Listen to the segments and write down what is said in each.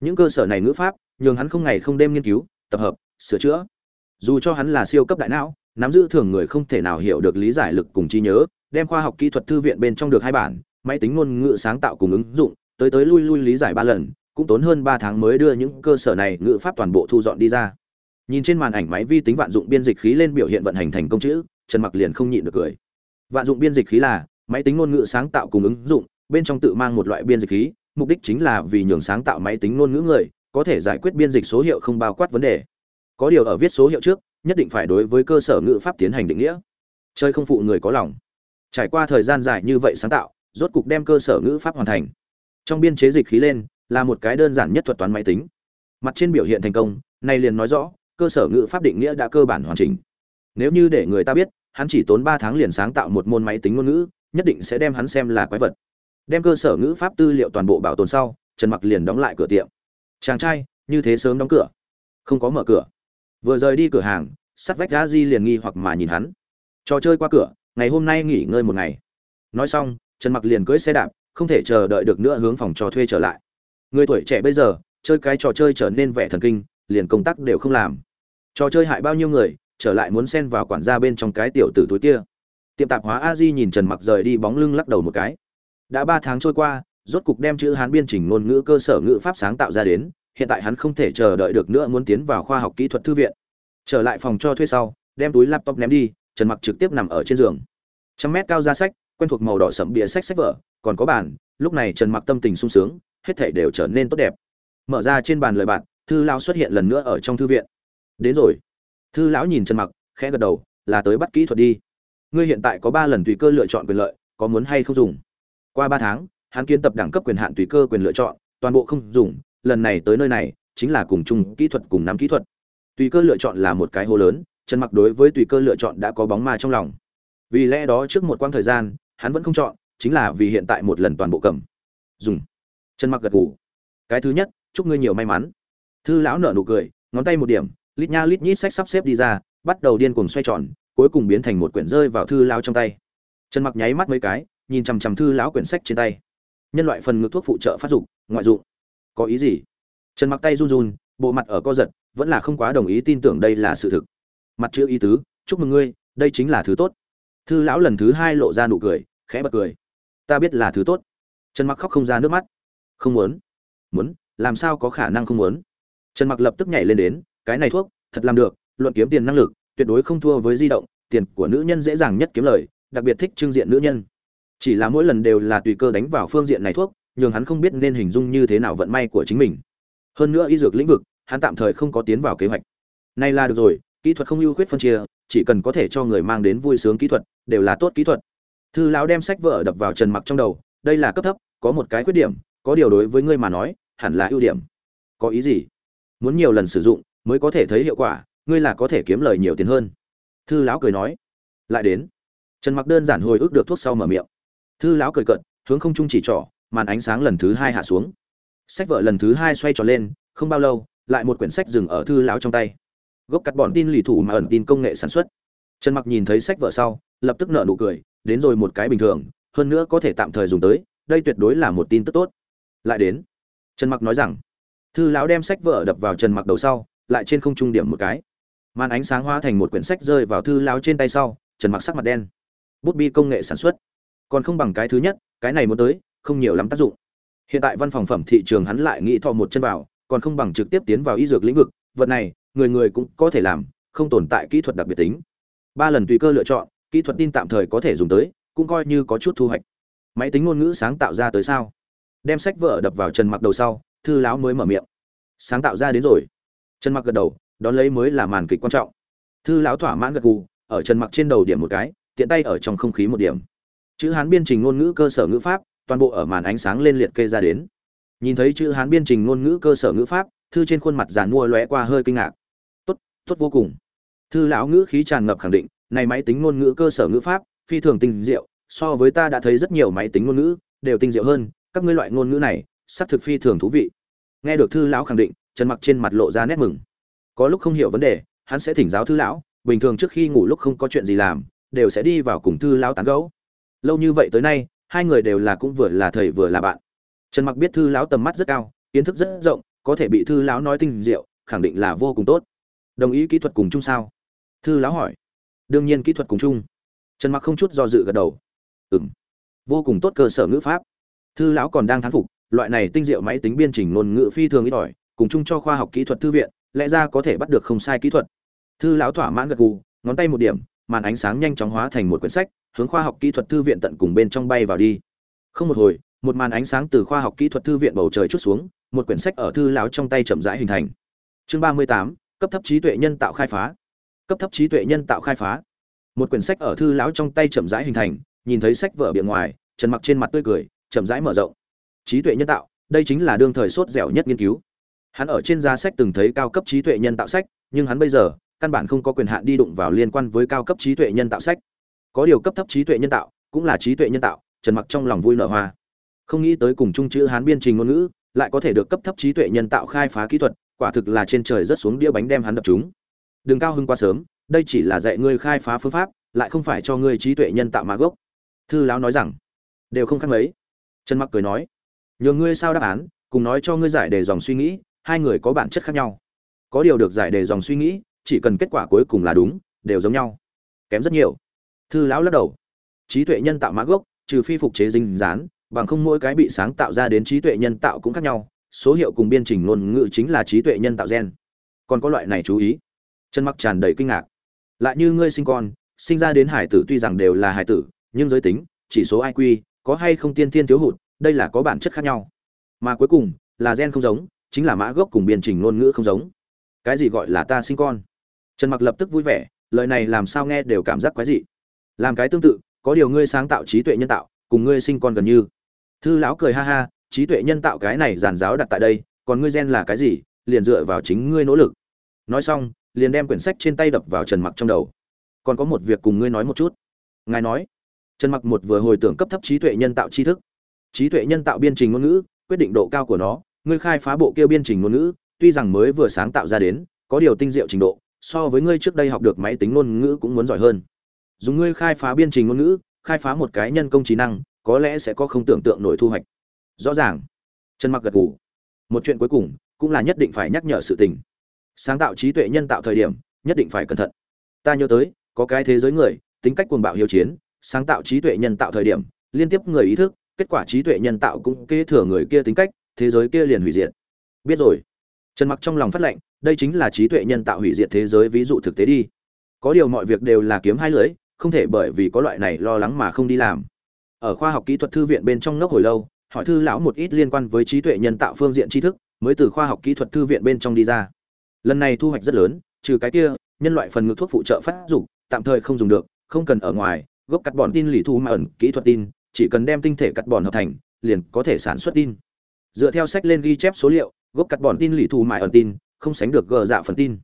những cơ sở này ngữ pháp, nhường hắn không ngày không đêm nghiên cứu, tập hợp, sửa chữa. Dù cho hắn là siêu cấp đại não, nắm giữ thường người không thể nào hiểu được lý giải lực cùng trí nhớ, đem khoa học kỹ thuật thư viện bên trong được hai bản, máy tính ngôn ngữ sáng tạo cùng ứng dụng, tới tới lui lui lý giải ba lần, cũng tốn hơn ba tháng mới đưa những cơ sở này ngữ pháp toàn bộ thu dọn đi ra. Nhìn trên màn ảnh máy vi tính vạn dụng biên dịch khí lên biểu hiện vận hành thành công chữ, trần mặc liền không nhịn được cười. Vạn dụng biên dịch khí là, máy tính ngôn ngữ sáng tạo cùng ứng dụng, bên trong tự mang một loại biên dịch khí mục đích chính là vì nhường sáng tạo máy tính ngôn ngữ người có thể giải quyết biên dịch số hiệu không bao quát vấn đề. Có điều ở viết số hiệu trước, nhất định phải đối với cơ sở ngữ pháp tiến hành định nghĩa. Chơi không phụ người có lòng. Trải qua thời gian dài như vậy sáng tạo, rốt cục đem cơ sở ngữ pháp hoàn thành. Trong biên chế dịch khí lên, là một cái đơn giản nhất thuật toán máy tính. Mặt trên biểu hiện thành công này liền nói rõ, cơ sở ngữ pháp định nghĩa đã cơ bản hoàn chỉnh. Nếu như để người ta biết, hắn chỉ tốn ba tháng liền sáng tạo một môn máy tính ngôn ngữ, nhất định sẽ đem hắn xem là quái vật đem cơ sở ngữ pháp tư liệu toàn bộ bảo tồn sau, trần mặc liền đóng lại cửa tiệm. Chàng trai, như thế sớm đóng cửa. Không có mở cửa. Vừa rời đi cửa hàng, sắt vách gã di liền nghi hoặc mà nhìn hắn. Trò chơi qua cửa, ngày hôm nay nghỉ ngơi một ngày. Nói xong, trần mặc liền cưỡi xe đạp, không thể chờ đợi được nữa hướng phòng trò thuê trở lại. Người tuổi trẻ bây giờ, chơi cái trò chơi trở nên vẻ thần kinh, liền công tác đều không làm. Trò chơi hại bao nhiêu người, trở lại muốn xen vào quản gia bên trong cái tiểu tử túi kia. Tiệm tạp hóa a di nhìn trần mặc rời đi bóng lưng lắc đầu một cái đã ba tháng trôi qua, rốt cục đem chữ hán biên chỉnh ngôn ngữ cơ sở ngữ pháp sáng tạo ra đến, hiện tại hắn không thể chờ đợi được nữa muốn tiến vào khoa học kỹ thuật thư viện. Trở lại phòng cho thuê sau, đem túi laptop ném đi, trần mặc trực tiếp nằm ở trên giường. Trăm mét cao ra sách, quen thuộc màu đỏ sẫm bìa sách sách vở, còn có bàn, lúc này trần mặc tâm tình sung sướng, hết thảy đều trở nên tốt đẹp. Mở ra trên bàn lời bạn, thư lão xuất hiện lần nữa ở trong thư viện. Đến rồi. Thư lão nhìn trần mặc, khẽ gật đầu, là tới bắt kỹ thuật đi. Ngươi hiện tại có ba lần tùy cơ lựa chọn quyền lợi, có muốn hay không dùng? Qua ba tháng, hắn kiến tập đẳng cấp quyền hạn tùy cơ quyền lựa chọn, toàn bộ không dùng, lần này tới nơi này, chính là cùng chung kỹ thuật cùng nắm kỹ thuật. Tùy cơ lựa chọn là một cái hố lớn, trần mặc đối với tùy cơ lựa chọn đã có bóng ma trong lòng. Vì lẽ đó trước một quãng thời gian, hắn vẫn không chọn, chính là vì hiện tại một lần toàn bộ cầm. Dùng. Trần mặc gật gù. Cái thứ nhất, chúc ngươi nhiều may mắn. Thư lão nở nụ cười, ngón tay một điểm, lít nha lít nhít sách sắp xếp đi ra, bắt đầu điên cuồng xoay tròn, cuối cùng biến thành một quyển rơi vào thư lão trong tay. Trần mặc nháy mắt mấy cái nhìn chằm chằm thư lão quyển sách trên tay. Nhân loại phần ngược thuốc phụ trợ phát dụng ngoại dụng. Có ý gì? Trần mặc tay run run, bộ mặt ở co giật, vẫn là không quá đồng ý tin tưởng đây là sự thực. Mặt chữ ý tứ, chúc mừng ngươi, đây chính là thứ tốt. Thư lão lần thứ hai lộ ra nụ cười, khẽ bật cười. Ta biết là thứ tốt. Trần mặc khóc không ra nước mắt. Không muốn. Muốn? Làm sao có khả năng không muốn? Trần mặc lập tức nhảy lên đến, cái này thuốc, thật làm được, luận kiếm tiền năng lực, tuyệt đối không thua với di động, tiền của nữ nhân dễ dàng nhất kiếm lời, đặc biệt thích trưng diện nữ nhân chỉ là mỗi lần đều là tùy cơ đánh vào phương diện này thuốc, nhường hắn không biết nên hình dung như thế nào vận may của chính mình. Hơn nữa y dược lĩnh vực, hắn tạm thời không có tiến vào kế hoạch. Nay là được rồi, kỹ thuật không ưu khuyết phân chia, chỉ cần có thể cho người mang đến vui sướng kỹ thuật, đều là tốt kỹ thuật. Thư lão đem sách vở đập vào trần mặc trong đầu, đây là cấp thấp, có một cái khuyết điểm, có điều đối với ngươi mà nói, hẳn là ưu điểm. Có ý gì? Muốn nhiều lần sử dụng, mới có thể thấy hiệu quả, ngươi là có thể kiếm lời nhiều tiền hơn. Thư lão cười nói. Lại đến. Trần mặc đơn giản hồi ức được thuốc sau mở miệng thư lão cười cận hướng không trung chỉ trỏ, màn ánh sáng lần thứ hai hạ xuống. Sách vợ lần thứ hai xoay tròn lên, không bao lâu, lại một quyển sách dừng ở thư lão trong tay. Gốc cắt bọn tin lì thủ mà ẩn tin công nghệ sản xuất. Trần mặc nhìn thấy sách vợ sau, lập tức nở nụ cười, đến rồi một cái bình thường, hơn nữa có thể tạm thời dùng tới, đây tuyệt đối là một tin tức tốt. Lại đến, trần mặc nói rằng, thư lão đem sách vợ đập vào trần mặc đầu sau, lại trên không trung điểm một cái. Màn ánh sáng hóa thành một quyển sách rơi vào thư lão trên tay sau, trần mặc sắc mặt đen. Bút bi công nghệ sản xuất còn không bằng cái thứ nhất, cái này muốn tới, không nhiều lắm tác dụng. Hiện tại văn phòng phẩm thị trường hắn lại nghĩ thò một chân vào, còn không bằng trực tiếp tiến vào y dược lĩnh vực, vật này, người người cũng có thể làm, không tồn tại kỹ thuật đặc biệt tính. Ba lần tùy cơ lựa chọn, kỹ thuật tin tạm thời có thể dùng tới, cũng coi như có chút thu hoạch. Máy tính ngôn ngữ sáng tạo ra tới sao? Đem sách vở đập vào trần mặc đầu sau, thư lão mới mở miệng. Sáng tạo ra đến rồi. Trần mặc gật đầu, đón lấy mới là màn kịch quan trọng. Thư lão thỏa mãn gật gù, ở trần mặc trên đầu điểm một cái, tiện tay ở trong không khí một điểm chữ hán biên trình ngôn ngữ cơ sở ngữ pháp, toàn bộ ở màn ánh sáng lên liệt kê ra đến. Nhìn thấy chữ hán biên trình ngôn ngữ cơ sở ngữ pháp, thư trên khuôn mặt giàn mua lóe qua hơi kinh ngạc. Tốt tốt vô cùng. Thư lão ngữ khí tràn ngập khẳng định, này máy tính ngôn ngữ cơ sở ngữ pháp, phi thường tinh diệu, so với ta đã thấy rất nhiều máy tính ngôn ngữ, đều tinh diệu hơn, các ngươi loại ngôn ngữ này, xác thực phi thường thú vị. Nghe được thư lão khẳng định, trần mặc trên mặt lộ ra nét mừng. Có lúc không hiểu vấn đề, hắn sẽ thỉnh giáo thư lão, bình thường trước khi ngủ lúc không có chuyện gì làm, đều sẽ đi vào cùng thư lão tán gẫu lâu như vậy tới nay, hai người đều là cũng vừa là thầy vừa là bạn. Trần mặc biết thư lão tầm mắt rất cao, kiến thức rất rộng, có thể bị thư lão nói tinh diệu, khẳng định là vô cùng tốt. Đồng ý kỹ thuật cùng chung sao? Thư lão hỏi. Đương nhiên kỹ thuật cùng chung. Trần mặc không chút do dự gật đầu. Ừm. Vô cùng tốt cơ sở ngữ pháp. Thư lão còn đang thán phục, loại này tinh diệu máy tính biên chỉnh ngôn ngữ phi thường ít ỏi, cùng chung cho khoa học kỹ thuật thư viện, lẽ ra có thể bắt được không sai kỹ thuật. Thư lão thỏa mãn gật gù, ngón tay một điểm, màn ánh sáng nhanh chóng hóa thành một quyển sách hướng khoa học kỹ thuật thư viện tận cùng bên trong bay vào đi. Không một hồi, một màn ánh sáng từ khoa học kỹ thuật thư viện bầu trời chút xuống, một quyển sách ở thư lão trong tay chậm rãi hình thành. Chương ba mươi tám, cấp thấp trí tuệ nhân tạo khai phá. Cấp thấp trí tuệ nhân tạo khai phá. Một quyển sách ở thư lão trong tay chậm rãi hình thành, nhìn thấy sách vở bìa ngoài, trần mặc trên mặt tươi cười, chậm rãi mở rộng. Trí tuệ nhân tạo, đây chính là đương thời sốt dẻo nhất nghiên cứu. Hắn ở trên giá sách từng thấy cao cấp trí tuệ nhân tạo sách, nhưng hắn bây giờ, căn bản không có quyền hạn đi đụng vào liên quan với cao cấp trí tuệ nhân tạo sách có điều cấp thấp trí tuệ nhân tạo, cũng là trí tuệ nhân tạo, trần mặc trong lòng vui nở hoa. Không nghĩ tới cùng chung chữ hán biên trình ngôn ngữ, lại có thể được cấp thấp trí tuệ nhân tạo khai phá kỹ thuật, quả thực là trên trời rất xuống đĩa bánh đem hắn đập chúng đừng cao hưng quá sớm, đây chỉ là dạy ngươi khai phá phương pháp, lại không phải cho ngươi trí tuệ nhân tạo mà gốc. Thư lão nói rằng, đều không khác mấy. Trần mặc cười nói nhờ ngươi sao đáp án, cùng nói cho ngươi giải đề dòng suy nghĩ, hai người có bản chất khác nhau. Có điều được giải đề dòng suy nghĩ, chỉ cần kết quả cuối cùng là đúng, đều giống nhau. Kém rất nhiều thư lão lắc đầu. Trí tuệ nhân tạo mã gốc, trừ phi phục chế dinh dán, bằng không mỗi cái bị sáng tạo ra đến trí tuệ nhân tạo cũng khác nhau, số hiệu cùng biên trình ngôn ngữ chính là trí tuệ nhân tạo gen. Còn có loại này chú ý. Chân mặc tràn đầy kinh ngạc. Lại như ngươi sinh con, sinh ra đến hải tử tuy rằng đều là hải tử, nhưng giới tính, chỉ số iq có hay không tiên tiên thiếu hụt, đây là có bản chất khác nhau. Mà cuối cùng, là gen không giống, chính là mã gốc cùng biên trình ngôn ngữ không giống. Cái gì gọi là ta sinh con? Trần mặc lập tức vui vẻ, lời này làm sao nghe đều cảm giác quái dị làm cái tương tự, có điều ngươi sáng tạo trí tuệ nhân tạo, cùng ngươi sinh con gần như. Thư lão cười ha ha, trí tuệ nhân tạo cái này giàn giáo đặt tại đây, còn ngươi gen là cái gì, liền dựa vào chính ngươi nỗ lực. Nói xong, liền đem quyển sách trên tay đập vào trần mặc trong đầu. Còn có một việc cùng ngươi nói một chút. Ngài nói, trần mặc một vừa hồi tưởng cấp thấp trí tuệ nhân tạo tri thức. Trí tuệ nhân tạo biên trình ngôn ngữ, quyết định độ cao của nó, ngươi khai phá bộ kêu biên trình ngôn ngữ, tuy rằng mới vừa sáng tạo ra đến, có điều tinh diệu trình độ, so với ngươi trước đây học được máy tính ngôn ngữ cũng muốn giỏi hơn dùng ngươi khai phá biên trình ngôn ngữ, khai phá một cái nhân công trí năng, có lẽ sẽ có không tưởng tượng nổi thu hoạch. Rõ ràng. Trần mặc gật gù. Một chuyện cuối cùng, cũng là nhất định phải nhắc nhở sự tình. Sáng tạo trí tuệ nhân tạo thời điểm, nhất định phải cẩn thận. Ta nhớ tới, có cái thế giới người, tính cách cuồng bạo hiếu chiến, sáng tạo trí tuệ nhân tạo thời điểm, liên tiếp người ý thức, kết quả trí tuệ nhân tạo cũng kế thừa người kia tính cách, thế giới kia liền hủy diệt. Biết rồi. Trần mặc trong lòng phát lệnh, đây chính là trí tuệ nhân tạo hủy diệt thế giới ví dụ thực tế đi. Có điều mọi việc đều là kiếm hai lưỡi không thể bởi vì có loại này lo lắng mà không đi làm. Ở khoa học kỹ thuật thư viện bên trong ngốc hồi lâu, hỏi thư lão một ít liên quan với trí tuệ nhân tạo phương diện tri thức, mới từ khoa học kỹ thuật thư viện bên trong đi ra. Lần này thu hoạch rất lớn, trừ cái kia, nhân loại phần ngược thuốc phụ trợ phát dụng tạm thời không dùng được, không cần ở ngoài, gốc cắt bọn tin lì thu mà ẩn kỹ thuật tin, chỉ cần đem tinh thể cắt bọn hợp thành, liền có thể sản xuất tin. Dựa theo sách lên ghi chép số liệu, gốc cắt bọn tin lì thu mại ẩn tin, không sánh được gờ dạ phần tin.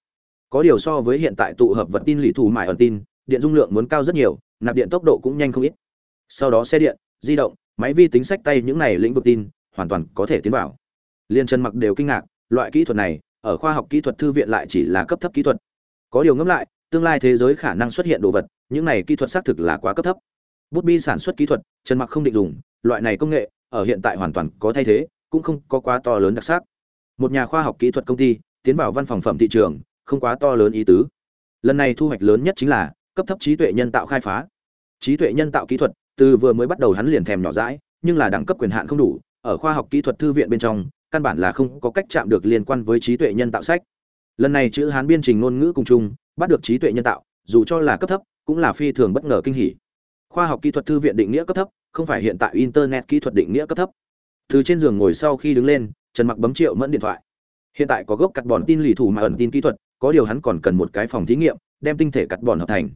Có điều so với hiện tại tụ hợp vật tin lì thu mại ẩn tin điện dung lượng muốn cao rất nhiều, nạp điện tốc độ cũng nhanh không ít. Sau đó xe điện, di động, máy vi tính sách tay những này lĩnh vực tin, hoàn toàn có thể tiến vào. Liên chân mặc đều kinh ngạc, loại kỹ thuật này, ở khoa học kỹ thuật thư viện lại chỉ là cấp thấp kỹ thuật. Có điều ngẫm lại, tương lai thế giới khả năng xuất hiện đồ vật, những này kỹ thuật xác thực là quá cấp thấp. Bút bi sản xuất kỹ thuật trần mặc không định dùng, loại này công nghệ, ở hiện tại hoàn toàn có thay thế, cũng không có quá to lớn đặc sắc. Một nhà khoa học kỹ thuật công ty, tiến vào văn phòng phẩm thị trường, không quá to lớn ý tứ. Lần này thu hoạch lớn nhất chính là cấp thấp trí tuệ nhân tạo khai phá. Trí tuệ nhân tạo kỹ thuật, từ vừa mới bắt đầu hắn liền thèm nhỏ dãi, nhưng là đẳng cấp quyền hạn không đủ, ở khoa học kỹ thuật thư viện bên trong, căn bản là không có cách chạm được liên quan với trí tuệ nhân tạo sách. Lần này chữ hán biên trình ngôn ngữ cùng chung, bắt được trí tuệ nhân tạo, dù cho là cấp thấp, cũng là phi thường bất ngờ kinh hỉ. Khoa học kỹ thuật thư viện định nghĩa cấp thấp, không phải hiện tại internet kỹ thuật định nghĩa cấp thấp. Từ trên giường ngồi sau khi đứng lên, trần mặc bấm triệu mẫn điện thoại. Hiện tại có gốc cắt bòn tin lì thủ mà ẩn tin kỹ thuật, có điều hắn còn cần một cái phòng thí nghiệm, đem tinh thể cắt bòn hợp thành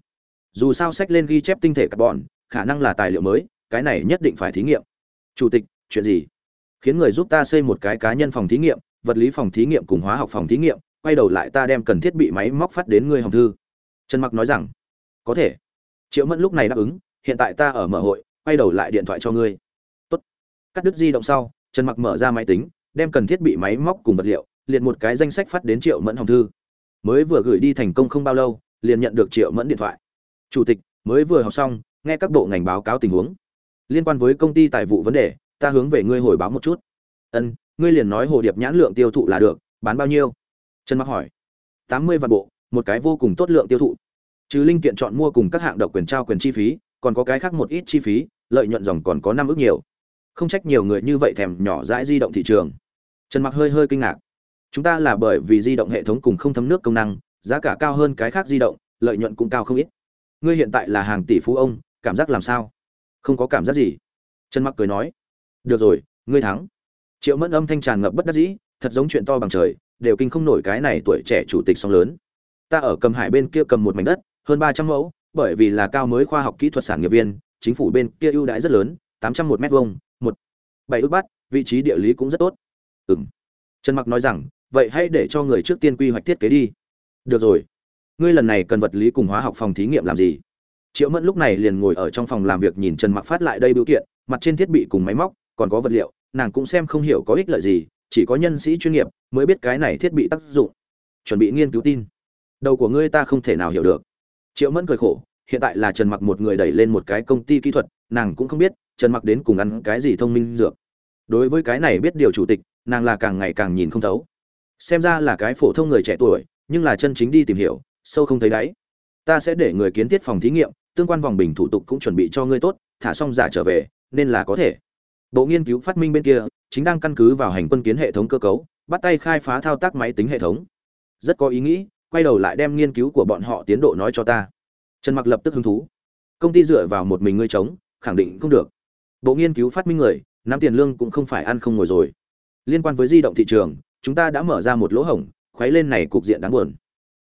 dù sao sách lên ghi chép tinh thể carbon, khả năng là tài liệu mới cái này nhất định phải thí nghiệm. Chủ tịch chuyện gì? Khiến người giúp ta xây một cái cá nhân phòng thí nghiệm vật lý phòng thí nghiệm cùng hóa học phòng thí nghiệm quay đầu lại ta đem cần thiết bị máy móc phát đến ngươi hồng thư. Trần mặc nói rằng có thể. Triệu mẫn lúc này đáp ứng hiện tại ta ở mở hội quay đầu lại điện thoại cho ngươi. Tốt. cắt đứt di động sau trần mặc mở ra máy tính đem cần thiết bị máy móc cùng vật liệu liệt một cái danh sách phát đến triệu mẫn hồng thư. Mới vừa gửi đi thành công không bao lâu liền nhận được triệu mẫn điện thoại chủ tịch, mới vừa học xong, nghe các bộ ngành báo cáo tình huống. Liên quan với công ty tài vụ vấn đề, ta hướng về ngươi hồi báo một chút. Ân, ngươi liền nói hồ điệp nhãn lượng tiêu thụ là được, bán bao nhiêu? Trần mặc hỏi. Tám mươi vạn bộ, một cái vô cùng tốt lượng tiêu thụ. Trừ linh kiện chọn mua cùng các hạng độc quyền trao quyền chi phí, còn có cái khác một ít chi phí, lợi nhuận dòng còn có năm ước nhiều. Không trách nhiều người như vậy thèm nhỏ dãi di động thị trường. Trần mặc hơi hơi kinh ngạc. Chúng ta là bởi vì di động hệ thống cùng không thấm nước công năng, giá cả cao hơn cái khác di động, lợi nhuận cũng cao không ít ngươi hiện tại là hàng tỷ phú ông, cảm giác làm sao? Không có cảm giác gì. Trần mặc cười nói, được rồi, ngươi thắng. Triệu mẫn âm thanh tràn ngập bất đắc dĩ, thật giống chuyện to bằng trời, đều kinh không nổi cái này tuổi trẻ chủ tịch song lớn. Ta ở cầm hải bên kia cầm một mảnh đất, hơn ba trăm mẫu, bởi vì là cao mới khoa học kỹ thuật sản nghiệp viên, chính phủ bên kia ưu đãi rất lớn, tám trăm một mét vuông, một, bảy ước bắt vị trí địa lý cũng rất tốt. Ừng trần mặc nói rằng, vậy hãy để cho người trước tiên quy hoạch thiết kế đi. Được rồi ngươi lần này cần vật lý cùng hóa học phòng thí nghiệm làm gì? Triệu mẫn lúc này liền ngồi ở trong phòng làm việc nhìn trần mặc phát lại đây biểu kiện, mặt trên thiết bị cùng máy móc, còn có vật liệu, nàng cũng xem không hiểu có ích lợi gì, chỉ có nhân sĩ chuyên nghiệp mới biết cái này thiết bị tác dụng. Chuẩn bị nghiên cứu tin. Đầu của ngươi ta không thể nào hiểu được. Triệu mẫn cười khổ, hiện tại là trần mặc một người đẩy lên một cái công ty kỹ thuật, nàng cũng không biết trần mặc đến cùng ăn cái gì thông minh dược. Đối với cái này biết điều chủ tịch, nàng là càng ngày càng nhìn không thấu. Xem ra là cái phổ thông người trẻ tuổi, nhưng là chân chính đi tìm hiểu sâu không thấy đáy. Ta sẽ để người kiến thiết phòng thí nghiệm, tương quan vòng bình thủ tục cũng chuẩn bị cho ngươi tốt, thả xong giả trở về, nên là có thể. Bộ nghiên cứu phát minh bên kia, chính đang căn cứ vào hành quân kiến hệ thống cơ cấu, bắt tay khai phá thao tác máy tính hệ thống. Rất có ý nghĩ, quay đầu lại đem nghiên cứu của bọn họ tiến độ nói cho ta. Trần mặc lập tức hứng thú. Công ty dựa vào một mình ngươi chống, khẳng định không được. Bộ nghiên cứu phát minh người, nắm tiền lương cũng không phải ăn không ngồi rồi. Liên quan với di động thị trường, chúng ta đã mở ra một lỗ hổng, khuấy lên này cục diện đáng buồn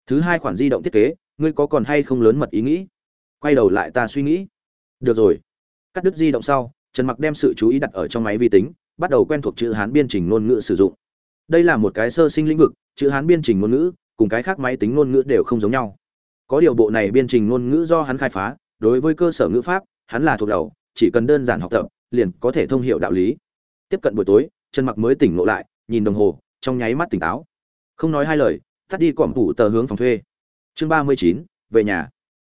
thứ hai khoản di động thiết kế, ngươi có còn hay không lớn mật ý nghĩ? Quay đầu lại ta suy nghĩ. Được rồi. Cắt đứt di động sau, trần mặc đem sự chú ý đặt ở trong máy vi tính, bắt đầu quen thuộc chữ hán biên trình ngôn ngữ sử dụng. Đây là một cái sơ sinh lĩnh vực, chữ hán biên trình ngôn ngữ, cùng cái khác máy tính ngôn ngữ đều không giống nhau. Có điều bộ này biên trình ngôn ngữ do hắn khai phá, đối với cơ sở ngữ pháp, hắn là thuộc đầu, chỉ cần đơn giản học tập, liền có thể thông hiểu đạo lý. Tiếp cận buổi tối, trần mặc mới tỉnh ngộ lại, nhìn đồng hồ, trong nháy mắt tỉnh táo. Không nói hai lời tắt đi cỏm tủ tờ hướng phòng thuê. Chương ba mươi chín, về nhà.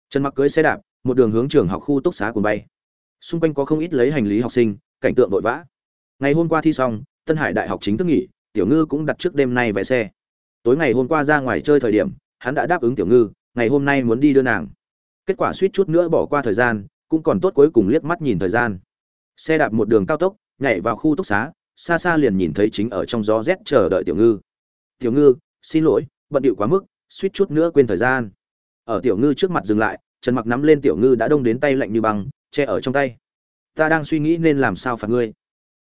Trần mặc cưới xe đạp, một đường hướng trường học khu túc xá cuốn bay. Xung quanh có không ít lấy hành lý học sinh, cảnh tượng vội vã. Ngày hôm qua thi xong, tân hải đại học chính thức nghỉ, tiểu ngư cũng đặt trước đêm nay vé xe. Tối ngày hôm qua ra ngoài chơi thời điểm, hắn đã đáp ứng tiểu ngư, ngày hôm nay muốn đi đưa nàng. Kết quả suýt chút nữa bỏ qua thời gian, cũng còn tốt cuối cùng liếc mắt nhìn thời gian. Xe đạp một đường cao tốc, nhảy vào khu túc xá, xa xa liền nhìn thấy chính ở trong gió rét chờ đợi tiểu ngư. Tiểu ngư, xin lỗi bận điệu quá mức, suýt chút nữa quên thời gian. Ở tiểu ngư trước mặt dừng lại, trần mặc nắm lên tiểu ngư đã đông đến tay lạnh như băng, che ở trong tay. Ta đang suy nghĩ nên làm sao phạt ngươi.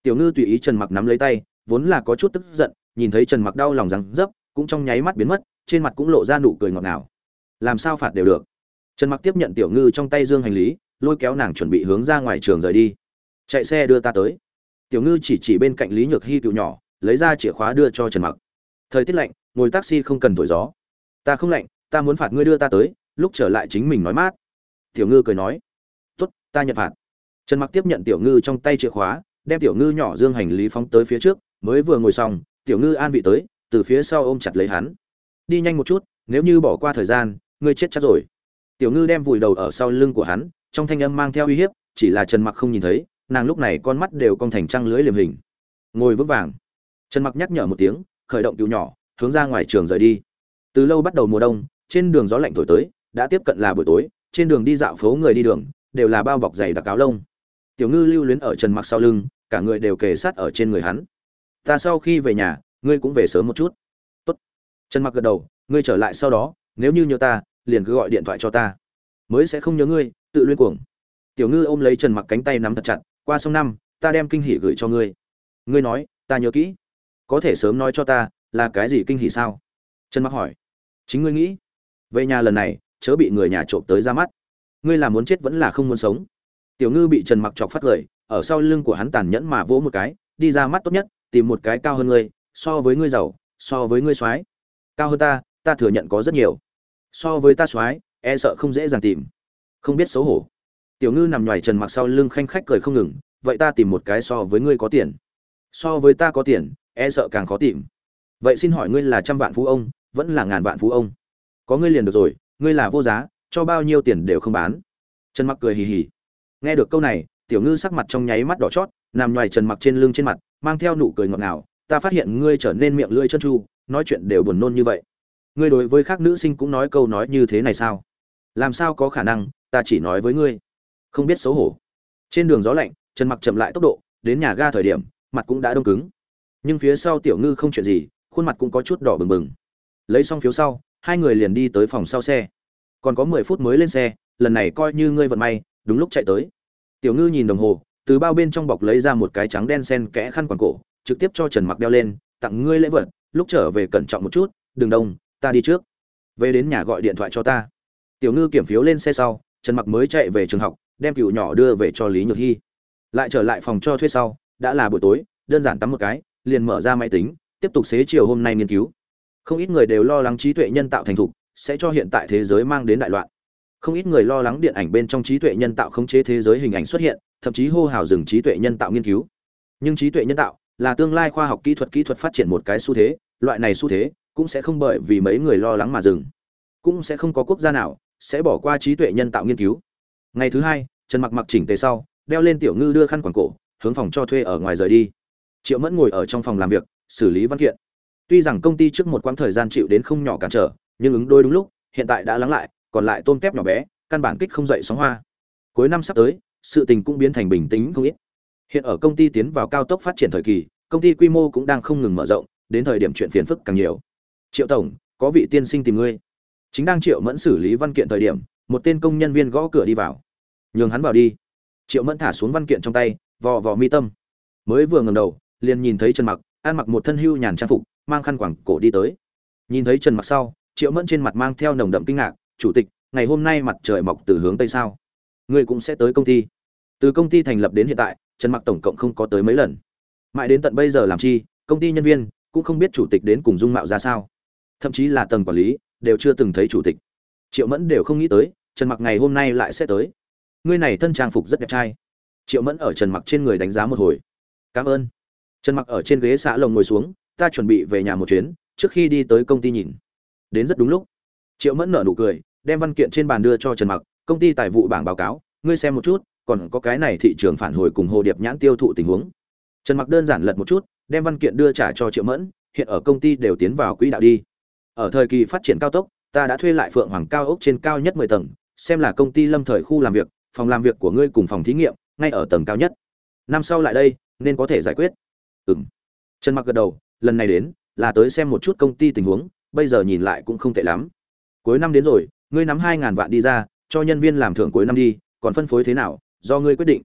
Tiểu ngư tùy ý trần mặc nắm lấy tay, vốn là có chút tức giận, nhìn thấy trần mặc đau lòng rằng dấp, cũng trong nháy mắt biến mất, trên mặt cũng lộ ra nụ cười ngọt ngào. Làm sao phạt đều được. Trần mặc tiếp nhận tiểu ngư trong tay dương hành lý, lôi kéo nàng chuẩn bị hướng ra ngoài trường rời đi. Chạy xe đưa ta tới. Tiểu ngư chỉ chỉ bên cạnh lý nhược hy cựu nhỏ, lấy ra chìa khóa đưa cho trần mặc. Thời tiết lạnh ngồi taxi không cần thổi gió. Ta không lạnh, ta muốn phạt ngươi đưa ta tới, lúc trở lại chính mình nói mát. Tiểu ngư cười nói. Tốt, ta nhận phạt. Trần mặc tiếp nhận tiểu ngư trong tay chìa khóa, đem tiểu ngư nhỏ dương hành lý phóng tới phía trước, mới vừa ngồi xong, tiểu ngư an vị tới, từ phía sau ôm chặt lấy hắn. Đi nhanh một chút, nếu như bỏ qua thời gian, ngươi chết chắc rồi. Tiểu ngư đem vùi đầu ở sau lưng của hắn, trong thanh âm mang theo uy hiếp, chỉ là trần mặc không nhìn thấy, nàng lúc này con mắt đều cong thành trăng lưới liềm hình. Ngồi vững vàng. Trần mặc nhắc nhở một tiếng, khởi động cứu nhỏ hướng ra ngoài trường rời đi. Từ lâu bắt đầu mùa đông, trên đường gió lạnh thổi tới, đã tiếp cận là buổi tối, trên đường đi dạo phố người đi đường, đều là bao bọc dày đặc áo lông. Tiểu ngư lưu luyến ở trần mặc sau lưng, cả người đều kề sát ở trên người hắn. Ta sau khi về nhà, ngươi cũng về sớm một chút. Tốt. Trần mặc gật đầu, ngươi trở lại sau đó, nếu như nhớ ta, liền cứ gọi điện thoại cho ta. Mới sẽ không nhớ ngươi, tự luyên cuồng. Tiểu ngư ôm lấy trần mặc cánh tay nắm thật chặt, qua sông năm, ta đem kinh hỉ gửi cho ngươi. Ngươi nói, ta nhớ kỹ. Có thể sớm nói cho ta là cái gì kinh hỉ sao? Trần mặc hỏi. Chính ngươi nghĩ. Về nhà lần này, chớ bị người nhà trộm tới ra mắt. Ngươi là muốn chết vẫn là không muốn sống? Tiểu ngư bị trần mặc chọc phát lời, ở sau lưng của hắn tàn nhẫn mà vỗ một cái, đi ra mắt tốt nhất, tìm một cái cao hơn ngươi, so với ngươi giàu, so với ngươi soái. Cao hơn ta ta thừa nhận có rất nhiều. So với ta soái e sợ không dễ dàng tìm. Không biết xấu hổ. Tiểu ngư nằm ngoài trần mặc sau lưng khanh khách cười không ngừng, vậy ta tìm một cái so với ngươi có tiền. So với ta có tiền e sợ càng khó tìm vậy xin hỏi ngươi là trăm vạn phú ông, vẫn là ngàn vạn phú ông? Có ngươi liền được rồi, ngươi là vô giá, cho bao nhiêu tiền đều không bán. Trần mặc cười hì hì. Nghe được câu này, tiểu ngư sắc mặt trong nháy mắt đỏ chót, nằm ngoài trần mặc trên lưng trên mặt, mang theo nụ cười ngọt ngào, ta phát hiện ngươi trở nên miệng lưỡi chân tru, nói chuyện đều buồn nôn như vậy. Ngươi đối với khác nữ sinh cũng nói câu nói như thế này sao? Làm sao có khả năng, ta chỉ nói với ngươi. Không biết xấu hổ. Trên đường gió lạnh, trần mặc chậm lại tốc độ, đến nhà ga thời điểm, mặt cũng đã đông cứng. Nhưng phía sau tiểu ngư không chuyện gì khuôn mặt cũng có chút đỏ bừng bừng. Lấy xong phiếu sau, hai người liền đi tới phòng sau xe. Còn có mười phút mới lên xe, lần này coi như ngươi vận may, đúng lúc chạy tới. Tiểu ngư nhìn đồng hồ, từ bao bên trong bọc lấy ra một cái trắng đen sen kẽ khăn quàng cổ, trực tiếp cho trần mặc đeo lên, tặng ngươi lễ vật, lúc trở về cẩn trọng một chút, đừng đông, ta đi trước. Về đến nhà gọi điện thoại cho ta. Tiểu ngư kiểm phiếu lên xe sau, trần mặc mới chạy về trường học, đem cựu nhỏ đưa về cho lý nhược hy lại trở lại phòng cho thuê sau, đã là buổi tối, đơn giản tắm một cái, liền mở ra máy tính tiếp tục xế chiều hôm nay nghiên cứu. Không ít người đều lo lắng trí tuệ nhân tạo thành thục, sẽ cho hiện tại thế giới mang đến đại loạn. Không ít người lo lắng điện ảnh bên trong trí tuệ nhân tạo khống chế thế giới hình ảnh xuất hiện, thậm chí hô hào dừng trí tuệ nhân tạo nghiên cứu. Nhưng trí tuệ nhân tạo là tương lai khoa học kỹ thuật kỹ thuật phát triển một cái xu thế, loại này xu thế cũng sẽ không bởi vì mấy người lo lắng mà dừng. Cũng sẽ không có quốc gia nào sẽ bỏ qua trí tuệ nhân tạo nghiên cứu. Ngày thứ hai, trần mặc mặc chỉnh tề sau, đeo lên tiểu ngư đưa khăn quàng cổ, hướng phòng cho thuê ở ngoài rời đi. Triệu mẫn ngồi ở trong phòng làm việc xử lý văn kiện. Tuy rằng công ty trước một quãng thời gian chịu đến không nhỏ cản trở, nhưng ứng đôi đúng lúc, hiện tại đã lắng lại, còn lại tôm tép nhỏ bé, căn bản kích không dậy sóng hoa. Cuối năm sắp tới, sự tình cũng biến thành bình tĩnh không ít. Hiện ở công ty tiến vào cao tốc phát triển thời kỳ, công ty quy mô cũng đang không ngừng mở rộng, đến thời điểm chuyện phiền phức càng nhiều. Triệu tổng, có vị tiên sinh tìm ngươi. Chính đang triệu mẫn xử lý văn kiện thời điểm, một tên công nhân viên gõ cửa đi vào. Nhường hắn vào đi. Triệu mẫn thả xuống văn kiện trong tay, vò vò mi tâm. Mới vừa ngầm đầu, liền nhìn thấy trần mặc ăn mặc một thân hưu nhàn trang phục, mang khăn quàng cổ đi tới. Nhìn thấy trần mặc sau, triệu mẫn trên mặt mang theo nồng đậm kinh ngạc, chủ tịch, ngày hôm nay mặt trời mọc từ hướng tây sao? Ngươi cũng sẽ tới công ty. Từ công ty thành lập đến hiện tại, trần mặc tổng cộng không có tới mấy lần. Mãi đến tận bây giờ làm chi, công ty nhân viên cũng không biết chủ tịch đến cùng dung mạo ra sao. Thậm chí là tầng quản lý đều chưa từng thấy chủ tịch. Triệu mẫn đều không nghĩ tới, trần mặc ngày hôm nay lại sẽ tới. Ngươi này thân trang phục rất đẹp trai. Triệu mẫn ở trần mặc trên người đánh giá một hồi. Cảm ơn trần mặc ở trên ghế xã lồng ngồi xuống, ta chuẩn bị về nhà một chuyến, trước khi đi tới công ty nhìn. Đến rất đúng lúc. Triệu mẫn nở nụ cười, đem văn kiện trên bàn đưa cho trần mặc, công ty tài vụ bảng báo cáo, ngươi xem một chút, còn có cái này thị trường phản hồi cùng hồ điệp nhãn tiêu thụ tình huống. Trần mặc đơn giản lật một chút, đem văn kiện đưa trả cho triệu mẫn, hiện ở công ty đều tiến vào quỹ đạo đi. Ở thời kỳ phát triển cao tốc, ta đã thuê lại phượng hoàng cao ốc trên cao nhất 10 tầng, xem là công ty lâm thời khu làm việc, phòng làm việc của ngươi cùng phòng thí nghiệm, ngay ở tầng cao nhất. Năm sau lại đây, nên có thể giải quyết ừm. Trần mặc gật đầu, lần này đến, là tới xem một chút công ty tình huống, bây giờ nhìn lại cũng không tệ lắm. Cuối năm đến rồi, ngươi nắm hai ngàn vạn đi ra, cho nhân viên làm thưởng cuối năm đi, còn phân phối thế nào, do ngươi quyết định.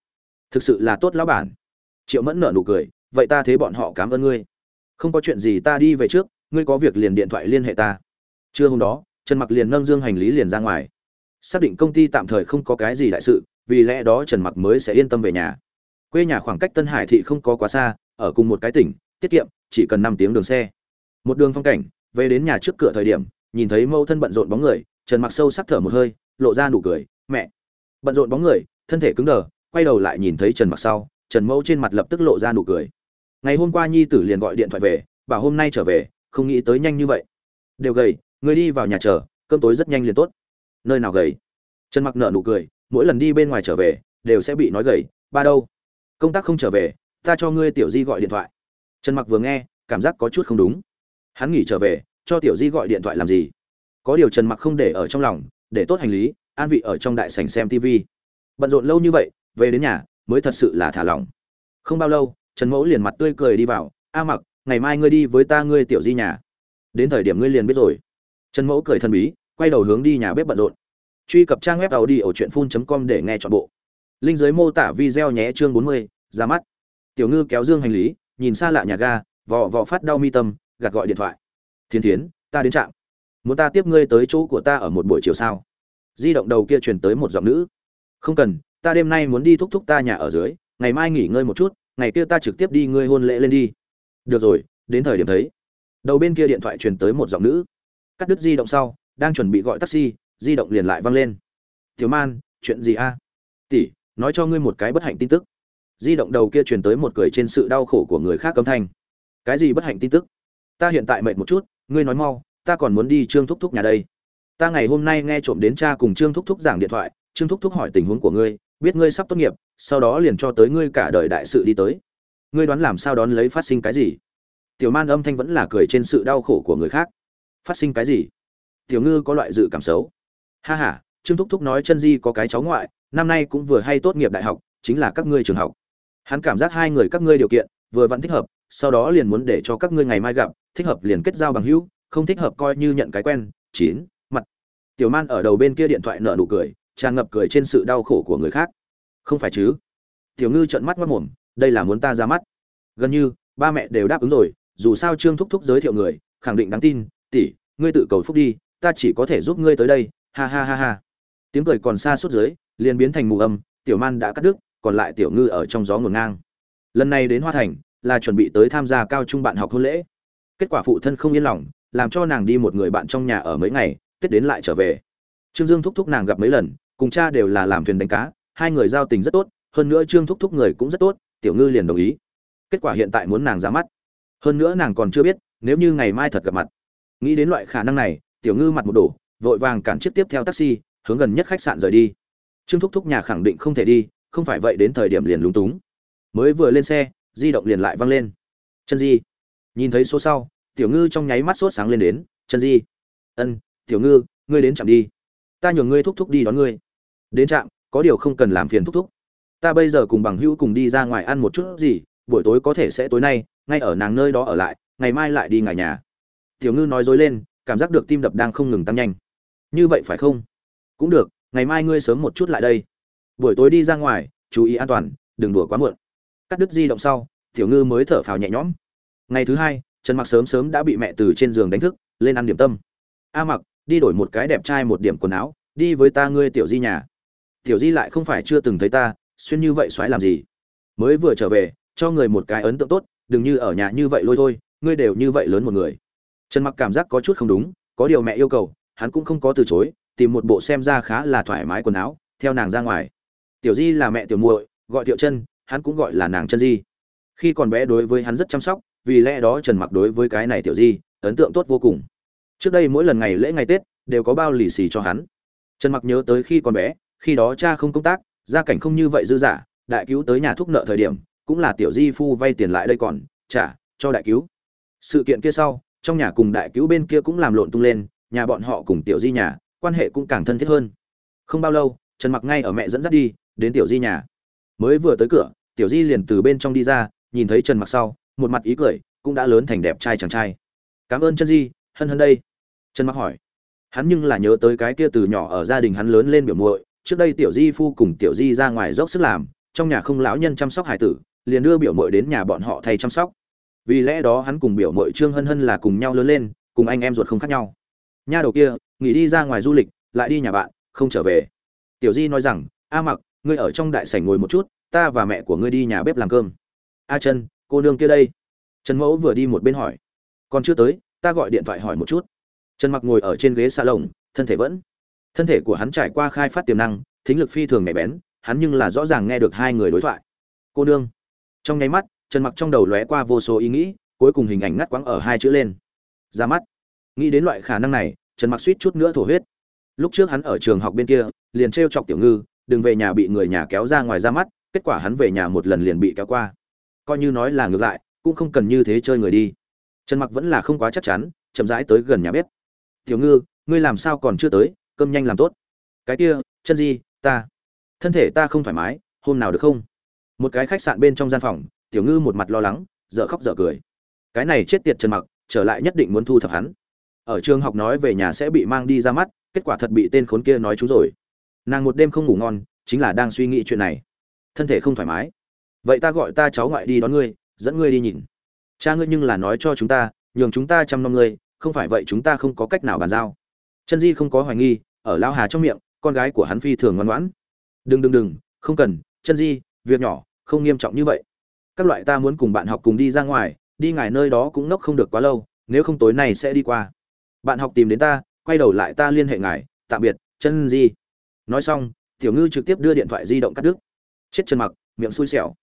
Thực sự là tốt lão bản. Triệu mẫn nở nụ cười, vậy ta thế bọn họ cảm ơn ngươi. Không có chuyện gì ta đi về trước, ngươi có việc liền điện thoại liên hệ ta. Trưa hôm đó, trần mặc liền nâng dương hành lý liền ra ngoài. Xác định công ty tạm thời không có cái gì đại sự, vì lẽ đó trần mặc mới sẽ yên tâm về nhà. Quê nhà khoảng cách tân hải thị không có quá xa ở cùng một cái tỉnh, tiết kiệm, chỉ cần năm tiếng đường xe. Một đường phong cảnh, về đến nhà trước cửa thời điểm, nhìn thấy Mẫu thân bận rộn bóng người, trần mặc sâu sắc thở một hơi, lộ ra nụ cười, mẹ. Bận rộn bóng người, thân thể cứng đờ, quay đầu lại nhìn thấy trần mặc sau trần mẫu trên mặt lập tức lộ ra nụ cười. Ngày hôm qua nhi tử liền gọi điện thoại về, bảo hôm nay trở về, không nghĩ tới nhanh như vậy. Đều gầy người đi vào nhà chờ, cơm tối rất nhanh liền tốt. Nơi nào gầy? Trần mặc nở nụ cười, mỗi lần đi bên ngoài trở về, đều sẽ bị nói gầy, ba đâu? Công tác không trở về ta cho ngươi tiểu di gọi điện thoại. Trần mặc vừa nghe cảm giác có chút không đúng. Hắn nghỉ trở về cho tiểu di gọi điện thoại làm gì? Có điều trần mặc không để ở trong lòng để tốt hành lý an vị ở trong đại sảnh xem tv bận rộn lâu như vậy về đến nhà mới thật sự là thả lỏng. Không bao lâu trần mẫu liền mặt tươi cười đi vào. A mặc ngày mai ngươi đi với ta ngươi tiểu di nhà. Đến thời điểm ngươi liền biết rồi. Trần mẫu cười thần bí quay đầu hướng đi nhà bếp bận rộn. Truy cập trang web tàu đi ở truyện phun com để nghe chọn bộ. Linh giới mô tả video nhé chương 40, ra mắt tiểu ngư kéo dương hành lý, nhìn xa lạ nhà ga, vò vò phát đau mi tâm, gạt gọi điện thoại. Thiên thiến, ta đến trạm. Muốn ta tiếp ngươi tới chỗ của ta ở một buổi chiều sao? Di động đầu kia truyền tới một giọng nữ. Không cần, ta đêm nay muốn đi thúc thúc ta nhà ở dưới, ngày mai nghỉ ngơi một chút, ngày kia ta trực tiếp đi ngươi hôn lễ lên đi. Được rồi, đến thời điểm thấy. Đầu bên kia điện thoại truyền tới một giọng nữ. Cắt đứt di động sau, đang chuẩn bị gọi taxi, di động liền lại văng lên. Thiếu man, chuyện gì a? Tỷ, nói cho ngươi một cái bất hạnh tin tức di động đầu kia truyền tới một cười trên sự đau khổ của người khác cấm thanh. Cái gì bất hạnh tin tức? Ta hiện tại mệt một chút, ngươi nói mau, ta còn muốn đi trương thúc thúc nhà đây. Ta ngày hôm nay nghe trộm đến cha cùng trương thúc thúc giảng điện thoại, trương thúc thúc hỏi tình huống của ngươi, biết ngươi sắp tốt nghiệp, sau đó liền cho tới ngươi cả đời đại sự đi tới. Ngươi đoán làm sao đón lấy phát sinh cái gì? Tiểu man âm thanh vẫn là cười trên sự đau khổ của người khác. Phát sinh cái gì? Tiểu ngư có loại dự cảm xấu. Ha ha, trương thúc thúc nói chân di có cái cháu ngoại, năm nay cũng vừa hay tốt nghiệp đại học, chính là các ngươi trường học hắn cảm giác hai người các ngươi điều kiện, vừa vẫn thích hợp, sau đó liền muốn để cho các ngươi ngày mai gặp, thích hợp liền kết giao bằng hữu, không thích hợp coi như nhận cái quen. Chín, mặt. Tiểu man ở đầu bên kia điện thoại nở nụ cười, tràn ngập cười trên sự đau khổ của người khác. Không phải chứ? Tiểu ngư trợn mắt mất mồm, đây là muốn ta ra mắt. Gần như, ba mẹ đều đáp ứng rồi, dù sao trương thúc thúc giới thiệu người, khẳng định đáng tin. Tỷ, ngươi tự cầu phúc đi, ta chỉ có thể giúp ngươi tới đây. Ha ha ha ha. Tiếng cười còn xa suốt dưới, liền biến thành mù âm, tiểu man đã cắt đứt còn lại tiểu ngư ở trong gió ngổn ngang. Lần này đến hoa thành, là chuẩn bị tới tham gia cao trung bạn học hôn lễ. Kết quả phụ thân không yên lòng, làm cho nàng đi một người bạn trong nhà ở mấy ngày tết đến lại trở về. Trương dương thúc thúc nàng gặp mấy lần, cùng cha đều là làm thuyền đánh cá, hai người giao tình rất tốt, hơn nữa trương thúc thúc người cũng rất tốt, tiểu ngư liền đồng ý. Kết quả hiện tại muốn nàng ra mắt. Hơn nữa nàng còn chưa biết, nếu như ngày mai thật gặp mặt. Nghĩ đến loại khả năng này, tiểu ngư mặt một đổ, vội vàng cản chiếc tiếp theo taxi, hướng gần nhất khách sạn rời đi. Trương thúc thúc nhà khẳng định không thể đi không phải vậy đến thời điểm liền lúng túng. Mới vừa lên xe, di động liền lại văng lên. Chân di. Nhìn thấy số sau, tiểu ngư trong nháy mắt sốt sáng lên đến. Chân di. Ân, tiểu ngư, ngươi đến chạm đi. Ta nhường ngươi thúc thúc đi đón ngươi. Đến trạm, có điều không cần làm phiền thúc thúc. Ta bây giờ cùng bằng hữu cùng đi ra ngoài ăn một chút gì, buổi tối có thể sẽ tối nay, ngay ở nàng nơi đó ở lại, ngày mai lại đi ngài nhà. Tiểu ngư nói dối lên, cảm giác được tim đập đang không ngừng tăng nhanh. Như vậy phải không? Cũng được, ngày mai ngươi sớm một chút lại đây buổi tối đi ra ngoài, chú ý an toàn, đừng đùa quá muộn. Cắt đứt di động sau, tiểu ngư mới thở phào nhẹ nhõm. Ngày thứ hai, trần mặc sớm sớm đã bị mẹ từ trên giường đánh thức, lên ăn điểm tâm. A mặc, đi đổi một cái đẹp trai một điểm quần áo, đi với ta ngươi tiểu di nhà. Tiểu di lại không phải chưa từng thấy ta, xuyên như vậy xoáy làm gì? Mới vừa trở về, cho người một cái ấn tượng tốt, đừng như ở nhà như vậy lôi thôi, ngươi đều như vậy lớn một người. Trần mặc cảm giác có chút không đúng, có điều mẹ yêu cầu, hắn cũng không có từ chối, tìm một bộ xem ra khá là thoải mái quần áo, theo nàng ra ngoài tiểu di là mẹ tiểu muội, gọi tiểu chân, hắn cũng gọi là nàng chân di. Khi còn bé đối với hắn rất chăm sóc, vì lẽ đó trần mặc đối với cái này tiểu di, ấn tượng tốt vô cùng. Trước đây mỗi lần ngày lễ ngày tết, đều có bao lì xì cho hắn. Trần mặc nhớ tới khi còn bé, khi đó cha không công tác, gia cảnh không như vậy dư giả đại cứu tới nhà thúc nợ thời điểm, cũng là tiểu di phu vay tiền lại đây còn, trả, cho đại cứu. Sự kiện kia sau, trong nhà cùng đại cứu bên kia cũng làm lộn tung lên, nhà bọn họ cùng tiểu di nhà, quan hệ cũng càng thân thiết hơn. Không bao lâu, trần mặc ngay ở mẹ dẫn dắt đi đến tiểu di nhà. Mới vừa tới cửa, tiểu di liền từ bên trong đi ra, nhìn thấy trần mặc sau, một mặt ý cười, cũng đã lớn thành đẹp trai chàng trai. Cảm ơn chân di, hân hân đây. Trần mặc hỏi. Hắn nhưng là nhớ tới cái kia từ nhỏ ở gia đình hắn lớn lên biểu muội, trước đây tiểu di phu cùng tiểu di ra ngoài dốc sức làm, trong nhà không lão nhân chăm sóc hải tử, liền đưa biểu muội đến nhà bọn họ thay chăm sóc. Vì lẽ đó hắn cùng biểu muội trương hân hân là cùng nhau lớn lên, cùng anh em ruột không khác nhau. Nha đầu kia, nghỉ đi ra ngoài du lịch, lại đi nhà bạn, không trở về. Tiểu di nói rằng, a mặc ngươi ở trong đại sảnh ngồi một chút, ta và mẹ của ngươi đi nhà bếp làm cơm. A chân cô nương kia đây. Trần mẫu vừa đi một bên hỏi. Còn chưa tới, ta gọi điện thoại hỏi một chút. Trần mặc ngồi ở trên ghế xa lồng thân thể vẫn, thân thể của hắn trải qua khai phát tiềm năng, thính lực phi thường nhạy bén, hắn nhưng là rõ ràng nghe được hai người đối thoại. Cô nương. Trong nháy mắt, trần mặc trong đầu lóe qua vô số ý nghĩ, cuối cùng hình ảnh ngắt quãng ở hai chữ lên. Ra mắt. Nghĩ đến loại khả năng này, trần mặc suýt chút nữa thổ huyết. Lúc trước hắn ở trường học bên kia, liền trêu chọc tiểu ngư đừng về nhà bị người nhà kéo ra ngoài ra mắt, kết quả hắn về nhà một lần liền bị kéo qua. Coi như nói là ngược lại, cũng không cần như thế chơi người đi. Trần mặc vẫn là không quá chắc chắn, chậm rãi tới gần nhà bếp. Tiểu ngư, ngươi làm sao còn chưa tới, cơm nhanh làm tốt. Cái kia, chân di ta. Thân thể ta không thoải mái, hôm nào được không? Một cái khách sạn bên trong gian phòng, tiểu ngư một mặt lo lắng, dở khóc dở cười. Cái này chết tiệt trần mặc, trở lại nhất định muốn thu thập hắn. Ở trường học nói về nhà sẽ bị mang đi ra mắt, kết quả thật bị tên khốn kia nói chú rồi nàng một đêm không ngủ ngon, chính là đang suy nghĩ chuyện này. Thân thể không thoải mái. Vậy ta gọi ta cháu ngoại đi đón ngươi, dẫn ngươi đi nhìn. Cha ngươi nhưng là nói cho chúng ta, nhường chúng ta chăm nom ngươi, không phải vậy chúng ta không có cách nào bàn giao. Chân di không có hoài nghi, ở lao hà trong miệng, con gái của hắn phi thường ngoan ngoãn. Đừng đừng đừng, không cần, chân di, việc nhỏ, không nghiêm trọng như vậy. Các loại ta muốn cùng bạn học cùng đi ra ngoài, đi ngài nơi đó cũng nốc không được quá lâu, nếu không tối nay sẽ đi qua. Bạn học tìm đến ta, quay đầu lại ta liên hệ ngài, tạm biệt, chân di nói xong, tiểu ngư trực tiếp đưa điện thoại di động cắt đứt. Chết chân mặc, miệng xui xẻo.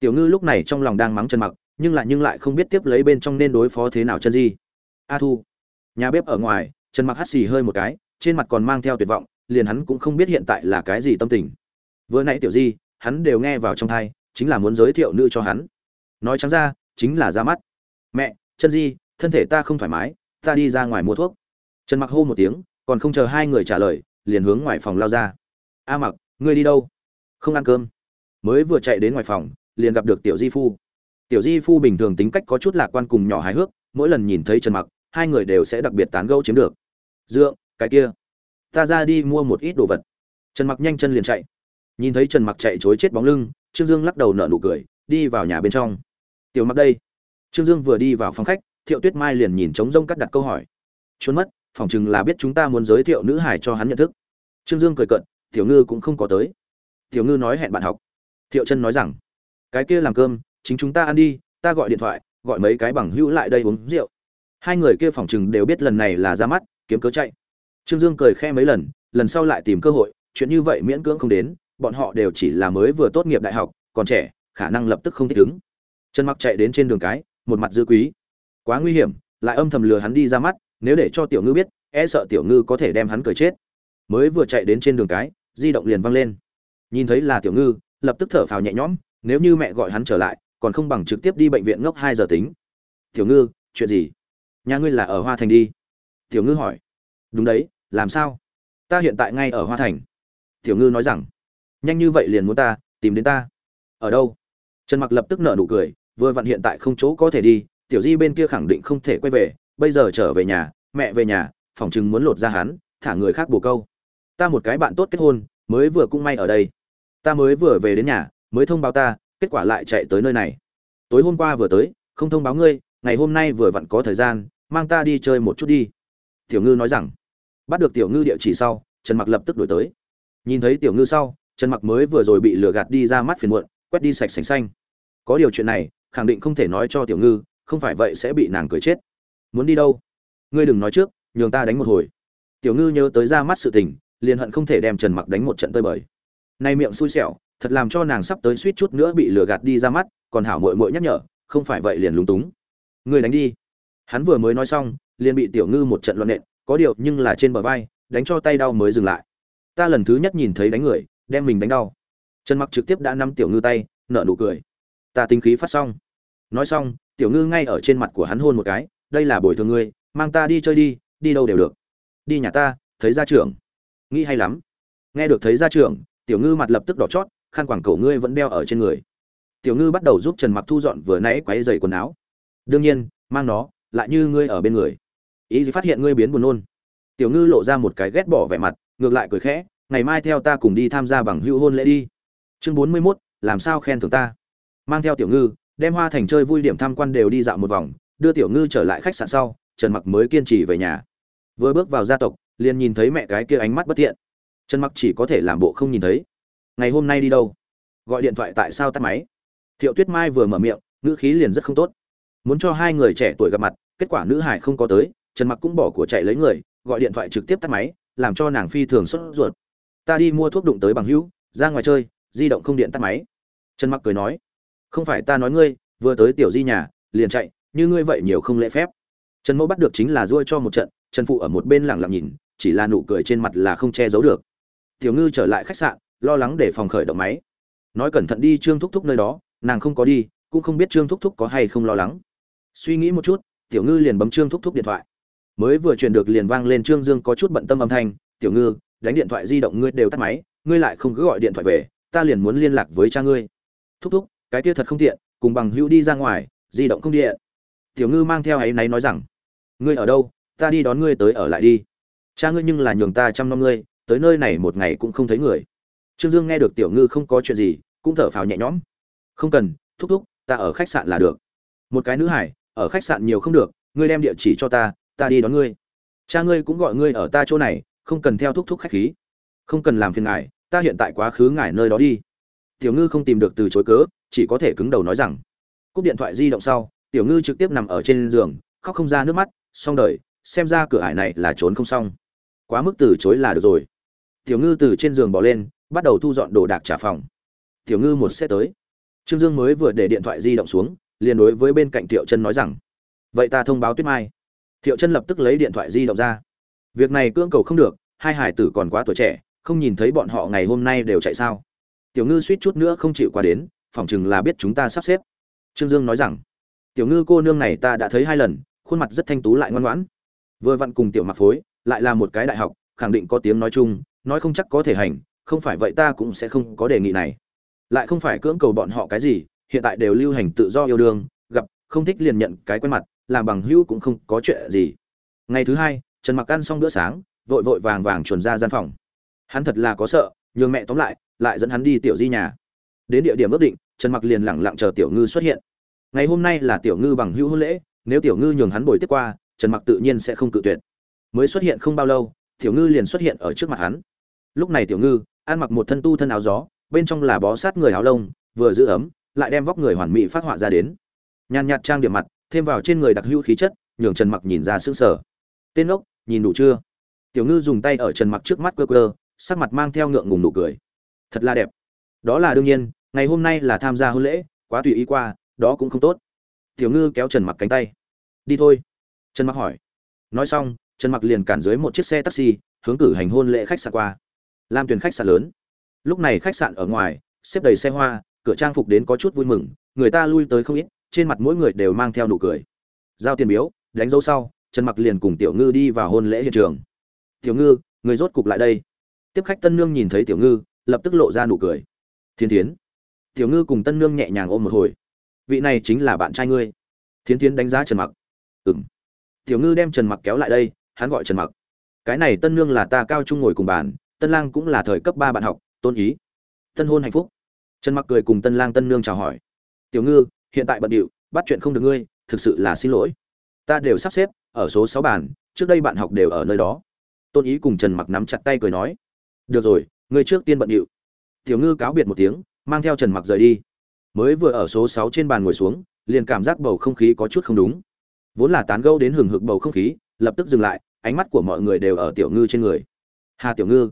Tiểu ngư lúc này trong lòng đang mắng chân mặc, nhưng lại nhưng lại không biết tiếp lấy bên trong nên đối phó thế nào chân di. A thu. Nhà bếp ở ngoài chân mặc hắt xì hơi một cái, trên mặt còn mang theo tuyệt vọng, liền hắn cũng không biết hiện tại là cái gì tâm tình. Vừa nãy tiểu di, hắn đều nghe vào trong thai, chính là muốn giới thiệu nữ cho hắn. Nói trắng ra, chính là ra mắt. Mẹ chân di, thân thể ta không thoải mái, ta đi ra ngoài mua thuốc. Trần mặc hô một tiếng, còn không chờ hai người trả lời liền hướng ngoài phòng lao ra. A mặc, ngươi đi đâu? Không ăn cơm. Mới vừa chạy đến ngoài phòng, liền gặp được tiểu di phu. Tiểu di phu bình thường tính cách có chút lạc quan cùng nhỏ hài hước, mỗi lần nhìn thấy trần mặc, hai người đều sẽ đặc biệt tán gẫu chiếm được. Dựa cái kia. Ta ra đi mua một ít đồ vật. Trần mặc nhanh chân liền chạy. Nhìn thấy trần mặc chạy chối chết bóng lưng, trương dương lắc đầu nở nụ cười, đi vào nhà bên trong. Tiểu mặc đây. Trương dương vừa đi vào phòng khách, thiệu tuyết mai liền nhìn trống rông cắt đặt câu hỏi. Trốn mất. Phỏng chừng là biết chúng ta muốn giới thiệu nữ hải cho hắn nhận thức. Trương dương cười cận tiểu ngư cũng không có tới. Tiểu ngư nói hẹn bạn học. Thiệu chân nói rằng, cái kia làm cơm, chính chúng ta ăn đi, ta gọi điện thoại, gọi mấy cái bằng hữu lại đây uống rượu. Hai người kia phỏng chừng đều biết lần này là ra mắt, kiếm cớ chạy. Trương dương cười khe mấy lần lần sau lại tìm cơ hội, chuyện như vậy miễn cưỡng không đến, bọn họ đều chỉ là mới vừa tốt nghiệp đại học, còn trẻ, khả năng lập tức không thích ứng. Trần mặc chạy đến trên đường cái, một mặt dư quý. Quá nguy hiểm, lại âm thầm lừa hắn đi ra mắt nếu để cho tiểu ngư biết e sợ tiểu ngư có thể đem hắn cười chết. Mới vừa chạy đến trên đường cái, di động liền văng lên. Nhìn thấy là tiểu ngư, lập tức thở phào nhẹ nhõm, nếu như mẹ gọi hắn trở lại, còn không bằng trực tiếp đi bệnh viện ngốc hai giờ tính. Tiểu ngư, chuyện gì? Nhà ngươi là ở hoa thành đi. Tiểu ngư hỏi. Đúng đấy, làm sao? Ta hiện tại ngay ở hoa thành. Tiểu ngư nói rằng. Nhanh như vậy liền muốn ta, tìm đến ta. Ở đâu? Trần mặc lập tức nở nụ cười, vừa vặn hiện tại không chỗ có thể đi, tiểu di bên kia khẳng định không thể quay về bây giờ trở về nhà, mẹ về nhà, phòng chừng muốn lột ra hắn, thả người khác bồ câu. Ta một cái bạn tốt kết hôn, mới vừa cũng may ở đây. Ta mới vừa về đến nhà, mới thông báo ta, kết quả lại chạy tới nơi này. Tối hôm qua vừa tới, không thông báo ngươi, ngày hôm nay vừa vặn có thời gian, mang ta đi chơi một chút đi. Tiểu ngư nói rằng. Bắt được tiểu ngư địa chỉ sau, trần mặc lập tức đổi tới. Nhìn thấy tiểu ngư sau, trần mặc mới vừa rồi bị lừa gạt đi ra mắt phiền muộn, quét đi sạch sành xanh. Có điều chuyện này, khẳng định không thể nói cho tiểu ngư, không phải vậy sẽ bị nàng cười chết muốn đi đâu? Ngươi đừng nói trước, nhường ta đánh một hồi. Tiểu ngư nhớ tới ra mắt sự tình, liền hận không thể đem trần mặc đánh một trận tơi bời. Nay miệng xui xẻo, thật làm cho nàng sắp tới suýt chút nữa bị lừa gạt đi ra mắt, còn hảo mội mội nhắc nhở, không phải vậy liền lúng túng. Ngươi đánh đi. Hắn vừa mới nói xong, liền bị tiểu ngư một trận loạn nện, có điều nhưng là trên bờ vai, đánh cho tay đau mới dừng lại. Ta lần thứ nhất nhìn thấy đánh người, đem mình đánh đau. Trần mặc trực tiếp đã nắm tiểu ngư tay, nở nụ cười. Ta tính khí phát xong. Nói xong, tiểu ngư ngay ở trên mặt của hắn hôn một cái đây là bồi thường ngươi mang ta đi chơi đi đi đâu đều được. Đi nhà ta thấy gia trưởng. Nghĩ hay lắm. Nghe được thấy gia trưởng tiểu ngư mặt lập tức đỏ chót khăn quảng cổ ngươi vẫn đeo ở trên người. Tiểu ngư bắt đầu giúp trần mặc thu dọn vừa nãy quấy dày quần áo. Đương nhiên mang nó lại như ngươi ở bên người. Ý gì phát hiện ngươi biến buồn nôn? Tiểu ngư lộ ra một cái ghét bỏ vẻ mặt ngược lại cười khẽ ngày mai theo ta cùng đi tham gia bằng hữu hôn lễ đi. Chương bốn mươi 41, làm sao khen thưởng ta? Mang theo tiểu ngư đem hoa thành chơi vui điểm tham quan đều đi dạo một vòng đưa tiểu ngư trở lại khách sạn sau, trần mặc mới kiên trì về nhà. Vừa bước vào gia tộc, liền nhìn thấy mẹ cái kia ánh mắt bất thiện. Trần mặc chỉ có thể làm bộ không nhìn thấy. Ngày hôm nay đi đâu? Gọi điện thoại tại sao tắt máy? Thiệu tuyết mai vừa mở miệng, ngữ khí liền rất không tốt. Muốn cho hai người trẻ tuổi gặp mặt, kết quả nữ hải không có tới, trần mặc cũng bỏ của chạy lấy người, gọi điện thoại trực tiếp tắt máy, làm cho nàng phi thường sốt ruột. Ta đi mua thuốc đụng tới bằng hữu, ra ngoài chơi, di động không điện tắt máy. Trần mặc cười nói, không phải ta nói ngươi, vừa tới tiểu di nhà, liền chạy như ngươi vậy nhiều không lễ phép. Trần mẫu bắt được chính là ruôi cho một trận, trần phụ ở một bên lẳng lặng nhìn, chỉ là nụ cười trên mặt là không che giấu được. Tiểu ngư trở lại khách sạn, lo lắng để phòng khởi động máy. Nói cẩn thận đi trương thúc thúc nơi đó, nàng không có đi, cũng không biết trương thúc thúc có hay không lo lắng. Suy nghĩ một chút, tiểu ngư liền bấm trương thúc thúc điện thoại. Mới vừa truyền được liền vang lên trương dương có chút bận tâm âm thanh, tiểu ngư, đánh điện thoại di động ngươi đều tắt máy, ngươi lại không cứ gọi điện thoại về, ta liền muốn liên lạc với cha ngươi. Thúc thúc, cái kia thật không tiện, cùng bằng hữu đi ra ngoài, di động không điện tiểu ngư mang theo ấy náy nói rằng, ngươi ở đâu? Ta đi đón ngươi tới ở lại đi. Cha ngươi nhưng là nhường ta chăm nom ngươi, tới nơi này một ngày cũng không thấy người. Trương dương nghe được tiểu ngư không có chuyện gì, cũng thở phào nhẹ nhõm. Không cần, thúc thúc, ta ở khách sạn là được. Một cái nữ hải, ở khách sạn nhiều không được, ngươi đem địa chỉ cho ta ta đi đón ngươi. Cha ngươi cũng gọi ngươi ở ta chỗ này, không cần theo thúc thúc khách khí. Không cần làm phiền ngài, ta hiện tại quá khứ ngài nơi đó đi. Tiểu ngư không tìm được từ chối cớ, chỉ có thể cứng đầu nói rằng, cúp điện thoại di động sau tiểu ngư trực tiếp nằm ở trên giường, khóc không ra nước mắt, xong đời, xem ra cửa ải này là trốn không xong. Quá mức từ chối là được rồi. Tiểu ngư từ trên giường bỏ lên, bắt đầu thu dọn đồ đạc trả phòng. Tiểu ngư một xe tới. Trương dương mới vừa để điện thoại di động xuống, liền đối với bên cạnh thiệu chân nói rằng, vậy ta thông báo tuyết mai. Thiệu chân lập tức lấy điện thoại di động ra. Việc này cưỡng cầu không được, hai hải tử còn quá tuổi trẻ, không nhìn thấy bọn họ ngày hôm nay đều chạy sao? Tiểu ngư suýt chút nữa không chịu qua đến, phỏng chừng là biết chúng ta sắp xếp. Trương dương nói rằng tiểu ngư cô nương này ta đã thấy hai lần, khuôn mặt rất thanh tú lại ngoan ngoãn. Vừa vặn cùng tiểu mặc phối, lại là một cái đại học, khẳng định có tiếng nói chung, nói không chắc có thể hành, không phải vậy ta cũng sẽ không có đề nghị này. Lại không phải cưỡng cầu bọn họ cái gì, hiện tại đều lưu hành tự do yêu đương, gặp, không thích liền nhận cái quen mặt, làm bằng hữu cũng không có chuyện gì. Ngày thứ hai, trần mặc ăn xong bữa sáng, vội vội vàng vàng chuồn ra gian phòng. Hắn thật là có sợ, nhường mẹ tóm lại lại dẫn hắn đi tiểu di nhà. Đến địa điểm ước định, trần mặc liền lẳng lặng chờ tiểu ngư xuất hiện ngày hôm nay là tiểu ngư bằng hữu hôn lễ, nếu tiểu ngư nhường hắn bồi tiếp qua, trần mặc tự nhiên sẽ không cự tuyệt. Mới xuất hiện không bao lâu, tiểu ngư liền xuất hiện ở trước mặt hắn. Lúc này tiểu ngư, ăn mặc một thân tu thân áo gió, bên trong là bó sát người áo lông, vừa giữ ấm, lại đem vóc người hoàn mỹ phát họa ra đến. Nhàn nhạt trang điểm mặt, thêm vào trên người đặc hữu khí chất, nhường trần mặc nhìn ra sững sờ. Tên ốc nhìn đủ chưa? Tiểu ngư dùng tay ở trần mặc trước mắt quơ quơ, sắc mặt mang theo ngượng ngùng nụ cười. Thật là đẹp. Đó là đương nhiên, ngày hôm nay là tham gia hôn lễ, quá tùy ý qua đó cũng không tốt. Tiểu ngư kéo trần mặc cánh tay. Đi thôi. Trần mặc hỏi. Nói xong, trần mặc liền cản dưới một chiếc xe taxi, hướng cử hành hôn lễ khách sạn qua. Lam tuyền khách sạn lớn. Lúc này khách sạn ở ngoài, xếp đầy xe hoa, cửa trang phục đến có chút vui mừng, người ta lui tới không ít, trên mặt mỗi người đều mang theo nụ cười. Giao tiền biếu, đánh dấu sau, trần mặc liền cùng tiểu ngư đi vào hôn lễ hiện trường. Tiểu ngư, người rốt cục lại đây. Tiếp khách tân nương nhìn thấy tiểu ngư, lập tức lộ ra nụ cười. Thiên thiến. Tiểu ngư cùng tân nương nhẹ nhàng ôm một hồi vị này chính là bạn trai ngươi. Thiến thiến đánh giá trần mặc. Ừ m tiểu ngư đem trần mặc kéo lại đây, hắn gọi trần mặc. Cái này tân nương là ta cao trung ngồi cùng bàn tân lang cũng là thời cấp ba bạn học, tôn ý. Tân hôn hạnh phúc. Trần mặc cười cùng tân lang tân nương chào hỏi. Tiểu ngư, hiện tại bận điệu, bắt chuyện không được ngươi, thực sự là xin lỗi. Ta đều sắp xếp, ở số sáu bàn, trước đây bạn học đều ở nơi đó. Tôn ý cùng trần mặc nắm chặt tay cười nói. Được rồi, ngươi trước tiên bận điệu. Tiểu ngư cáo biệt một tiếng, mang theo trần mặc rời đi mới vừa ở số sáu trên bàn ngồi xuống, liền cảm giác bầu không khí có chút không đúng. Vốn là tán gẫu đến hừng hực bầu không khí, lập tức dừng lại, ánh mắt của mọi người đều ở tiểu ngư trên người. Hà tiểu ngư?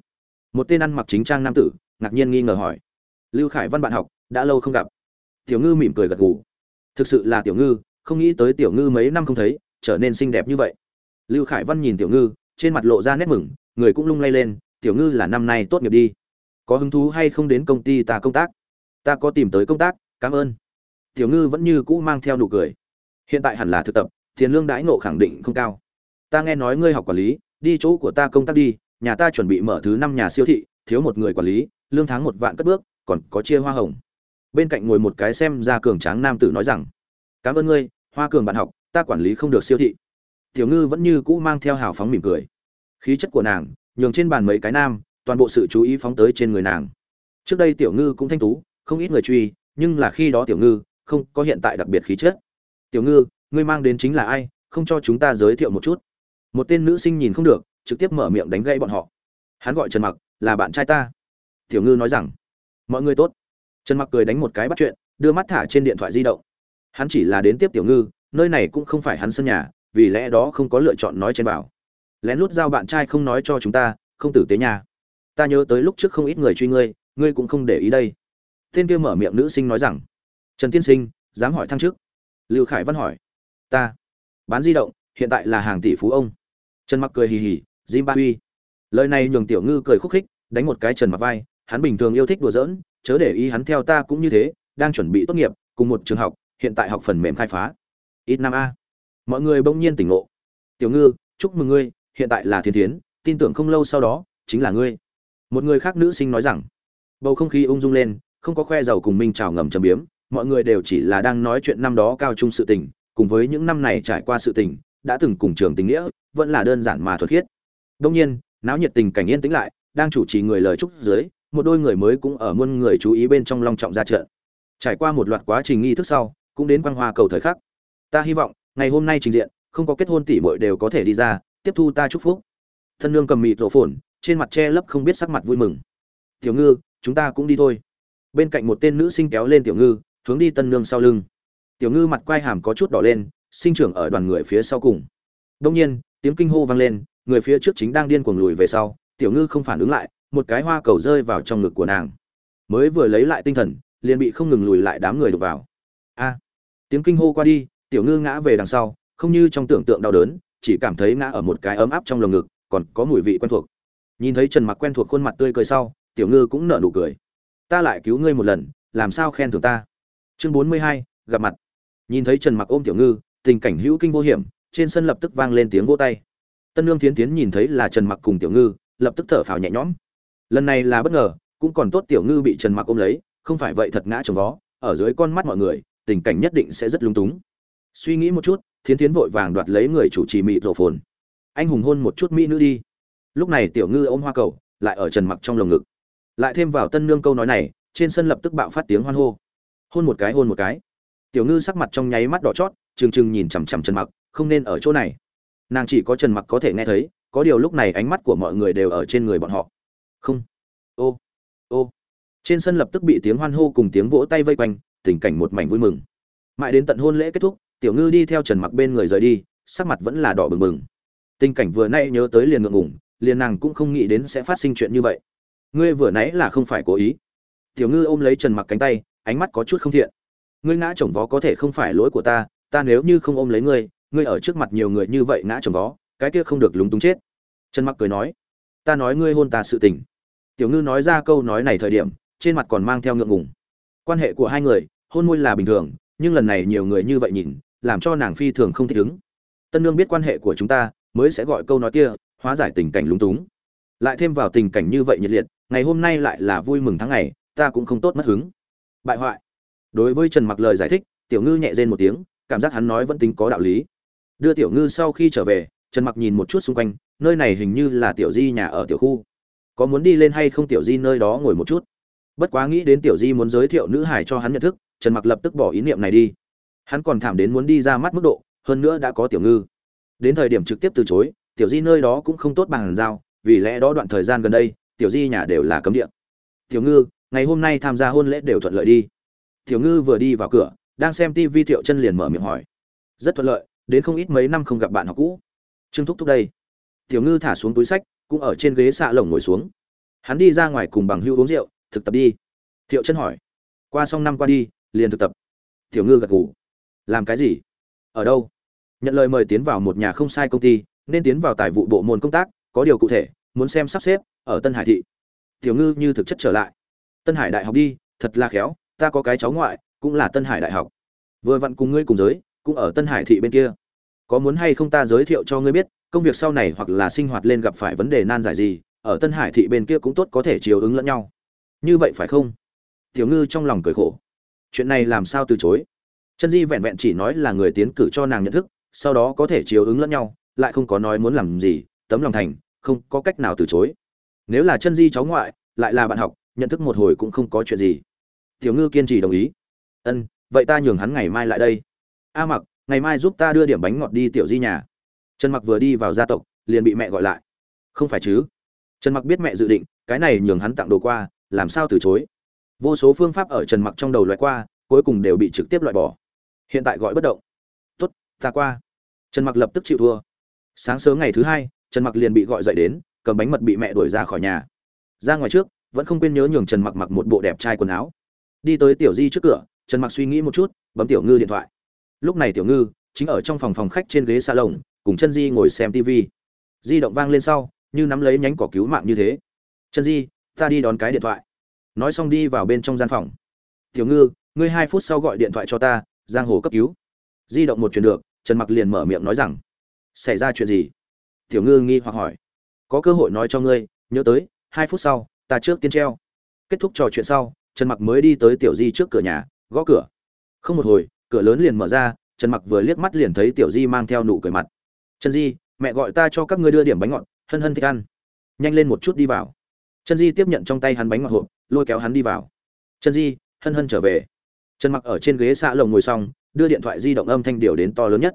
Một tên ăn mặc chính trang nam tử, ngạc nhiên nghi ngờ hỏi. Lưu khải văn bạn học, đã lâu không gặp. Tiểu ngư mỉm cười gật gù. Thực sự là tiểu ngư, không nghĩ tới tiểu ngư mấy năm không thấy, trở nên xinh đẹp như vậy. Lưu khải văn nhìn tiểu ngư, trên mặt lộ ra nét mừng, người cũng lung lay lên, tiểu ngư là năm nay tốt nghiệp đi. Có hứng thú hay không đến công ty ta công tác? Ta có tìm tới công tác cảm ơn. Tiểu ngư vẫn như cũ mang theo nụ cười. Hiện tại hẳn là thực tập, tiền lương đãi ngộ khẳng định không cao. Ta nghe nói ngươi học quản lý, đi chỗ của ta công tác đi, nhà ta chuẩn bị mở thứ năm nhà siêu thị, thiếu một người quản lý, lương tháng một vạn cất bước, còn có chia hoa hồng. Bên cạnh ngồi một cái xem ra cường tráng nam tử nói rằng, cảm ơn ngươi, hoa cường bạn học, ta quản lý không được siêu thị. Tiểu ngư vẫn như cũ mang theo hào phóng mỉm cười. Khí chất của nàng, nhường trên bàn mấy cái nam, toàn bộ sự chú ý phóng tới trên người nàng. Trước đây tiểu ngư cũng thanh tú, không ít người truy nhưng là khi đó tiểu ngư không có hiện tại đặc biệt khí chất. Tiểu ngư, ngươi mang đến chính là ai, không cho chúng ta giới thiệu một chút? Một tên nữ sinh nhìn không được, trực tiếp mở miệng đánh gãy bọn họ. Hắn gọi trần mặc, là bạn trai ta. Tiểu ngư nói rằng, mọi người tốt. Trần mặc cười đánh một cái bắt chuyện, đưa mắt thả trên điện thoại di động. Hắn chỉ là đến tiếp tiểu ngư, nơi này cũng không phải hắn sân nhà, vì lẽ đó không có lựa chọn nói trên bảo. Lén lút giao bạn trai không nói cho chúng ta, không tử tế nhà. Ta nhớ tới lúc trước không ít người truy ngươi ngươi cũng không để ý đây tên kia mở miệng nữ sinh nói rằng, trần tiên sinh, dám hỏi thăng chức? Lưu khải văn hỏi, ta, bán di động, hiện tại là hàng tỷ phú ông. Trần mặc cười hì hì zimbabwe lời này nhường tiểu ngư cười khúc khích, đánh một cái trần mặc vai, hắn bình thường yêu thích đùa giỡn, chớ để ý hắn theo ta cũng như thế, đang chuẩn bị tốt nghiệp, cùng một trường học, hiện tại học phần mềm khai phá. Ít năm a. Mọi người bỗng nhiên tỉnh ngộ. Tiểu ngư, chúc mừng ngươi, hiện tại là thiên thiến, tin tưởng không lâu sau đó, chính là ngươi. Một người khác nữ sinh nói rằng, bầu không khí ung dung lên không có khoe giàu cùng minh trào ngầm trầm biếm, mọi người đều chỉ là đang nói chuyện năm đó cao trung sự tình, cùng với những năm này trải qua sự tình, đã từng cùng trường tình nghĩa, vẫn là đơn giản mà thuật khiết. Đông nhiên, náo nhiệt tình cảnh yên tĩnh lại, đang chủ trì người lời chúc dưới, một đôi người mới cũng ở muôn người chú ý bên trong long trọng ra trận. Trải qua một loạt quá trình nghi thức sau, cũng đến quang hoa cầu thời khắc. Ta hy vọng, ngày hôm nay trình diện, không có kết hôn tỷ muội đều có thể đi ra, tiếp thu ta chúc phúc. Thân nương cầm mịt rổ phồn, trên mặt che lấp không biết sắc mặt vui mừng. Tiểu ngư, chúng ta cũng đi thôi bên cạnh một tên nữ sinh kéo lên tiểu ngư, hướng đi tân nương sau lưng. Tiểu ngư mặt quai hàm có chút đỏ lên, sinh trưởng ở đoàn người phía sau cùng. Đông nhiên, tiếng kinh hô vang lên, người phía trước chính đang điên cuồng lùi về sau, tiểu ngư không phản ứng lại, một cái hoa cầu rơi vào trong ngực của nàng. Mới vừa lấy lại tinh thần, liền bị không ngừng lùi lại đám người đục vào. A! Tiếng kinh hô qua đi, tiểu ngư ngã về đằng sau, không như trong tưởng tượng đau đớn, chỉ cảm thấy ngã ở một cái ấm áp trong lồng ngực, còn có mùi vị quen thuộc. Nhìn thấy trần mặc quen thuộc khuôn mặt tươi cười sau, tiểu ngư cũng nở nụ cười ta lại cứu ngươi một lần làm sao khen thưởng ta? Chương 42, gặp mặt. Nhìn thấy trần mặc ôm tiểu ngư tình cảnh hữu kinh vô hiểm trên sân lập tức vang lên tiếng vỗ tay. Tân lương tiến tiến nhìn thấy là trần mặc cùng tiểu ngư lập tức thở phào nhẹ nhõm. Lần này là bất ngờ cũng còn tốt tiểu ngư bị trần mặc ôm lấy không phải vậy thật ngã trồng vó ở dưới con mắt mọi người tình cảnh nhất định sẽ rất lung túng. Suy nghĩ một chút thiến tiến vội vàng đoạt lấy người chủ trì mị rổ phồn. Anh hùng hôn một chút mỹ nữ đi. Lúc này tiểu ngư ôm hoa cầu lại ở trần mặc trong lồng ngực lại thêm vào tân nương câu nói này, trên sân lập tức bạo phát tiếng hoan hô. Hôn một cái, hôn một cái. Tiểu ngư sắc mặt trong nháy mắt đỏ chót, trừng trừng nhìn chằm chằm trần mặc, không nên ở chỗ này. Nàng chỉ có trần mặc có thể nghe thấy, có điều lúc này ánh mắt của mọi người đều ở trên người bọn họ. Không. Ô ô. Trên sân lập tức bị tiếng hoan hô cùng tiếng vỗ tay vây quanh, tình cảnh một mảnh vui mừng. Mãi đến tận hôn lễ kết thúc, tiểu ngư đi theo trần mặc bên người rời đi, sắc mặt vẫn là đỏ bừng bừng. Tình cảnh vừa nay nhớ tới liền ngượng ngủng liền nàng cũng không nghĩ đến sẽ phát sinh chuyện như vậy ngươi vừa nãy là không phải cố ý. Tiểu ngư ôm lấy trần mặc cánh tay, ánh mắt có chút không thiện. Ngươi ngã chồng vó có thể không phải lỗi của ta ta nếu như không ôm lấy ngươi ngươi ở trước mặt nhiều người như vậy ngã chồng vó, cái kia không được lúng túng chết. Trần mặc cười nói, ta nói ngươi hôn ta sự tình. Tiểu ngư nói ra câu nói này thời điểm, trên mặt còn mang theo ngượng ngùng. Quan hệ của hai người, hôn môi là bình thường, nhưng lần này nhiều người như vậy nhìn, làm cho nàng phi thường không thích ứng. Tân nương biết quan hệ của chúng ta, mới sẽ gọi câu nói kia, hóa giải tình cảnh lúng túng. Lại thêm vào tình cảnh như vậy nhiệt liệt ngày hôm nay lại là vui mừng tháng ngày, ta cũng không tốt mất hứng. Bại hoại. Đối với trần mặc lời giải thích, tiểu ngư nhẹ rên một tiếng, cảm giác hắn nói vẫn tính có đạo lý. Đưa tiểu ngư sau khi trở về, trần mặc nhìn một chút xung quanh, nơi này hình như là tiểu di nhà ở tiểu khu. Có muốn đi lên hay không tiểu di nơi đó ngồi một chút. Bất quá nghĩ đến tiểu di muốn giới thiệu nữ hải cho hắn nhận thức, trần mặc lập tức bỏ ý niệm này đi. Hắn còn thảm đến muốn đi ra mắt mức độ, hơn nữa đã có tiểu ngư. Đến thời điểm trực tiếp từ chối, tiểu di nơi đó cũng không tốt bằng giao, vì lẽ đó đoạn thời gian gần đây tiểu di nhà đều là cấm địa. Tiểu ngư, ngày hôm nay tham gia hôn lễ đều thuận lợi đi. Tiểu ngư vừa đi vào cửa, đang xem tv thiệu chân liền mở miệng hỏi. Rất thuận lợi, đến không ít mấy năm không gặp bạn học cũ. Trương thúc thúc đây. Tiểu ngư thả xuống túi sách, cũng ở trên ghế xạ lồng ngồi xuống. Hắn đi ra ngoài cùng bằng hưu uống rượu, thực tập đi. Thiệu chân hỏi. Qua xong năm qua đi, liền thực tập. Tiểu ngư gật gù. Làm cái gì? Ở đâu? Nhận lời mời tiến vào một nhà không sai công ty, nên tiến vào tài vụ bộ môn công tác, có điều cụ thể, muốn xem sắp xếp ở tân hải thị. Tiểu ngư như thực chất trở lại. Tân hải đại học đi, thật là khéo, ta có cái cháu ngoại, cũng là tân hải đại học. Vừa vặn cùng ngươi cùng giới, cũng ở tân hải thị bên kia. Có muốn hay không ta giới thiệu cho ngươi biết, công việc sau này hoặc là sinh hoạt lên gặp phải vấn đề nan giải gì, ở tân hải thị bên kia cũng tốt có thể chiều ứng lẫn nhau. Như vậy phải không? Tiểu ngư trong lòng cười khổ. Chuyện này làm sao từ chối? Chân di vẹn vẹn chỉ nói là người tiến cử cho nàng nhận thức, sau đó có thể chiều ứng lẫn nhau, lại không có nói muốn làm gì, tấm lòng thành, không có cách nào từ chối nếu là chân di cháu ngoại, lại là bạn học, nhận thức một hồi cũng không có chuyện gì. Tiểu ngư kiên trì đồng ý. Ân, vậy ta nhường hắn ngày mai lại đây. A mặc, ngày mai giúp ta đưa điểm bánh ngọt đi tiểu di nhà. Trần mặc vừa đi vào gia tộc, liền bị mẹ gọi lại. Không phải chứ? Trần mặc biết mẹ dự định, cái này nhường hắn tặng đồ qua, làm sao từ chối? Vô số phương pháp ở trần mặc trong đầu loại qua, cuối cùng đều bị trực tiếp loại bỏ. Hiện tại gọi bất động. Tốt, ta qua. Trần mặc lập tức chịu thua. Sáng sớm ngày thứ hai, trần mặc liền bị gọi dậy đến cầm bánh mật bị mẹ đuổi ra khỏi nhà. Ra ngoài trước, vẫn không quên nhớ nhường trần mặc mặc một bộ đẹp trai quần áo. Đi tới tiểu di trước cửa, trần mặc suy nghĩ một chút, bấm tiểu ngư điện thoại. Lúc này tiểu ngư chính ở trong phòng phòng khách trên ghế salon, cùng chân di ngồi xem tv di động vang lên sau, như nắm lấy nhánh cỏ cứu mạng như thế. Chân di, ta đi đón cái điện thoại. Nói xong đi vào bên trong gian phòng. Tiểu ngư, ngươi hai phút sau gọi điện thoại cho ta, giang hồ cấp cứu. Di động một chuyện được, trần mặc liền mở miệng nói rằng, xảy ra chuyện gì? Tiểu ngư nghi hoặc hỏi có cơ hội nói cho ngươi, nhớ tới, hai phút sau, ta trước tiên treo. Kết thúc trò chuyện sau, trần mặc mới đi tới tiểu di trước cửa nhà, gõ cửa. Không một hồi, cửa lớn liền mở ra, trần mặc vừa liếc mắt liền thấy tiểu di mang theo nụ cười mặt. Trần di, mẹ gọi ta cho các ngươi đưa điểm bánh ngọt, hân hân thích ăn. Nhanh lên một chút đi vào. Trần di tiếp nhận trong tay hắn bánh ngọt hộp, lôi kéo hắn đi vào. Trần di, hân hân trở về. Trần mặc ở trên ghế xạ lồng ngồi xong, đưa điện thoại di động âm thanh điều đến to lớn nhất.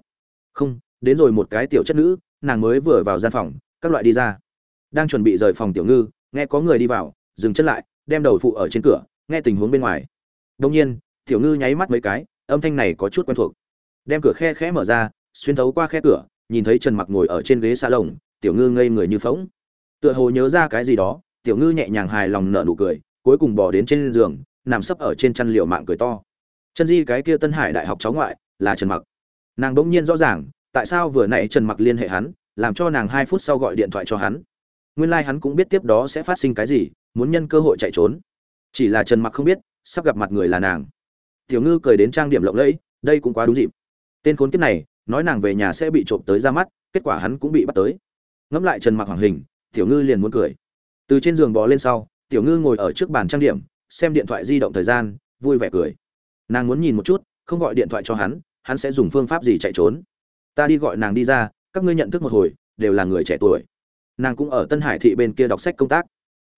Không, đến rồi một cái tiểu chất nữ, nàng mới vừa vào gian phòng, các loại đi ra đang chuẩn bị rời phòng tiểu ngư, nghe có người đi vào, dừng chân lại, đem đầu phụ ở trên cửa, nghe tình huống bên ngoài. Đông nhiên, tiểu ngư nháy mắt mấy cái, âm thanh này có chút quen thuộc. Đem cửa khe khẽ mở ra, xuyên thấu qua khe cửa, nhìn thấy trần mặc ngồi ở trên ghế xa lồng, tiểu ngư ngây người như phóng tựa hồ nhớ ra cái gì đó, tiểu ngư nhẹ nhàng hài lòng nở nụ cười, cuối cùng bỏ đến trên giường, nằm sấp ở trên chăn liệu mạng cười to. Chân di cái kia tân hải đại học cháu ngoại, là trần mặc. Nàng bỗng nhiên rõ ràng, tại sao vừa nãy trần mặc liên hệ hắn, làm cho nàng hai phút sau gọi điện thoại cho hắn nguyên lai like hắn cũng biết tiếp đó sẽ phát sinh cái gì, muốn nhân cơ hội chạy trốn. Chỉ là trần mặc không biết, sắp gặp mặt người là nàng. Tiểu ngư cười đến trang điểm lộng lẫy, đây cũng quá đúng dịp. Tên khốn kiếp này, nói nàng về nhà sẽ bị trộm tới ra mắt, kết quả hắn cũng bị bắt tới. Ngẫm lại trần mặc hoàng hình, tiểu ngư liền muốn cười. Từ trên giường bò lên sau, tiểu ngư ngồi ở trước bàn trang điểm, xem điện thoại di động thời gian, vui vẻ cười. Nàng muốn nhìn một chút, không gọi điện thoại cho hắn hắn sẽ dùng phương pháp gì chạy trốn. Ta đi gọi nàng đi ra, các ngươi nhận thức một hồi, đều là người trẻ tuổi nàng cũng ở tân hải thị bên kia đọc sách công tác.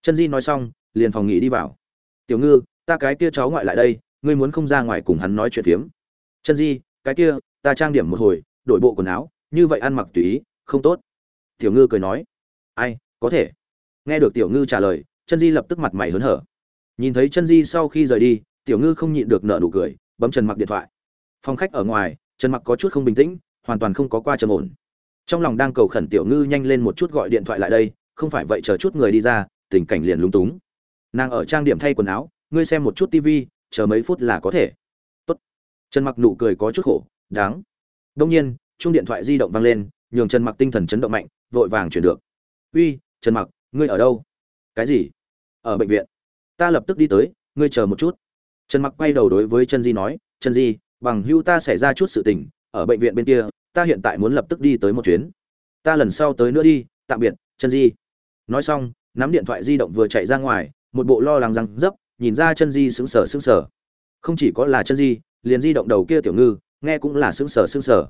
Chân di nói xong, liền phòng nghỉ đi vào. Tiểu ngư, ta cái kia cháu ngoại lại đây, ngươi muốn không ra ngoài cùng hắn nói chuyện phiếm. Chân di, cái kia, ta trang điểm một hồi, đổi bộ quần áo, như vậy ăn mặc tùy ý, không tốt. Tiểu ngư cười nói. Ai, có thể. Nghe được tiểu ngư trả lời, chân di lập tức mặt mày hớn hở. Nhìn thấy chân di sau khi rời đi, tiểu ngư không nhịn được nợ nụ cười, bấm trần mặc điện thoại. Phòng khách ở ngoài, trần mặc có chút không bình tĩnh, hoàn toàn không có qua trầm ổn trong lòng đang cầu khẩn tiểu ngư nhanh lên một chút gọi điện thoại lại đây, không phải vậy chờ chút người đi ra, tình cảnh liền lúng túng. Nàng ở trang điểm thay quần áo, ngươi xem một chút tivi chờ mấy phút là có thể. Tốt. trần mặc nụ cười có chút khổ, đáng. Đông nhiên chung điện thoại di động vang lên, nhường trần mặc tinh thần chấn động mạnh, vội vàng chuyển được. Uy, trần mặc, ngươi ở đâu? Cái gì? Ở bệnh viện. Ta lập tức đi tới, ngươi chờ một chút. Trần mặc quay đầu đối với chân di nói chân di, bằng hưu ta xảy ra chút sự tình, ở bệnh viện bên kia ta hiện tại muốn lập tức đi tới một chuyến. Ta lần sau tới nữa đi, tạm biệt, chân di. Nói xong, nắm điện thoại di động vừa chạy ra ngoài, một bộ lo lắng răng dấp, nhìn ra chân di sững sờ sững sờ. Không chỉ có là chân di, liền di động đầu kia tiểu ngư, nghe cũng là sững sờ sững sờ.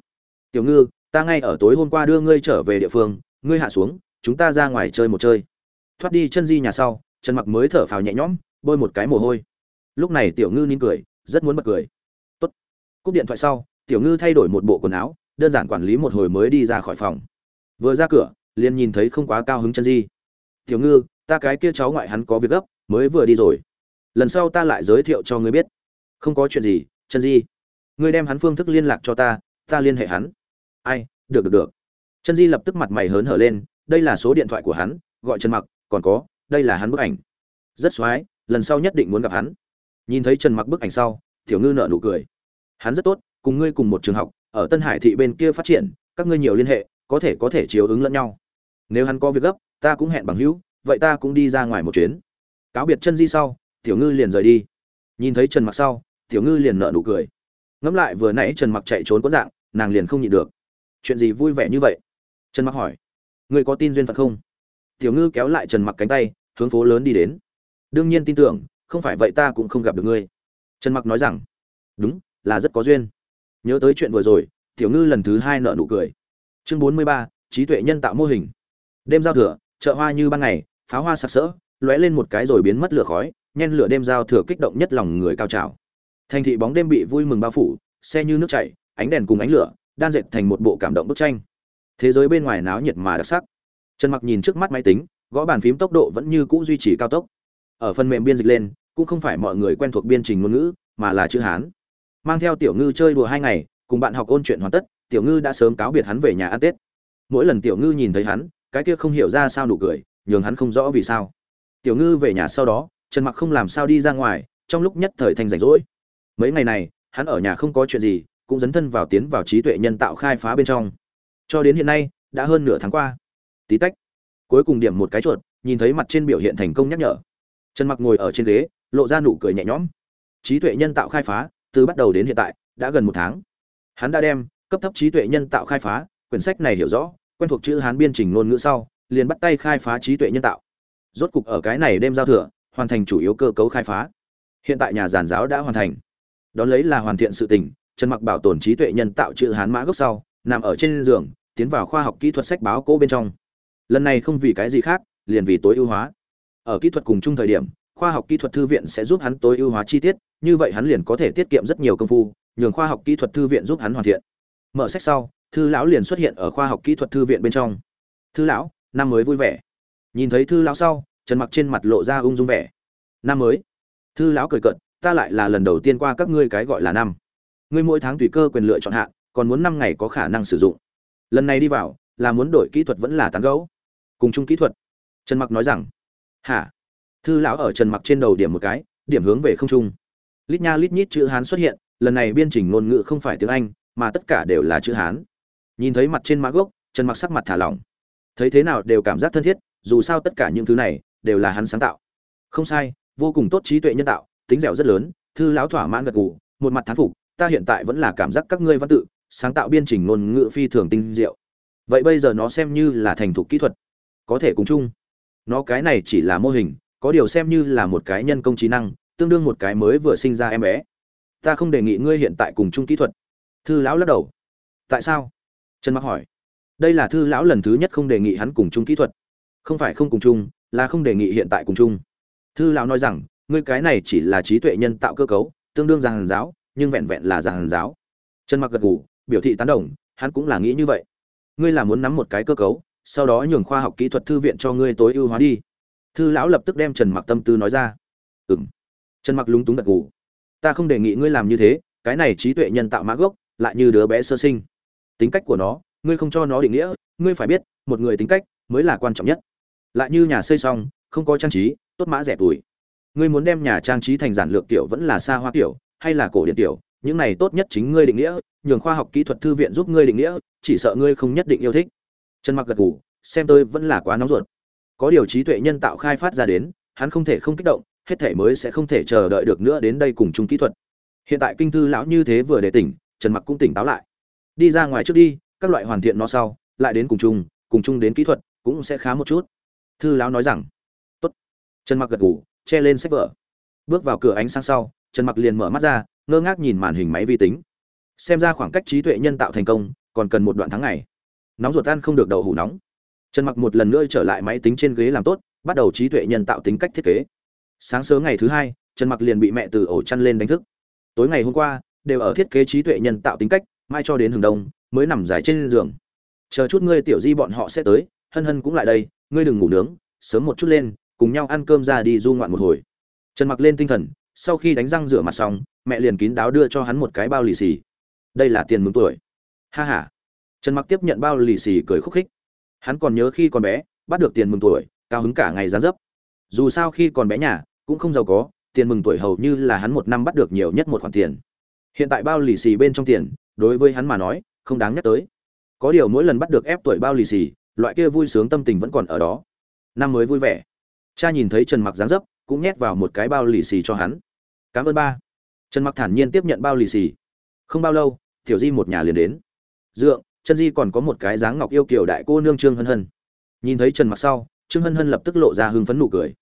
Tiểu ngư, ta ngay ở tối hôm qua đưa ngươi trở về địa phương, ngươi hạ xuống, chúng ta ra ngoài chơi một chơi. Thoát đi chân di nhà sau, trần mặc mới thở phào nhẹ nhõm, bôi một cái mồ hôi. Lúc này tiểu ngư nín cười, rất muốn bật cười. Tốt. Cúp điện thoại sau, tiểu ngư thay đổi một bộ quần áo đơn giản quản lý một hồi mới đi ra khỏi phòng. Vừa ra cửa, liền nhìn thấy không quá cao hứng chân di. Tiểu ngư, ta cái kia cháu ngoại hắn có việc gấp, mới vừa đi rồi. Lần sau ta lại giới thiệu cho ngươi biết. Không có chuyện gì, chân di. Ngươi đem hắn phương thức liên lạc cho ta ta liên hệ hắn. Ai, được được được. Chân di lập tức mặt mày hớn hở lên, đây là số điện thoại của hắn, gọi trần mặc, còn có, đây là hắn bức ảnh. Rất x lần sau nhất định muốn gặp hắn. Nhìn thấy trần mặc bức ảnh sau, tiểu ngư nợ nụ cười. Hắn rất tốt, cùng ngươi cùng một trường học ở tân hải thị bên kia phát triển, các ngươi nhiều liên hệ, có thể có thể chiếu ứng lẫn nhau. Nếu hắn có việc gấp, ta cũng hẹn bằng hữu, vậy ta cũng đi ra ngoài một chuyến. Cáo biệt chân di sau, tiểu ngư liền rời đi. Nhìn thấy trần mặc sau, tiểu ngư liền nở nụ cười. Ngẫm lại vừa nãy trần mặc chạy trốn có dạng, nàng liền không nhịn được. Chuyện gì vui vẻ như vậy? Trần mặc hỏi. Ngươi có tin duyên phận không? Tiểu ngư kéo lại trần mặc cánh tay, hướng phố lớn đi đến. Đương nhiên tin tưởng, không phải vậy ta cũng không gặp được ngươi. Trần mặc nói rằng. Đúng, là rất có duyên nhớ tới chuyện vừa rồi, tiểu ngư lần thứ hai nợ nụ cười. Chương bốn mươi ba, trí tuệ nhân tạo mô hình. Đêm giao thừa, chợ hoa như ban ngày, pháo hoa sặc sỡ, lóe lên một cái rồi biến mất lửa khói, nhen lửa đêm giao thừa kích động nhất lòng người cao trào. Thành thị bóng đêm bị vui mừng bao phủ, xe như nước chảy, ánh đèn cùng ánh lửa, đan dệt thành một bộ cảm động bức tranh. Thế giới bên ngoài náo nhiệt mà đặc sắc. Trần mặc nhìn trước mắt máy tính, gõ bàn phím tốc độ vẫn như cũ duy trì cao tốc. Ở phần mềm biên dịch lên, cũng không phải mọi người quen thuộc biên trình ngôn ngữ, mà là chữ hán mang theo tiểu ngư chơi đùa hai ngày, cùng bạn học ôn chuyện hoàn tất, tiểu ngư đã sớm cáo biệt hắn về nhà ăn tết. Mỗi lần tiểu ngư nhìn thấy hắn, cái kia không hiểu ra sao nụ cười, nhường hắn không rõ vì sao. Tiểu ngư về nhà sau đó, trần mặc không làm sao đi ra ngoài, trong lúc nhất thời thành rảnh rỗi. Mấy ngày này, hắn ở nhà không có chuyện gì, cũng dấn thân vào tiến vào trí tuệ nhân tạo khai phá bên trong. Cho đến hiện nay, đã hơn nửa tháng qua. Tí tách, cuối cùng điểm một cái chuột, nhìn thấy mặt trên biểu hiện thành công nhắc nhở. Trần mặc ngồi ở trên ghế, lộ ra nụ cười nhẹ nhõm. Trí tuệ nhân tạo khai phá từ bắt đầu đến hiện tại, đã gần một tháng. Hắn đã đem cấp thấp trí tuệ nhân tạo khai phá, quyển sách này hiểu rõ, quen thuộc chữ hán biên trình ngôn ngữ sau, liền bắt tay khai phá trí tuệ nhân tạo. Rốt cục ở cái này đêm giao thừa, hoàn thành chủ yếu cơ cấu khai phá. Hiện tại nhà giàn giáo đã hoàn thành. Đón lấy là hoàn thiện sự tình, trần mặc bảo tồn trí tuệ nhân tạo chữ hán mã gốc sau, nằm ở trên giường, tiến vào khoa học kỹ thuật sách báo cố bên trong. Lần này không vì cái gì khác, liền vì tối ưu hóa. Ở kỹ thuật cùng chung thời điểm khoa học kỹ thuật thư viện sẽ giúp hắn tối ưu hóa chi tiết, như vậy hắn liền có thể tiết kiệm rất nhiều công phu, nhường khoa học kỹ thuật thư viện giúp hắn hoàn thiện. Mở sách sau, thư lão liền xuất hiện ở khoa học kỹ thuật thư viện bên trong. Thư lão, năm mới vui vẻ. Nhìn thấy thư lão sau, trần mặc trên mặt lộ ra ung dung vẻ. Năm mới? Thư lão cười cợt, ta lại là lần đầu tiên qua các ngươi cái gọi là năm. Ngươi mỗi tháng tùy cơ quyền lựa chọn hạn còn muốn năm ngày có khả năng sử dụng. Lần này đi vào, là muốn đổi kỹ thuật vẫn là tán gấu cùng chung kỹ thuật. Trần mặc nói rằng. Hả? Thư lão ở trần mặc trên đầu điểm một cái, điểm hướng về không trung. Lít nha lít nhít chữ hán xuất hiện, lần này biên chỉnh ngôn ngữ không phải tiếng anh, mà tất cả đều là chữ hán. Nhìn thấy mặt trên mã gốc, trần mặc sắc mặt thả lỏng. Thấy thế nào đều cảm giác thân thiết, dù sao tất cả những thứ này đều là hắn sáng tạo. Không sai, vô cùng tốt trí tuệ nhân tạo, tính dẻo rất lớn, thư lão thỏa mãn gật gù, một mặt thán phục, ta hiện tại vẫn là cảm giác các ngươi văn tự, sáng tạo biên chỉnh ngôn ngữ phi thường tinh diệu. Vậy bây giờ nó xem như là thành thục kỹ thuật, có thể cùng chung. Nó cái này chỉ là mô hình có điều xem như là một cái nhân công trí năng, tương đương một cái mới vừa sinh ra em bé. Ta không đề nghị ngươi hiện tại cùng chung kỹ thuật. Thư lão lắc đầu. Tại sao? Trần mặc hỏi. Đây là thư lão lần thứ nhất không đề nghị hắn cùng chung kỹ thuật. Không phải không cùng chung, là không đề nghị hiện tại cùng chung. Thư lão nói rằng, ngươi cái này chỉ là trí tuệ nhân tạo cơ cấu, tương đương giàn giáo, nhưng vẹn vẹn là giàn giáo. Trần mặc gật gù, biểu thị tán đồng, hắn cũng là nghĩ như vậy. Ngươi là muốn nắm một cái cơ cấu, sau đó nhường khoa học kỹ thuật thư viện cho ngươi tối ưu hóa đi thư lão lập tức đem trần mặc tâm tư nói ra. Ừm. Trần mặc lúng túng gật gù. Ta không đề nghị ngươi làm như thế, cái này trí tuệ nhân tạo mã gốc, lại như đứa bé sơ sinh. Tính cách của nó, ngươi không cho nó định nghĩa, ngươi phải biết, một người tính cách mới là quan trọng nhất. Lại như nhà xây xong, không có trang trí, tốt mã rẻ tuổi. Ngươi muốn đem nhà trang trí thành giản lược tiểu vẫn là xa hoa tiểu hay là cổ điển tiểu những này tốt nhất chính ngươi định nghĩa, nhường khoa học kỹ thuật thư viện giúp ngươi định nghĩa, chỉ sợ ngươi không nhất định yêu thích. Trần mặc gật gù, xem tôi vẫn là quá nóng ruột có điều trí tuệ nhân tạo khai phát ra đến, hắn không thể không kích động, hết thể mới sẽ không thể chờ đợi được nữa đến đây cùng chung kỹ thuật. Hiện tại kinh thư lão như thế vừa để tỉnh, trần mặc cũng tỉnh táo lại. Đi ra ngoài trước đi, các loại hoàn thiện nó sau, lại đến cùng chung cùng chung đến kỹ thuật, cũng sẽ khá một chút. Thư lão nói rằng, tốt. Trần mặc gật gù, che lên sách vở. Bước vào cửa ánh sáng sau, trần mặc liền mở mắt ra, ngơ ngác nhìn màn hình máy vi tính. Xem ra khoảng cách trí tuệ nhân tạo thành công, còn cần một đoạn tháng ngày. Nóng ruột ăn không được đậu hủ nóng trần mặc một lần nữa trở lại máy tính trên ghế làm tốt, bắt đầu trí tuệ nhân tạo tính cách thiết kế. Sáng sớm ngày thứ hai, trần mặc liền bị mẹ từ ổ chăn lên đánh thức. Tối ngày hôm qua, đều ở thiết kế trí tuệ nhân tạo tính cách, mai cho đến hừng đông, mới nằm dài trên giường. Chờ chút ngươi tiểu di bọn họ sẽ tới, hân hân cũng lại đây, ngươi đừng ngủ nướng, sớm một chút lên, cùng nhau ăn cơm ra đi du ngoạn một hồi. Trần mặc lên tinh thần, sau khi đánh răng rửa mặt xong, mẹ liền kín đáo đưa cho hắn một cái bao lì xì. Đây là tiền mừng tuổi. Ha ha. Trần mặc tiếp nhận bao lì xì cười khúc khích hắn còn nhớ khi còn bé, bắt được tiền mừng tuổi, cao hứng cả ngày gián dấp. Dù sao khi còn bé nhà, cũng không giàu có, tiền mừng tuổi hầu như là hắn một năm bắt được nhiều nhất một khoản tiền. Hiện tại bao lì xì bên trong tiền, đối với hắn mà nói, không đáng nhắc tới. Có điều mỗi lần bắt được ép tuổi bao lì xì, loại kia vui sướng tâm tình vẫn còn ở đó. Năm mới vui vẻ. Cha nhìn thấy trần mặc dáng dấp, cũng nhét vào một cái bao lì xì cho hắn. Cảm ơn ba. Trần mặc thản nhiên tiếp nhận bao lì xì. Không bao lâu, tiểu di một nhà liền đến. Dượng chân di còn có một cái dáng ngọc yêu kiểu đại cô nương trương hân hân. Nhìn thấy trần mặc sau, trương hân hân lập tức lộ ra hưng phấn nụ cười.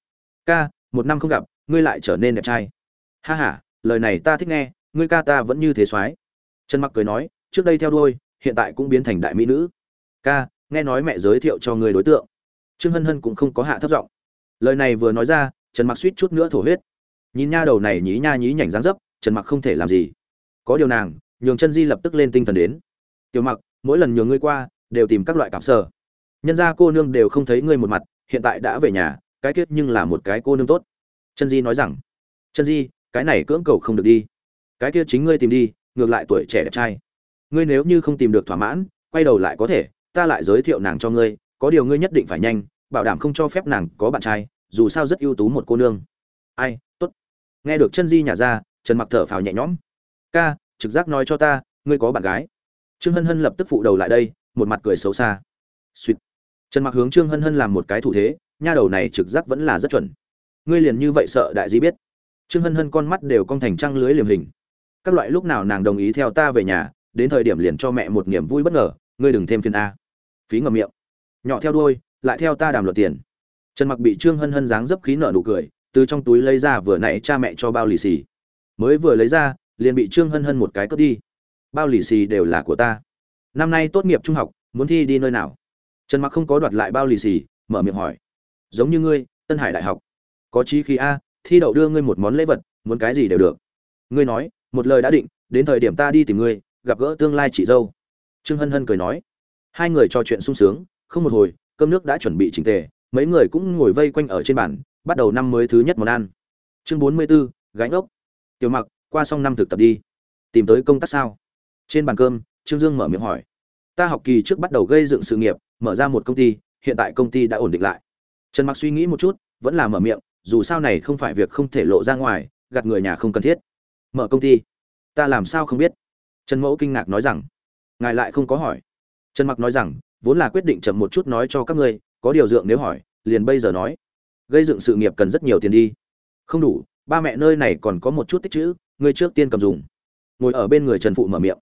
Ca, một năm không gặp, ngươi lại trở nên đẹp trai. Ha ha, lời này ta thích nghe, ngươi ca ta vẫn như thế soái. Trần mặc cười nói, trước đây theo đuôi, hiện tại cũng biến thành đại mỹ nữ. Ca, nghe nói mẹ giới thiệu cho người đối tượng. Trương hân hân cũng không có hạ thấp giọng. Lời này vừa nói ra, trần mặc suýt chút nữa thổ huyết. Nhìn nha đầu này nhí nha nhí nhảnh dáng dấp, trần mặc không thể làm gì. Có điều nàng, nhường chân di lập tức lên tinh thần đến. Tiểu mặc mỗi lần nhường ngươi qua, đều tìm các loại cảm sở. Nhân ra cô nương đều không thấy ngươi một mặt, hiện tại đã về nhà, cái kết nhưng là một cái cô nương tốt. Chân di nói rằng, chân di, cái này cưỡng cầu không được đi. Cái kia chính ngươi tìm đi, ngược lại tuổi trẻ đẹp trai. Ngươi nếu như không tìm được thỏa mãn, quay đầu lại có thể, ta lại giới thiệu nàng cho ngươi, có điều ngươi nhất định phải nhanh, bảo đảm không cho phép nàng có bạn trai, dù sao rất ưu tú một cô nương. Ai, tốt. Nghe được chân di nhả ra, trần mặc thở phào nhẹ nhõm. Ca, trực giác nói cho ta, ngươi có bạn gái trương hân hân lập tức phụ đầu lại đây, một mặt cười xấu xa. Suýt trần mặc hướng trương hân hân làm một cái thủ thế, nha đầu này trực giác vẫn là rất chuẩn. Ngươi liền như vậy sợ đại di biết. Trương hân hân con mắt đều cong thành trăng lưới liềm hình. Các loại lúc nào nàng đồng ý theo ta về nhà, đến thời điểm liền cho mẹ một niềm vui bất ngờ, ngươi đừng thêm phiền a. Phí ngầm miệng. Nhỏ theo đuôi, lại theo ta đàm luật tiền. Trần mặc bị trương hân hân dáng dấp khí nợ nụ cười, từ trong túi lấy ra vừa nãy cha mẹ cho bao lì xì. Mới vừa lấy ra, liền bị trương hân hân một cái cướp đi bao lì xì đều là của ta. Năm nay tốt nghiệp trung học muốn thi đi nơi nào? Trần mặc không có đoạt lại bao lì xì mở miệng hỏi. Giống như ngươi tân hải đại học. Có chí khí a thi đậu đưa ngươi một món lễ vật muốn cái gì đều được. Ngươi nói một lời đã định đến thời điểm ta đi tìm ngươi gặp gỡ tương lai chị dâu. Trương hân hân cười nói. Hai người trò chuyện sung sướng không một hồi cơm nước đã chuẩn bị chỉnh tề mấy người cũng ngồi vây quanh ở trên bàn bắt đầu năm mới thứ nhất món ăn. Chương bốn mươi 44, gánh ốc. Tiểu mặc qua xong năm thực tập đi. Tìm tới công tác sao? Trên bàn cơm, trương dương mở miệng hỏi. Ta học kỳ trước bắt đầu gây dựng sự nghiệp, mở ra một công ty, hiện tại công ty đã ổn định lại. Trần mặc suy nghĩ một chút, vẫn là mở miệng, dù sao này không phải việc không thể lộ ra ngoài, gạt người nhà không cần thiết. Mở công ty? Ta làm sao không biết? Trần mẫu kinh ngạc nói rằng. Ngài lại không có hỏi. Trần mặc nói rằng, vốn là quyết định chậm một chút nói cho các ngươi, có điều dượng nếu hỏi, liền bây giờ nói. Gây dựng sự nghiệp cần rất nhiều tiền đi. Không đủ, ba mẹ nơi này còn có một chút tích chữ, ngươi trước tiên cầm dùng. Ngồi ở bên người trần phụ mở miệng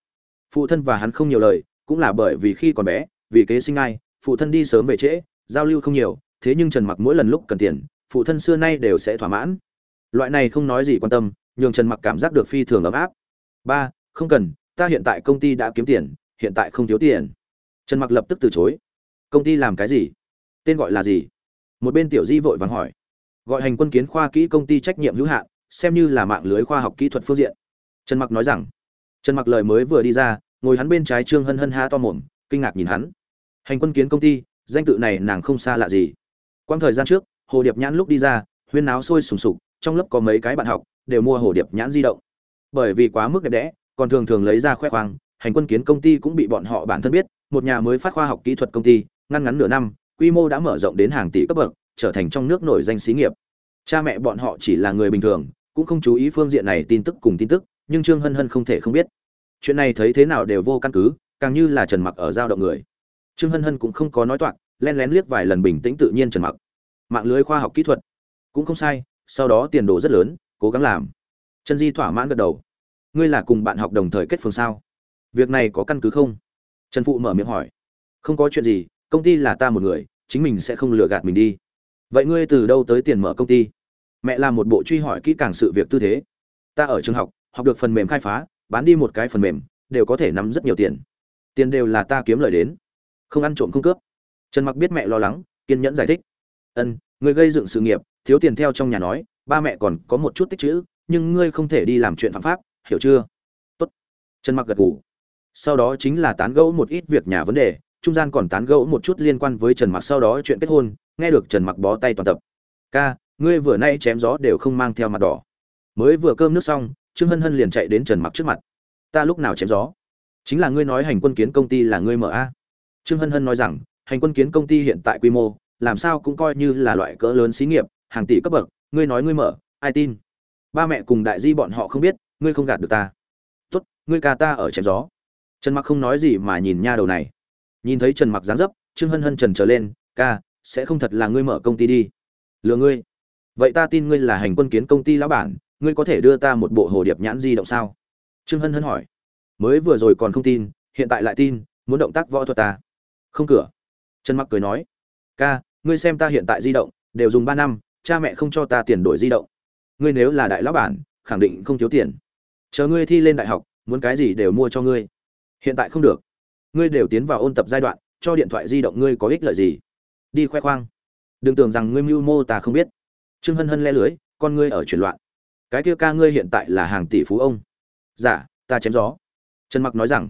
phụ thân và hắn không nhiều lời, cũng là bởi vì khi còn bé, vì kế sinh ai, phụ thân đi sớm về trễ, giao lưu không nhiều, thế nhưng trần mặc mỗi lần lúc cần tiền, phụ thân xưa nay đều sẽ thỏa mãn. Loại này không nói gì quan tâm, nhường trần mặc cảm giác được phi thường ấm áp. Ba, không cần, ta hiện tại công ty đã kiếm tiền, hiện tại không thiếu tiền. Trần mặc lập tức từ chối. Công ty làm cái gì? Tên gọi là gì? Một bên tiểu di vội vàng hỏi. Gọi hành quân kiến khoa kỹ công ty trách nhiệm hữu hạn, xem như là mạng lưới khoa học kỹ thuật phương diện. Trần mặc nói rằng trần mặc lời mới vừa đi ra, ngồi hắn bên trái trương hân hân ha to mồm, kinh ngạc nhìn hắn. Hành quân kiến công ty, danh tự này nàng không xa lạ gì. Quang thời gian trước, hồ điệp nhãn lúc đi ra, huyên náo sôi sùng sục, trong lớp có mấy cái bạn học, đều mua hồ điệp nhãn di động. Bởi vì quá mức đẹp đẽ, còn thường thường lấy ra khoe khoang, hành quân kiến công ty cũng bị bọn họ bản thân biết, một nhà mới phát khoa học kỹ thuật công ty, ngăn ngắn nửa năm, quy mô đã mở rộng đến hàng tỷ cấp bậc, trở thành trong nước nổi danh xí nghiệp. Cha mẹ bọn họ chỉ là người bình thường, cũng không chú ý phương diện này tin tức cùng tin tức nhưng trương hân hân không thể không biết. Chuyện này thấy thế nào đều vô căn cứ, càng như là trần mặc ở giao động người. Trương hân hân cũng không có nói toạc, len lén liếc vài lần bình tĩnh tự nhiên trần mặc. Mạng lưới khoa học kỹ thuật. Cũng không sai, sau đó tiền đồ rất lớn, cố gắng làm. Trần di thỏa mãn gật đầu. Ngươi là cùng bạn học đồng thời kết phường sao? Việc này có căn cứ không? Trần phụ mở miệng hỏi. Không có chuyện gì, công ty là ta một người, chính mình sẽ không lừa gạt mình đi. Vậy ngươi từ đâu tới tiền mở công ty? Mẹ làm một bộ truy hỏi kỹ càng sự việc tư thế. Ta ở trường học học được phần mềm khai phá, bán đi một cái phần mềm, đều có thể nắm rất nhiều tiền. Tiền đều là ta kiếm lời đến. Không ăn trộm không cướp. Trần mặc biết mẹ lo lắng, kiên nhẫn giải thích. Ân người gây dựng sự nghiệp, thiếu tiền theo trong nhà nói, ba mẹ còn có một chút tích chữ, nhưng ngươi không thể đi làm chuyện phạm pháp, hiểu chưa? Tốt. Trần mặc gật gù. Sau đó chính là tán gẫu một ít việc nhà vấn đề, trung gian còn tán gẫu một chút liên quan với trần mặc sau đó chuyện kết hôn, nghe được trần mặc bó tay toàn tập. Ca, ngươi vừa nay chém gió đều không mang theo mặt đỏ. Mới vừa cơm nước xong trương hân hân liền chạy đến trần mặc trước mặt. Ta lúc nào chém gió? Chính là ngươi nói hành quân kiến công ty là ngươi mở a? Trương hân hân nói rằng, hành quân kiến công ty hiện tại quy mô, làm sao cũng coi như là loại cỡ lớn xí nghiệp, hàng tỷ cấp bậc, ngươi nói ngươi mở, ai tin? Ba mẹ cùng đại di bọn họ không biết, ngươi không gạt được ta. Tốt, ngươi ca ta ở chém gió. Trần mặc không nói gì mà nhìn nha đầu này. Nhìn thấy trần mặc dáng dấp, trương hân hân trần trở lên, ca, sẽ không thật là ngươi mở công ty đi. Lừa ngươi. Vậy ta tin ngươi là hành quân kiến công ty lão bản ngươi có thể đưa ta một bộ hồ điệp nhãn di động sao? Trương hân hân hỏi. Mới vừa rồi còn không tin, hiện tại lại tin, muốn động tác võ thuật ta. Không cửa. Trần mặc cười nói. Ca, ngươi xem ta hiện tại di động, đều dùng ba năm, cha mẹ không cho ta tiền đổi di động. Ngươi nếu là đại lão bản, khẳng định không thiếu tiền. Chờ ngươi thi lên đại học, muốn cái gì đều mua cho ngươi. Hiện tại không được. Ngươi đều tiến vào ôn tập giai đoạn, cho điện thoại di động ngươi có ích lợi gì? Đi khoe khoang. Đừng tưởng rằng ngươi mưu mô ta không biết. Trương hân hân le lưới, con ngươi ở chuyển loạn cái kia ca ngươi hiện tại là hàng tỷ phú ông. Giả dạ, ta chém gió. Trần mặc nói rằng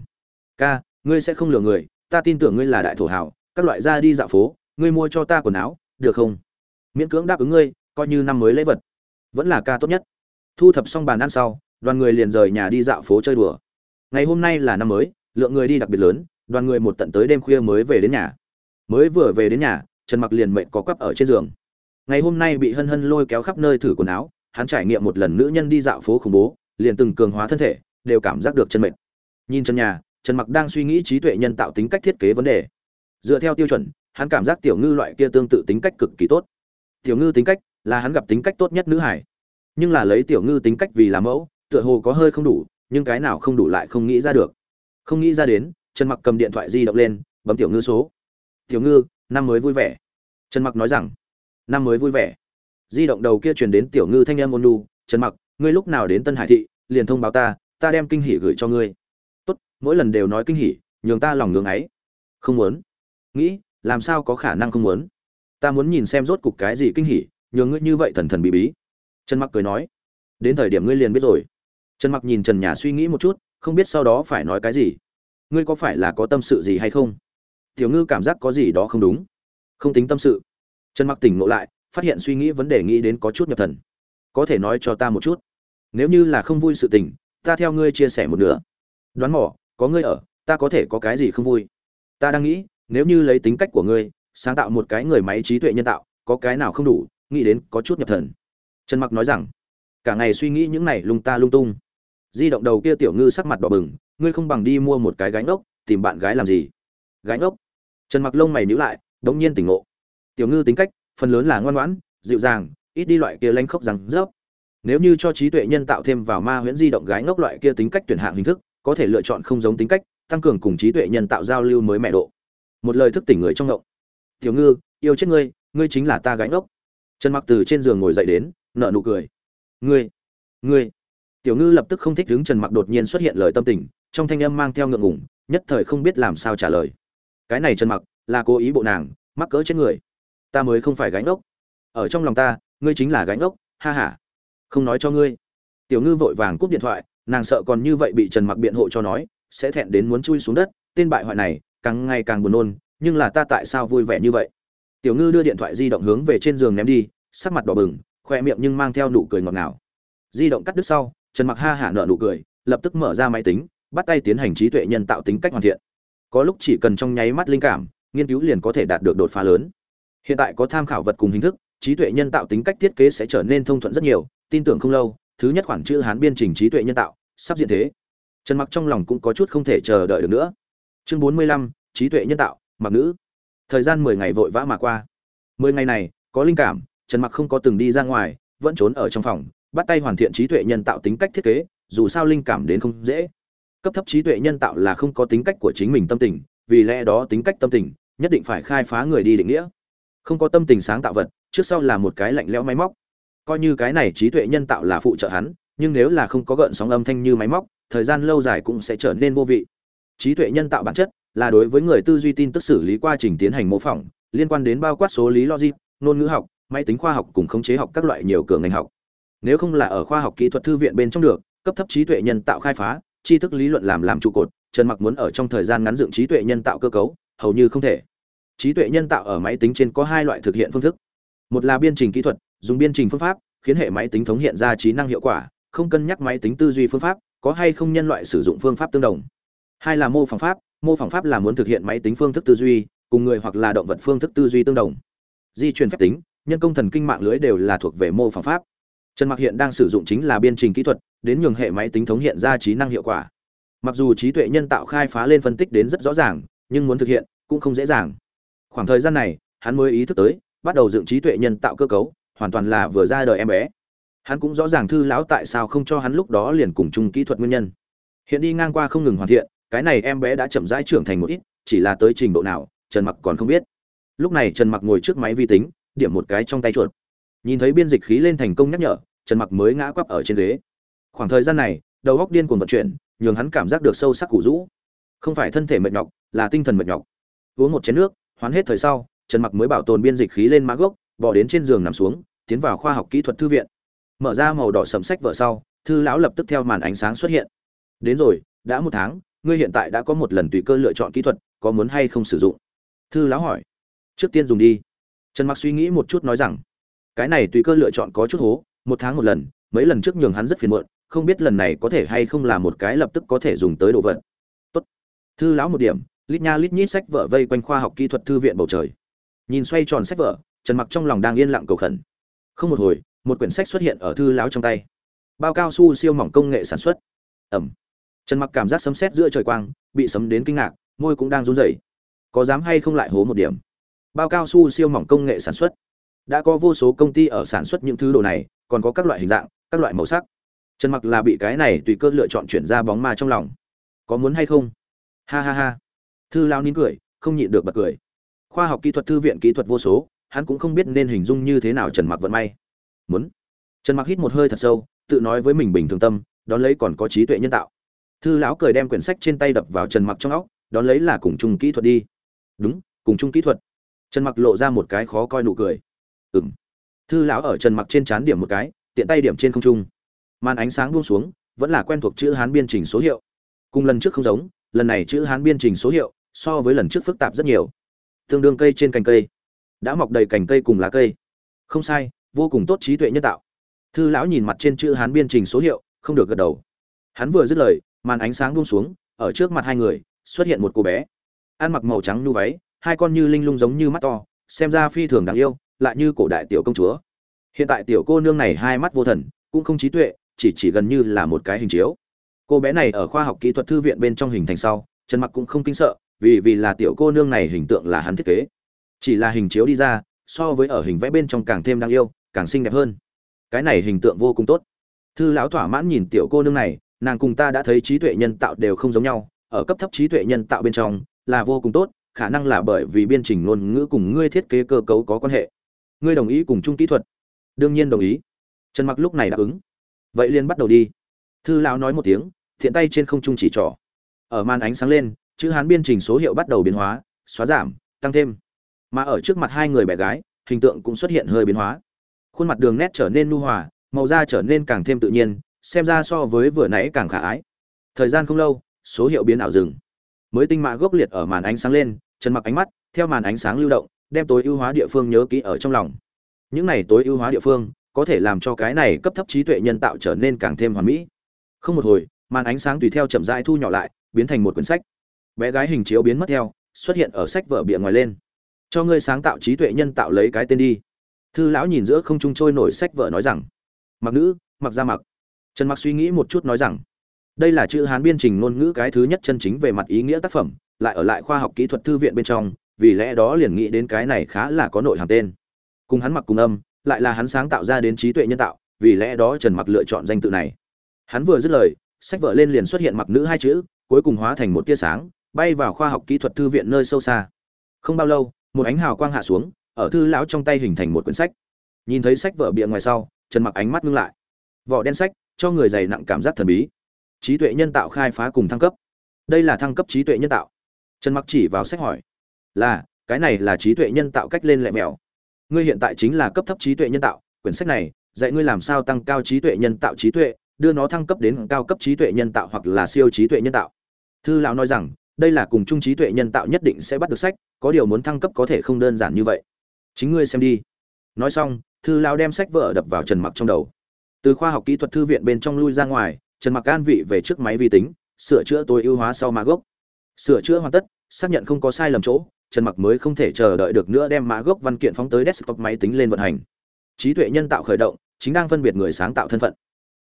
ca ngươi sẽ không lừa người ta tin tưởng ngươi là đại thổ hào các loại ra đi dạo phố ngươi mua cho ta quần áo được không? Miễn cưỡng đáp ứng ngươi coi như năm mới lễ vật. Vẫn là ca tốt nhất. Thu thập xong bàn ăn sau đoàn người liền rời nhà đi dạo phố chơi đùa. Ngày hôm nay là năm mới lượng người đi đặc biệt lớn đoàn người một tận tới đêm khuya mới về đến nhà. Mới vừa về đến nhà trần mặc liền mệnh có quắp ở trên giường. Ngày hôm nay bị hân hân lôi kéo khắp nơi thử quần áo hắn trải nghiệm một lần nữ nhân đi dạo phố khủng bố, liền từng cường hóa thân thể, đều cảm giác được chân mệnh nhìn chân nhà, trần mặc đang suy nghĩ trí tuệ nhân tạo tính cách thiết kế vấn đề. Dựa theo tiêu chuẩn, hắn cảm giác tiểu ngư loại kia tương tự tính cách cực kỳ tốt. Tiểu ngư tính cách là hắn gặp tính cách tốt nhất nữ hải. Nhưng là lấy tiểu ngư tính cách vì làm mẫu, tựa hồ có hơi không đủ, nhưng cái nào không đủ lại không nghĩ ra được. Không nghĩ ra đến, trần mặc cầm điện thoại di động lên, bấm tiểu ngư số. Tiểu ngư, năm mới vui vẻ. Trần mặc nói rằng, năm mới vui vẻ di động đầu kia truyền đến tiểu ngư thanh em ôn lu trần mặc, ngươi lúc nào đến tân hải thị, liền thông báo ta ta đem kinh hỉ gửi cho ngươi. Tốt, mỗi lần đều nói kinh hỉ, nhường ta lòng ngưỡng ấy. Không muốn. Nghĩ, làm sao có khả năng không muốn? Ta muốn nhìn xem rốt cục cái gì kinh hỉ, nhường ngươi như vậy thần thần bí bí. Trần mặc cười nói. Đến thời điểm ngươi liền biết rồi. Trần mặc nhìn trần nhà suy nghĩ một chút, không biết sau đó phải nói cái gì. Ngươi có phải là có tâm sự gì hay không? Tiểu ngư cảm giác có gì đó không đúng. Không tính tâm sự. Trần mặc tỉnh ngộ lại phát hiện suy nghĩ vấn đề nghĩ đến có chút nhập thần. Có thể nói cho ta một chút. Nếu như là không vui sự tình, ta theo ngươi chia sẻ một nửa. Đoán mỏ có ngươi ở, ta có thể có cái gì không vui? Ta đang nghĩ, nếu như lấy tính cách của ngươi, sáng tạo một cái người máy trí tuệ nhân tạo, có cái nào không đủ, nghĩ đến có chút nhập thần. Trần mặc nói rằng, cả ngày suy nghĩ những này lung ta lung tung. Di động đầu kia tiểu ngư sắc mặt đỏ bừng, ngươi không bằng đi mua một cái gánh ốc, tìm bạn gái làm gì? Gánh ốc? Trần mặc lông mày nhíu lại, đống nhiên tỉnh ngộ. Tiểu ngư tính cách phần lớn là ngoan ngoãn, dịu dàng, ít đi loại kia lanh khốc rằng rớp. Nếu như cho trí tuệ nhân tạo thêm vào ma huyễn di động gái ngốc loại kia tính cách tuyển hạng hình thức, có thể lựa chọn không giống tính cách, tăng cường cùng trí tuệ nhân tạo giao lưu mới mẹ độ. Một lời thức tỉnh người trong ngộng. Tiểu ngư, yêu chết ngươi ngươi chính là ta gái ngốc. Trần mặc từ trên giường ngồi dậy đến nợ nụ cười. Ngươi ngươi. Tiểu ngư lập tức không thích đứng trần mặc đột nhiên xuất hiện lời tâm tình, trong thanh âm mang theo ngượng ngùng, nhất thời không biết làm sao trả lời. Cái này trần mặc, là cố ý bộ nàng, mắc cỡ chết người ta mới không phải gánh ốc. Ở trong lòng ta, ngươi chính là gánh ốc, ha ha. Không nói cho ngươi. Tiểu ngư vội vàng cúp điện thoại, nàng sợ còn như vậy bị trần mặc biện hộ cho nói, sẽ thẹn đến muốn chui xuống đất, tên bại hoại này, càng ngày càng buồn nôn, nhưng là ta tại sao vui vẻ như vậy? Tiểu ngư đưa điện thoại di động hướng về trên giường ném đi, sắc mặt đỏ bừng, khoe miệng nhưng mang theo nụ cười ngọt ngào. Di động cắt đứt sau, trần mặc ha hả nợ nụ cười, lập tức mở ra máy tính, bắt tay tiến hành trí tuệ nhân tạo tính cách hoàn thiện. Có lúc chỉ cần trong nháy mắt linh cảm, nghiên cứu liền có thể đạt được đột phá lớn hiện tại có tham khảo vật cùng hình thức trí tuệ nhân tạo tính cách thiết kế sẽ trở nên thông thuận rất nhiều tin tưởng không lâu thứ nhất khoản chữ hán biên trình trí tuệ nhân tạo sắp diện thế. Trần mặc trong lòng cũng có chút không thể chờ đợi được nữa. Chương 45, trí tuệ nhân tạo mặc nữ. Thời gian 10 ngày vội vã mà qua. 10 ngày này có linh cảm trần mặc không có từng đi ra ngoài vẫn trốn ở trong phòng bắt tay hoàn thiện trí tuệ nhân tạo tính cách thiết kế dù sao linh cảm đến không dễ. Cấp thấp trí tuệ nhân tạo là không có tính cách của chính mình tâm tình vì lẽ đó tính cách tâm tình nhất định phải khai phá người đi định nghĩa không có tâm tình sáng tạo vật, trước sau là một cái lạnh lẽo máy móc. Coi như cái này trí tuệ nhân tạo là phụ trợ hắn, nhưng nếu là không có gợn sóng âm thanh như máy móc, thời gian lâu dài cũng sẽ trở nên vô vị. Trí tuệ nhân tạo bản chất là đối với người tư duy tin tức xử lý quá trình tiến hành mô phỏng, liên quan đến bao quát số lý logic, ngôn ngữ học, máy tính khoa học cùng khống chế học các loại nhiều cửa ngành học. Nếu không là ở khoa học kỹ thuật thư viện bên trong được, cấp thấp trí tuệ nhân tạo khai phá, tri thức lý luận làm làm trụ cột, trần mặc muốn ở trong thời gian ngắn dựng trí tuệ nhân tạo cơ cấu, hầu như không thể trí tuệ nhân tạo ở máy tính trên có hai loại thực hiện phương thức. Một là biên trình kỹ thuật, dùng biên trình phương pháp, khiến hệ máy tính thống hiện ra trí năng hiệu quả, không cân nhắc máy tính tư duy phương pháp, có hay không nhân loại sử dụng phương pháp tương đồng. Hai là mô phỏng pháp, mô phỏng pháp là muốn thực hiện máy tính phương thức tư duy, cùng người hoặc là động vật phương thức tư duy tương đồng. Di truyền phép tính, nhân công thần kinh mạng lưới đều là thuộc về mô phỏng pháp. Trần mặc hiện đang sử dụng chính là biên trình kỹ thuật, đến nhường hệ máy tính thống hiện ra trí năng hiệu quả. Mặc dù trí tuệ nhân tạo khai phá lên phân tích đến rất rõ ràng, nhưng muốn thực hiện cũng không dễ dàng khoảng thời gian này, hắn mới ý thức tới, bắt đầu dựng trí tuệ nhân tạo cơ cấu, hoàn toàn là vừa ra đời em bé. Hắn cũng rõ ràng thư lão tại sao không cho hắn lúc đó liền cùng chung kỹ thuật nguyên nhân. Hiện đi ngang qua không ngừng hoàn thiện, cái này em bé đã chậm rãi trưởng thành một ít, chỉ là tới trình độ nào, trần mặc còn không biết. Lúc này trần mặc ngồi trước máy vi tính, điểm một cái trong tay chuột. Nhìn thấy biên dịch khí lên thành công nhắc nhở, trần mặc mới ngã quắp ở trên ghế. Khoảng thời gian này, đầu góc điên cuồng vận chuyển, nhường hắn cảm giác được sâu sắc củ rũ. Không phải thân thể mệt nhọc, là tinh thần mệt nhọc. Uống một chén nước hoán hết thời sau, trần mặc mới bảo tồn biên dịch khí lên mã gốc, bỏ đến trên giường nằm xuống, tiến vào khoa học kỹ thuật thư viện. Mở ra màu đỏ sầm sách vợ sau, thư lão lập tức theo màn ánh sáng xuất hiện. Đến rồi, đã một tháng, ngươi hiện tại đã có một lần tùy cơ lựa chọn kỹ thuật, có muốn hay không sử dụng? Thư lão hỏi. Trước tiên dùng đi. Trần mặc suy nghĩ một chút nói rằng, cái này tùy cơ lựa chọn có chút hố, một tháng một lần, mấy lần trước nhường hắn rất phiền muộn, không biết lần này có thể hay không là một cái lập tức có thể dùng tới đồ vật. Tốt. Thư lão một điểm lít nha lít nhít sách vở vây quanh khoa học kỹ thuật thư viện bầu trời. Nhìn xoay tròn sách vở, trần mặc trong lòng đang yên lặng cầu khẩn. Không một hồi, một quyển sách xuất hiện ở thư láo trong tay. Bao cao su siêu mỏng công nghệ sản xuất. Ẩm. Trần mặc cảm giác sấm sét giữa trời quang, bị sấm đến kinh ngạc, môi cũng đang run rẩy. Có dám hay không lại hố một điểm? Bao cao su siêu mỏng công nghệ sản xuất. Đã có vô số công ty ở sản xuất những thứ đồ này, còn có các loại hình dạng, các loại màu sắc. Trần mặc là bị cái này tùy cơ lựa chọn chuyển ra bóng ma trong lòng. Có muốn hay không? Ha ha ha thư lao nín cười, không nhịn được bật cười. Khoa học kỹ thuật, thư viện kỹ thuật vô số, hắn cũng không biết nên hình dung như thế nào trần mặc vận may. Muốn. Trần mặc hít một hơi thật sâu, tự nói với mình bình thường tâm, đón lấy còn có trí tuệ nhân tạo. Thư lão cười đem quyển sách trên tay đập vào trần mặc trong óc, đón lấy là cùng chung kỹ thuật đi. Đúng, cùng chung kỹ thuật. Trần mặc lộ ra một cái khó coi nụ cười. Ừng thư lão ở trần mặc trên chán điểm một cái, tiện tay điểm trên không trung. Màn ánh sáng buông xuống, vẫn là quen thuộc chữ hán biên trình số hiệu. Cùng lần trước không giống, lần này chữ hán biên trình số hiệu so với lần trước phức tạp rất nhiều. Tương đương cây trên cành cây. Đã mọc đầy cành cây cùng lá cây. Không sai, vô cùng tốt trí tuệ nhân tạo. Thư lão nhìn mặt trên chữ hán biên trình số hiệu, không được gật đầu. Hắn vừa dứt lời, màn ánh sáng buông xuống, ở trước mặt hai người, xuất hiện một cô bé. Ăn mặc màu trắng nu váy, hai con như linh lung giống như mắt to, xem ra phi thường đáng yêu, lại như cổ đại tiểu công chúa. Hiện tại tiểu cô nương này hai mắt vô thần, cũng không trí tuệ, chỉ chỉ gần như là một cái hình chiếu. Cô bé này ở khoa học kỹ thuật thư viện bên trong hình thành sau trần mặc cũng không kinh sợ vì vì là tiểu cô nương này hình tượng là hắn thiết kế. Chỉ là hình chiếu đi ra, so với ở hình vẽ bên trong càng thêm đáng yêu, càng xinh đẹp hơn. Cái này hình tượng vô cùng tốt. Thư lão thỏa mãn nhìn tiểu cô nương này, nàng cùng ta đã thấy trí tuệ nhân tạo đều không giống nhau, ở cấp thấp trí tuệ nhân tạo bên trong, là vô cùng tốt, khả năng là bởi vì biên trình ngôn ngữ cùng ngươi thiết kế cơ cấu có quan hệ. Ngươi đồng ý cùng chung kỹ thuật. Đương nhiên đồng ý. Trần mặc lúc này đáp ứng. Vậy liền bắt đầu đi. Thư lão nói một tiếng, thiện tay trên không trung chỉ trỏ. Ở màn ánh sáng lên chữ hán biên trình số hiệu bắt đầu biến hóa, xóa giảm, tăng thêm. Mà ở trước mặt hai người bé gái, hình tượng cũng xuất hiện hơi biến hóa. Khuôn mặt đường nét trở nên nu hòa, màu da trở nên càng thêm tự nhiên, xem ra so với vừa nãy càng khả ái. Thời gian không lâu, số hiệu biến ảo dừng. Mới tinh mã gốc liệt ở màn ánh sáng lên, trần mặc ánh mắt, theo màn ánh sáng lưu động, đem tối ưu hóa địa phương nhớ kỹ ở trong lòng. Những này tối ưu hóa địa phương, có thể làm cho cái này cấp thấp trí tuệ nhân tạo trở nên càng thêm hoàn mỹ. Không một hồi, màn ánh sáng tùy theo chậm rãi thu nhỏ lại, biến thành một quyển sách bé gái hình chiếu biến mất theo, xuất hiện ở sách vở bìa ngoài lên. Cho ngươi sáng tạo trí tuệ nhân tạo lấy cái tên đi. Thư lão nhìn giữa không trung trôi nổi sách vở nói rằng, mặc nữ, mặc ra mặc. Trần mặc suy nghĩ một chút nói rằng, đây là chữ hán biên trình ngôn ngữ cái thứ nhất chân chính về mặt ý nghĩa tác phẩm, lại ở lại khoa học kỹ thuật thư viện bên trong, vì lẽ đó liền nghĩ đến cái này khá là có nội hàm tên. Cùng hắn mặc cùng âm, lại là hắn sáng tạo ra đến trí tuệ nhân tạo, vì lẽ đó trần mặc lựa chọn danh tự này. Hắn vừa dứt lời, sách vở lên liền xuất hiện mặc nữ hai chữ, cuối cùng hóa thành một tia sáng bay vào khoa học kỹ thuật thư viện nơi sâu xa. Không bao lâu, một ánh hào quang hạ xuống, ở thư lão trong tay hình thành một quyển sách. Nhìn thấy sách vở bìa ngoài sau, trần mặc ánh mắt ngưng lại. Vỏ đen sách, cho người dày nặng cảm giác thần bí. Trí tuệ nhân tạo khai phá cùng thăng cấp. Đây là thăng cấp trí tuệ nhân tạo. Trần mặc chỉ vào sách hỏi, là, cái này là trí tuệ nhân tạo cách lên lẹ mèo ngươi hiện tại chính là cấp thấp trí tuệ nhân tạo, quyển sách này, dạy ngươi làm sao tăng cao trí tuệ nhân tạo trí tuệ, đưa nó thăng cấp đến cao cấp trí tuệ nhân tạo hoặc là siêu trí tuệ nhân tạo. Thư lão nói rằng đây là cùng trung trí tuệ nhân tạo nhất định sẽ bắt được sách, có điều muốn thăng cấp có thể không đơn giản như vậy. Chính ngươi xem đi. Nói xong, thư lao đem sách vở đập vào trần mặc trong đầu. Từ khoa học kỹ thuật thư viện bên trong lui ra ngoài, trần mặc an vị về trước máy vi tính, sửa chữa tối ưu hóa sau mã gốc. Sửa chữa hoàn tất, xác nhận không có sai lầm chỗ, trần mặc mới không thể chờ đợi được nữa đem mã gốc văn kiện phóng tới desktop máy tính lên vận hành. Trí tuệ nhân tạo khởi động, chính đang phân biệt người sáng tạo thân phận.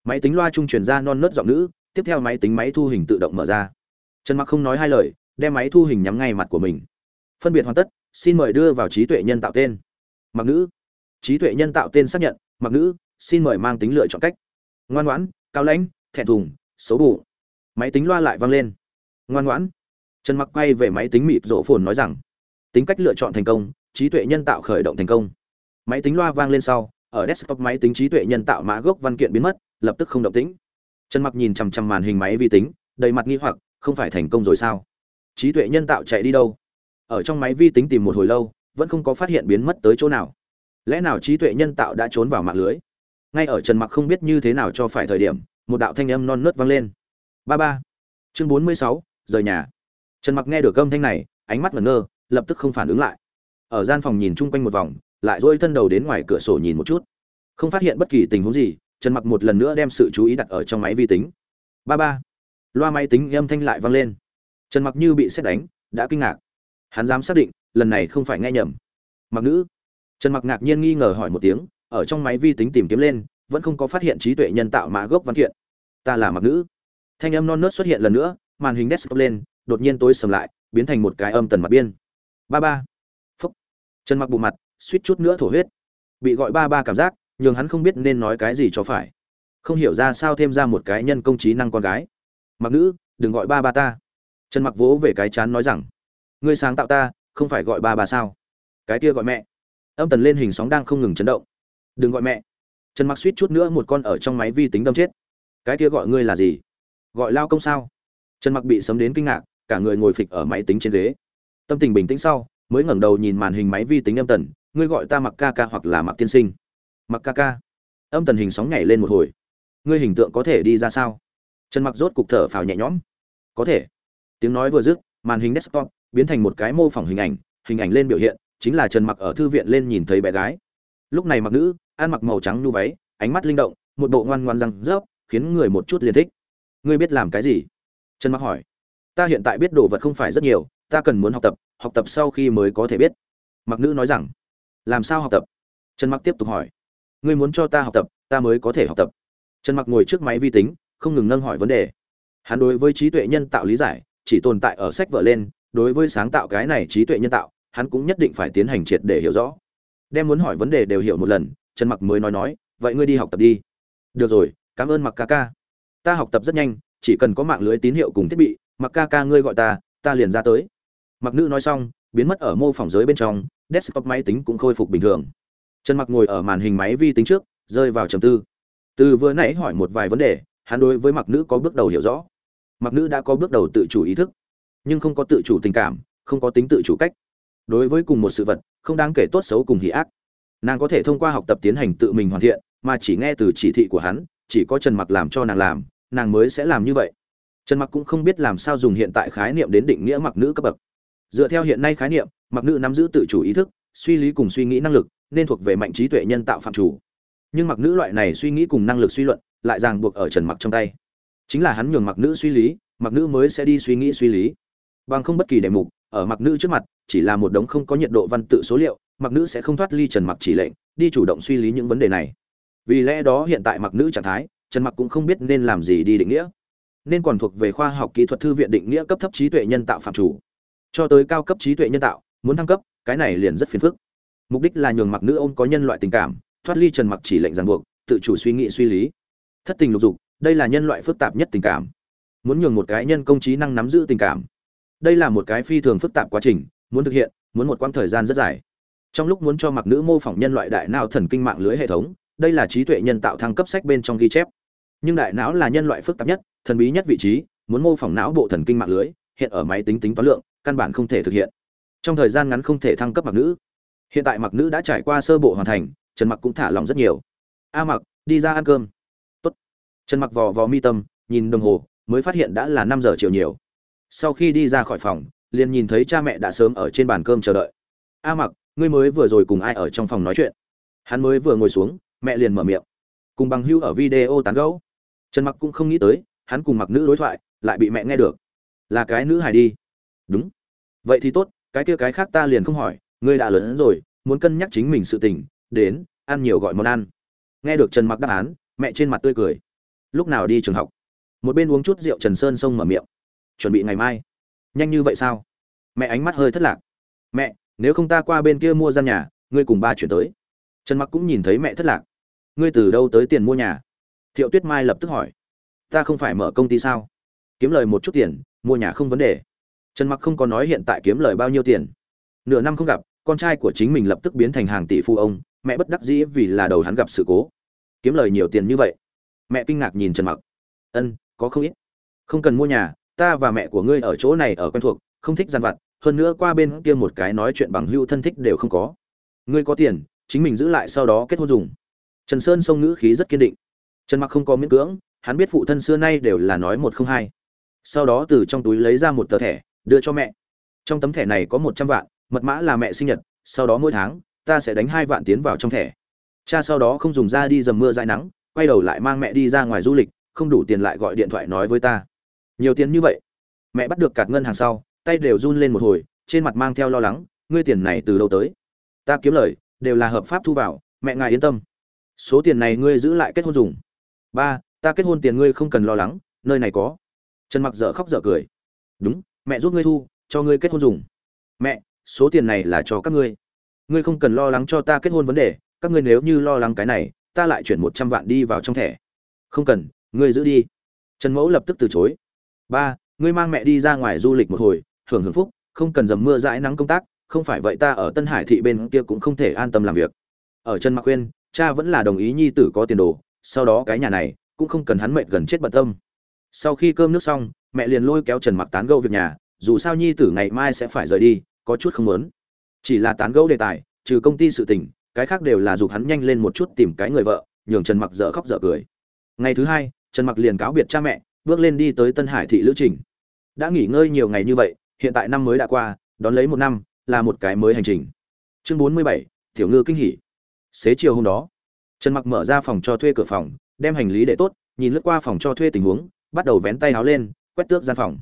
Máy tính loa trung truyền ra non nớt giọng nữ, tiếp theo máy tính máy thu hình tự động mở ra trần mặc không nói hai lời, đem máy thu hình nhắm ngay mặt của mình. Phân biệt hoàn tất, xin mời đưa vào trí tuệ nhân tạo tên. Mặc nữ. Trí tuệ nhân tạo tên xác nhận, mặc nữ, xin mời mang tính lựa chọn cách. Ngoan ngoãn, cao lãnh, thẹn thùng, xấu bù máy tính loa lại vang lên. Ngoan ngoãn. Trần mặc quay về máy tính mịt rổ phồn nói rằng, tính cách lựa chọn thành công, trí tuệ nhân tạo khởi động thành công. Máy tính loa vang lên sau, ở desktop máy tính trí tuệ nhân tạo mã gốc văn kiện biến mất, lập tức không động tĩnh. Trần mặc nhìn chằm chằm màn hình máy vi tính, đầy mặt nghi hoặc không phải thành công rồi sao? Trí tuệ nhân tạo chạy đi đâu? Ở trong máy vi tính tìm một hồi lâu, vẫn không có phát hiện biến mất tới chỗ nào. Lẽ nào trí tuệ nhân tạo đã trốn vào mạng lưới? Ngay ở trần mặc không biết như thế nào cho phải thời điểm, một đạo thanh âm non nớt vang lên. Ba ba. Chương bốn mươi sáu, rời nhà. Trần mặc nghe được âm thanh này, ánh mắt ngẩn ngơ, lập tức không phản ứng lại. Ở gian phòng nhìn chung quanh một vòng, lại dôi thân đầu đến ngoài cửa sổ nhìn một chút. Không phát hiện bất kỳ tình huống gì, trần mặc một lần nữa đem sự chú ý đặt ở trong máy vi tính. Ba ba loa máy tính âm thanh lại vang lên. Trần mặc như bị xét đánh, đã kinh ngạc. Hắn dám xác định, lần này không phải nghe nhầm. Mặc nữ. Trần mặc ngạc nhiên nghi ngờ hỏi một tiếng, ở trong máy vi tính tìm kiếm lên, vẫn không có phát hiện trí tuệ nhân tạo mã gốc văn kiện. Ta là mặc nữ. Thanh âm non nớt xuất hiện lần nữa, màn hình desktop lên, đột nhiên tối sầm lại, biến thành một cái âm tần mặt biên. Ba ba. Phúc. Trần mặc bộ mặt, suýt chút nữa thổ huyết. Bị gọi ba ba cảm giác, nhường hắn không biết nên nói cái gì cho phải. Không hiểu ra sao thêm ra một cái nhân công trí năng con gái mặc nữ, đừng gọi ba ba ta. Trần mặc vỗ về cái chán nói rằng, ngươi sáng tạo ta, không phải gọi ba ba sao? Cái kia gọi mẹ. Âm tần lên hình sóng đang không ngừng chấn động. Đừng gọi mẹ. Trần mặc suýt chút nữa một con ở trong máy vi tính đâm chết. Cái kia gọi ngươi là gì? Gọi lao công sao? Trần mặc bị sấm đến kinh ngạc, cả người ngồi phịch ở máy tính trên ghế. Tâm tình bình tĩnh sau, mới ngẩng đầu nhìn màn hình máy vi tính âm tần, ngươi gọi ta mặc ca ca hoặc là mặc tiên sinh? Mặc ca ca. Âm tần hình sóng nhảy lên một hồi. Ngươi hình tượng có thể đi ra sao? Trần mặc rốt cục thở phào nhẹ nhõm. Có thể. Tiếng nói vừa dứt, màn hình desktop biến thành một cái mô phỏng hình ảnh hình ảnh lên biểu hiện, chính là trần mặc ở thư viện lên nhìn thấy bé gái. Lúc này mặc nữ, ăn mặc màu trắng nu váy, ánh mắt linh động, một bộ ngoan ngoan răng rớp, khiến người một chút liền thích. Ngươi biết làm cái gì? Trần mặc hỏi. Ta hiện tại biết đồ vật không phải rất nhiều, ta cần muốn học tập học tập sau khi mới có thể biết. Mặc nữ nói rằng. Làm sao học tập? Trần mặc tiếp tục hỏi. Ngươi muốn cho ta học tập, ta mới có thể học tập. Trần mặc ngồi trước máy vi tính không ngừng nâng hỏi vấn đề. Hắn đối với trí tuệ nhân tạo lý giải, chỉ tồn tại ở sách vở lên, đối với sáng tạo cái này trí tuệ nhân tạo, hắn cũng nhất định phải tiến hành triệt để hiểu rõ. Đem muốn hỏi vấn đề đều hiểu một lần, trần mặc mới nói nói, vậy ngươi đi học tập đi. Được rồi, cảm ơn mặc ca ca. Ta học tập rất nhanh, chỉ cần có mạng lưới tín hiệu cùng thiết bị, mặc ca ca ngươi gọi ta ta liền ra tới. Mặc nữ nói xong, biến mất ở mô phỏng giới bên trong, desktop máy tính cũng khôi phục bình thường. Trần mặc ngồi ở màn hình máy vi tính trước, rơi vào trầm tư. Từ vừa nãy hỏi một vài vấn đề hắn đối với mặc nữ có bước đầu hiểu rõ. Mặc nữ đã có bước đầu tự chủ ý thức, nhưng không có tự chủ tình cảm, không có tính tự chủ cách. Đối với cùng một sự vật, không đáng kể tốt xấu cùng hỉ ác. Nàng có thể thông qua học tập tiến hành tự mình hoàn thiện, mà chỉ nghe từ chỉ thị của hắn, chỉ có trần mặc làm cho nàng làm, nàng mới sẽ làm như vậy. Trần mặc cũng không biết làm sao dùng hiện tại khái niệm đến định nghĩa mặc nữ cấp bậc. Dựa theo hiện nay khái niệm, mặc nữ nắm giữ tự chủ ý thức, suy lý cùng suy nghĩ năng lực, nên thuộc về mạnh trí tuệ nhân tạo phạm chủ. Nhưng mặc nữ loại này suy nghĩ cùng năng lực suy luận lại ràng buộc ở trần mặc trong tay. Chính là hắn nhường mặc nữ suy lý, mặc nữ mới sẽ đi suy nghĩ suy lý. Bằng không bất kỳ đề mục, ở mặc nữ trước mặt, chỉ là một đống không có nhiệt độ văn tự số liệu, mặc nữ sẽ không thoát ly trần mặc chỉ lệnh, đi chủ động suy lý những vấn đề này. Vì lẽ đó hiện tại mặc nữ trạng thái, trần mặc cũng không biết nên làm gì đi định nghĩa. Nên còn thuộc về khoa học kỹ thuật thư viện định nghĩa cấp thấp trí tuệ nhân tạo phạm chủ. Cho tới cao cấp trí tuệ nhân tạo, muốn thăng cấp, cái này liền rất phiền phức. Mục đích là nhường mặc nữ ôm có nhân loại tình cảm, thoát ly trần mặc chỉ lệnh ràng buộc, tự chủ suy nghĩ suy lý thất tình lục dục, đây là nhân loại phức tạp nhất tình cảm. Muốn nhường một cái nhân công trí năng nắm giữ tình cảm. Đây là một cái phi thường phức tạp quá trình, muốn thực hiện, muốn một quãng thời gian rất dài. Trong lúc muốn cho mặc nữ mô phỏng nhân loại đại não thần kinh mạng lưới hệ thống, đây là trí tuệ nhân tạo thăng cấp sách bên trong ghi chép. Nhưng đại não là nhân loại phức tạp nhất, thần bí nhất vị trí, muốn mô phỏng não bộ thần kinh mạng lưới, hiện ở máy tính tính toán lượng, căn bản không thể thực hiện. Trong thời gian ngắn không thể thăng cấp mặc nữ. Hiện tại mặc nữ đã trải qua sơ bộ hoàn thành, trần mặc cũng thả lòng rất nhiều. A mặc, đi ra ăn cơm trần mặc vò vò mi tâm, nhìn đồng hồ, mới phát hiện đã là năm giờ chiều nhiều. Sau khi đi ra khỏi phòng, liền nhìn thấy cha mẹ đã sớm ở trên bàn cơm chờ đợi. A mặc, ngươi mới vừa rồi cùng ai ở trong phòng nói chuyện? Hắn mới vừa ngồi xuống, mẹ liền mở miệng. Cùng bằng hưu ở video tán gẫu. Trần mặc cũng không nghĩ tới, hắn cùng mặc nữ đối thoại, lại bị mẹ nghe được. Là cái nữ hài đi. Đúng. Vậy thì tốt, cái kia cái khác ta liền không hỏi, ngươi đã lớn rồi, muốn cân nhắc chính mình sự tình, đến, ăn nhiều gọi món ăn. Nghe được trần mặc đáp án, mẹ trên mặt tươi cười lúc nào đi trường học? Một bên uống chút rượu trần sơn xông mở miệng. Chuẩn bị ngày mai. Nhanh như vậy sao? Mẹ ánh mắt hơi thất lạc. Mẹ, nếu không ta qua bên kia mua gian nhà, ngươi cùng ba chuyển tới. Trần mặc cũng nhìn thấy mẹ thất lạc. Ngươi từ đâu tới tiền mua nhà? Thiệu tuyết mai lập tức hỏi. Ta không phải mở công ty sao? Kiếm lời một chút tiền, mua nhà không vấn đề. Trần mặc không có nói hiện tại kiếm lời bao nhiêu tiền. Nửa năm không gặp, con trai của chính mình lập tức biến thành hàng tỷ phu ông, mẹ bất đắc dĩ vì là đầu hắn gặp sự cố. Kiếm lời nhiều tiền như vậy mẹ kinh ngạc nhìn trần mặc. Ân, có không ít. Không cần mua nhà, ta và mẹ của ngươi ở chỗ này ở quen thuộc, không thích gian vặt, hơn nữa qua bên kia một cái nói chuyện bằng hưu thân thích đều không có. Ngươi có tiền, chính mình giữ lại sau đó kết hôn dùng. Trần sơn sông ngữ khí rất kiên định. Trần mặc không có miễn cưỡng, hắn biết phụ thân xưa nay đều là nói một không hai. Sau đó từ trong túi lấy ra một tờ thẻ, đưa cho mẹ. Trong tấm thẻ này có một trăm vạn, mật mã là mẹ sinh nhật, sau đó mỗi tháng, ta sẽ đánh hai vạn tiến vào trong thẻ. Cha sau đó không dùng ra đi dầm mưa dãi nắng quay đầu lại mang mẹ đi ra ngoài du lịch, không đủ tiền lại gọi điện thoại nói với ta. Nhiều tiền như vậy? Mẹ bắt được cạt ngân hàng sau, tay đều run lên một hồi, trên mặt mang theo lo lắng, ngươi tiền này từ đâu tới? Ta kiếm lời, đều là hợp pháp thu vào, mẹ ngài yên tâm. Số tiền này ngươi giữ lại kết hôn dùng. Ba, ta kết hôn tiền ngươi không cần lo lắng, nơi này có. Trần mặc dở khóc dở cười. Đúng, mẹ giúp ngươi thu, cho ngươi kết hôn dùng. Mẹ, số tiền này là cho các ngươi. Ngươi không cần lo lắng cho ta kết hôn vấn đề, các ngươi nếu như lo lắng cái này ta lại chuyển một trăm vạn đi vào trong thẻ. Không cần, ngươi giữ đi. Trần mẫu lập tức từ chối. Ba, ngươi mang mẹ đi ra ngoài du lịch một hồi, hưởng hưởng phúc, không cần dầm mưa dãi nắng công tác, không phải vậy ta ở tân hải thị bên kia cũng không thể an tâm làm việc. Ở trần mặc khuyên, cha vẫn là đồng ý nhi tử có tiền đồ, sau đó cái nhà này cũng không cần hắn mệt gần chết bận tâm. Sau khi cơm nước xong, mẹ liền lôi kéo trần mặc tán gẫu việc nhà, dù sao nhi tử ngày mai sẽ phải rời đi, có chút không muốn. Chỉ là tán gẫu đề tài, trừ công ty sự tình cái khác đều là giục hắn nhanh lên một chút tìm cái người vợ nhường trần mặc dở khóc dở cười. Ngày thứ hai trần mặc liền cáo biệt cha mẹ bước lên đi tới tân hải thị lữ trình. Đã nghỉ ngơi nhiều ngày như vậy hiện tại năm mới đã qua đón lấy một năm là một cái mới hành trình. Chương 47, tiểu ngư kinh hỉ. Xế chiều hôm đó trần mặc mở ra phòng cho thuê cửa phòng đem hành lý để tốt nhìn lướt qua phòng cho thuê tình huống bắt đầu vén tay áo lên quét tước gian phòng.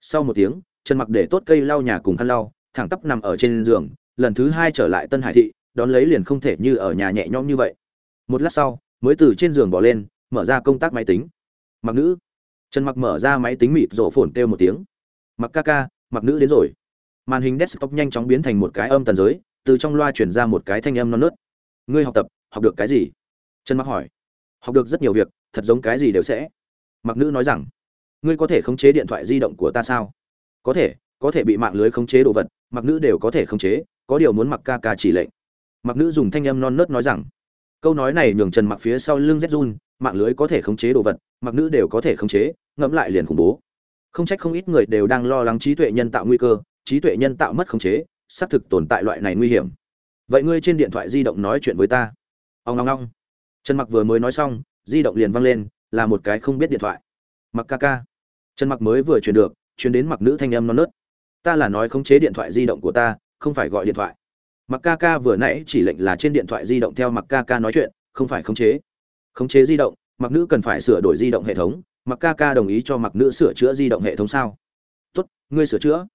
Sau một tiếng trần mặc để tốt cây lau nhà cùng khăn lau thẳng tắp nằm ở trên giường lần thứ hai trở lại tân hải thị đón lấy liền không thể như ở nhà nhẹ nhõm như vậy. Một lát sau, mới từ trên giường bỏ lên, mở ra công tác máy tính. Mặc nữ. Trần mặc mở ra máy tính mịt rổ phồn kêu một tiếng. Mặc ca ca, mặc nữ đến rồi. Màn hình desktop nhanh chóng biến thành một cái âm tần giới, từ trong loa chuyển ra một cái thanh âm non nớt. Ngươi học tập, học được cái gì? Trần mặc hỏi. Học được rất nhiều việc, thật giống cái gì đều sẽ. Mặc nữ nói rằng, ngươi có thể khống chế điện thoại di động của ta sao? Có thể có thể bị mạng lưới khống chế đồ vật, mặc nữ đều có thể khống chế, có điều muốn mặc ca ca chỉ lệnh mặc nữ dùng thanh âm non nớt nói rằng, câu nói này nhường trần mặc phía sau lưng rét run, mạng lưới có thể khống chế đồ vật, mặc nữ đều có thể khống chế, ngẫm lại liền khủng bố. Không trách không ít người đều đang lo lắng trí tuệ nhân tạo nguy cơ, trí tuệ nhân tạo mất khống chế, xác thực tồn tại loại này nguy hiểm. Vậy ngươi trên điện thoại di động nói chuyện với ta. Ông long long trần mặc vừa mới nói xong, di động liền văng lên, là một cái không biết điện thoại. Mặc ca ca. Trần mặc mới vừa truyền được truyền đến mặc nữ thanh âm non nớt. Ta là nói khống chế điện thoại di động của ta, không phải gọi điện thoại mặc ca ca vừa nãy chỉ lệnh là trên điện thoại di động theo mặc ca ca nói chuyện, không phải khống chế. Khống chế di động, mặc nữ cần phải sửa đổi di động hệ thống. Mặc ca ca đồng ý cho mặc nữ sửa chữa di động hệ thống sao? Tốt, ngươi sửa chữa.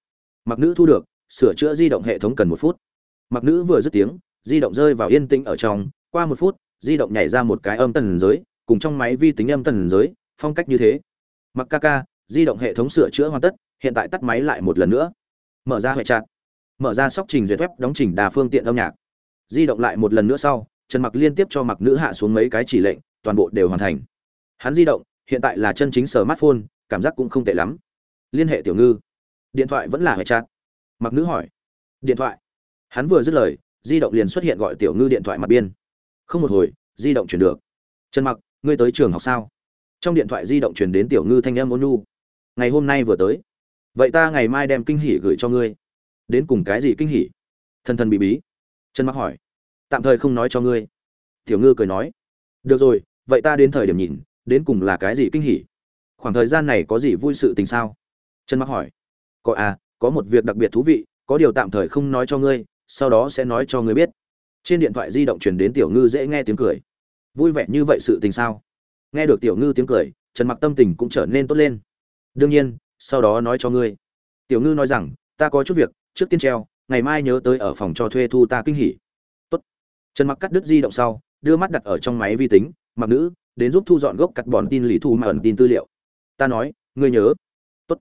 Mặc nữ thu được, sửa chữa di động hệ thống cần một phút. Mặc nữ vừa dứt tiếng, di động rơi vào yên tĩnh ở trong. Qua một phút, di động nhảy ra một cái âm tần giới, cùng trong máy vi tính âm tần giới, phong cách như thế. Mặc ca ca, di động hệ thống sửa chữa hoàn tất, hiện tại tắt máy lại một lần nữa. Mở ra hệ chặt mở ra sóc trình duyệt web đóng chỉnh đa phương tiện âm nhạc. Di động lại một lần nữa sau, trần mặc liên tiếp cho mặc nữ hạ xuống mấy cái chỉ lệnh, toàn bộ đều hoàn thành. Hắn di động, hiện tại là chân chính smartphone, cảm giác cũng không tệ lắm. Liên hệ tiểu ngư. Điện thoại vẫn là hệ chặt mặc nữ hỏi. Điện thoại. Hắn vừa dứt lời, di động liền xuất hiện gọi tiểu ngư điện thoại mặt biên. Không một hồi, di động chuyển được. Trần mặc, ngươi tới trường học sao? Trong điện thoại di động chuyển đến tiểu ngư thanh âm ôn nhu. Ngày hôm nay vừa tới. Vậy ta ngày mai đem kinh hỉ gửi cho ngươi đến cùng cái gì kinh hỉ? Thân thân bí bí. Trần mặc hỏi. Tạm thời không nói cho ngươi. Tiểu ngư cười nói. Được rồi, vậy ta đến thời điểm nhìn, đến cùng là cái gì kinh hỉ? Khoảng thời gian này có gì vui sự tình sao? Trần mặc hỏi. Có à có một việc đặc biệt thú vị, có điều tạm thời không nói cho ngươi, sau đó sẽ nói cho ngươi biết. Trên điện thoại di động truyền đến tiểu ngư dễ nghe tiếng cười. Vui vẻ như vậy sự tình sao? Nghe được tiểu ngư tiếng cười, trần mặc tâm tình cũng trở nên tốt lên. Đương nhiên, sau đó nói cho ngươi. Tiểu ngư nói rằng ta có chút việc, trước tiên treo, ngày mai nhớ tới ở phòng cho thuê thu ta kinh hỉ. Tốt. Trần mặc cắt đứt di động sau, đưa mắt đặt ở trong máy vi tính, mặc nữ, đến giúp thu dọn gốc cắt bòn tin lý thu mà ẩn tin tư liệu. Ta nói, ngươi nhớ. Tốt.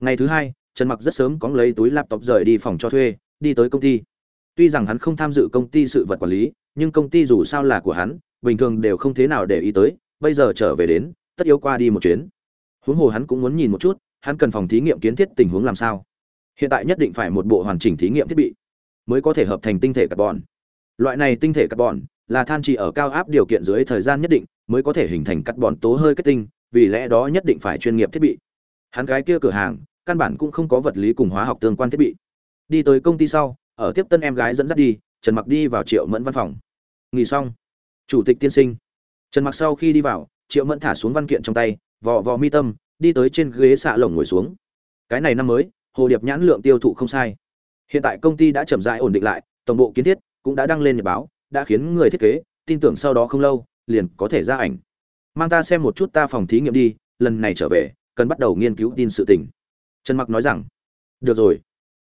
Ngày thứ hai, trần mặc rất sớm có lấy túi laptop rời đi phòng cho thuê, đi tới công ty. Tuy rằng hắn không tham dự công ty sự vật quản lý, nhưng công ty dù sao là của hắn, bình thường đều không thế nào để ý tới, bây giờ trở về đến, tất yếu qua đi một chuyến. Huống hồ hắn cũng muốn nhìn một chút, hắn cần phòng thí nghiệm kiến thiết tình huống làm sao hiện tại nhất định phải một bộ hoàn chỉnh thí nghiệm thiết bị, mới có thể hợp thành tinh thể carbon. Loại này tinh thể carbon là than chỉ ở cao áp điều kiện dưới thời gian nhất định mới có thể hình thành carbon tố hơi kết tinh, vì lẽ đó nhất định phải chuyên nghiệp thiết bị. Hắn gái kia cửa hàng, căn bản cũng không có vật lý cùng hóa học tương quan thiết bị. Đi tới công ty sau, ở tiếp tân em gái dẫn dắt đi, trần mặc đi vào triệu mẫn văn phòng. Nghỉ xong, chủ tịch tiên sinh. Trần mặc sau khi đi vào, triệu mẫn thả xuống văn kiện trong tay, vò vò mi tâm, đi tới trên ghế xạ lồng ngồi xuống. Cái này năm mới hồ điệp nhãn lượng tiêu thụ không sai. Hiện tại công ty đã chậm rãi ổn định lại, tổng bộ kiến thiết cũng đã đăng lên nhật báo, đã khiến người thiết kế tin tưởng sau đó không lâu liền có thể ra ảnh. Mang ta xem một chút ta phòng thí nghiệm đi, lần này trở về, cần bắt đầu nghiên cứu tin sự tình. Trần mặc nói rằng, được rồi.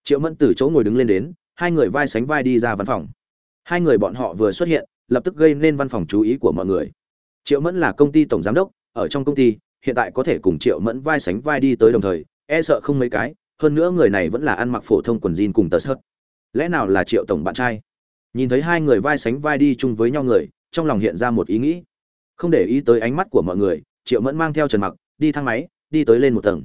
Triệu mẫn từ chỗ ngồi đứng lên đến, hai người vai sánh vai đi ra văn phòng. Hai người bọn họ vừa xuất hiện, lập tức gây nên văn phòng chú ý của mọi người. Triệu mẫn là công ty tổng giám đốc, ở trong công ty, hiện tại có thể cùng triệu mẫn vai sánh vai đi tới đồng thời e sợ không mấy cái hơn nữa người này vẫn là ăn mặc phổ thông quần jean cùng tờ sớt lẽ nào là triệu tổng bạn trai? Nhìn thấy hai người vai sánh vai đi chung với nhau người, trong lòng hiện ra một ý nghĩ. Không để ý tới ánh mắt của mọi người, triệu mẫn mang theo trần mặc, đi thang máy, đi tới lên một tầng.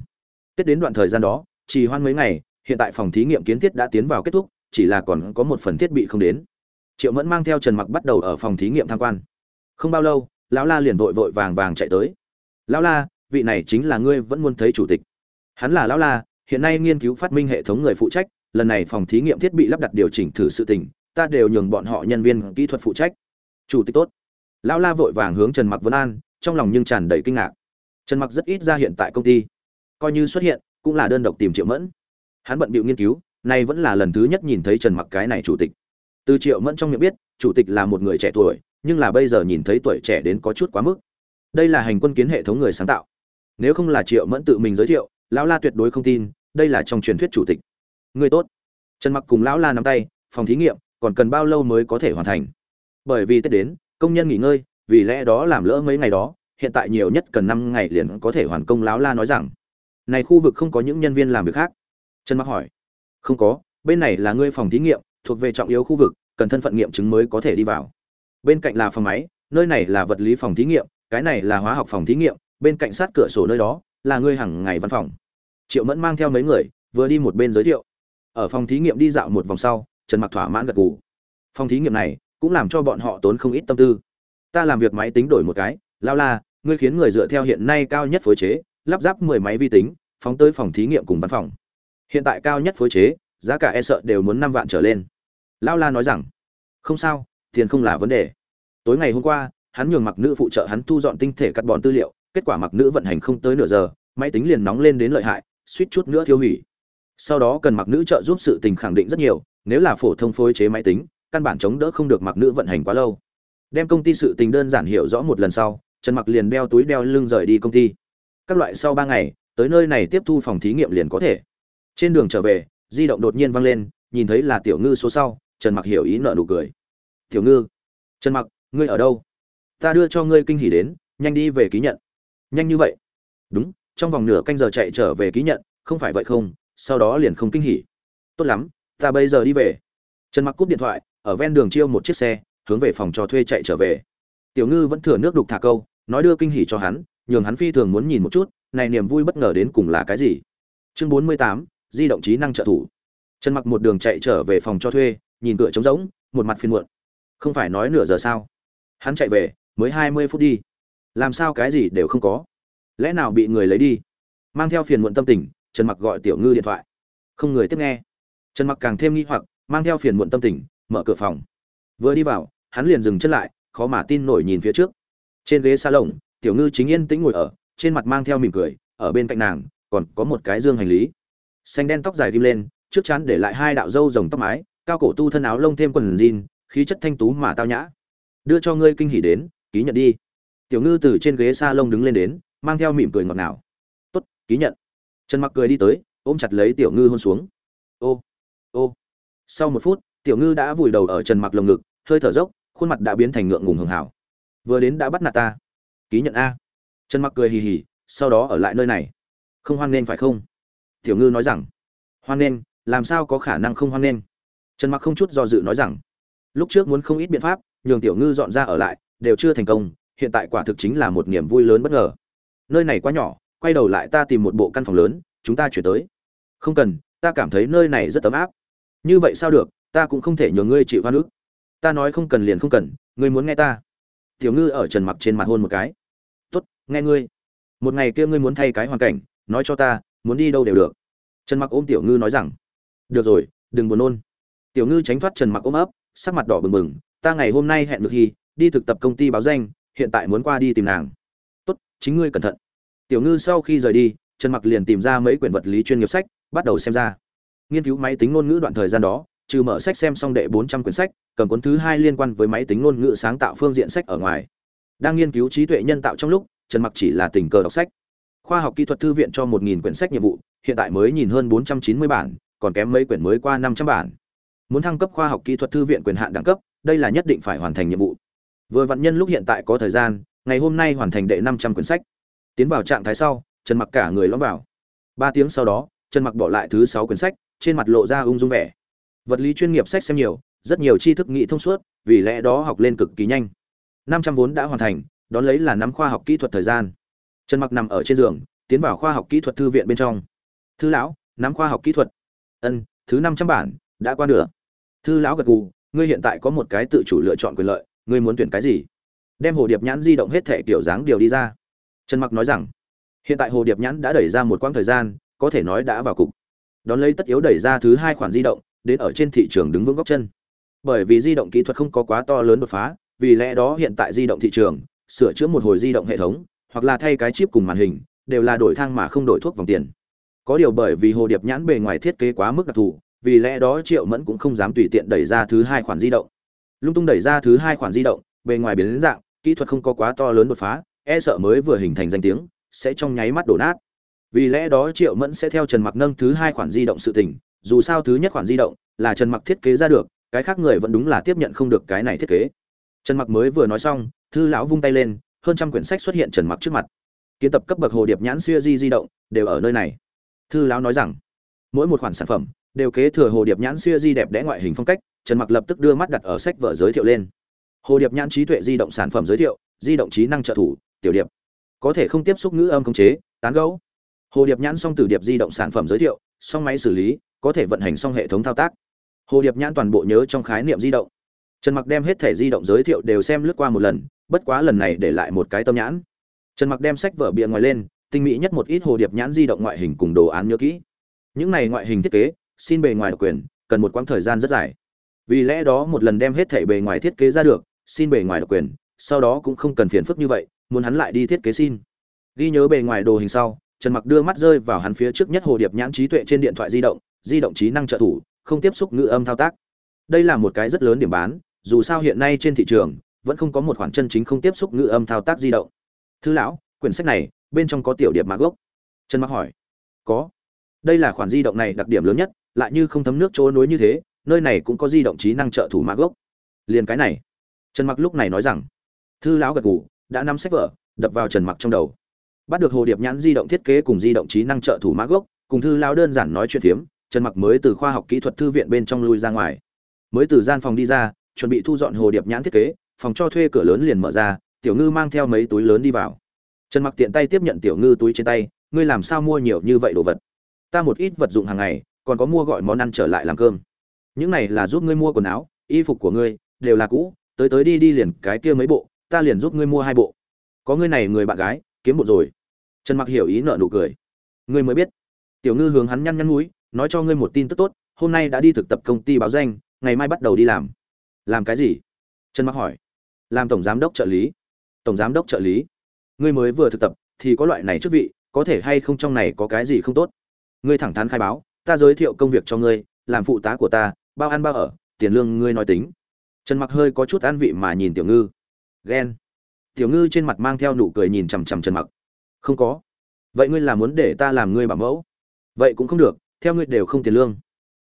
Tết đến đoạn thời gian đó, chỉ hoan mấy ngày, hiện tại phòng thí nghiệm kiến thiết đã tiến vào kết thúc, chỉ là còn có một phần thiết bị không đến. Triệu mẫn mang theo trần mặc bắt đầu ở phòng thí nghiệm tham quan. Không bao lâu, lão la liền vội vội vàng vàng chạy tới. Lão la, vị này chính là ngươi vẫn muốn thấy chủ tịch. Hắn là lão la hiện nay nghiên cứu phát minh hệ thống người phụ trách, lần này phòng thí nghiệm thiết bị lắp đặt điều chỉnh thử sự tình, ta đều nhường bọn họ nhân viên kỹ thuật phụ trách. Chủ tịch tốt. Lão la vội vàng hướng trần mặc vân an, trong lòng nhưng tràn đầy kinh ngạc. Trần mặc rất ít ra hiện tại công ty. Coi như xuất hiện, cũng là đơn độc tìm triệu mẫn. Hắn bận bịu nghiên cứu này vẫn là lần thứ nhất nhìn thấy trần mặc cái này chủ tịch. Từ triệu mẫn trong miệng biết, chủ tịch là một người trẻ tuổi, nhưng là bây giờ nhìn thấy tuổi trẻ đến có chút quá mức. Đây là hành quân kiến hệ thống người sáng tạo. Nếu không là triệu mẫn tự mình giới thiệu lão la tuyệt đối không tin, đây là trong truyền thuyết chủ tịch. Người tốt. Trần mặc cùng lão la nắm tay, phòng thí nghiệm, còn cần bao lâu mới có thể hoàn thành? Bởi vì tết đến, công nhân nghỉ ngơi, vì lẽ đó làm lỡ mấy ngày đó, hiện tại nhiều nhất cần năm ngày liền có thể hoàn công lão la nói rằng, này khu vực không có những nhân viên làm việc khác. Trần mặc hỏi. Không có, bên này là ngươi phòng thí nghiệm, thuộc về trọng yếu khu vực, cần thân phận nghiệm chứng mới có thể đi vào. Bên cạnh là phòng máy, nơi này là vật lý phòng thí nghiệm, cái này là hóa học phòng thí nghiệm, bên cạnh sát cửa sổ nơi đó là ngươi hàng ngày văn phòng triệu mẫn mang theo mấy người, vừa đi một bên giới thiệu. Ở phòng thí nghiệm đi dạo một vòng sau, trần mặc thỏa mãn gật gù. Phòng thí nghiệm này cũng làm cho bọn họ tốn không ít tâm tư. Ta làm việc máy tính đổi một cái, lao la, ngươi khiến người dựa theo hiện nay cao nhất phối chế, lắp ráp 10 máy vi tính, phóng tới phòng thí nghiệm cùng văn phòng. Hiện tại cao nhất phối chế, giá cả e sợ đều muốn năm vạn trở lên. Lao la nói rằng, không sao, tiền không là vấn đề. Tối ngày hôm qua, hắn nhường mặc nữ phụ trợ hắn thu dọn tinh thể cắt bọn tư liệu, kết quả mặc nữ vận hành không tới nửa giờ, máy tính liền nóng lên đến lợi hại suýt chút nữa thiêu hủy. Sau đó cần mặc nữ trợ giúp sự tình khẳng định rất nhiều, nếu là phổ thông phối chế máy tính, căn bản chống đỡ không được mặc nữ vận hành quá lâu. Đem công ty sự tình đơn giản hiểu rõ một lần sau, trần mặc liền đeo túi đeo lưng rời đi công ty. Các loại sau ba ngày, tới nơi này tiếp thu phòng thí nghiệm liền có thể. Trên đường trở về, di động đột nhiên vang lên, nhìn thấy là tiểu ngư số sau, trần mặc hiểu ý nợ nụ cười. Tiểu ngư, trần mặc, ngươi ở đâu? Ta đưa cho ngươi kinh hỉ đến, nhanh đi về ký nhận. Nhanh như vậy? Đúng trong vòng nửa canh giờ chạy trở về ký nhận không phải vậy không sau đó liền không kinh hỉ. Tốt lắm ta bây giờ đi về. Trần mặc cúp điện thoại ở ven đường chiêu một chiếc xe hướng về phòng trò thuê chạy trở về. Tiểu ngư vẫn thừa nước đục thả câu nói đưa kinh hỉ cho hắn nhường hắn phi thường muốn nhìn một chút này niềm vui bất ngờ đến cùng là cái gì. Chương 48, di động trí năng trợ thủ. Trần mặc một đường chạy trở về phòng cho thuê nhìn cửa trống rỗng một mặt phiền muộn. Không phải nói nửa giờ sao? Hắn chạy về mới 20 phút đi. Làm sao cái gì đều không có lẽ nào bị người lấy đi? Mang theo phiền muộn tâm tình, trần mặc gọi tiểu ngư điện thoại. Không người tiếp nghe. Trần mặc càng thêm nghi hoặc, mang theo phiền muộn tâm tình, mở cửa phòng. Vừa đi vào, hắn liền dừng chân lại, khó mà tin nổi nhìn phía trước. Trên ghế salon, tiểu ngư chính yên tĩnh ngồi ở, trên mặt mang theo mỉm cười, ở bên cạnh nàng, còn có một cái dương hành lý. Xanh đen tóc dài ghim lên, trước chắn để lại hai đạo râu rồng tóc mái, cao cổ tu thân áo lông thêm quần jean, khí chất thanh tú mà tao nhã. Đưa cho ngươi kinh hỉ đến, ký nhận đi. Tiểu ngư từ trên ghế xa lông đứng lên đến mang theo mỉm cười ngọt ngào. Tốt, ký nhận. Trần mặc cười đi tới, ôm chặt lấy tiểu ngư hôn xuống. Ô ô. Sau một phút, tiểu ngư đã vùi đầu ở trần mặc lồng ngực, hơi thở dốc, khuôn mặt đã biến thành ngượng ngùng hưởng hảo. Vừa đến đã bắt nạt ta. Ký nhận a. Trần mặc cười hì hì, sau đó ở lại nơi này. Không hoan nghênh phải không? Tiểu ngư nói rằng. Hoan nghênh, làm sao có khả năng không hoan nghênh? Trần mặc không chút do dự nói rằng. Lúc trước muốn không ít biện pháp, nhường tiểu ngư dọn ra ở lại, đều chưa thành công, hiện tại quả thực chính là một niềm vui lớn bất ngờ nơi này quá nhỏ, quay đầu lại ta tìm một bộ căn phòng lớn, chúng ta chuyển tới. Không cần, ta cảm thấy nơi này rất ấm áp. Như vậy sao được, ta cũng không thể nhờ ngươi chịu hoa nước ta nói không cần liền không cần, ngươi muốn nghe ta. Tiểu ngư ở trần mặc trên mặt hôn một cái. Tốt, nghe ngươi. Một ngày kia ngươi muốn thay cái hoàn cảnh, nói cho ta, muốn đi đâu đều được. Trần mặc ôm tiểu ngư nói rằng, được rồi, đừng buồn nôn. Tiểu ngư tránh thoát trần mặc ôm ấp, sắc mặt đỏ bừng bừng, ta ngày hôm nay hẹn được hy, đi thực tập công ty báo danh, hiện tại muốn qua đi tìm nàng chính ngươi cẩn thận. Tiểu ngư sau khi rời đi, trần mặc liền tìm ra mấy quyển vật lý chuyên nghiệp sách, bắt đầu xem ra. Nghiên cứu máy tính ngôn ngữ đoạn thời gian đó, trừ mở sách xem xong đệ 400 quyển sách, cầm cuốn thứ hai liên quan với máy tính ngôn ngữ sáng tạo phương diện sách ở ngoài. Đang nghiên cứu trí tuệ nhân tạo trong lúc, trần mặc chỉ là tình cờ đọc sách. Khoa học kỹ thuật thư viện cho 1.000 quyển sách nhiệm vụ, hiện tại mới nhìn hơn 490 bản, còn kém mấy quyển mới qua 500 bản. Muốn thăng cấp khoa học kỹ thuật thư viện quyền hạn đẳng cấp, đây là nhất định phải hoàn thành nhiệm vụ. Vừa vạn nhân lúc hiện tại có thời gian ngày hôm nay hoàn thành đệ 500 quyển sách. Tiến vào trạng thái sau, trần mặc cả người lõm vào. Ba tiếng sau đó, trần mặc bỏ lại thứ sáu quyển sách, trên mặt lộ ra ung dung vẻ. Vật lý chuyên nghiệp sách xem nhiều, rất nhiều tri thức nghị thông suốt, vì lẽ đó học lên cực kỳ nhanh. Năm trăm vốn đã hoàn thành, đón lấy là năm khoa học kỹ thuật thời gian. Trần mặc nằm ở trên giường, tiến vào khoa học kỹ thuật thư viện bên trong. Thư lão, nắm khoa học kỹ thuật. Ân, thứ năm trăm bản, đã qua nửa. Thư lão gật gù, ngươi hiện tại có một cái tự chủ lựa chọn quyền lợi, ngươi muốn tuyển cái gì? Đem hồ điệp nhãn di động hết thể kiểu dáng điều đi ra. Trần mặc nói rằng, hiện tại hồ điệp nhãn đã đẩy ra một quãng thời gian, có thể nói đã vào cục. Đón lấy tất yếu đẩy ra thứ hai khoản di động, đến ở trên thị trường đứng vững góc chân. Bởi vì di động kỹ thuật không có quá to lớn đột phá, vì lẽ đó hiện tại di động thị trường, sửa chữa một hồi di động hệ thống, hoặc là thay cái chip cùng màn hình, đều là đổi thang mà không đổi thuốc vòng tiền. Có điều bởi vì hồ điệp nhãn bề ngoài thiết kế quá mức đặc thù, vì lẽ đó triệu mẫn cũng không dám tùy tiện đẩy ra thứ hai khoản di động. Lung tung đẩy ra thứ hai khoản di động, bề ngoài biến dạng kỹ thuật không có quá to lớn đột phá e sợ mới vừa hình thành danh tiếng, sẽ trong nháy mắt đổ nát. Vì lẽ đó triệu mẫn sẽ theo trần mặc nâng thứ hai khoản di động sự tình, dù sao thứ nhất khoản di động là trần mặc thiết kế ra được, cái khác người vẫn đúng là tiếp nhận không được cái này thiết kế. Trần mặc mới vừa nói xong, thư lão vung tay lên, hơn trăm quyển sách xuất hiện trần mặc trước mặt. Kiến tập cấp bậc hồ điệp nhãn xuya di di động đều ở nơi này. Thư lão nói rằng, mỗi một khoản sản phẩm đều kế thừa hồ điệp nhãn xuya di đẹp đẽ ngoại hình phong cách, trần mặc lập tức đưa mắt đặt ở sách vở giới thiệu lên hồ điệp nhãn trí tuệ di động sản phẩm giới thiệu, di động trí năng trợ thủ, tiểu điệp. Có thể không tiếp xúc ngữ âm khống chế, tán gẫu. Hồ điệp nhãn song tử điệp di động sản phẩm giới thiệu, song máy xử lý, có thể vận hành song hệ thống thao tác. Hồ điệp nhãn toàn bộ nhớ trong khái niệm di động. Trần mặc đem hết thẻ di động giới thiệu đều xem lướt qua một lần, bất quá lần này để lại một cái tâm nhãn. Trần mặc đem sách vở bìa ngoài lên, tinh mỹ nhất một ít hồ điệp nhãn di động ngoại hình cùng đồ án nhớ kỹ. Những này ngoại hình thiết kế, xin bề ngoài độc quyền, cần một quãng thời gian rất dài. Vì lẽ đó một lần đem hết thẻ bề ngoài thiết kế ra được xin bề ngoài độc quyền, sau đó cũng không cần phiền phức như vậy, muốn hắn lại đi thiết kế xin. Ghi nhớ bề ngoài đồ hình sau, trần mặc đưa mắt rơi vào hắn phía trước nhất hồ điệp nhãn trí tuệ trên điện thoại di động di động trí năng trợ thủ, không tiếp xúc ngữ âm thao tác. Đây là một cái rất lớn điểm bán, dù sao hiện nay trên thị trường, vẫn không có một khoản chân chính không tiếp xúc ngữ âm thao tác di động. Thư lão, quyển sách này, bên trong có tiểu điệp mã gốc. Trần mặc hỏi. Có. Đây là khoản di động này đặc điểm lớn nhất, lại như không thấm nước chỗ nối như thế, nơi này cũng có di động trí năng trợ thủ mã gốc. Liền cái này trần mặc lúc này nói rằng, thư lão gật gù, đã nắm sách vở, đập vào trần mặc trong đầu. Bắt được hồ điệp nhãn di động thiết kế cùng di động trí năng trợ thủ mã gốc, cùng thư lão đơn giản nói chuyện phiếm, trần mặc mới từ khoa học kỹ thuật thư viện bên trong lui ra ngoài. Mới từ gian phòng đi ra, chuẩn bị thu dọn hồ điệp nhãn thiết kế, phòng cho thuê cửa lớn liền mở ra, tiểu ngư mang theo mấy túi lớn đi vào. Trần mặc tiện tay tiếp nhận tiểu ngư túi trên tay, ngươi làm sao mua nhiều như vậy đồ vật? Ta một ít vật dụng hàng ngày, còn có mua gọi món ăn trở lại làm cơm. Những này là giúp ngươi mua quần áo, y phục của ngươi, đều là cũ tới tới đi đi liền cái kia mấy bộ, ta liền giúp ngươi mua hai bộ. Có ngươi này người bạn gái, kiếm bộ rồi. Trần mặc hiểu ý nợ nụ cười. Ngươi mới biết. Tiểu ngư hướng hắn nhăn nhăn mũi nói cho ngươi một tin tức tốt, hôm nay đã đi thực tập công ty báo danh, ngày mai bắt đầu đi làm. Làm cái gì? Trần mặc hỏi. Làm tổng giám đốc trợ lý. Tổng giám đốc trợ lý. Ngươi mới vừa thực tập, thì có loại này chức vị, có thể hay không trong này có cái gì không tốt? Ngươi thẳng thắn khai báo, ta giới thiệu công việc cho ngươi, làm phụ tá của ta, bao ăn bao ở, tiền lương ngươi nói tính trần mặc hơi có chút an vị mà nhìn tiểu ngư. Ghen. Tiểu ngư trên mặt mang theo nụ cười nhìn chằm chằm trần mặc. Không có. Vậy ngươi là muốn để ta làm ngươi bảo mẫu? Vậy cũng không được, theo ngươi đều không tiền lương.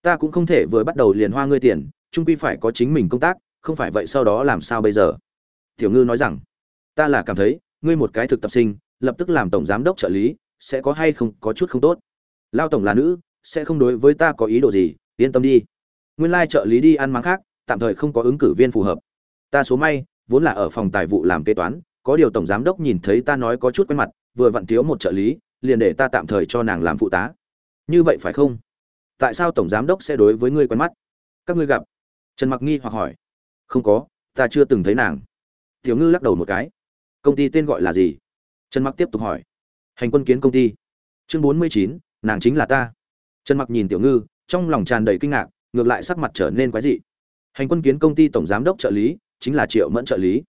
Ta cũng không thể vừa bắt đầu liền hoa ngươi tiền trung quy phải có chính mình công tác, không phải vậy sau đó làm sao bây giờ? Tiểu ngư nói rằng, ta là cảm thấy, ngươi một cái thực tập sinh, lập tức làm tổng giám đốc trợ lý, sẽ có hay không có chút không tốt. Lao tổng là nữ, sẽ không đối với ta có ý đồ gì, yên tâm đi. Nguyên lai trợ lý đi ăn mắng khác tạm thời không có ứng cử viên phù hợp. Ta số may, vốn là ở phòng tài vụ làm kế toán, có điều tổng giám đốc nhìn thấy ta nói có chút quen mặt, vừa vặn thiếu một trợ lý, liền để ta tạm thời cho nàng làm phụ tá. Như vậy phải không? Tại sao tổng giám đốc sẽ đối với ngươi quen mắt? Các ngươi gặp. Trần mặc nghi hoặc hỏi. Không có, ta chưa từng thấy nàng. Tiểu ngư lắc đầu một cái. Công ty tên gọi là gì? Trần mặc tiếp tục hỏi. Hành quân kiến công ty. Chương bốn mươi chín, nàng chính là ta. Trần mặc nhìn tiểu ngư, trong lòng tràn đầy kinh ngạc, ngược lại sắc mặt trở nên quái dị hành quân kiến công ty tổng giám đốc trợ lý, chính là triệu mẫn trợ lý.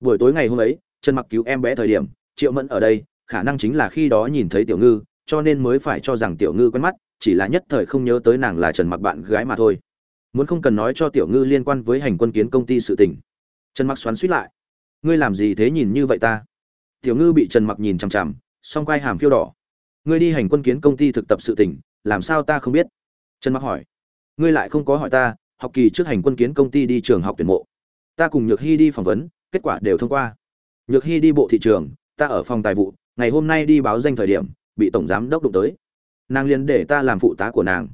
Buổi tối ngày hôm ấy, trần mặc cứu em bé thời điểm, triệu mẫn ở đây, khả năng chính là khi đó nhìn thấy tiểu ngư, cho nên mới phải cho rằng tiểu ngư quen mắt, chỉ là nhất thời không nhớ tới nàng là trần mặc bạn gái mà thôi. Muốn không cần nói cho tiểu ngư liên quan với hành quân kiến công ty sự tình. Trần mặc xoắn suýt lại. Ngươi làm gì thế nhìn như vậy ta? Tiểu ngư bị trần mặc nhìn chằm chằm, song quai hàm phiêu đỏ. Ngươi đi hành quân kiến công ty thực tập sự tình, làm sao ta không biết? Trần mặc hỏi. Ngươi lại không có hỏi ta học kỳ trước hành quân kiến công ty đi trường học tuyển mộ. Ta cùng nhược hy đi phỏng vấn, kết quả đều thông qua. Nhược hy đi bộ thị trường, ta ở phòng tài vụ, ngày hôm nay đi báo danh thời điểm, bị tổng giám đốc đụng tới. Nàng liền để ta làm phụ tá của nàng.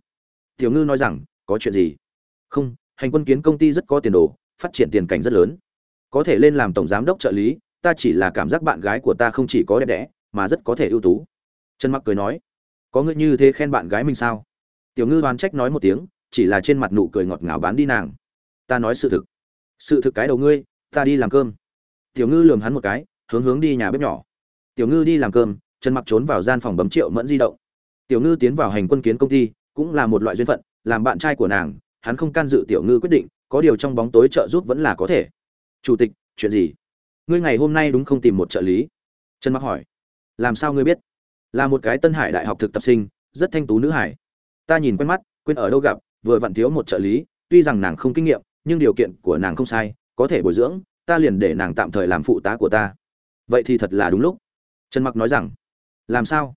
Tiểu ngư nói rằng, có chuyện gì? Không, hành quân kiến công ty rất có tiền đồ, phát triển tiền cảnh rất lớn. Có thể lên làm tổng giám đốc trợ lý, ta chỉ là cảm giác bạn gái của ta không chỉ có đẹp đẽ, mà rất có thể ưu tú. Trần mặc cười nói, có ngươi như thế khen bạn gái mình sao? Tiểu ngư đoán trách nói một tiếng chỉ là trên mặt nụ cười ngọt ngào bán đi nàng. Ta nói sự thực. Sự thực cái đầu ngươi, ta đi làm cơm. Tiểu ngư lườm hắn một cái, hướng hướng đi nhà bếp nhỏ. Tiểu ngư đi làm cơm trần mặc trốn vào gian phòng bấm triệu mẫn di động. Tiểu ngư tiến vào hành quân kiến công ty, cũng là một loại duyên phận, làm bạn trai của nàng, hắn không can dự tiểu ngư quyết định, có điều trong bóng tối trợ giúp vẫn là có thể. Chủ tịch, chuyện gì? Ngươi ngày hôm nay đúng không tìm một trợ lý? Trần mặc hỏi. Làm sao ngươi biết? Là một cái tân hải đại học thực tập sinh, rất thanh tú nữ hải. Ta nhìn quen mắt, quên ở đâu gặp vừa vặn thiếu một trợ lý, tuy rằng nàng không kinh nghiệm, nhưng điều kiện của nàng không sai, có thể bồi dưỡng, ta liền để nàng tạm thời làm phụ tá của ta. Vậy thì thật là đúng lúc. Trần mặc nói rằng, làm sao?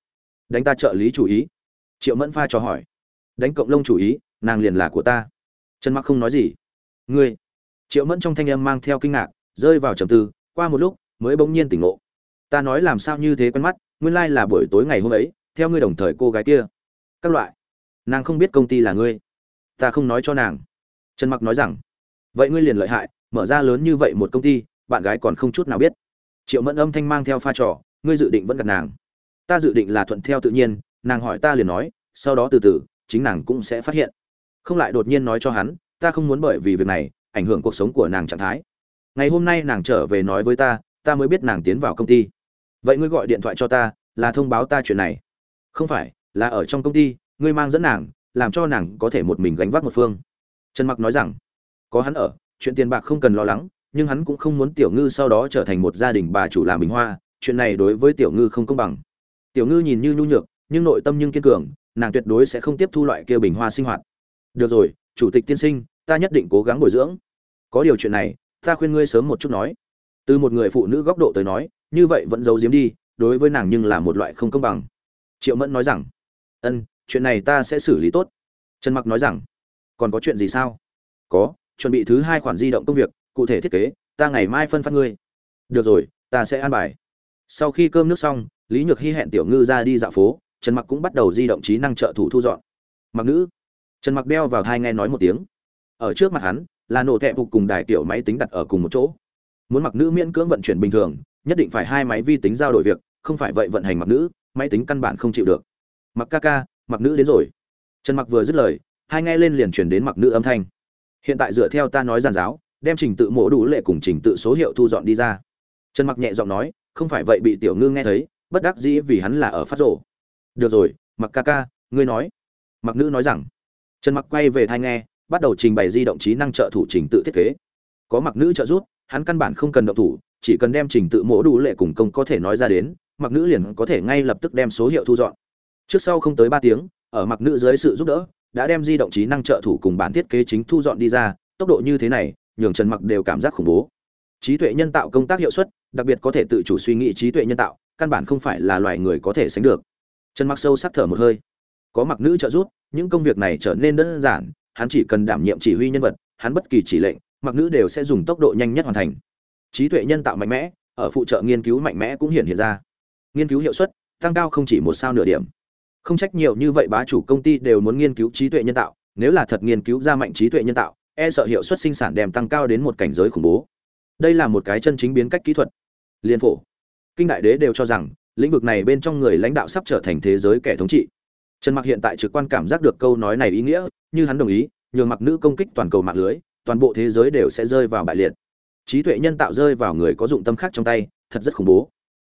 Đánh ta trợ lý chủ ý? Triệu mẫn pha cho hỏi. Đánh cộng lông chủ ý, nàng liền là của ta. Trần mặc không nói gì. Ngươi? Triệu mẫn trong thanh âm mang theo kinh ngạc, rơi vào trầm tư, qua một lúc, mới bỗng nhiên tỉnh ngộ. Ta nói làm sao như thế quen mắt, nguyên lai là buổi tối ngày hôm ấy, theo ngươi đồng thời cô gái kia. Các loại. Nàng không biết công ty là ngươi ta không nói cho nàng. Trần mặc nói rằng, vậy ngươi liền lợi hại, mở ra lớn như vậy một công ty, bạn gái còn không chút nào biết. Triệu mẫn âm thanh mang theo pha trò, ngươi dự định vẫn gặp nàng. Ta dự định là thuận theo tự nhiên, nàng hỏi ta liền nói, sau đó từ từ, chính nàng cũng sẽ phát hiện. Không lại đột nhiên nói cho hắn, ta không muốn bởi vì việc này, ảnh hưởng cuộc sống của nàng trạng thái. Ngày hôm nay nàng trở về nói với ta ta mới biết nàng tiến vào công ty. Vậy ngươi gọi điện thoại cho ta, là thông báo ta chuyện này. Không phải, là ở trong công ty, ngươi mang dẫn nàng làm cho nàng có thể một mình gánh vác một phương. Trần mặc nói rằng, có hắn ở, chuyện tiền bạc không cần lo lắng, nhưng hắn cũng không muốn tiểu ngư sau đó trở thành một gia đình bà chủ làm bình hoa, chuyện này đối với tiểu ngư không công bằng. Tiểu ngư nhìn như nhu nhược, nhưng nội tâm nhưng kiên cường, nàng tuyệt đối sẽ không tiếp thu loại kia bình hoa sinh hoạt. Được rồi, chủ tịch tiên sinh, ta nhất định cố gắng bồi dưỡng. Có điều chuyện này, ta khuyên ngươi sớm một chút nói. Từ một người phụ nữ góc độ tới nói, như vậy vẫn giấu giếm đi, đối với nàng nhưng là một loại không công bằng. Triệu mẫn nói rằng, ân chuyện này ta sẽ xử lý tốt. Trần mặc nói rằng, còn có chuyện gì sao? Có, chuẩn bị thứ hai khoản di động công việc, cụ thể thiết kế, ta ngày mai phân phát ngươi. Được rồi, ta sẽ an bài. Sau khi cơm nước xong, lý nhược hy hẹn tiểu ngư ra đi dạo phố, trần mặc cũng bắt đầu di động trí năng trợ thủ thu dọn. Mặc nữ. Trần mặc đeo vào thai nghe nói một tiếng. Ở trước mặt hắn, là nổ thẹp phục cùng đài tiểu máy tính đặt ở cùng một chỗ. Muốn mặc nữ miễn cưỡng vận chuyển bình thường, nhất định phải hai máy vi tính giao đổi việc, không phải vậy vận hành mặc nữ, máy tính căn bản không chịu được. Mặc ca ca mặc nữ đến rồi. Trần mặc vừa dứt lời, hai nghe lên liền chuyển đến mặc nữ âm thanh. Hiện tại dựa theo ta nói giàn giáo, đem trình tự mổ đủ lệ cùng trình tự số hiệu thu dọn đi ra. Trần mặc nhẹ giọng nói, không phải vậy bị tiểu ngư nghe thấy, bất đắc dĩ vì hắn là ở phát rổ được rồi, mặc ca ca, ngươi nói. Mặc nữ nói rằng. Trần mặc quay về thai nghe, bắt đầu trình bày di động trí năng trợ thủ trình tự thiết kế. Có mặc nữ trợ giúp, hắn căn bản không cần động thủ, chỉ cần đem trình tự mổ đủ lệ cùng công có thể nói ra đến, mặc nữ liền có thể ngay lập tức đem số hiệu thu dọn trước sau không tới ba tiếng, ở mặc nữ dưới sự giúp đỡ, đã đem di động trí năng trợ thủ cùng bản thiết kế chính thu dọn đi ra, tốc độ như thế này, nhường trần mặc đều cảm giác khủng bố. Trí tuệ nhân tạo công tác hiệu suất, đặc biệt có thể tự chủ suy nghĩ trí tuệ nhân tạo, căn bản không phải là loài người có thể sánh được. Trần mặc sâu sắc thở một hơi. Có mặc nữ trợ giúp, những công việc này trở nên đơn giản, hắn chỉ cần đảm nhiệm chỉ huy nhân vật, hắn bất kỳ chỉ lệnh, mặc nữ đều sẽ dùng tốc độ nhanh nhất hoàn thành. Trí tuệ nhân tạo mạnh mẽ, ở phụ trợ nghiên cứu mạnh mẽ cũng hiện hiện ra. Nghiên cứu hiệu suất, tăng cao không chỉ một sao nửa điểm không trách nhiều như vậy bá chủ công ty đều muốn nghiên cứu trí tuệ nhân tạo, nếu là thật nghiên cứu ra mạnh trí tuệ nhân tạo e sợ hiệu suất sinh sản đem tăng cao đến một cảnh giới khủng bố. Đây là một cái chân chính biến cách kỹ thuật. Liên phổ. Kinh đại đế đều cho rằng, lĩnh vực này bên trong người lãnh đạo sắp trở thành thế giới kẻ thống trị. Trần mặc hiện tại trực quan cảm giác được câu nói này ý nghĩa, như hắn đồng ý, nhường mặc nữ công kích toàn cầu mạng lưới, toàn bộ thế giới đều sẽ rơi vào bại liệt. Trí tuệ nhân tạo rơi vào người có dụng tâm khác trong tay, thật rất khủng bố.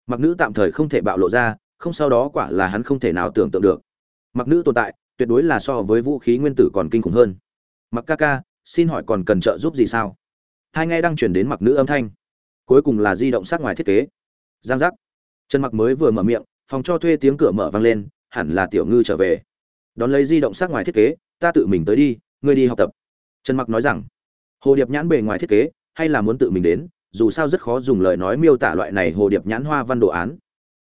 Mặc nữ tạm thời không thể bạo lộ ra không sau đó quả là hắn không thể nào tưởng tượng được. Mặc nữ tồn tại, tuyệt đối là so với vũ khí nguyên tử còn kinh khủng hơn. Mặc ca ca, xin hỏi còn cần trợ giúp gì sao? Hai nghe đang chuyển đến mặc nữ âm thanh. Cuối cùng là di động sát ngoài thiết kế. Giang giác. Trần mặc mới vừa mở miệng, phòng cho thuê tiếng cửa mở vang lên, hẳn là tiểu ngư trở về. Đón lấy di động sát ngoài thiết kế, ta tự mình tới đi, ngươi đi học tập. Trần mặc nói rằng, hồ điệp nhãn bề ngoài thiết kế, hay là muốn tự mình đến, dù sao rất khó dùng lời nói miêu tả loại này hồ điệp nhãn hoa văn đồ án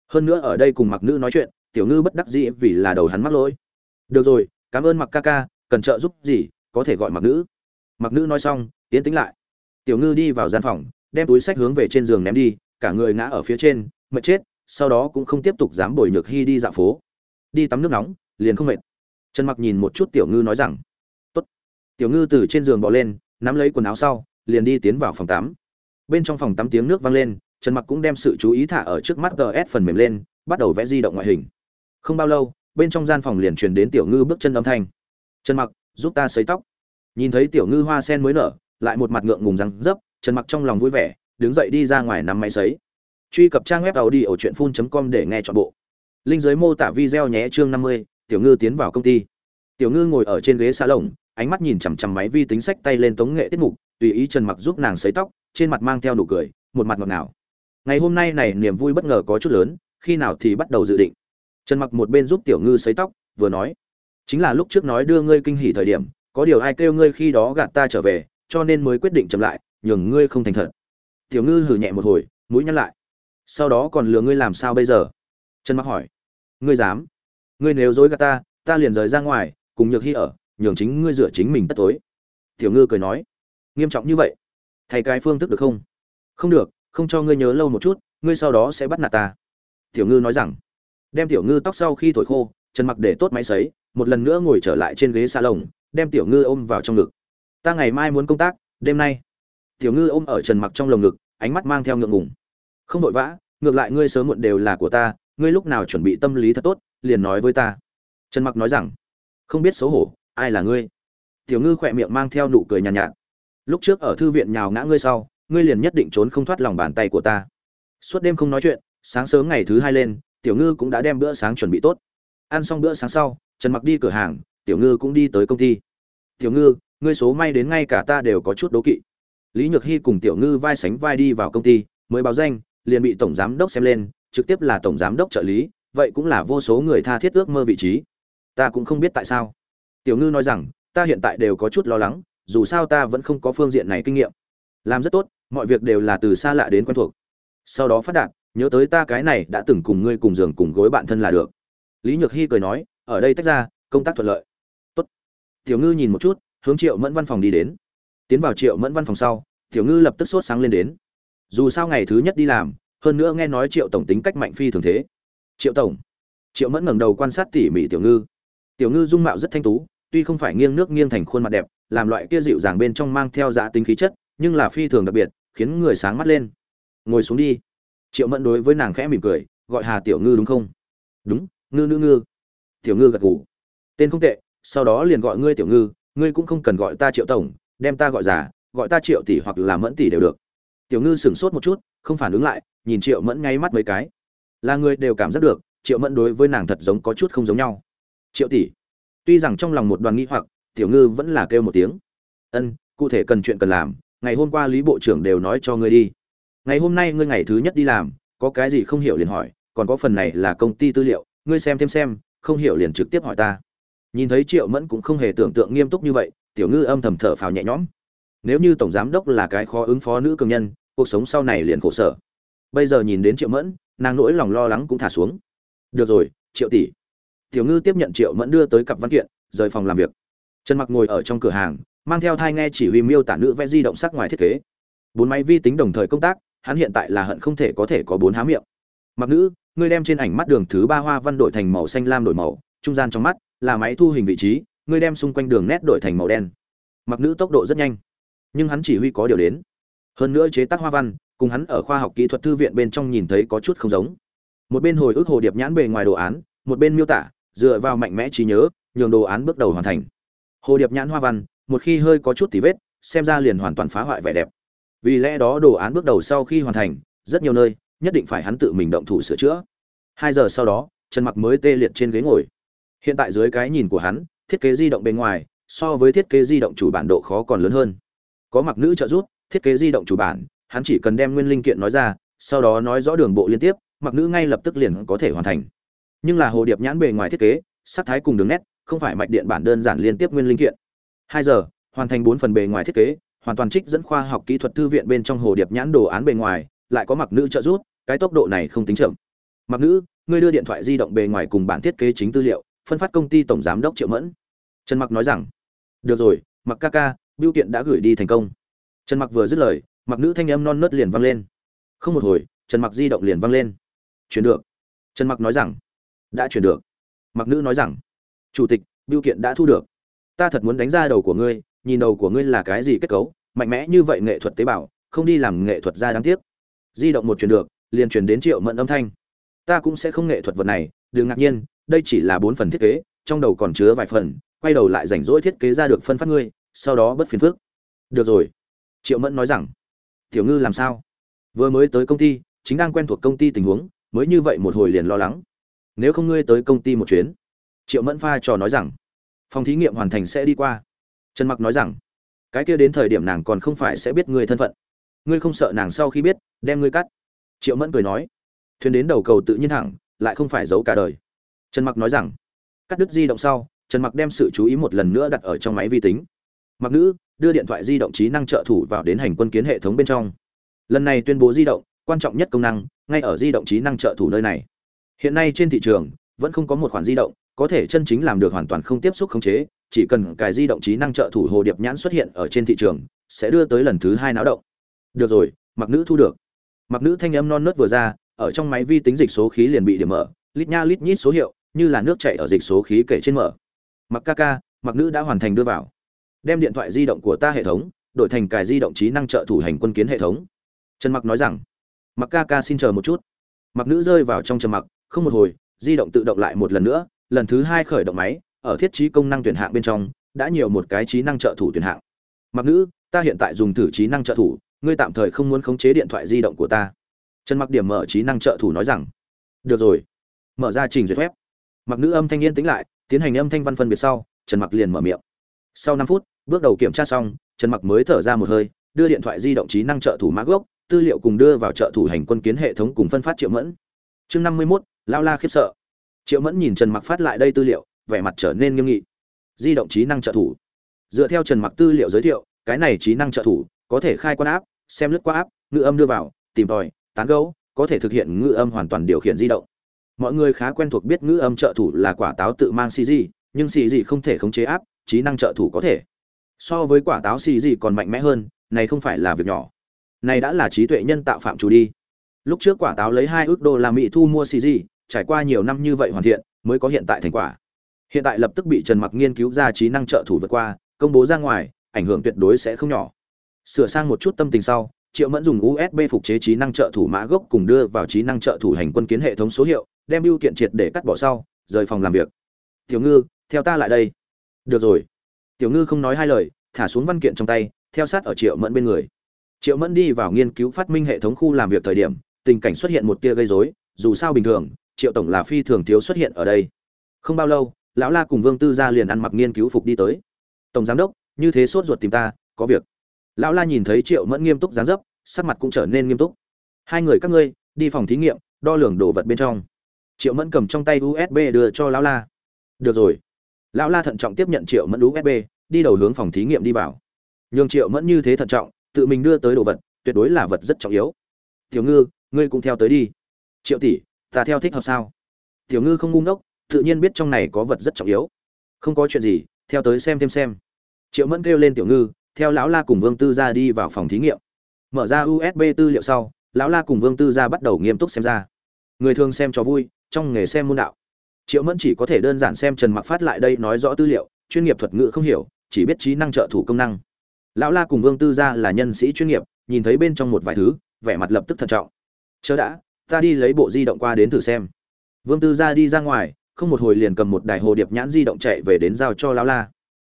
hơn nữa ở đây cùng mặc nữ nói chuyện, tiểu ngư bất đắc dĩ vì là đầu hắn mắc lỗi. Được rồi, cảm ơn mặc ca ca, cần trợ giúp gì, có thể gọi mặc nữ. Mặc nữ nói xong, tiến tính lại. Tiểu ngư đi vào gian phòng, đem túi sách hướng về trên giường ném đi, cả người ngã ở phía trên, mệt chết, sau đó cũng không tiếp tục dám bồi nhược hy đi dạo phố. Đi tắm nước nóng, liền không mệt. Trần mặc nhìn một chút tiểu ngư nói rằng, tốt. Tiểu ngư từ trên giường bỏ lên, nắm lấy quần áo sau, liền đi tiến vào phòng tắm. Bên trong phòng tắm tiếng nước vang lên trần mặc cũng đem sự chú ý thả ở trước mắt gs phần mềm lên bắt đầu vẽ di động ngoại hình. Không bao lâu bên trong gian phòng liền truyền đến tiểu ngư bước chân âm thanh. Trần mặc giúp ta sấy tóc. Nhìn thấy tiểu ngư hoa sen mới nở lại một mặt ngượng ngùng răng dấp trần mặc trong lòng vui vẻ đứng dậy đi ra ngoài nắm máy sấy. Truy cập trang web tàu đi ở truyện phun com để nghe chọn bộ. Linh giới mô tả video nhé chương 50, tiểu ngư tiến vào công ty. Tiểu ngư ngồi ở trên ghế xa lồng ánh mắt nhìn chằm chằm máy vi tính sách tay lên tống nghệ tiết mục tùy ý trần mặc giúp nàng sấy tóc trên mặt mang theo nụ cười một mặt ngọt ngào ngày hôm nay này niềm vui bất ngờ có chút lớn, khi nào thì bắt đầu dự định? Trần mặc một bên giúp tiểu ngư sấy tóc, vừa nói, chính là lúc trước nói đưa ngươi kinh hỉ thời điểm, có điều ai kêu ngươi khi đó gạt ta trở về, cho nên mới quyết định chậm lại, nhường ngươi không thành thật. Tiểu ngư hừ nhẹ một hồi, mũi nhăn lại, sau đó còn lừa ngươi làm sao bây giờ? Trần mặc hỏi, ngươi dám? Ngươi nếu dối gạt ta ta liền rời ra ngoài, cùng nhược hy ở, nhường chính ngươi rửa chính mình tất tối. Tiểu ngư cười nói, nghiêm trọng như vậy? Thay cái phương thức được không? Không được không cho ngươi nhớ lâu một chút ngươi sau đó sẽ bắt nạt ta. Tiểu ngư nói rằng. Đem tiểu ngư tóc sau khi thổi khô trần mặc để tốt máy sấy một lần nữa ngồi trở lại trên ghế xa lồng đem tiểu ngư ôm vào trong ngực. Ta ngày mai muốn công tác đêm nay. Tiểu ngư ôm ở trần mặc trong lồng ngực ánh mắt mang theo ngượng ngùng. Không vội vã ngược lại ngươi sớm muộn đều là của ta ngươi lúc nào chuẩn bị tâm lý thật tốt liền nói với ta. Trần mặc nói rằng. Không biết xấu hổ ai là ngươi? Tiểu ngư khỏe miệng mang theo nụ cười nhàn nhạt, nhạt. Lúc trước ở thư viện nhào ngã ngươi sau ngươi liền nhất định trốn không thoát lòng bàn tay của ta. Suốt đêm không nói chuyện, sáng sớm ngày thứ hai lên, tiểu ngư cũng đã đem bữa sáng chuẩn bị tốt. Ăn xong bữa sáng sau, trần mặc đi cửa hàng, tiểu ngư cũng đi tới công ty. Tiểu ngư, ngươi số may đến ngay cả ta đều có chút đố kỵ. Lý nhược hy cùng tiểu ngư vai sánh vai đi vào công ty, mới báo danh, liền bị tổng giám đốc xem lên, trực tiếp là tổng giám đốc trợ lý, vậy cũng là vô số người tha thiết ước mơ vị trí. Ta cũng không biết tại sao. Tiểu ngư nói rằng, ta hiện tại đều có chút lo lắng, dù sao ta vẫn không có phương diện này kinh nghiệm. Làm rất tốt mọi việc đều là từ xa lạ đến quen thuộc. Sau đó phát đạt, nhớ tới ta cái này đã từng cùng ngươi cùng giường cùng gối bạn thân là được. Lý nhược hy cười nói, ở đây tách ra, công tác thuận lợi. Tốt. Tiểu ngư nhìn một chút, hướng triệu mẫn văn phòng đi đến. Tiến vào triệu mẫn văn phòng sau, tiểu ngư lập tức sốt sáng lên đến. Dù sao ngày thứ nhất đi làm, hơn nữa nghe nói triệu tổng tính cách mạnh phi thường thế. Triệu tổng. Triệu mẫn ngẩng đầu quan sát tỉ mỉ tiểu ngư. Tiểu ngư dung mạo rất thanh tú, tuy không phải nghiêng nước nghiêng thành khuôn mặt đẹp, làm loại kia dịu dàng bên trong mang theo giá tính khí chất, nhưng là phi thường đặc biệt khiến người sáng mắt lên. Ngồi xuống đi. Triệu mẫn đối với nàng khẽ mỉm cười, gọi hà tiểu ngư đúng không? Đúng, ngư ngư ngư. Tiểu ngư gật gù. Tên không tệ, sau đó liền gọi ngươi tiểu ngư, ngươi cũng không cần gọi ta triệu tổng, đem ta gọi giả gọi ta triệu tỷ hoặc là mẫn tỷ đều được. Tiểu ngư sửng sốt một chút, không phản ứng lại, nhìn triệu mẫn ngay mắt mấy cái. Là người đều cảm giác được, triệu mẫn đối với nàng thật giống có chút không giống nhau. Triệu tỷ. Tuy rằng trong lòng một đoàn nghĩ hoặc, tiểu ngư vẫn là kêu một tiếng. Ân, cụ thể cần chuyện cần làm ngày hôm qua lý bộ trưởng đều nói cho ngươi đi. Ngày hôm nay ngươi ngày thứ nhất đi làm, có cái gì không hiểu liền hỏi, còn có phần này là công ty tư liệu, ngươi xem thêm xem, không hiểu liền trực tiếp hỏi ta. Nhìn thấy triệu mẫn cũng không hề tưởng tượng nghiêm túc như vậy, tiểu ngư âm thầm thở phào nhẹ nhõm. Nếu như tổng giám đốc là cái khó ứng phó nữ cường nhân, cuộc sống sau này liền khổ sở. Bây giờ nhìn đến triệu mẫn, nàng nỗi lòng lo lắng cũng thả xuống. Được rồi, triệu tỷ. Tiểu ngư tiếp nhận triệu mẫn đưa tới cặp văn kiện, rời phòng làm việc. Trần mặc ngồi ở trong cửa hàng mang theo thai nghe chỉ huy miêu tả nữ vẽ di động sắc ngoài thiết kế. Bốn máy vi tính đồng thời công tác, hắn hiện tại là hận không thể có thể có bốn há miệng. Mặc nữ, ngươi đem trên ảnh mắt đường thứ ba hoa văn đổi thành màu xanh lam đổi màu, trung gian trong mắt là máy thu hình vị trí, ngươi đem xung quanh đường nét đổi thành màu đen. Mặc nữ tốc độ rất nhanh, nhưng hắn chỉ huy có điều đến. Hơn nữa chế tác hoa văn, cùng hắn ở khoa học kỹ thuật thư viện bên trong nhìn thấy có chút không giống. Một bên hồi ức hồ điệp nhãn bề ngoài đồ án, một bên miêu tả, dựa vào mạnh mẽ trí nhớ, nhường đồ án bước đầu hoàn thành. Hồ điệp nhãn hoa văn một khi hơi có chút tí vết, xem ra liền hoàn toàn phá hoại vẻ đẹp. Vì lẽ đó đồ án bước đầu sau khi hoàn thành, rất nhiều nơi, nhất định phải hắn tự mình động thủ sửa chữa. Hai giờ sau đó, trần mặc mới tê liệt trên ghế ngồi. Hiện tại dưới cái nhìn của hắn, thiết kế di động bên ngoài, so với thiết kế di động chủ bản độ khó còn lớn hơn. Có mặc nữ trợ giúp, thiết kế di động chủ bản, hắn chỉ cần đem nguyên linh kiện nói ra, sau đó nói rõ đường bộ liên tiếp, mặc nữ ngay lập tức liền có thể hoàn thành. Nhưng là hồ điệp nhãn bề ngoài thiết kế, sắc thái cùng đường nét, không phải mạch điện bản đơn giản liên tiếp nguyên linh kiện hai giờ, hoàn thành bốn phần bề ngoài thiết kế, hoàn toàn trích dẫn khoa học kỹ thuật thư viện bên trong hồ điệp nhãn đồ án bề ngoài, lại có mặc nữ trợ giúp, cái tốc độ này không tính chậm. Mặc nữ, ngươi đưa điện thoại di động bề ngoài cùng bản thiết kế chính tư liệu, phân phát công ty tổng giám đốc triệu mẫn. Trần mặc nói rằng, được rồi, mặc ca ca biêu kiện đã gửi đi thành công. Trần mặc vừa dứt lời, mặc nữ thanh âm non nớt liền vang lên. Không một hồi, trần mặc di động liền vang lên. Chuyển được. Trần mặc nói rằng, đã chuyển được. Mặc nữ nói rằng, chủ tịch biêu kiện đã thu được ta thật muốn đánh ra đầu của ngươi, nhìn đầu của ngươi là cái gì kết cấu, mạnh mẽ như vậy nghệ thuật tế bào, không đi làm nghệ thuật ra đáng tiếc. Di động một chuyển được, liền chuyển đến triệu mẫn âm thanh. Ta cũng sẽ không nghệ thuật vật này, đừng ngạc nhiên, đây chỉ là bốn phần thiết kế, trong đầu còn chứa vài phần, quay đầu lại rảnh rỗi thiết kế ra được phân phát ngươi, sau đó bất phiền phức. Được rồi. Triệu mẫn nói rằng, tiểu ngư làm sao? Vừa mới tới công ty, chính đang quen thuộc công ty tình huống, mới như vậy một hồi liền lo lắng. Nếu không ngươi tới công ty một chuyến. Triệu mẫn pha trò nói rằng phòng thí nghiệm hoàn thành sẽ đi qua. Trần mặc nói rằng, cái kia đến thời điểm nàng còn không phải sẽ biết ngươi thân phận. Ngươi không sợ nàng sau khi biết, đem ngươi cắt. Triệu mẫn cười nói, thuyền đến đầu cầu tự nhiên thẳng, lại không phải giấu cả đời. Trần mặc nói rằng, cắt đứt di động sau, trần mặc đem sự chú ý một lần nữa đặt ở trong máy vi tính. Mặc nữ, đưa điện thoại di động trí năng trợ thủ vào đến hành quân kiến hệ thống bên trong. Lần này tuyên bố di động, quan trọng nhất công năng, ngay ở di động trí năng trợ thủ nơi này. Hiện nay trên thị trường, vẫn không có một khoản di động có thể chân chính làm được hoàn toàn không tiếp xúc khống chế, chỉ cần cài di động trí năng trợ thủ hồ điệp nhãn xuất hiện ở trên thị trường, sẽ đưa tới lần thứ hai náo động. Được rồi, mặc nữ thu được. Mặc nữ thanh âm non nớt vừa ra, ở trong máy vi tính dịch số khí liền bị điểm mở, lít nha lít nhít số hiệu, như là nước chảy ở dịch số khí kể trên mở. Mặc ca ca, mặc nữ đã hoàn thành đưa vào. Đem điện thoại di động của ta hệ thống, đổi thành cài di động trí năng trợ thủ hành quân kiến hệ thống. Trần mặc nói rằng, mặc ca ca xin chờ một chút. Mặc nữ rơi vào trong trầm mặc, không một hồi, di động tự động lại một lần nữa lần thứ hai khởi động máy ở thiết trí công năng tuyển hạng bên trong đã nhiều một cái trí năng trợ thủ tuyển hạng. Mặc nữ ta hiện tại dùng thử trí năng trợ thủ ngươi tạm thời không muốn khống chế điện thoại di động của ta. Trần mặc điểm mở trí năng trợ thủ nói rằng được rồi. Mở ra trình duyệt web. Mặc nữ âm thanh yên tĩnh lại tiến hành âm thanh văn phân biệt sau trần mặc liền mở miệng. Sau năm phút bước đầu kiểm tra xong trần mặc mới thở ra một hơi đưa điện thoại di động trí năng trợ thủ mã gốc tư liệu cùng đưa vào trợ thủ hành quân kiến hệ thống cùng phân phát triệu mẫn. Chương năm mươi 51, lao la khiếp sợ triệu mẫn nhìn trần mặc phát lại đây tư liệu, vẻ mặt trở nên nghiêm nghị. Di động trí năng trợ thủ. Dựa theo trần mặc tư liệu giới thiệu, cái này trí năng trợ thủ có thể khai quan áp xem lướt qua áp ngữ âm đưa vào, tìm tòi, tán gấu có thể thực hiện ngữ âm hoàn toàn điều khiển di động. Mọi người khá quen thuộc biết ngữ âm trợ thủ là quả táo tự mang cg nhưng cg không thể khống chế áp trí năng trợ thủ có thể. So với quả táo cg còn mạnh mẽ hơn, này không phải là việc nhỏ. Này đã là trí tuệ nhân tạo phạm chủ đi. Lúc trước quả táo lấy hai ước đô la mỹ thu mua cg trải qua nhiều năm như vậy hoàn thiện, mới có hiện tại thành quả. Hiện tại lập tức bị trần mặc nghiên cứu ra trí năng trợ thủ vượt qua, công bố ra ngoài, ảnh hưởng tuyệt đối sẽ không nhỏ. Sửa sang một chút tâm tình sau, triệu mẫn dùng usb phục chế trí năng trợ thủ mã gốc cùng đưa vào trí năng trợ thủ hành quân kiến hệ thống số hiệu, đem ưu kiện triệt để cắt bỏ sau, rời phòng làm việc. Tiểu ngư, theo ta lại đây. Được rồi. Tiểu ngư không nói hai lời, thả xuống văn kiện trong tay, theo sát ở triệu mẫn bên người. Triệu mẫn đi vào nghiên cứu phát minh hệ thống khu làm việc thời điểm, tình cảnh xuất hiện một tia gây rối, dù sao bình thường triệu tổng là phi thường thiếu xuất hiện ở đây. Không bao lâu, lão la cùng vương tư gia liền ăn mặc nghiên cứu phục đi tới. Tổng giám đốc, như thế sốt ruột tìm ta, có việc. Lão la nhìn thấy triệu mẫn nghiêm túc dáng dấp, sắc mặt cũng trở nên nghiêm túc. Hai người các ngươi, đi phòng thí nghiệm, đo lường đồ vật bên trong. Triệu mẫn cầm trong tay usb đưa cho lão la. Được rồi. Lão la thận trọng tiếp nhận triệu mẫn usb đi đầu hướng phòng thí nghiệm đi vào. Nhường triệu mẫn như thế thận trọng, tự mình đưa tới đồ vật, tuyệt đối là vật rất trọng yếu. Tiểu ngư, ngươi cũng theo tới đi. Triệu tỷ ta theo thích hợp sao? Tiểu ngư không ngu ngốc, tự nhiên biết trong này có vật rất trọng yếu. Không có chuyện gì, theo tới xem thêm xem. Triệu mẫn kêu lên tiểu ngư, theo lão la cùng vương tư gia đi vào phòng thí nghiệm. Mở ra usb tư liệu sau, lão la cùng vương tư gia bắt đầu nghiêm túc xem ra. Người thường xem cho vui, trong nghề xem môn đạo. Triệu mẫn chỉ có thể đơn giản xem trần mặc phát lại đây nói rõ tư liệu, chuyên nghiệp thuật ngữ không hiểu, chỉ biết trí năng trợ thủ công năng. Lão la cùng vương tư gia là nhân sĩ chuyên nghiệp, nhìn thấy bên trong một vài thứ, vẻ mặt lập tức thận trọng. Chớ đã ta đi lấy bộ di động qua đến thử xem. Vương tư gia đi ra ngoài, không một hồi liền cầm một đài hồ điệp nhãn di động chạy về đến giao cho lão la.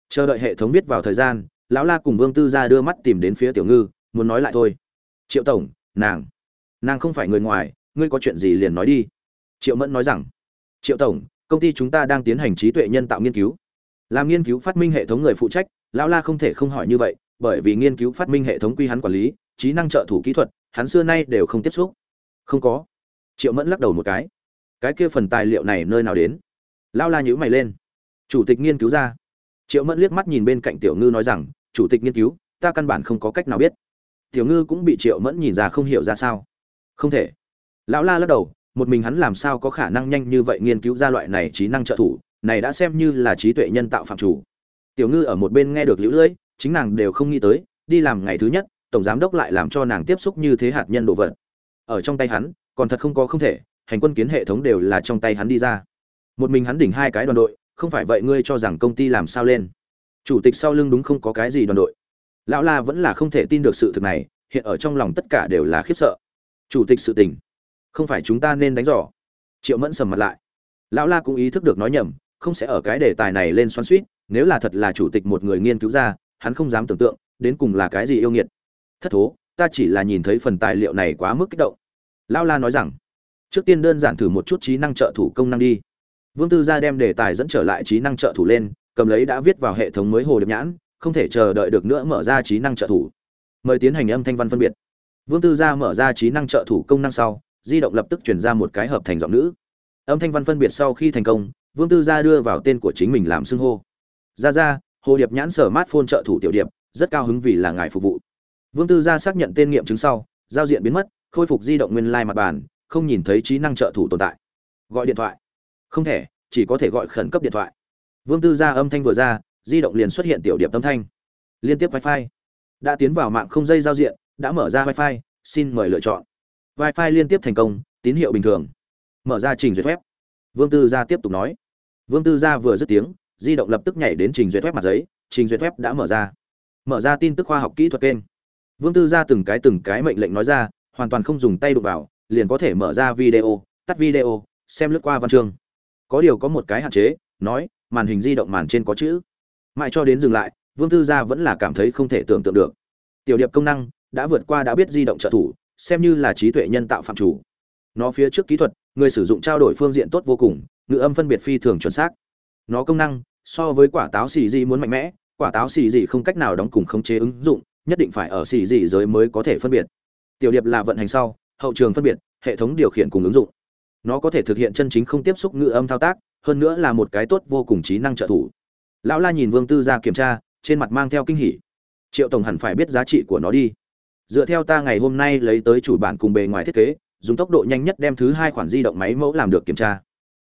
Chờ đợi hệ thống viết vào thời gian, lão la cùng vương tư gia đưa mắt tìm đến phía tiểu ngư, muốn nói lại thôi. Triệu tổng, nàng nàng không phải người ngoài, ngươi có chuyện gì liền nói đi. Triệu mẫn nói rằng, triệu tổng, công ty chúng ta đang tiến hành trí tuệ nhân tạo nghiên cứu. Làm nghiên cứu phát minh hệ thống người phụ trách, lão la không thể không hỏi như vậy, bởi vì nghiên cứu phát minh hệ thống quy hắn quản lý, trí năng trợ thủ kỹ thuật, hắn xưa nay đều không tiếp xúc không có. Triệu mẫn lắc đầu một cái. Cái kia phần tài liệu này nơi nào đến? Lao la nhữ mày lên. Chủ tịch nghiên cứu ra. Triệu mẫn liếc mắt nhìn bên cạnh tiểu ngư nói rằng, chủ tịch nghiên cứu, ta căn bản không có cách nào biết. Tiểu ngư cũng bị triệu mẫn nhìn ra không hiểu ra sao. Không thể. Lão la lắc đầu, một mình hắn làm sao có khả năng nhanh như vậy nghiên cứu ra loại này trí năng trợ thủ, này đã xem như là trí tuệ nhân tạo phạm chủ. Tiểu ngư ở một bên nghe được lũ lưỡi, chính nàng đều không nghĩ tới, đi làm ngày thứ nhất, tổng giám đốc lại làm cho nàng tiếp xúc như thế hạt nhân đồ vật ở trong tay hắn, còn thật không có không thể, hành quân kiến hệ thống đều là trong tay hắn đi ra. Một mình hắn đỉnh hai cái đoàn đội, không phải vậy ngươi cho rằng công ty làm sao lên? Chủ tịch sau lưng đúng không có cái gì đoàn đội? Lão la vẫn là không thể tin được sự thực này, hiện ở trong lòng tất cả đều là khiếp sợ. Chủ tịch sự tình, không phải chúng ta nên đánh giỏ triệu mẫn sầm mặt lại. Lão la cũng ý thức được nói nhầm, không sẽ ở cái đề tài này lên xoắn suýt, nếu là thật là chủ tịch một người nghiên cứu ra, hắn không dám tưởng tượng, đến cùng là cái gì yêu nghiệt. Thất thố ta chỉ là nhìn thấy phần tài liệu này quá mức kích động. Lão la nói rằng, trước tiên đơn giản thử một chút trí năng trợ thủ công năng đi. Vương tư gia đem đề tài dẫn trở lại trí năng trợ thủ lên, cầm lấy đã viết vào hệ thống mới hồ điệp nhãn, không thể chờ đợi được nữa mở ra trí năng trợ thủ. Mời tiến hành âm thanh văn phân biệt. Vương tư gia mở ra trí năng trợ thủ công năng sau, di động lập tức chuyển ra một cái hợp thành giọng nữ. Âm thanh văn phân biệt sau khi thành công, vương tư gia đưa vào tên của chính mình làm xưng hô. Ra ra hồ điệp nhãn sở mát phôn trợ thủ tiểu điệp, rất cao hứng vì là ngài phục vụ vương tư gia xác nhận tên nghiệm chứng sau, giao diện biến mất, khôi phục di động nguyên lai mặt bàn, không nhìn thấy trí năng trợ thủ tồn tại. Gọi điện thoại. Không thể, chỉ có thể gọi khẩn cấp điện thoại. Vương tư gia âm thanh vừa ra, di động liền xuất hiện tiểu điệp âm thanh. Liên tiếp wifi. Đã tiến vào mạng không dây giao diện, đã mở ra wifi, xin mời lựa chọn. Wifi liên tiếp thành công, tín hiệu bình thường. Mở ra trình duyệt web. Vương tư gia tiếp tục nói. Vương tư gia vừa dứt tiếng, di động lập tức nhảy đến trình duyệt web mặt giấy, trình duyệt web đã mở ra. Mở ra tin tức khoa học kỹ thuật kênh vương tư gia từng cái từng cái mệnh lệnh nói ra, hoàn toàn không dùng tay đụng vào, liền có thể mở ra video, tắt video, xem lướt qua văn chương. Có điều có một cái hạn chế, nói, màn hình di động màn trên có chữ. Mãi cho đến dừng lại, vương tư gia vẫn là cảm thấy không thể tưởng tượng được. Tiểu điệp công năng, đã vượt qua đã biết di động trợ thủ, xem như là trí tuệ nhân tạo phạm chủ. Nó phía trước kỹ thuật, người sử dụng trao đổi phương diện tốt vô cùng, ngữ âm phân biệt phi thường chuẩn xác. Nó công năng, so với quả táo xì gì muốn mạnh mẽ, quả táo xì gì không cách nào đóng cùng khống chế ứng dụng nhất định phải ở xì dị giới mới có thể phân biệt. Tiểu điệp là vận hành sau, hậu trường phân biệt, hệ thống điều khiển cùng ứng dụng. Nó có thể thực hiện chân chính không tiếp xúc ngữ âm thao tác, hơn nữa là một cái tốt vô cùng trí năng trợ thủ. Lão la nhìn vương tư ra kiểm tra, trên mặt mang theo kinh hỉ. Triệu tổng hẳn phải biết giá trị của nó đi. Dựa theo ta ngày hôm nay lấy tới chủ bản cùng bề ngoài thiết kế, dùng tốc độ nhanh nhất đem thứ hai khoản di động máy mẫu làm được kiểm tra.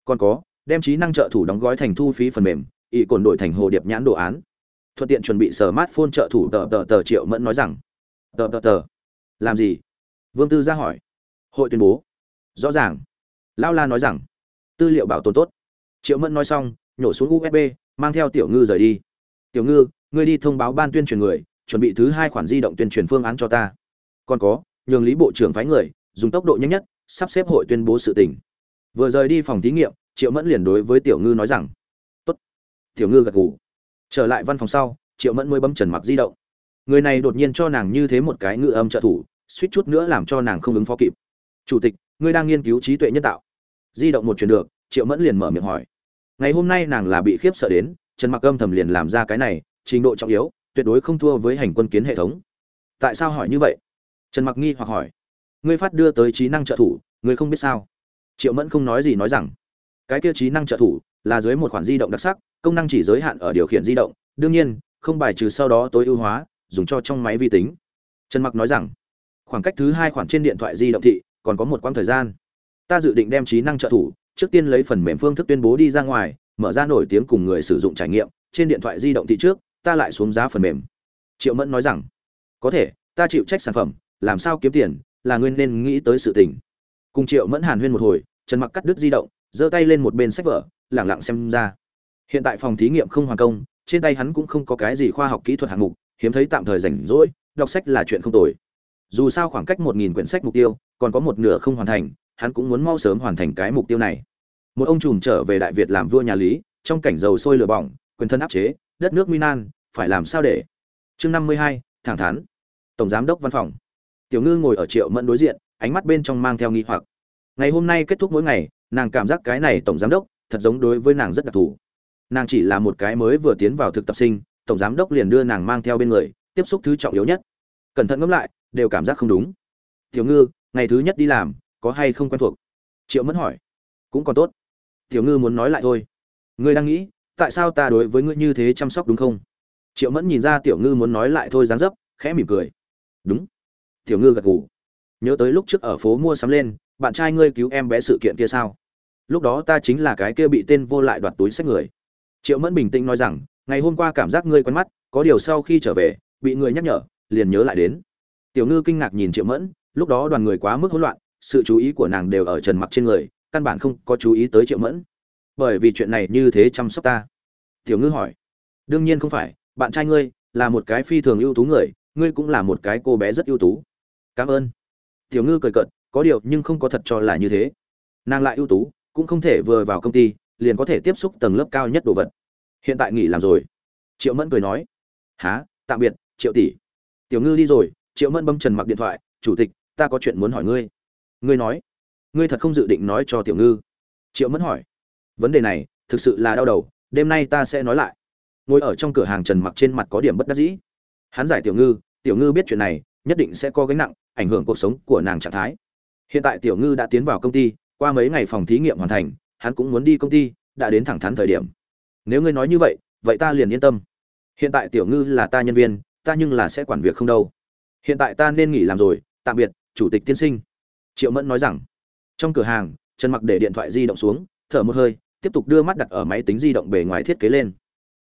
Còn có, đem trí năng trợ thủ đóng gói thành thu phí phần mềm ỵ cồn đổi thành hồ điệp nhãn đồ án thuận tiện chuẩn bị sở mát phôn trợ thủ tờ tờ tờ triệu mẫn nói rằng, tờ tờ tờ, làm gì? Vương tư ra hỏi. Hội tuyên bố. Rõ ràng. Lao la nói rằng, tư liệu bảo tồn tốt. Triệu mẫn nói xong, nhổ xuống usb mang theo tiểu ngư rời đi. Tiểu ngư, ngươi đi thông báo ban tuyên truyền người, chuẩn bị thứ hai khoản di động tuyên truyền phương án cho ta. Còn có, nhường lý bộ trưởng phái người, dùng tốc độ nhanh nhất, sắp xếp hội tuyên bố sự tình. Vừa rời đi phòng thí nghiệm, triệu mẫn liền đối với tiểu ngư nói rằng, tốt. Tiểu ngư gật gù trở lại văn phòng sau, triệu mẫn mới bấm trần mặc di động. Người này đột nhiên cho nàng như thế một cái ngự âm trợ thủ, suýt chút nữa làm cho nàng không ứng phó kịp. Chủ tịch, ngươi đang nghiên cứu trí tuệ nhân tạo. Di động một chuyện được, triệu mẫn liền mở miệng hỏi. Ngày hôm nay nàng là bị khiếp sợ đến, trần mặc âm thầm liền làm ra cái này, trình độ trọng yếu, tuyệt đối không thua với hành quân kiến hệ thống. Tại sao hỏi như vậy? Trần mặc nghi hoặc hỏi. Ngươi phát đưa tới trí năng trợ thủ, ngươi không biết sao? Triệu mẫn không nói gì nói rằng. Cái kia trí năng trợ thủ là dưới một khoản di động đặc sắc công năng chỉ giới hạn ở điều khiển di động, đương nhiên, không bài trừ sau đó tối ưu hóa, dùng cho trong máy vi tính. Trần mặc nói rằng, khoảng cách thứ hai khoản trên điện thoại di động thị, còn có một quãng thời gian. Ta dự định đem trí năng trợ thủ, trước tiên lấy phần mềm phương thức tuyên bố đi ra ngoài, mở ra nổi tiếng cùng người sử dụng trải nghiệm, trên điện thoại di động thị trước, ta lại xuống giá phần mềm. Triệu mẫn nói rằng, có thể, ta chịu trách sản phẩm, làm sao kiếm tiền, là nguyên nên nghĩ tới sự tình. Cùng triệu mẫn hàn huyên một hồi, trần mặc cắt đứt di động, giơ tay lên một bên sách vở, lẳng lặng xem ra hiện tại phòng thí nghiệm không hoàn công, trên tay hắn cũng không có cái gì khoa học kỹ thuật hạng mục, hiếm thấy tạm thời rảnh rỗi, đọc sách là chuyện không tồi. Dù sao khoảng cách một nghìn quyển sách mục tiêu, còn có một nửa không hoàn thành, hắn cũng muốn mau sớm hoàn thành cái mục tiêu này. Một ông trùm trở về đại việt làm vua nhà lý, trong cảnh dầu sôi lửa bỏng, quyền thân áp chế, đất nước nguy nan, phải làm sao để? Chương năm mươi hai, thẳng thắn. Tổng giám đốc văn phòng. Tiểu ngư ngồi ở triệu mẫn đối diện, ánh mắt bên trong mang theo nghi hoặc. Ngày hôm nay kết thúc mỗi ngày, nàng cảm giác cái này tổng giám đốc thật giống đối với nàng rất đặc thù nàng chỉ là một cái mới vừa tiến vào thực tập sinh, tổng giám đốc liền đưa nàng mang theo bên người, tiếp xúc thứ trọng yếu nhất. Cẩn thận ngẫm lại, đều cảm giác không đúng. Tiểu ngư, ngày thứ nhất đi làm, có hay không quen thuộc? Triệu mẫn hỏi. Cũng còn tốt. Tiểu ngư muốn nói lại thôi. Ngươi đang nghĩ, tại sao ta đối với ngươi như thế chăm sóc đúng không? Triệu mẫn nhìn ra tiểu ngư muốn nói lại thôi dáng dấp, khẽ mỉm cười. Đúng. Tiểu ngư gật gù. Nhớ tới lúc trước ở phố mua sắm lên, bạn trai ngươi cứu em bé sự kiện kia sao? Lúc đó ta chính là cái kia bị tên vô lại đoạt túi sách người triệu mẫn bình tĩnh nói rằng, ngày hôm qua cảm giác ngươi quen mắt, có điều sau khi trở về, bị người nhắc nhở, liền nhớ lại đến. Tiểu ngư kinh ngạc nhìn triệu mẫn, lúc đó đoàn người quá mức hỗn loạn, sự chú ý của nàng đều ở trần mặc trên người, căn bản không có chú ý tới triệu mẫn. Bởi vì chuyện này như thế chăm sóc ta. Tiểu ngư hỏi. Đương nhiên không phải, bạn trai ngươi là một cái phi thường ưu tú người, ngươi cũng là một cái cô bé rất ưu tú. Cảm ơn. Tiểu ngư cười cợt, có điều nhưng không có thật cho là như thế. Nàng lại ưu tú, cũng không thể vừa vào công ty liền có thể tiếp xúc tầng lớp cao nhất đồ vật. Hiện tại nghỉ làm rồi. Triệu mẫn cười nói. Há tạm biệt, triệu tỷ. Tiểu ngư đi rồi, triệu mẫn bấm trần mặc điện thoại. Chủ tịch, ta có chuyện muốn hỏi ngươi. Ngươi nói. Ngươi thật không dự định nói cho tiểu ngư? Triệu mẫn hỏi. Vấn đề này, thực sự là đau đầu, đêm nay ta sẽ nói lại. Ngồi ở trong cửa hàng trần mặc trên mặt có điểm bất đắc dĩ. Hắn giải tiểu ngư tiểu ngư biết chuyện này, nhất định sẽ có gánh nặng, ảnh hưởng cuộc sống của nàng trạng thái. Hiện tại tiểu ngư đã tiến vào công ty, qua mấy ngày phòng thí nghiệm hoàn thành hắn cũng muốn đi công ty, đã đến thẳng thắn thời điểm. Nếu ngươi nói như vậy vậy ta liền yên tâm. Hiện tại tiểu ngư là ta nhân viên, ta nhưng là sẽ quản việc không đâu. Hiện tại ta nên nghỉ làm rồi, tạm biệt, chủ tịch tiên sinh. Triệu mẫn nói rằng. Trong cửa hàng, trần mặc để điện thoại di động xuống, thở một hơi, tiếp tục đưa mắt đặt ở máy tính di động bề ngoài thiết kế lên.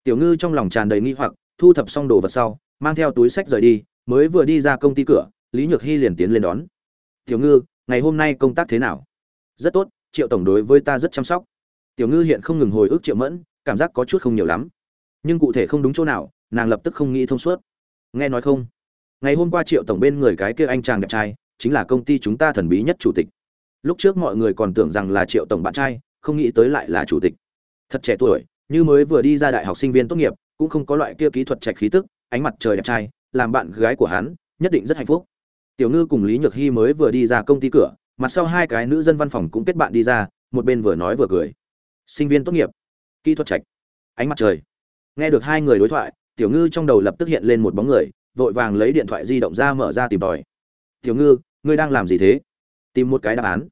Tiểu ngư trong lòng tràn đầy nghi hoặc, thu thập xong đồ vật sau, mang theo túi sách rời đi, mới vừa đi ra công ty cửa, lý nhược hy liền tiến lên đón. Tiểu ngư, ngày hôm nay công tác thế nào? Rất tốt triệu tổng đối với ta rất chăm sóc. Tiểu ngư hiện không ngừng hồi ức triệu mẫn, cảm giác có chút không nhiều lắm. Nhưng cụ thể không đúng chỗ nào, nàng lập tức không nghĩ thông suốt. Nghe nói không? Ngày hôm qua triệu tổng bên người cái kia anh chàng đẹp trai, chính là công ty chúng ta thần bí nhất chủ tịch. Lúc trước mọi người còn tưởng rằng là triệu tổng bạn trai, không nghĩ tới lại là chủ tịch. Thật trẻ tuổi, như mới vừa đi ra đại học sinh viên tốt nghiệp, cũng không có loại kia kỹ thuật trạch khí tức, ánh mặt trời đẹp trai, làm bạn gái của hắn, nhất định rất hạnh phúc. Tiểu ngư cùng lý nhược hy mới vừa đi ra công ty cửa mặt sau hai cái nữ dân văn phòng cũng kết bạn đi ra, một bên vừa nói vừa cười. Sinh viên tốt nghiệp. Kỹ thuật trạch. Ánh mặt trời. Nghe được hai người đối thoại, tiểu ngư trong đầu lập tức hiện lên một bóng người, vội vàng lấy điện thoại di động ra mở ra tìm tòi. Tiểu ngư, ngươi đang làm gì thế? Tìm một cái đáp án.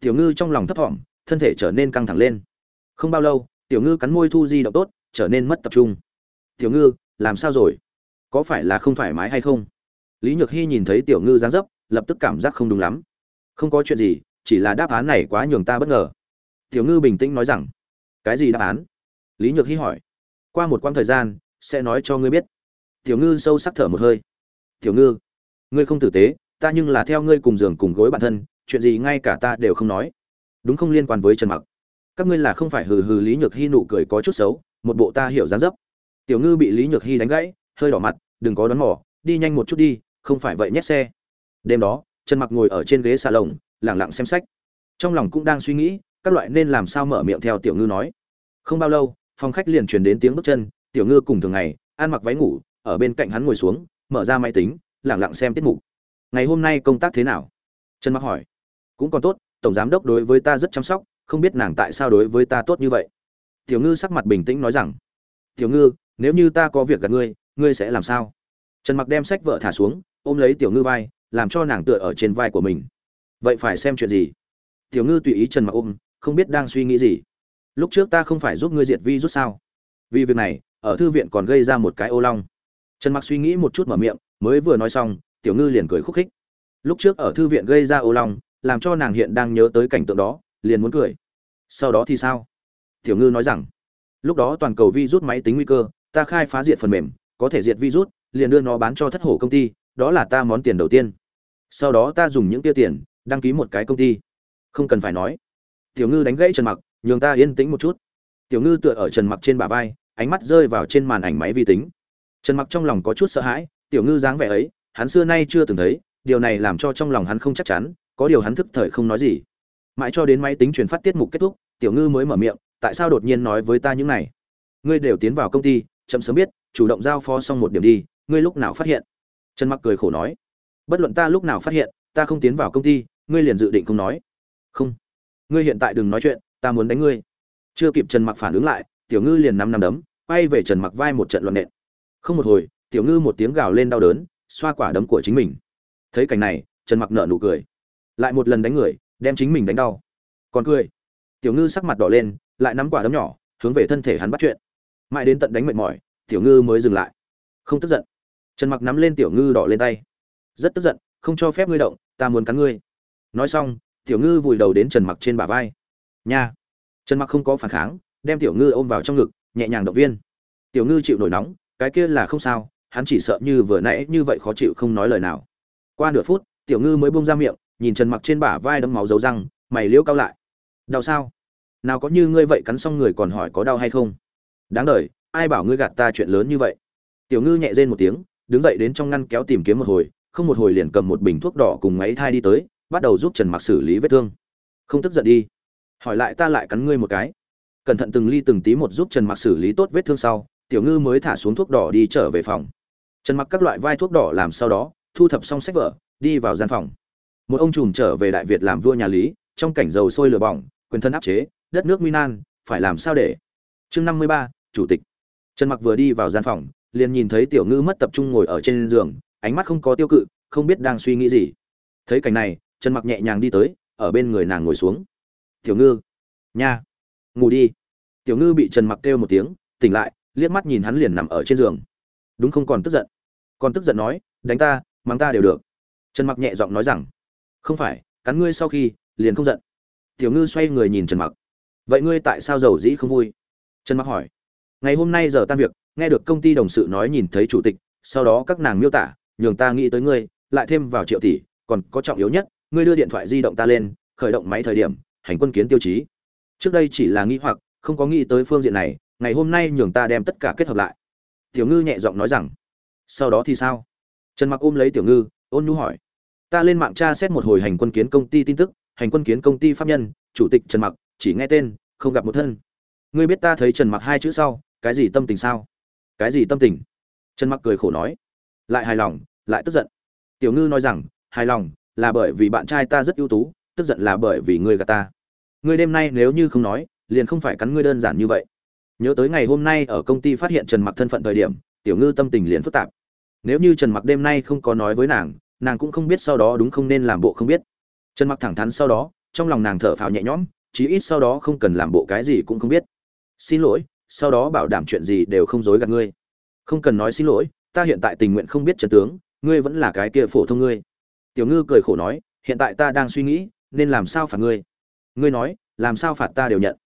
Tiểu ngư trong lòng thấp thỏm, thân thể trở nên căng thẳng lên. Không bao lâu, tiểu ngư cắn môi thu di động tốt, trở nên mất tập trung. Tiểu ngư, làm sao rồi? Có phải là không thoải mái hay không? Lý nhược hy nhìn thấy tiểu ngư dáng dấp, lập tức cảm giác không đúng lắm không có chuyện gì, chỉ là đáp án này quá nhường ta bất ngờ. Tiểu ngư bình tĩnh nói rằng, cái gì đáp án? Lý nhược hy hỏi. Qua một quãng thời gian, sẽ nói cho ngươi biết. Tiểu ngư sâu sắc thở một hơi. Tiểu ngư, ngươi không tử tế, ta nhưng là theo ngươi cùng giường cùng gối bản thân, chuyện gì ngay cả ta đều không nói. Đúng không liên quan với trần mặc? Các ngươi là không phải hừ hừ lý nhược hy nụ cười có chút xấu, một bộ ta hiểu dáng dấp. Tiểu ngư bị lý nhược hy đánh gãy, hơi đỏ mặt, đừng có đón mỏ đi nhanh một chút đi, không phải vậy nhét xe. Đêm đó trần mặc ngồi ở trên ghế xà lồng lẳng lặng xem sách. Trong lòng cũng đang suy nghĩ, các loại nên làm sao mở miệng theo tiểu ngư nói. Không bao lâu, phòng khách liền truyền đến tiếng bước chân, tiểu ngư cùng thường ngày, ăn mặc váy ngủ, ở bên cạnh hắn ngồi xuống, mở ra máy tính lẳng lặng xem tiết mục. Ngày hôm nay công tác thế nào? Trần mặc hỏi. Cũng còn tốt, tổng giám đốc đối với ta rất chăm sóc, không biết nàng tại sao đối với ta tốt như vậy. Tiểu ngư sắc mặt bình tĩnh nói rằng. Tiểu ngư, nếu như ta có việc gặp ngươi ngươi sẽ làm sao? Trần mặc đem sách vợ thả xuống, ôm lấy tiểu ngư vai làm cho nàng tựa ở trên vai của mình. Vậy phải xem chuyện gì? Tiểu ngư tùy ý trần mặc ôm, không biết đang suy nghĩ gì. Lúc trước ta không phải giúp ngươi diệt vi rút sao? Vì việc này, ở thư viện còn gây ra một cái ô long. Trần mặc suy nghĩ một chút mở miệng, mới vừa nói xong, tiểu ngư liền cười khúc khích. Lúc trước ở thư viện gây ra ô long, làm cho nàng hiện đang nhớ tới cảnh tượng đó, liền muốn cười. Sau đó thì sao? Tiểu ngư nói rằng, lúc đó toàn cầu vi rút máy tính nguy cơ, ta khai phá diệt phần mềm, có thể diệt virus, liền đưa nó bán cho thất hổ công ty, đó là ta món tiền đầu tiên sau đó ta dùng những tia tiền, đăng ký một cái công ty. Không cần phải nói. Tiểu ngư đánh gãy trần mặc, nhường ta yên tĩnh một chút. Tiểu ngư tựa ở trần mặc trên bả vai, ánh mắt rơi vào trên màn ảnh máy vi tính. Trần mặc trong lòng có chút sợ hãi, tiểu ngư dáng vẻ ấy, hắn xưa nay chưa từng thấy, điều này làm cho trong lòng hắn không chắc chắn, có điều hắn thức thời không nói gì. Mãi cho đến máy tính truyền phát tiết mục kết thúc, tiểu ngư mới mở miệng, tại sao đột nhiên nói với ta những này? Ngươi đều tiến vào công ty, chậm sớm biết, chủ động giao phó xong một điểm đi, ngươi lúc nào phát hiện? Trần mặc cười khổ nói bất luận ta lúc nào phát hiện, ta không tiến vào công ty, ngươi liền dự định không nói. Không. Ngươi hiện tại đừng nói chuyện, ta muốn đánh ngươi. Chưa kịp trần mặc phản ứng lại, tiểu ngư liền năm năm đấm, quay về trần mặc vai một trận loạn nện. Không một hồi, tiểu ngư một tiếng gào lên đau đớn, xoa quả đấm của chính mình. Thấy cảnh này, trần mặc nợ nụ cười. Lại một lần đánh người, đem chính mình đánh đau. Còn cười. Tiểu ngư sắc mặt đỏ lên, lại nắm quả đấm nhỏ, hướng về thân thể hắn bắt chuyện. Mãi đến tận đánh mệt mỏi, tiểu ngư mới dừng lại. Không tức giận. Trần mặc nắm lên tiểu ngư đỏ lên tay rất tức giận, không cho phép ngươi động, ta muốn cắn ngươi. Nói xong, tiểu ngư vùi đầu đến trần mặc trên bả vai. Nha! Trần mặc không có phản kháng, đem tiểu ngư ôm vào trong ngực, nhẹ nhàng động viên. Tiểu ngư chịu nổi nóng, cái kia là không sao, hắn chỉ sợ như vừa nãy như vậy khó chịu không nói lời nào. Qua nửa phút, tiểu ngư mới bông ra miệng, nhìn trần mặc trên bả vai đấm máu dấu răng, mày liễu cao lại. Đau sao? Nào có như ngươi vậy cắn xong người còn hỏi có đau hay không? Đáng đời, ai bảo ngươi gạt ta chuyện lớn như vậy? Tiểu ngư nhẹ rên một tiếng, đứng dậy đến trong ngăn kéo tìm kiếm một hồi không một hồi liền cầm một bình thuốc đỏ cùng máy thai đi tới, bắt đầu giúp trần mặc xử lý vết thương. Không tức giận đi. Hỏi lại ta lại cắn ngươi một cái. Cẩn thận từng ly từng tí một giúp trần mặc xử lý tốt vết thương sau, tiểu ngư mới thả xuống thuốc đỏ đi trở về phòng. Trần mặc các loại vai thuốc đỏ làm sau đó, thu thập xong sách vở, đi vào gian phòng. Một ông trùm trở về đại việt làm vua nhà lý, trong cảnh dầu sôi lửa bỏng, quyền thân áp chế, đất nước minan phải làm sao để? Chương năm mươi ba, chủ tịch. Trần mặc vừa đi vào gian phòng, liền nhìn thấy tiểu ngư mất tập trung ngồi ở trên giường ánh mắt không có tiêu cự, không biết đang suy nghĩ gì. Thấy cảnh này, trần mặc nhẹ nhàng đi tới, ở bên người nàng ngồi xuống. Tiểu ngư. Nha. Ngủ đi. Tiểu ngư bị trần mặc kêu một tiếng, tỉnh lại, liếc mắt nhìn hắn liền nằm ở trên giường. Đúng không còn tức giận? Còn tức giận nói, đánh ta, mắng ta đều được. Trần mặc nhẹ giọng nói rằng, không phải, cắn ngươi sau khi, liền không giận. Tiểu ngư xoay người nhìn trần mặc. Vậy ngươi tại sao giàu dĩ không vui? Trần mặc hỏi. Ngày hôm nay giờ tan việc, nghe được công ty đồng sự nói nhìn thấy chủ tịch, sau đó các nàng miêu tả nhường ta nghĩ tới ngươi, lại thêm vào triệu tỷ, còn có trọng yếu nhất, ngươi đưa điện thoại di động ta lên, khởi động máy thời điểm, hành quân kiến tiêu chí. Trước đây chỉ là nghĩ hoặc, không có nghĩ tới phương diện này, ngày hôm nay nhường ta đem tất cả kết hợp lại. Tiểu ngư nhẹ giọng nói rằng, sau đó thì sao? Trần mặc ôm lấy tiểu ngư, ôn nhu hỏi. Ta lên mạng tra xét một hồi hành quân kiến công ty tin tức, hành quân kiến công ty pháp nhân, chủ tịch trần mặc, chỉ nghe tên, không gặp một thân. Ngươi biết ta thấy trần mặc hai chữ sau, cái gì tâm tình sao? Cái gì tâm tình? Trần mặc cười khổ nói lại hài lòng, lại tức giận. Tiểu ngư nói rằng, hài lòng, là bởi vì bạn trai ta rất ưu tú, tức giận là bởi vì ngươi gạt ta. Ngươi đêm nay nếu như không nói, liền không phải cắn ngươi đơn giản như vậy. Nhớ tới ngày hôm nay ở công ty phát hiện trần mặc thân phận thời điểm, tiểu ngư tâm tình liền phức tạp. Nếu như trần mặc đêm nay không có nói với nàng nàng cũng không biết sau đó đúng không nên làm bộ không biết. Trần mặc thẳng thắn sau đó, trong lòng nàng thở phào nhẹ nhõm, chí ít sau đó không cần làm bộ cái gì cũng không biết. Xin lỗi, sau đó bảo đảm chuyện gì đều không dối gạt ngươi. Không cần nói xin lỗi ta hiện tại tình nguyện không biết trần tướng, ngươi vẫn là cái kia phổ thông ngươi. Tiểu ngư cười khổ nói, hiện tại ta đang suy nghĩ, nên làm sao phạt ngươi? Ngươi nói, làm sao phạt ta đều nhận.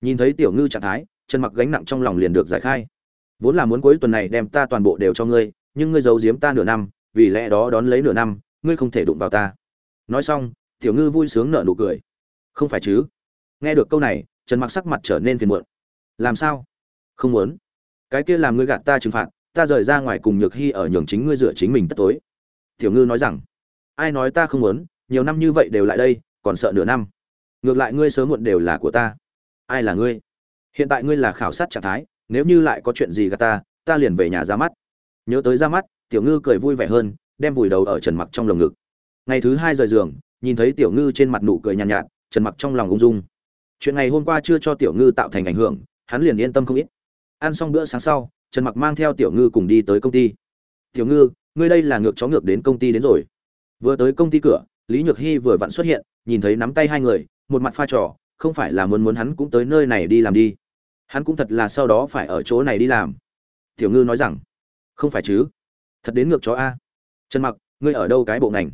Nhìn thấy tiểu ngư trạng thái trần mặc gánh nặng trong lòng liền được giải khai. Vốn là muốn cuối tuần này đem ta toàn bộ đều cho ngươi, nhưng ngươi giấu giếm ta nửa năm, vì lẽ đó đón lấy nửa năm, ngươi không thể đụng vào ta. Nói xong, tiểu ngư vui sướng nở nụ cười. Không phải chứ? Nghe được câu này trần mặc sắc mặt trở nên phiền muộn. Làm sao? Không muốn. Cái kia làm ngươi gạt ta trừng phạt ta rời ra ngoài cùng nhược hy ở nhường chính ngươi dựa chính mình tất tối. Tiểu ngư nói rằng ai nói ta không muốn nhiều năm như vậy đều lại đây còn sợ nửa năm. Ngược lại ngươi sớm muộn đều là của ta. Ai là ngươi? Hiện tại ngươi là khảo sát trạng thái nếu như lại có chuyện gì gạt ta ta liền về nhà ra mắt. Nhớ tới ra mắt tiểu ngư cười vui vẻ hơn đem vùi đầu ở trần mặc trong lồng ngực. Ngày thứ hai rời giường nhìn thấy tiểu ngư trên mặt nụ cười nhàn nhạt, nhạt trần mặc trong lòng ung dung. Chuyện ngày hôm qua chưa cho tiểu ngư tạo thành ảnh hưởng hắn liền yên tâm không ít. Ăn xong bữa sáng sau trần mặc mang theo tiểu ngư cùng đi tới công ty. Tiểu ngư, ngươi đây là ngược chó ngược đến công ty đến rồi. Vừa tới công ty cửa, lý nhược hy vừa vặn xuất hiện, nhìn thấy nắm tay hai người, một mặt pha trò, không phải là muốn muốn hắn cũng tới nơi này đi làm đi. Hắn cũng thật là sau đó phải ở chỗ này đi làm. Tiểu ngư nói rằng, không phải chứ? Thật đến ngược chó a. Trần mặc, ngươi ở đâu cái bộ ngành?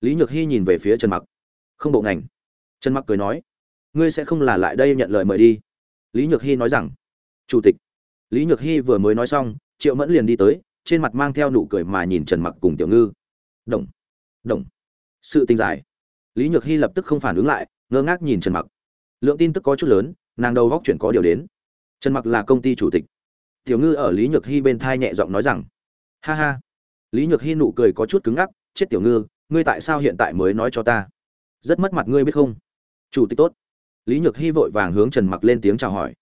Lý nhược hy nhìn về phía trần mặc. Không bộ ngành. Trần mặc cười nói, ngươi sẽ không là lại đây nhận lời mời đi. Lý nhược hy nói rằng, chủ tịch lý nhược hy vừa mới nói xong, triệu mẫn liền đi tới, trên mặt mang theo nụ cười mà nhìn trần mặc cùng tiểu ngư. Đồng đồng. Sự tình giải lý nhược hy lập tức không phản ứng lại, ngơ ngác nhìn trần mặc. Lượng tin tức có chút lớn, nàng đầu góc chuyển có điều đến. Trần mặc là công ty chủ tịch. Tiểu ngư ở lý nhược hy bên thai nhẹ giọng nói rằng, ha ha. Lý nhược hy nụ cười có chút cứng ngắc, chết tiểu ngư, ngươi tại sao hiện tại mới nói cho ta? Rất mất mặt ngươi biết không? Chủ tịch tốt. Lý nhược hy vội vàng hướng trần mặc lên tiếng chào hỏi.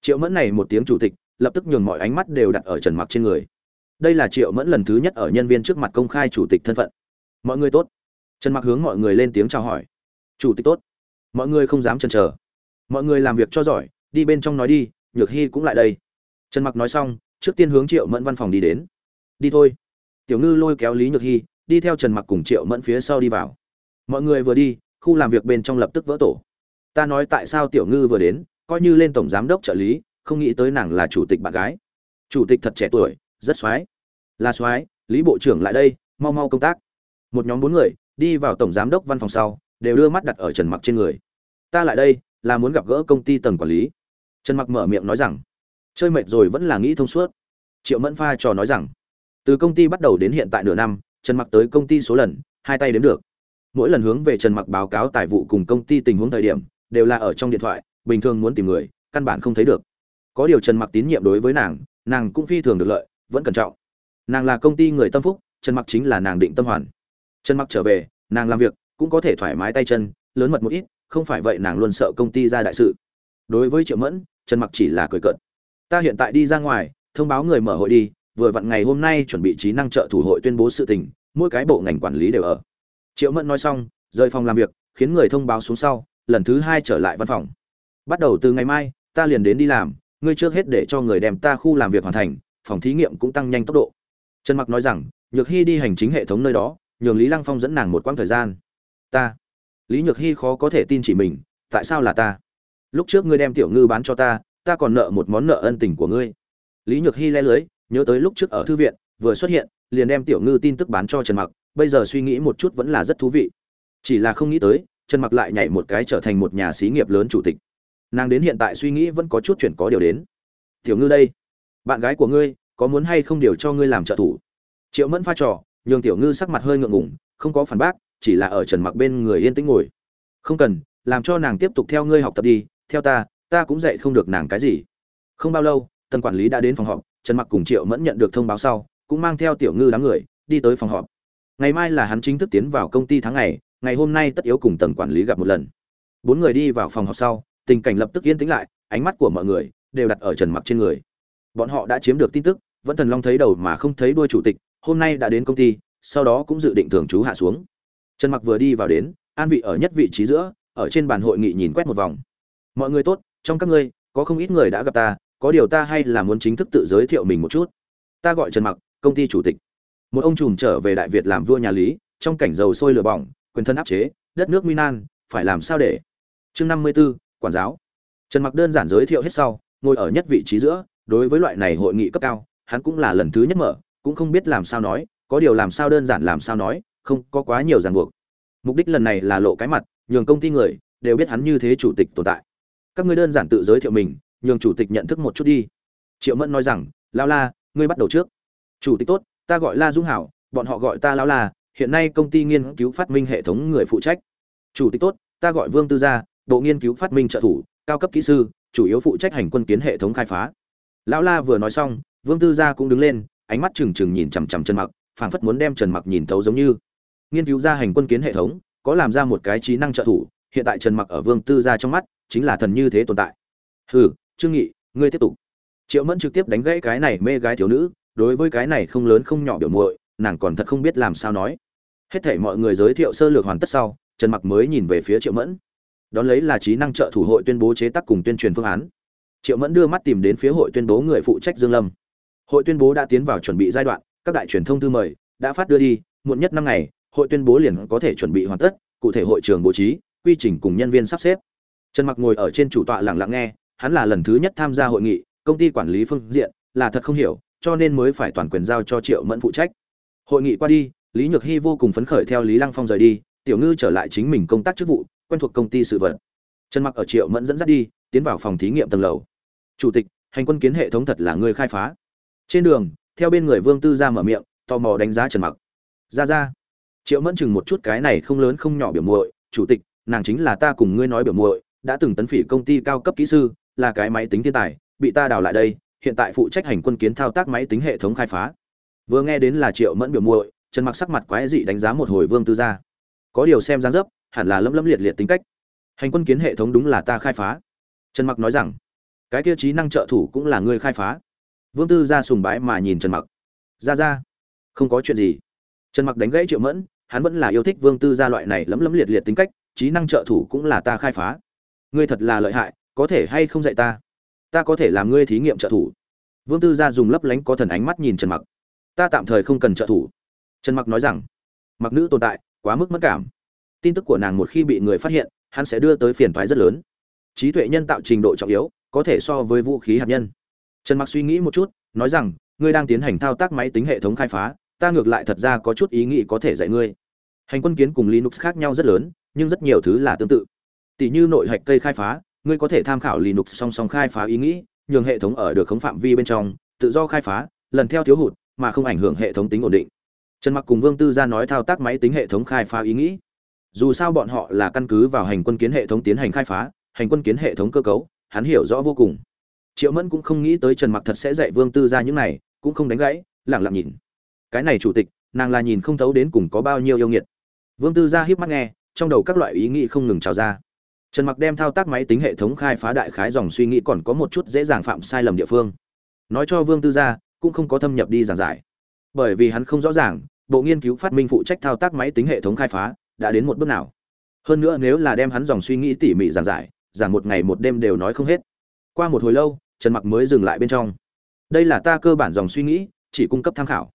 Triệu mẫn này một tiếng chủ tịch lập tức nhường mọi ánh mắt đều đặt ở trần mặc trên người. Đây là triệu mẫn lần thứ nhất ở nhân viên trước mặt công khai chủ tịch thân phận. Mọi người tốt. Trần mặc hướng mọi người lên tiếng chào hỏi. Chủ tịch tốt. Mọi người không dám chần chờ. Mọi người làm việc cho giỏi, đi bên trong nói đi, nhược hy cũng lại đây. Trần mặc nói xong, trước tiên hướng triệu mẫn văn phòng đi đến. Đi thôi. Tiểu ngư lôi kéo lý nhược hy đi theo trần mặc cùng triệu mẫn phía sau đi vào. Mọi người vừa đi, khu làm việc bên trong lập tức vỡ tổ. Ta nói tại sao tiểu ngư vừa đến, coi như lên tổng giám đốc trợ lý không nghĩ tới nàng là chủ tịch bạn gái. Chủ tịch thật trẻ tuổi, rất soái. Là soái, lý bộ trưởng lại đây, mau mau công tác. Một nhóm bốn người, đi vào tổng giám đốc văn phòng sau, đều đưa mắt đặt ở trần mặc trên người. Ta lại đây, là muốn gặp gỡ công ty tầng quản lý. Trần mặc mở miệng nói rằng, chơi mệt rồi vẫn là nghĩ thông suốt. Triệu mẫn pha trò nói rằng, từ công ty bắt đầu đến hiện tại nửa năm, trần mặc tới công ty số lần, hai tay đếm được. Mỗi lần hướng về trần mặc báo cáo tài vụ cùng công ty tình huống thời điểm, đều là ở trong điện thoại, bình thường muốn tìm người, căn bản không thấy được có điều trần mặc tín nhiệm đối với nàng nàng cũng phi thường được lợi, vẫn cẩn trọng. Nàng là công ty người tâm phúc, trần mặc chính là nàng định tâm hoàn. Trần mặc trở về, nàng làm việc, cũng có thể thoải mái tay chân, lớn mật một ít, không phải vậy nàng luôn sợ công ty ra đại sự. Đối với triệu mẫn, trần mặc chỉ là cười cợt. Ta hiện tại đi ra ngoài, thông báo người mở hội đi, vừa vặn ngày hôm nay chuẩn bị trí năng trợ thủ hội tuyên bố sự tình, mỗi cái bộ ngành quản lý đều ở. Triệu mẫn nói xong, rời phòng làm việc, khiến người thông báo xuống sau, lần thứ hai trở lại văn phòng. Bắt đầu từ ngày mai, ta liền đến đi làm ngươi trước hết để cho người đem ta khu làm việc hoàn thành, phòng thí nghiệm cũng tăng nhanh tốc độ. Trần mặc nói rằng, nhược hy đi hành chính hệ thống nơi đó, nhường lý lăng phong dẫn nàng một quãng thời gian. Ta. Lý nhược hy khó có thể tin chỉ mình, tại sao là ta? Lúc trước ngươi đem tiểu ngư bán cho ta ta còn nợ một món nợ ân tình của ngươi. Lý nhược hy le lưới, nhớ tới lúc trước ở thư viện, vừa xuất hiện, liền đem tiểu ngư tin tức bán cho trần mặc, bây giờ suy nghĩ một chút vẫn là rất thú vị. Chỉ là không nghĩ tới, trần mặc lại nhảy một cái trở thành một nhà xí nghiệp lớn chủ tịch nàng đến hiện tại suy nghĩ vẫn có chút chuyện có điều đến. Tiểu ngư đây, bạn gái của ngươi, có muốn hay không điều cho ngươi làm trợ thủ? Triệu mẫn pha trò, nhường tiểu ngư sắc mặt hơi ngượng ngùng, không có phản bác, chỉ là ở trần mặc bên người yên tĩnh ngồi. Không cần, làm cho nàng tiếp tục theo ngươi học tập đi, theo ta ta cũng dạy không được nàng cái gì. Không bao lâu tần quản lý đã đến phòng họp, trần mặc cùng triệu mẫn nhận được thông báo sau, cũng mang theo tiểu ngư đám người, đi tới phòng họp. Ngày mai là hắn chính thức tiến vào công ty tháng ngày ngày hôm nay tất yếu cùng tầng quản lý gặp một lần. Bốn người đi vào phòng họp sau tình cảnh lập tức yên tĩnh lại ánh mắt của mọi người đều đặt ở trần mặc trên người. Bọn họ đã chiếm được tin tức vẫn thần long thấy đầu mà không thấy đuôi chủ tịch hôm nay đã đến công ty sau đó cũng dự định thường trú hạ xuống. Trần mặc vừa đi vào đến an vị ở nhất vị trí giữa ở trên bàn hội nghị nhìn quét một vòng. Mọi người tốt trong các ngươi có không ít người đã gặp ta có điều ta hay là muốn chính thức tự giới thiệu mình một chút. Ta gọi trần mặc công ty chủ tịch. Một ông trùm trở về đại việt làm vua nhà lý trong cảnh dầu sôi lửa bỏng quyền thân áp chế đất nước nguy nan phải làm sao để? Chương năm mươi 54, quản giáo. Trần mặc đơn giản giới thiệu hết sau, ngồi ở nhất vị trí giữa, đối với loại này hội nghị cấp cao, hắn cũng là lần thứ nhất mở, cũng không biết làm sao nói, có điều làm sao đơn giản làm sao nói, không có quá nhiều ràng buộc. Mục đích lần này là lộ cái mặt, nhường công ty người đều biết hắn như thế chủ tịch tồn tại. Các ngươi đơn giản tự giới thiệu mình, nhường chủ tịch nhận thức một chút đi. Triệu mẫn nói rằng lao la, ngươi bắt đầu trước. Chủ tịch tốt, ta gọi la dung hảo, bọn họ gọi ta lao la, hiện nay công ty nghiên cứu phát minh hệ thống người phụ trách. Chủ tịch tốt, ta gọi vương tư gia bộ nghiên cứu phát minh trợ thủ, cao cấp kỹ sư, chủ yếu phụ trách hành quân kiến hệ thống khai phá. Lão la vừa nói xong, vương tư gia cũng đứng lên, ánh mắt trừng trừng nhìn chằm chằm trần mặc, phảng phất muốn đem trần mặc nhìn thấu giống như. Nghiên cứu ra hành quân kiến hệ thống, có làm ra một cái trí năng trợ thủ, hiện tại trần mặc ở vương tư gia trong mắt, chính là thần như thế tồn tại. Hừ, trương nghị, ngươi tiếp tục. Triệu mẫn trực tiếp đánh gãy cái này mê gái thiếu nữ, đối với cái này không lớn không nhỏ biểu muội, nàng còn thật không biết làm sao nói. Hết thảy mọi người giới thiệu sơ lược hoàn tất sau, trần mặc mới nhìn về phía triệu mẫn đón lấy là trí năng trợ thủ hội tuyên bố chế tác cùng tuyên truyền phương án. Triệu mẫn đưa mắt tìm đến phía hội tuyên bố người phụ trách dương lâm. Hội tuyên bố đã tiến vào chuẩn bị giai đoạn, các đại truyền thông thư mời đã phát đưa đi, muộn nhất năm ngày, hội tuyên bố liền có thể chuẩn bị hoàn tất, cụ thể hội trường bố trí, quy trình cùng nhân viên sắp xếp. Trần mặc ngồi ở trên chủ tọa lặng lặng nghe, hắn là lần thứ nhất tham gia hội nghị, công ty quản lý phương diện là thật không hiểu, cho nên mới phải toàn quyền giao cho triệu mẫn phụ trách. Hội nghị qua đi, lý nhược hy vô cùng phấn khởi theo lý lăng phong rời đi, tiểu ngư trở lại chính mình công tác chức vụ quen thuộc công ty sự vật. Trần mặc ở triệu mẫn dẫn dắt đi, tiến vào phòng thí nghiệm tầng lầu. Chủ tịch, hành quân kiến hệ thống thật là người khai phá. Trên đường, theo bên người vương tư ra mở miệng, tò mò đánh giá trần mặc. Ra ra. Triệu mẫn chừng một chút cái này không lớn không nhỏ biểu muội, chủ tịch, nàng chính là ta cùng ngươi nói biểu muội, đã từng tấn phỉ công ty cao cấp kỹ sư, là cái máy tính thiên tài, bị ta đào lại đây, hiện tại phụ trách hành quân kiến thao tác máy tính hệ thống khai phá. Vừa nghe đến là triệu mẫn biểu muội, trần mặc sắc mặt quái dị đánh giá một hồi vương tư gia. Có điều xem dáng dấp hẳn là lấm lấm liệt liệt tính cách. Hành quân kiến hệ thống đúng là ta khai phá. Trần mặc nói rằng, cái tiêu chí năng trợ thủ cũng là ngươi khai phá. Vương tư gia sùng bái mà nhìn trần mặc. Ra ra, không có chuyện gì. Trần mặc đánh gãy triệu mẫn, hắn vẫn là yêu thích vương tư gia loại này lấm lấm liệt liệt tính cách, trí năng trợ thủ cũng là ta khai phá. Ngươi thật là lợi hại, có thể hay không dạy ta? Ta có thể làm ngươi thí nghiệm trợ thủ. Vương tư gia dùng lấp lánh có thần ánh mắt nhìn trần mặc. Ta tạm thời không cần trợ thủ. Trần mặc nói rằng, mặc nữ tồn tại, quá mức mất cảm tin tức của nàng một khi bị người phát hiện, hắn sẽ đưa tới phiền toái rất lớn. Trí tuệ nhân tạo trình độ trọng yếu, có thể so với vũ khí hạt nhân. Trần mặc suy nghĩ một chút, nói rằng, ngươi đang tiến hành thao tác máy tính hệ thống khai phá, ta ngược lại thật ra có chút ý nghĩ có thể dạy ngươi. Hành quân kiến cùng linux khác nhau rất lớn, nhưng rất nhiều thứ là tương tự. Tỷ như nội hạch cây khai phá, ngươi có thể tham khảo linux song song khai phá ý nghĩ, nhường hệ thống ở được khống phạm vi bên trong, tự do khai phá, lần theo thiếu hụt, mà không ảnh hưởng hệ thống tính ổn định. Trần mặc cùng vương tư gia nói thao tác máy tính hệ thống khai phá ý nghĩ dù sao bọn họ là căn cứ vào hành quân kiến hệ thống tiến hành khai phá, hành quân kiến hệ thống cơ cấu, hắn hiểu rõ vô cùng. Triệu mẫn cũng không nghĩ tới trần mặc thật sẽ dạy vương tư gia những này, cũng không đánh gãy lẳng lặng nhìn. Cái này chủ tịch, nàng là nhìn không thấu đến cùng có bao nhiêu yêu nghiệt. Vương tư gia híp mắt nghe, trong đầu các loại ý nghĩ không ngừng trào ra. Trần mặc đem thao tác máy tính hệ thống khai phá đại khái dòng suy nghĩ còn có một chút dễ dàng phạm sai lầm địa phương. Nói cho vương tư gia cũng không có thâm nhập đi giảng giải. Bởi vì hắn không rõ ràng, bộ nghiên cứu phát minh phụ trách thao tác máy tính hệ thống khai phá đã đến một bước nào. Hơn nữa nếu là đem hắn dòng suy nghĩ tỉ mỉ giảng giải, giảng một ngày một đêm đều nói không hết. Qua một hồi lâu, trần mặc mới dừng lại bên trong. Đây là ta cơ bản dòng suy nghĩ, chỉ cung cấp tham khảo.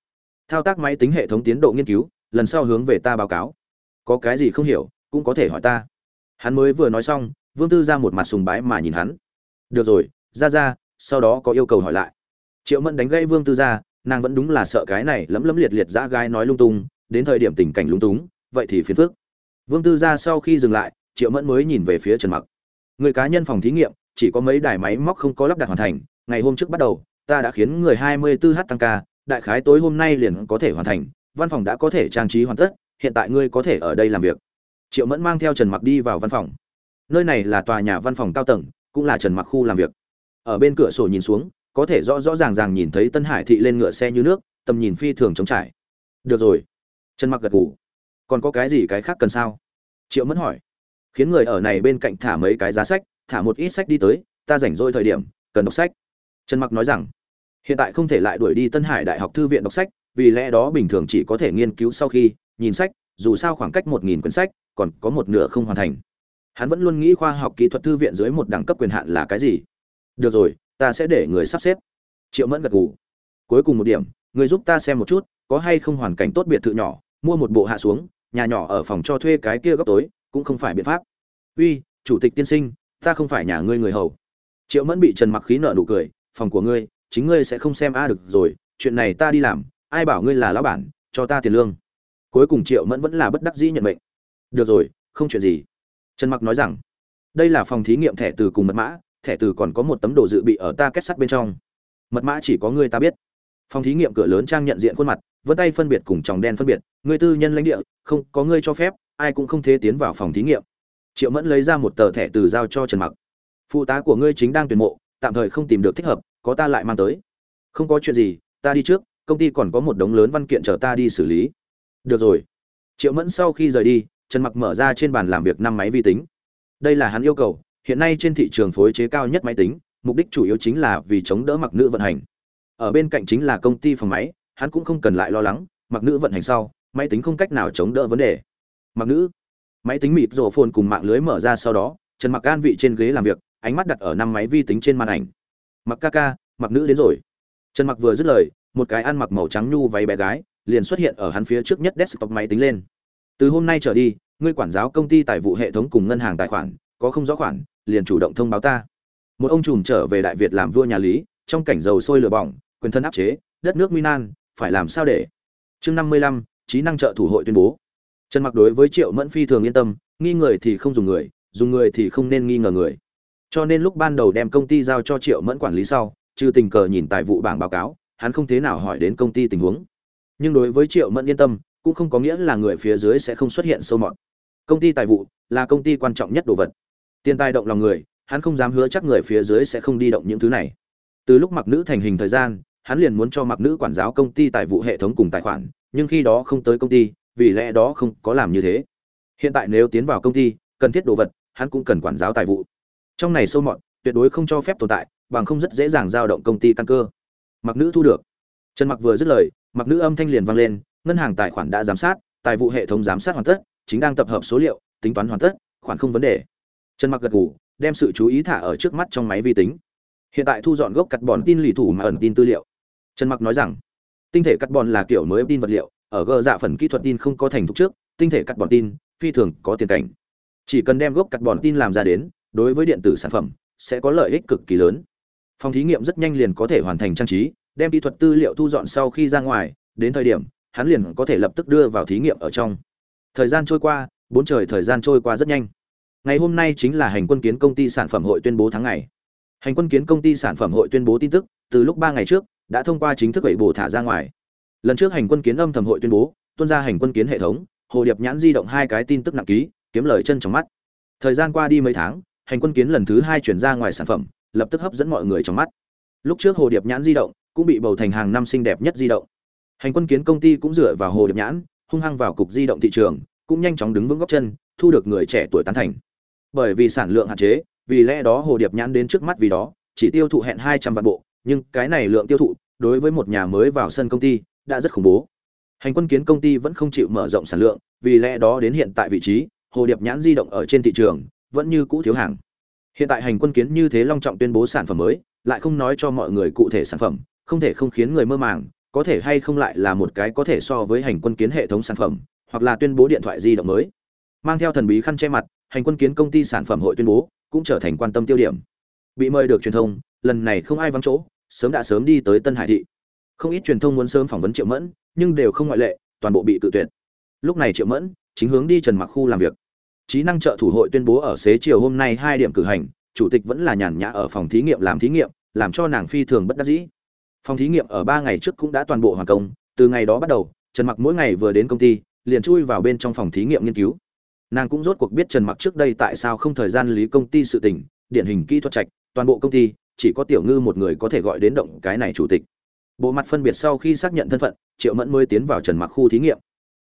Thao tác máy tính hệ thống tiến độ nghiên cứu, lần sau hướng về ta báo cáo. Có cái gì không hiểu, cũng có thể hỏi ta. Hắn mới vừa nói xong, vương tư ra một mặt sùng bái mà nhìn hắn. Được rồi, ra ra, sau đó có yêu cầu hỏi lại. Triệu mẫn đánh gãy vương tư ra, nàng vẫn đúng là sợ cái này lấm lấm liệt liệt dã gái nói lung tung, đến thời điểm tình cảnh lung túng vậy thì phiền phức. Vương tư gia sau khi dừng lại, triệu mẫn mới nhìn về phía trần mặc. Người cá nhân phòng thí nghiệm, chỉ có mấy đài máy móc không có lắp đặt hoàn thành, ngày hôm trước bắt đầu, ta đã khiến người 24h tăng ca, đại khái tối hôm nay liền có thể hoàn thành, văn phòng đã có thể trang trí hoàn tất, hiện tại ngươi có thể ở đây làm việc. Triệu mẫn mang theo trần mặc đi vào văn phòng. Nơi này là tòa nhà văn phòng cao tầng, cũng là trần mặc khu làm việc. Ở bên cửa sổ nhìn xuống, có thể rõ rõ ràng ràng nhìn thấy tân hải thị lên ngựa xe như nước, tầm nhìn phi thường trống trải. Được rồi. Trần mặc gật gù còn có cái gì cái khác cần sao? Triệu mẫn hỏi. Khiến người ở này bên cạnh thả mấy cái giá sách, thả một ít sách đi tới, ta rảnh rỗi thời điểm, cần đọc sách. Trần mặc nói rằng, hiện tại không thể lại đuổi đi tân hải đại học thư viện đọc sách, vì lẽ đó bình thường chỉ có thể nghiên cứu sau khi nhìn sách, dù sao khoảng cách một nghìn quyển sách, còn có một nửa không hoàn thành. Hắn vẫn luôn nghĩ khoa học kỹ thuật thư viện dưới một đẳng cấp quyền hạn là cái gì? Được rồi, ta sẽ để người sắp xếp. Triệu mẫn gật gù. Cuối cùng một điểm, người giúp ta xem một chút, có hay không hoàn cảnh tốt biệt thự nhỏ, mua một bộ hạ xuống nhà nhỏ ở phòng cho thuê cái kia góc tối, cũng không phải biện pháp. Uy, chủ tịch tiên sinh, ta không phải nhà ngươi người hầu. Triệu mẫn bị trần mặc khí nợ nụ cười, phòng của ngươi, chính ngươi sẽ không xem a được rồi, chuyện này ta đi làm, ai bảo ngươi là lão bản, cho ta tiền lương. Cuối cùng triệu mẫn vẫn là bất đắc dĩ nhận mệnh. Được rồi, không chuyện gì. Trần mặc nói rằng, đây là phòng thí nghiệm thẻ từ cùng mật mã, thẻ từ còn có một tấm đồ dự bị ở ta kết sắt bên trong. Mật mã chỉ có ngươi ta biết. Phòng thí nghiệm cửa lớn trang nhận diện khuôn mặt vân tay phân biệt cùng tròng đen phân biệt, người tư nhân lãnh địa, không, có ngươi cho phép, ai cũng không thể tiến vào phòng thí nghiệm. Triệu mẫn lấy ra một tờ thẻ từ giao cho trần mặc. Phụ tá của ngươi chính đang tuyển mộ, tạm thời không tìm được thích hợp, có ta lại mang tới. Không có chuyện gì, ta đi trước, công ty còn có một đống lớn văn kiện chờ ta đi xử lý. Được rồi. Triệu mẫn sau khi rời đi, trần mặc mở ra trên bàn làm việc năm máy vi tính. Đây là hắn yêu cầu, hiện nay trên thị trường phối chế cao nhất máy tính, mục đích chủ yếu chính là vì chống đỡ mặc nữ vận hành. Ở bên cạnh chính là công ty phòng máy hắn cũng không cần lại lo lắng, mặc nữ vận hành sau, máy tính không cách nào chống đỡ vấn đề. Mặc nữ, máy tính mịt rổ phồn cùng mạng lưới mở ra sau đó, trần mặc an vị trên ghế làm việc, ánh mắt đặt ở năm máy vi tính trên màn ảnh. Mặc ca ca, mặc nữ đến rồi. Trần mặc vừa dứt lời, một cái ăn mặc màu trắng nhu váy bé gái, liền xuất hiện ở hắn phía trước nhất desktop máy tính lên. Từ hôm nay trở đi, ngươi quản giáo công ty tài vụ hệ thống cùng ngân hàng tài khoản, có không rõ khoản, liền chủ động thông báo ta. Một ông trùm trở về đại việt làm vua nhà lý, trong cảnh dầu sôi lửa bỏng, quyền thân áp chế, đất nước minan phải làm sao để? Chương năm mươi lăm, trí năng trợ thủ hội tuyên bố. Trần mặc đối với triệu mẫn phi thường yên tâm, nghi người thì không dùng người dùng người thì không nên nghi ngờ người. Cho nên lúc ban đầu đem công ty giao cho triệu mẫn quản lý sau, trừ tình cờ nhìn tài vụ bảng báo cáo, hắn không thế nào hỏi đến công ty tình huống. Nhưng đối với triệu mẫn yên tâm, cũng không có nghĩa là người phía dưới sẽ không xuất hiện sâu mọt. Công ty tài vụ là công ty quan trọng nhất đồ vật. Tiền tài động lòng người, hắn không dám hứa chắc người phía dưới sẽ không đi động những thứ này. Từ lúc mặc nữ thành hình thời gian hắn liền muốn cho mặc nữ quản giáo công ty tài vụ hệ thống cùng tài khoản, nhưng khi đó không tới công ty, vì lẽ đó không có làm như thế. Hiện tại nếu tiến vào công ty, cần thiết đồ vật, hắn cũng cần quản giáo tài vụ. Trong này sâu mọt, tuyệt đối không cho phép tồn tại, bằng không rất dễ dàng giao động công ty căn cơ. Mặc nữ thu được. Trần mặc vừa dứt lời, mặc nữ âm thanh liền vang lên, ngân hàng tài khoản đã giám sát, tài vụ hệ thống giám sát hoàn tất, chính đang tập hợp số liệu, tính toán hoàn tất, khoản không vấn đề. Trần mặc gật gù, đem sự chú ý thả ở trước mắt trong máy vi tính. Hiện tại thu dọn gốc cắt bòn tin lì thủ mà ẩn tin tư liệu trần mặc nói rằng, tinh thể cắt bòn là kiểu mới tin vật liệu, ở gờ dạ phần kỹ thuật tin không có thành thục trước, tinh thể cắt bòn tin, phi thường có tiền cảnh. Chỉ cần đem gốc cắt bòn tin làm ra đến, đối với điện tử sản phẩm, sẽ có lợi ích cực kỳ lớn. Phòng thí nghiệm rất nhanh liền có thể hoàn thành trang trí, đem kỹ thuật tư liệu thu dọn sau khi ra ngoài, đến thời điểm, hắn liền có thể lập tức đưa vào thí nghiệm ở trong. Thời gian trôi qua, bốn trời thời gian trôi qua rất nhanh. Ngày hôm nay chính là hành quân kiến công ty sản phẩm hội tuyên bố tháng ngày. Hành quân kiến công ty sản phẩm hội tuyên bố tin tức, từ lúc ba ngày trước đã thông qua chính thức bảy bổ thả ra ngoài. Lần trước hành quân kiến âm thầm hội tuyên bố, tuân ra hành quân kiến hệ thống, hồ điệp nhãn di động hai cái tin tức nặng ký, kiếm lời chân trong mắt. Thời gian qua đi mấy tháng, hành quân kiến lần thứ hai chuyển ra ngoài sản phẩm, lập tức hấp dẫn mọi người trong mắt. Lúc trước hồ điệp nhãn di động cũng bị bầu thành hàng năm xinh đẹp nhất di động. Hành quân kiến công ty cũng dựa vào hồ điệp nhãn, hung hăng vào cục di động thị trường, cũng nhanh chóng đứng vững góc chân, thu được người trẻ tuổi tán thành. Bởi vì sản lượng hạn chế, vì lẽ đó hồ điệp nhãn đến trước mắt vì đó, chỉ tiêu thụ hẹn hai trăm vạn bộ nhưng cái này lượng tiêu thụ, đối với một nhà mới vào sân công ty, đã rất khủng bố. Hành quân kiến công ty vẫn không chịu mở rộng sản lượng, vì lẽ đó đến hiện tại vị trí, hồ điệp nhãn di động ở trên thị trường, vẫn như cũ thiếu hàng. Hiện tại hành quân kiến như thế long trọng tuyên bố sản phẩm mới, lại không nói cho mọi người cụ thể sản phẩm, không thể không khiến người mơ màng, có thể hay không lại là một cái có thể so với hành quân kiến hệ thống sản phẩm, hoặc là tuyên bố điện thoại di động mới. Mang theo thần bí khăn che mặt, hành quân kiến công ty sản phẩm hội tuyên bố, cũng trở thành quan tâm tiêu điểm. Bị mời được truyền thông, lần này không ai vắng chỗ sớm đã sớm đi tới tân hải thị. Không ít truyền thông muốn sớm phỏng vấn triệu mẫn, nhưng đều không ngoại lệ, toàn bộ bị cự tuyệt. Lúc này triệu mẫn chính hướng đi trần mặc khu làm việc. Trí năng trợ thủ hội tuyên bố ở xế chiều hôm nay hai điểm cử hành, chủ tịch vẫn là nhàn nhã ở phòng thí nghiệm làm thí nghiệm, làm cho nàng phi thường bất đắc dĩ. Phòng thí nghiệm ở ba ngày trước cũng đã toàn bộ hoàn công, từ ngày đó bắt đầu, trần mặc mỗi ngày vừa đến công ty, liền chui vào bên trong phòng thí nghiệm nghiên cứu. Nàng cũng rốt cuộc biết trần mặc trước đây tại sao không thời gian lý công ty sự tình, điển hình kỹ thuật trạch, toàn bộ công ty chỉ có tiểu ngư một người có thể gọi đến động cái này chủ tịch. Bộ mặt phân biệt sau khi xác nhận thân phận, triệu mẫn mới tiến vào trần mặc khu thí nghiệm.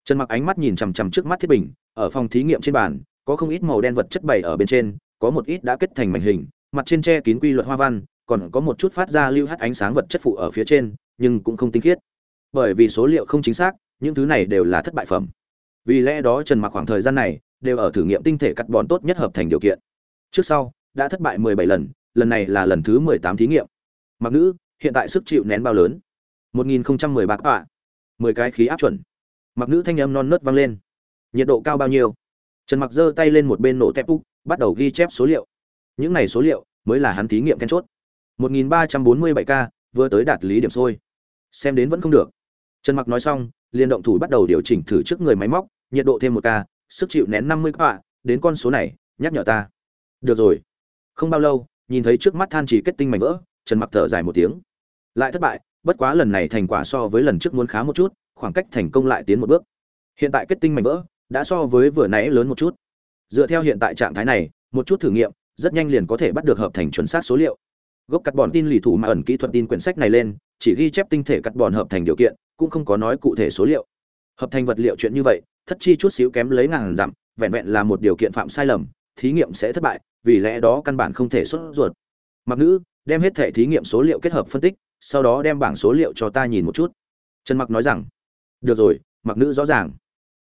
Trần mặc ánh mắt nhìn chằm chằm trước mắt thiết bình, ở phòng thí nghiệm trên bàn, có không ít màu đen vật chất bày ở bên trên, có một ít đã kết thành mảnh hình, mặt trên che kín quy luật hoa văn, còn có một chút phát ra lưu hắt ánh sáng vật chất phụ ở phía trên, nhưng cũng không tinh khiết. Bởi vì số liệu không chính xác, những thứ này đều là thất bại phẩm. Vì lẽ đó trần mặc khoảng thời gian này đều ở thử nghiệm tinh thể cắt bòn tốt nhất hợp thành điều kiện. Trước sau, đã thất bại 17 lần lần này là lần thứ 18 thí nghiệm. Mặc nữ, hiện tại sức chịu nén bao lớn? 1010 bạc ạ. 10 cái khí áp chuẩn. Mặc nữ thanh âm non nớt vang lên. Nhiệt độ cao bao nhiêu? Trần mặc giơ tay lên một bên nổ tép úc, bắt đầu ghi chép số liệu. Những này số liệu mới là hắn thí nghiệm then chốt. 1347 k vừa tới đạt lý điểm sôi xem đến vẫn không được. Trần mặc nói xong liên động thủ bắt đầu điều chỉnh thử trước người máy móc, nhiệt độ thêm một ca, sức chịu nén 50 k đến con số này, nhắc nhở ta. Được rồi. Không bao lâu nhìn thấy trước mắt than chỉ kết tinh mảnh vỡ, trần mặc thở dài một tiếng. Lại thất bại, bất quá lần này thành quả so với lần trước muốn khá một chút, khoảng cách thành công lại tiến một bước. Hiện tại kết tinh mảnh vỡ đã so với vừa nãy lớn một chút. Dựa theo hiện tại trạng thái này, một chút thử nghiệm rất nhanh liền có thể bắt được hợp thành chuẩn xác số liệu. Gốc cắt bòn tin lì thủ mà ẩn kỹ thuật tin quyển sách này lên, chỉ ghi chép tinh thể cắt bòn hợp thành điều kiện, cũng không có nói cụ thể số liệu. Hợp thành vật liệu chuyện như vậy, thất chi chút xíu kém lấy ngàn dặm, vẹn vẹn là một điều kiện phạm sai lầm, thí nghiệm sẽ thất bại vì lẽ đó căn bản không thể xuất ruột. Mặc nữ, đem hết thể thí nghiệm số liệu kết hợp phân tích, sau đó đem bảng số liệu cho ta nhìn một chút. Trần mặc nói rằng, được rồi, mặc nữ rõ ràng.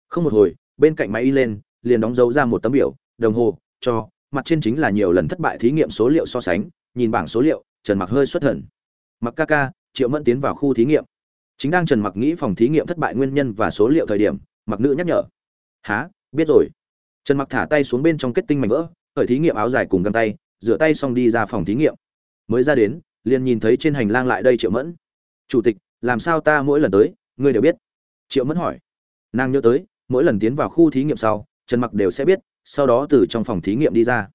Không một hồi, bên cạnh máy y lên, liền đóng dấu ra một tấm biểu, đồng hồ, cho, mặt trên chính là nhiều lần thất bại thí nghiệm số liệu so sánh, nhìn bảng số liệu, trần mặc hơi xuất thần. Mặc ca ca, triệu mẫn tiến vào khu thí nghiệm. Chính đang trần mặc nghĩ phòng thí nghiệm thất bại nguyên nhân và số liệu thời điểm, mặc nữ nhắc nhở. Há biết rồi. Trần mặc thả tay xuống bên trong kết tinh mảnh vỡ khởi thí nghiệm áo dài cùng găng tay, rửa tay xong đi ra phòng thí nghiệm. Mới ra đến, liền nhìn thấy trên hành lang lại đây triệu mẫn. Chủ tịch, làm sao ta mỗi lần tới, ngươi đều biết? Triệu mẫn hỏi. Nàng nhớ tới, mỗi lần tiến vào khu thí nghiệm sau, trần mặc đều sẽ biết, sau đó từ trong phòng thí nghiệm đi ra.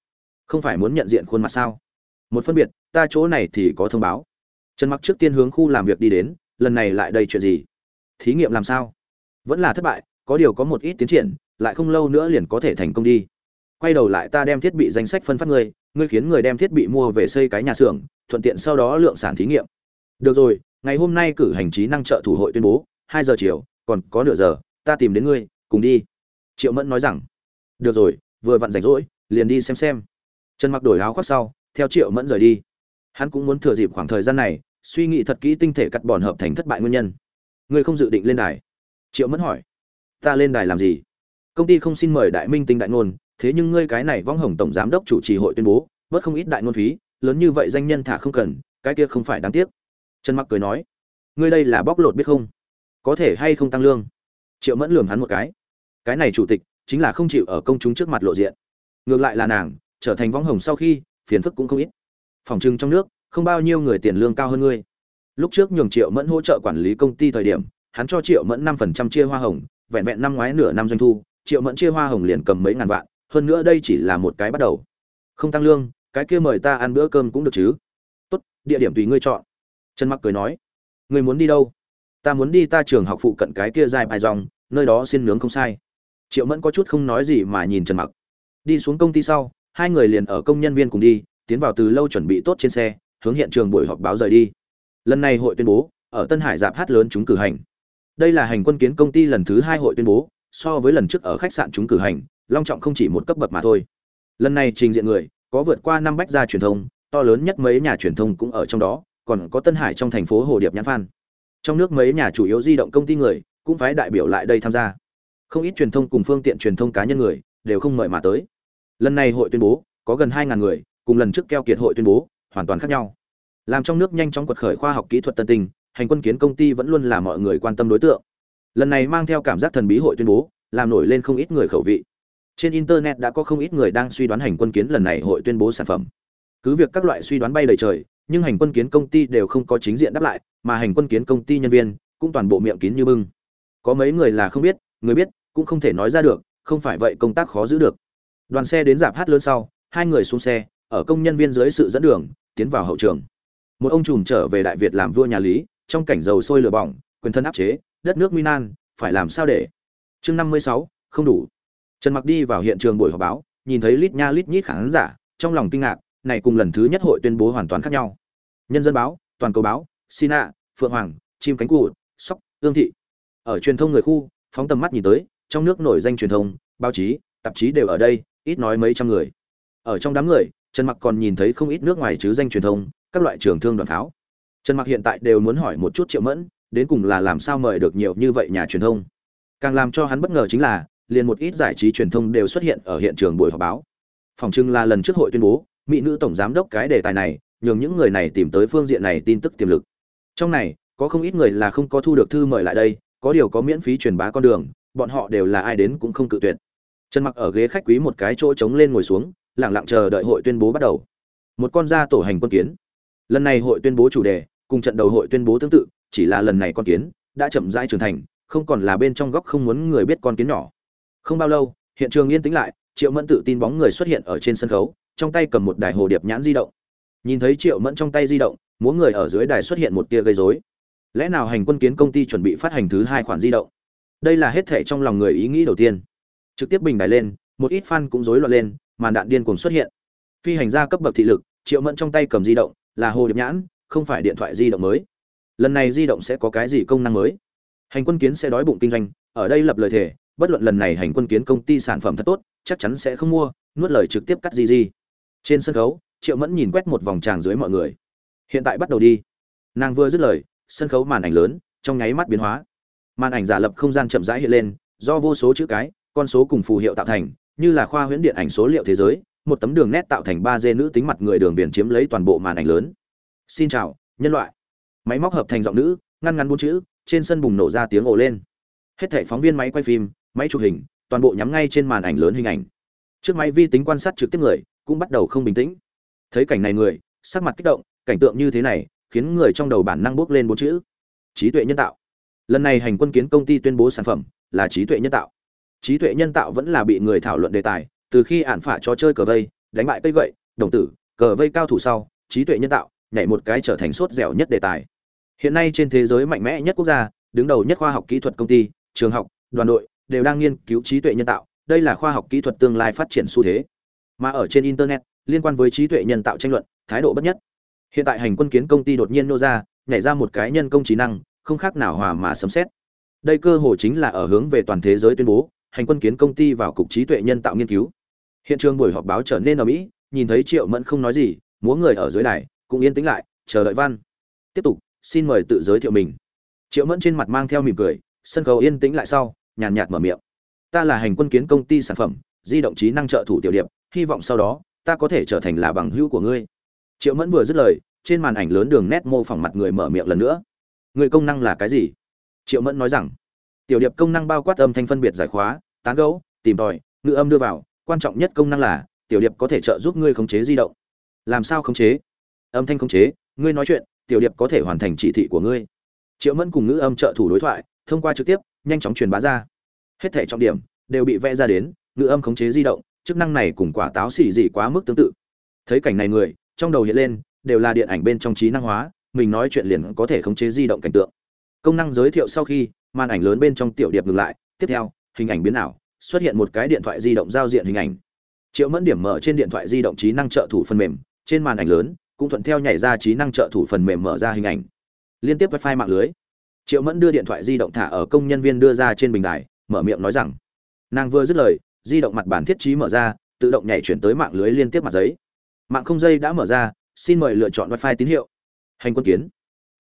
Không phải muốn nhận diện khuôn mặt sao? Một phân biệt, ta chỗ này thì có thông báo. Trần mặc trước tiên hướng khu làm việc đi đến, lần này lại đây chuyện gì? Thí nghiệm làm sao? Vẫn là thất bại, có điều có một ít tiến triển, lại không lâu nữa liền có thể thành công đi quay đầu lại ta đem thiết bị danh sách phân phát ngươi ngươi khiến người đem thiết bị mua về xây cái nhà xưởng, thuận tiện sau đó lượng sản thí nghiệm. Được rồi, ngày hôm nay cử hành trí năng trợ thủ hội tuyên bố, hai giờ chiều, còn có nửa giờ, ta tìm đến ngươi, cùng đi. Triệu mẫn nói rằng, được rồi, vừa vặn rảnh rỗi, liền đi xem xem. Trần mặc đổi áo khoác sau, theo triệu mẫn rời đi. Hắn cũng muốn thừa dịp khoảng thời gian này, suy nghĩ thật kỹ tinh thể cắt bòn hợp thành thất bại nguyên nhân. Ngươi không dự định lên đài? Triệu mẫn hỏi. Ta lên đài làm gì? Công ty không xin mời đại minh tinh đại ngôn thế nhưng ngươi cái này vong hồng tổng giám đốc chủ trì hội tuyên bố bớt không ít đại ngôn phí, lớn như vậy danh nhân thả không cần, cái kia không phải đáng tiếc. Trần mặc cười nói, ngươi đây là bóc lột biết không? Có thể hay không tăng lương? Triệu mẫn lườm hắn một cái. Cái này chủ tịch, chính là không chịu ở công chúng trước mặt lộ diện. Ngược lại là nàng, trở thành vong hồng sau khi, phiền phức cũng không ít. Phòng trưng trong nước, không bao nhiêu người tiền lương cao hơn ngươi. Lúc trước nhường triệu mẫn hỗ trợ quản lý công ty thời điểm, hắn cho triệu mẫn năm phần trăm chia hoa hồng, vẹn vẹn năm ngoái nửa năm doanh thu, triệu mẫn chia hoa hồng liền cầm mấy ngàn vạn hơn nữa đây chỉ là một cái bắt đầu. Không tăng lương, cái kia mời ta ăn bữa cơm cũng được chứ. Tốt, địa điểm tùy ngươi chọn. Trần mặc cười nói. Ngươi muốn đi đâu? Ta muốn đi ta trường học phụ cận cái kia dài bài dòng, nơi đó xin nướng không sai. Triệu mẫn có chút không nói gì mà nhìn trần mặc. Đi xuống công ty sau, hai người liền ở công nhân viên cùng đi, tiến vào từ lâu chuẩn bị tốt trên xe, hướng hiện trường buổi họp báo rời đi. Lần này hội tuyên bố, ở tân hải giạp hát lớn chúng cử hành. Đây là hành quân kiến công ty lần thứ hai hội tuyên bố, so với lần trước ở khách sạn chúng cử hành long trọng không chỉ một cấp bậc mà thôi. Lần này trình diện người, có vượt qua năm bách gia truyền thông, to lớn nhất mấy nhà truyền thông cũng ở trong đó, còn có tân hải trong thành phố hồ điệp nhãn phan. Trong nước mấy nhà chủ yếu di động công ty người, cũng phải đại biểu lại đây tham gia. Không ít truyền thông cùng phương tiện truyền thông cá nhân người, đều không mời mà tới. Lần này hội tuyên bố, có gần hai ngàn người, cùng lần trước keo kiệt hội tuyên bố, hoàn toàn khác nhau. Làm trong nước nhanh chóng quật khởi khoa học kỹ thuật tân tình hành quân kiến công ty vẫn luôn là mọi người quan tâm đối tượng. Lần này mang theo cảm giác thần bí hội tuyên bố, làm nổi lên không ít người khẩu vị trên internet đã có không ít người đang suy đoán hành quân kiến lần này hội tuyên bố sản phẩm. Cứ việc các loại suy đoán bay đầy trời, nhưng hành quân kiến công ty đều không có chính diện đáp lại, mà hành quân kiến công ty nhân viên cũng toàn bộ miệng kín như bưng. Có mấy người là không biết, người biết cũng không thể nói ra được, không phải vậy công tác khó giữ được. Đoàn xe đến dạp hát lớn sau, hai người xuống xe, ở công nhân viên dưới sự dẫn đường, tiến vào hậu trường. Một ông trùm trở về đại việt làm vua nhà lý, trong cảnh dầu sôi lửa bỏng, quyền thân áp chế, đất nước minan phải làm sao để? Chương năm mươi sáu, không đủ trần mặc đi vào hiện trường buổi họp báo, nhìn thấy lít nha lít nhít khán giả, trong lòng kinh ngạc, này cùng lần thứ nhất hội tuyên bố hoàn toàn khác nhau. Nhân dân báo, toàn cầu báo, sina, phượng hoàng, chim cánh cụt, sóc ương thị. Ở truyền thông người khu, phóng tầm mắt nhìn tới, trong nước nổi danh truyền thông, báo chí, tạp chí đều ở đây, ít nói mấy trăm người. Ở trong đám người, trần mặc còn nhìn thấy không ít nước ngoài chứ danh truyền thông, các loại trường thương đoàn pháo. Trần mặc hiện tại đều muốn hỏi một chút triệu mẫn, đến cùng là làm sao mời được nhiều như vậy nhà truyền thông. Càng làm cho hắn bất ngờ chính là liền một ít giải trí truyền thông đều xuất hiện ở hiện trường buổi họp báo. Phòng trưng là lần trước hội tuyên bố, mỹ nữ tổng giám đốc cái đề tài này, nhường những người này tìm tới phương diện này tin tức tiềm lực. Trong này, có không ít người là không có thu được thư mời lại đây, có điều có miễn phí truyền bá con đường, bọn họ đều là ai đến cũng không cự tuyệt. Trần mặc ở ghế khách quý một cái chỗ trống lên ngồi xuống, lặng lặng chờ đợi hội tuyên bố bắt đầu. Một con da tổ hành quân kiến. Lần này hội tuyên bố chủ đề, cùng trận đầu hội tuyên bố tương tự, chỉ là lần này con kiến đã chậm rãi trưởng thành, không còn là bên trong góc không muốn người biết con kiến nhỏ không bao lâu, hiện trường yên tĩnh lại, triệu mẫn tự tin bóng người xuất hiện ở trên sân khấu, trong tay cầm một đài hồ điệp nhãn di động. Nhìn thấy triệu mẫn trong tay di động, múa người ở dưới đài xuất hiện một tia gây rối. Lẽ nào hành quân kiến công ty chuẩn bị phát hành thứ hai khoản di động? Đây là hết thệ trong lòng người ý nghĩ đầu tiên. Trực tiếp bình đài lên, một ít fan cũng rối loạn lên, màn đạn điên cuồng xuất hiện. Phi hành gia cấp bậc thị lực, triệu mẫn trong tay cầm di động, là hồ điệp nhãn, không phải điện thoại di động mới. Lần này di động sẽ có cái gì công năng mới? Hành quân kiến sẽ đói bụng kinh doanh, ở đây lập lời thề bất luận lần này hành quân kiến công ty sản phẩm thật tốt, chắc chắn sẽ không mua, nuốt lời trực tiếp cắt gì gì trên sân khấu, triệu mẫn nhìn quét một vòng tràng dưới mọi người. Hiện tại bắt đầu đi. Nàng vừa dứt lời, sân khấu màn ảnh lớn, trong nháy mắt biến hóa. Màn ảnh giả lập không gian chậm rãi hiện lên, do vô số chữ cái, con số cùng phù hiệu tạo thành, như là khoa huyễn điện ảnh số liệu thế giới, một tấm đường nét tạo thành ba d nữ tính mặt người đường viền chiếm lấy toàn bộ màn ảnh lớn. Xin chào, nhân loại. Máy móc hợp thành giọng nữ, ngăn ngắn bốn chữ, trên sân bùng nổ ra tiếng ồ lên. Hết thảy phóng viên máy quay phim máy chụp hình, toàn bộ nhắm ngay trên màn ảnh lớn hình ảnh. Trước máy vi tính quan sát trực tiếp người, cũng bắt đầu không bình tĩnh. Thấy cảnh này người, sắc mặt kích động, cảnh tượng như thế này, khiến người trong đầu bản năng bước lên bốn chữ. Trí tuệ nhân tạo. Lần này hành quân kiến công ty tuyên bố sản phẩm là trí tuệ nhân tạo. Trí tuệ nhân tạo vẫn là bị người thảo luận đề tài, từ khi ạn phả cho chơi cờ vây, đánh bại cây gậy, đồng tử, cờ vây cao thủ sau, trí tuệ nhân tạo nhảy một cái trở thành sốt dẻo nhất đề tài. Hiện nay trên thế giới mạnh mẽ nhất quốc gia, đứng đầu nhất khoa học kỹ thuật công ty, trường học, đoàn đội đều đang nghiên cứu trí tuệ nhân tạo, đây là khoa học kỹ thuật tương lai phát triển xu thế. Mà ở trên internet, liên quan với trí tuệ nhân tạo tranh luận, thái độ bất nhất. Hiện tại hành quân kiến công ty đột nhiên nô ra, nhảy ra một cái nhân công trí năng, không khác nào hòa mà sấm xét đây cơ hội chính là ở hướng về toàn thế giới tuyên bố, hành quân kiến công ty vào cục trí tuệ nhân tạo nghiên cứu. Hiện trường buổi họp báo trở nên ở mỹ nhìn thấy triệu mẫn không nói gì, múa người ở dưới đài, cũng yên tĩnh lại, chờ đợi văn. Tiếp tục, xin mời tự giới thiệu mình. Triệu mẫn trên mặt mang theo mỉm cười, sân khấu yên tĩnh lại sau nhàn nhạt mở miệng. Ta là hành quân kiến công ty sản phẩm, di động trí năng trợ thủ tiểu điệp, hy vọng sau đó, ta có thể trở thành là bằng hữu của ngươi. Triệu mẫn vừa dứt lời, trên màn ảnh lớn đường nét mô phỏng mặt người mở miệng lần nữa. Người công năng là cái gì? Triệu mẫn nói rằng, tiểu điệp công năng bao quát âm thanh phân biệt giải khóa, tán gấu tìm tòi, ngữ âm đưa vào, quan trọng nhất công năng là, tiểu điệp có thể trợ giúp ngươi khống chế di động. Làm sao khống chế? Âm thanh khống chế, ngươi nói chuyện, tiểu điệp có thể hoàn thành chỉ thị của ngươi. Triệu mẫn cùng ngữ âm trợ thủ đối thoại, thông qua trực tiếp nhanh chóng truyền bá ra. Hết thể trọng điểm đều bị vẽ ra đến, ngữ âm khống chế di động, chức năng này cùng quả táo xỉ dị quá mức tương tự. Thấy cảnh này người, trong đầu hiện lên, đều là điện ảnh bên trong trí năng hóa, mình nói chuyện liền có thể khống chế di động cảnh tượng. Công năng giới thiệu sau khi, màn ảnh lớn bên trong tiểu điệp ngừng lại, tiếp theo, hình ảnh biến ảo, xuất hiện một cái điện thoại di động giao diện hình ảnh. Triệu mẫn điểm mở trên điện thoại di động trí năng trợ thủ phần mềm, trên màn ảnh lớn, cũng thuận theo nhảy ra trí năng trợ thủ phần mềm mở ra hình ảnh. Liên tiếp wifi mạng lưới triệu mẫn đưa điện thoại di động thả ở công nhân viên đưa ra trên bình đài, mở miệng nói rằng, nàng vừa dứt lời, di động mặt bản thiết trí mở ra, tự động nhảy chuyển tới mạng lưới liên tiếp mặt giấy. Mạng không dây đã mở ra, xin mời lựa chọn wifi tín hiệu. Hành quân kiến.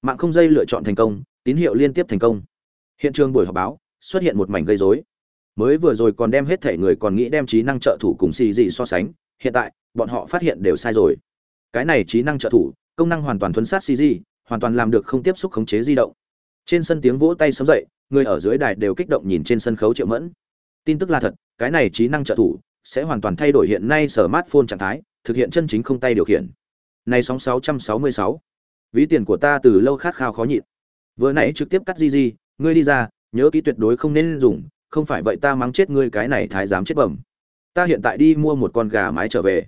Mạng không dây lựa chọn thành công, tín hiệu liên tiếp thành công. Hiện trường buổi họp báo, xuất hiện một mảnh gây rối. Mới vừa rồi còn đem hết thể người còn nghĩ đem trí năng trợ thủ cùng xì gì so sánh, hiện tại, bọn họ phát hiện đều sai rồi. Cái này trí năng trợ thủ, công năng hoàn toàn thuấn sát cg hoàn toàn làm được không tiếp xúc khống chế di động trên sân tiếng vỗ tay sớm dậy, người ở dưới đài đều kích động nhìn trên sân khấu triệu mẫn. Tin tức là thật, cái này trí năng trợ thủ sẽ hoàn toàn thay đổi hiện nay sở smartphone trạng thái, thực hiện chân chính không tay điều khiển. Này sóng 666. ví tiền của ta từ lâu khát khao khó nhịn. Vừa nãy trực tiếp cắt di di ngươi đi ra, nhớ kỹ tuyệt đối không nên dùng, không phải vậy ta mắng chết ngươi cái này thái giám chết bẩm. Ta hiện tại đi mua một con gà mái trở về.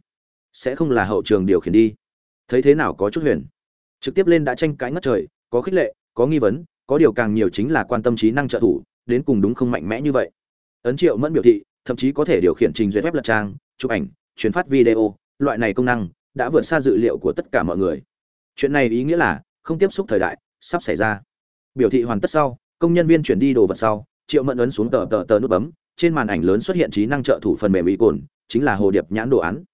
Sẽ không là hậu trường điều khiển đi. Thấy thế nào có chút huyền. Trực tiếp lên đã tranh cãi ngất trời, có khích lệ, có nghi vấn có điều càng nhiều chính là quan tâm trí năng trợ thủ, đến cùng đúng không mạnh mẽ như vậy. Ấn triệu mẫn biểu thị, thậm chí có thể điều khiển trình duyệt web lật trang, chụp ảnh, truyền phát video, loại này công năng đã vượt xa dự liệu của tất cả mọi người. Chuyện này ý nghĩa là không tiếp xúc thời đại sắp xảy ra. Biểu thị hoàn tất sau, công nhân viên chuyển đi đồ vật sau, triệu mẫn ấn xuống tờ tờ tờ nút bấm, trên màn ảnh lớn xuất hiện trí năng trợ thủ phần mềm ý cồn, chính là hồ điệp nhãn đồ án.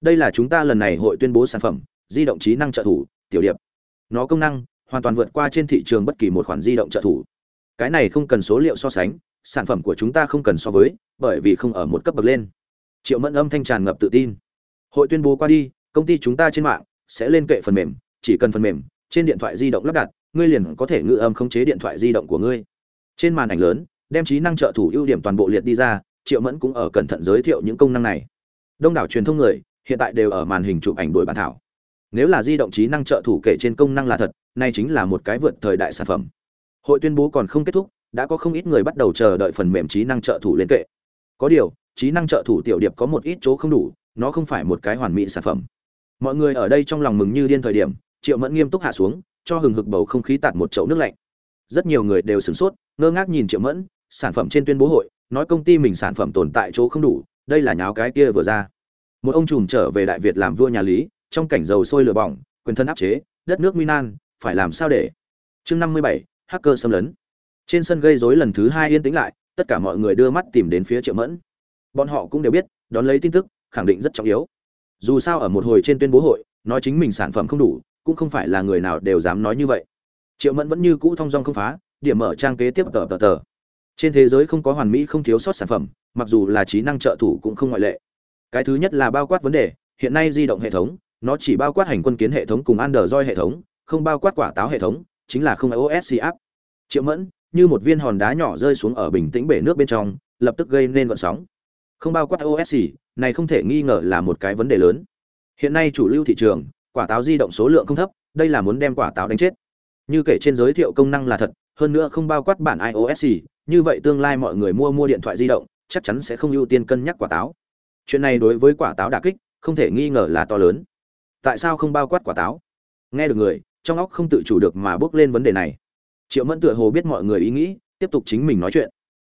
Đây là chúng ta lần này hội tuyên bố sản phẩm, di động trí năng trợ thủ, tiểu điệp. Nó công năng hoàn toàn vượt qua trên thị trường bất kỳ một khoản di động trợ thủ. Cái này không cần số liệu so sánh, sản phẩm của chúng ta không cần so với, bởi vì không ở một cấp bậc lên. Triệu mẫn âm thanh tràn ngập tự tin. Hội tuyên bố qua đi, công ty chúng ta trên mạng sẽ lên kệ phần mềm, chỉ cần phần mềm trên điện thoại di động lắp đặt, ngươi liền có thể ngự âm khống chế điện thoại di động của ngươi. Trên màn ảnh lớn, đem trí năng trợ thủ ưu điểm toàn bộ liệt đi ra, triệu mẫn cũng ở cẩn thận giới thiệu những công năng này. Đông đảo truyền thông người, hiện tại đều ở màn hình chụp ảnh đổi bản thảo nếu là di động trí năng trợ thủ kể trên công năng là thật, nay chính là một cái vượt thời đại sản phẩm. Hội tuyên bố còn không kết thúc, đã có không ít người bắt đầu chờ đợi phần mềm trí năng trợ thủ lên kệ. Có điều, trí năng trợ thủ tiểu điệp có một ít chỗ không đủ, nó không phải một cái hoàn mỹ sản phẩm. Mọi người ở đây trong lòng mừng như điên thời điểm, triệu mẫn nghiêm túc hạ xuống, cho hừng hực bầu không khí tạt một chậu nước lạnh. Rất nhiều người đều sửng sốt, ngơ ngác nhìn triệu mẫn, sản phẩm trên tuyên bố hội, nói công ty mình sản phẩm tồn tại chỗ không đủ, đây là nháo cái kia vừa ra. Một ông trùm trở về đại việt làm vua nhà lý trong cảnh dầu sôi lửa bỏng, quyền thân áp chế, đất nước minan phải làm sao để? Chương năm mươi bảy, hacker xâm lấn. Trên sân gây rối lần thứ hai yên tĩnh lại, tất cả mọi người đưa mắt tìm đến phía triệu mẫn. Bọn họ cũng đều biết, đón lấy tin tức, khẳng định rất trọng yếu. Dù sao ở một hồi trên tuyên bố hội, nói chính mình sản phẩm không đủ, cũng không phải là người nào đều dám nói như vậy. Triệu mẫn vẫn như cũ thông dong không phá, điểm mở trang kế tiếp tờ tờ tờ. Trên thế giới không có hoàn mỹ không thiếu sót sản phẩm, mặc dù là trí năng trợ thủ cũng không ngoại lệ. Cái thứ nhất là bao quát vấn đề, hiện nay di động hệ thống nó chỉ bao quát hành quân kiến hệ thống cùng android hệ thống, không bao quát quả táo hệ thống, chính là không iOS app. Triệu mẫn, như một viên hòn đá nhỏ rơi xuống ở bình tĩnh bể nước bên trong, lập tức gây nên vận sóng. Không bao quát iOS này không thể nghi ngờ là một cái vấn đề lớn. Hiện nay chủ lưu thị trường, quả táo di động số lượng không thấp, đây là muốn đem quả táo đánh chết. Như kể trên giới thiệu công năng là thật, hơn nữa không bao quát bản iOS như vậy tương lai mọi người mua mua điện thoại di động, chắc chắn sẽ không ưu tiên cân nhắc quả táo. Chuyện này đối với quả táo đả kích, không thể nghi ngờ là to lớn tại sao không bao quát quả táo? Nghe được người trong óc không tự chủ được mà bước lên vấn đề này. Triệu mẫn tựa hồ biết mọi người ý nghĩ tiếp tục chính mình nói chuyện.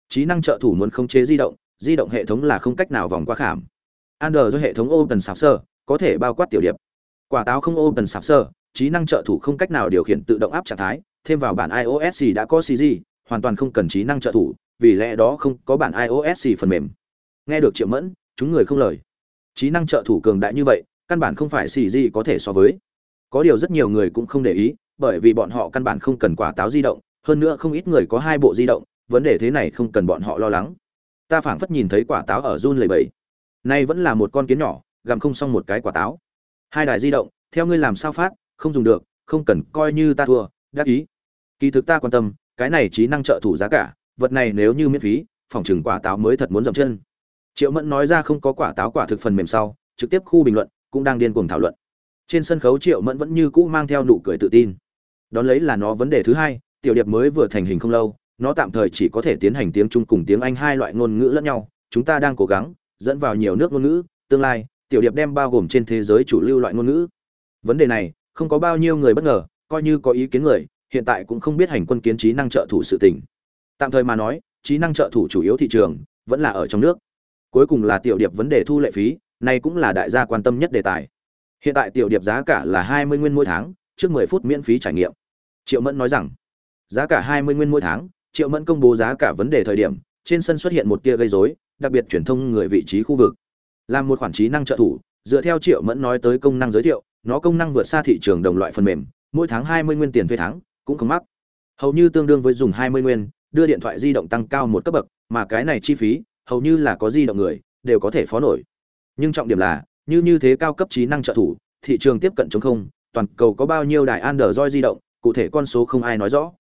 Trí năng trợ thủ muốn khống chế di động di động hệ thống là không cách nào vòng qua khảm. Android do hệ thống ôn tần sạp sơ có thể bao quát tiểu điệp. Quả táo không ôn tần sạp sơ trí năng trợ thủ không cách nào điều khiển tự động áp trạng thái thêm vào bản iOS đã có CG, hoàn toàn không cần trí năng trợ thủ, vì lẽ đó không có bản iOS phần mềm. Nghe được Triệu Mẫn, chúng người không lời. Trí năng trợ thủ cường đại như vậy, căn bản không phải CG có thể so với. Có điều rất nhiều người cũng không để ý, bởi vì bọn họ căn bản không cần quả táo di động, hơn nữa không ít người có hai bộ di động, vấn đề thế này không cần bọn họ lo lắng. Ta phảng phất nhìn thấy quả táo ở run lẩy bẩy. Nay vẫn là một con kiến nhỏ, gặm không xong một cái quả táo. Hai đài di động, theo ngươi làm sao phát, không dùng được, không cần coi như ta thua, đáp ý kỳ thực ta quan tâm cái này trí năng trợ thủ giá cả vật này nếu như miễn phí phòng trừng quả táo mới thật muốn dậm chân triệu mẫn nói ra không có quả táo quả thực phần mềm sau trực tiếp khu bình luận cũng đang điên cuồng thảo luận trên sân khấu triệu mẫn vẫn như cũ mang theo nụ cười tự tin đón lấy là nó vấn đề thứ hai tiểu điệp mới vừa thành hình không lâu nó tạm thời chỉ có thể tiến hành tiếng trung cùng tiếng anh hai loại ngôn ngữ lẫn nhau chúng ta đang cố gắng dẫn vào nhiều nước ngôn ngữ tương lai tiểu điệp đem bao gồm trên thế giới chủ lưu loại ngôn ngữ vấn đề này không có bao nhiêu người bất ngờ coi như có ý kiến người hiện tại cũng không biết hành quân kiến trí năng trợ thủ sự tình. Tạm thời mà nói, trí năng trợ thủ chủ yếu thị trường vẫn là ở trong nước. Cuối cùng là tiểu điệp vấn đề thu lệ phí, này cũng là đại gia quan tâm nhất đề tài. Hiện tại tiểu điệp giá cả là 20 nguyên mỗi tháng, trước 10 phút miễn phí trải nghiệm. Triệu Mẫn nói rằng, giá cả 20 nguyên mỗi tháng, Triệu Mẫn công bố giá cả vấn đề thời điểm, trên sân xuất hiện một tia gây rối, đặc biệt truyền thông người vị trí khu vực. Làm một khoản trí năng trợ thủ, dựa theo Triệu Mẫn nói tới công năng giới thiệu, nó công năng vượt xa thị trường đồng loại phần mềm, mỗi tháng 20 nguyên tiền thuê tháng, cũng không mắc hầu như tương đương với dùng 20 nguyên đưa điện thoại di động tăng cao một cấp bậc mà cái này chi phí hầu như là có di động người đều có thể phó nổi nhưng trọng điểm là, như như thế cao cấp trí năng trợ thủ, thị trường tiếp cận chống không, toàn cầu có bao nhiêu đài Android di động, cụ thể con số không ai nói rõ.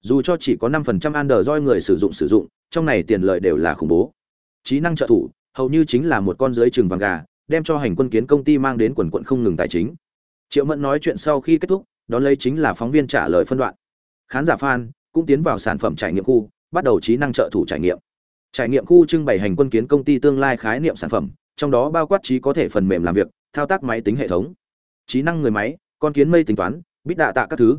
Dù cho chỉ có 5% Android người sử dụng sử dụng, trong này tiền lợi đều là khủng bố. Trí năng trợ thủ, hầu như chính là một con dưới trường vàng gà, đem cho hành quân kiến công ty mang đến quần quận không ngừng tài chính. Triệu mẫn nói chuyện sau khi kết thúc, đón lấy chính là phóng viên trả lời phân đoạn. Khán giả fan, cũng tiến vào sản phẩm trải nghiệm khu, bắt đầu trí năng trợ thủ trải nghiệm. Trải nghiệm khu trưng bày hành quân kiến công ty tương lai khái niệm sản phẩm trong đó bao quát trí có thể phần mềm làm việc, thao tác máy tính hệ thống, trí năng người máy, con kiến mây tính toán bít đạ tạ các thứ.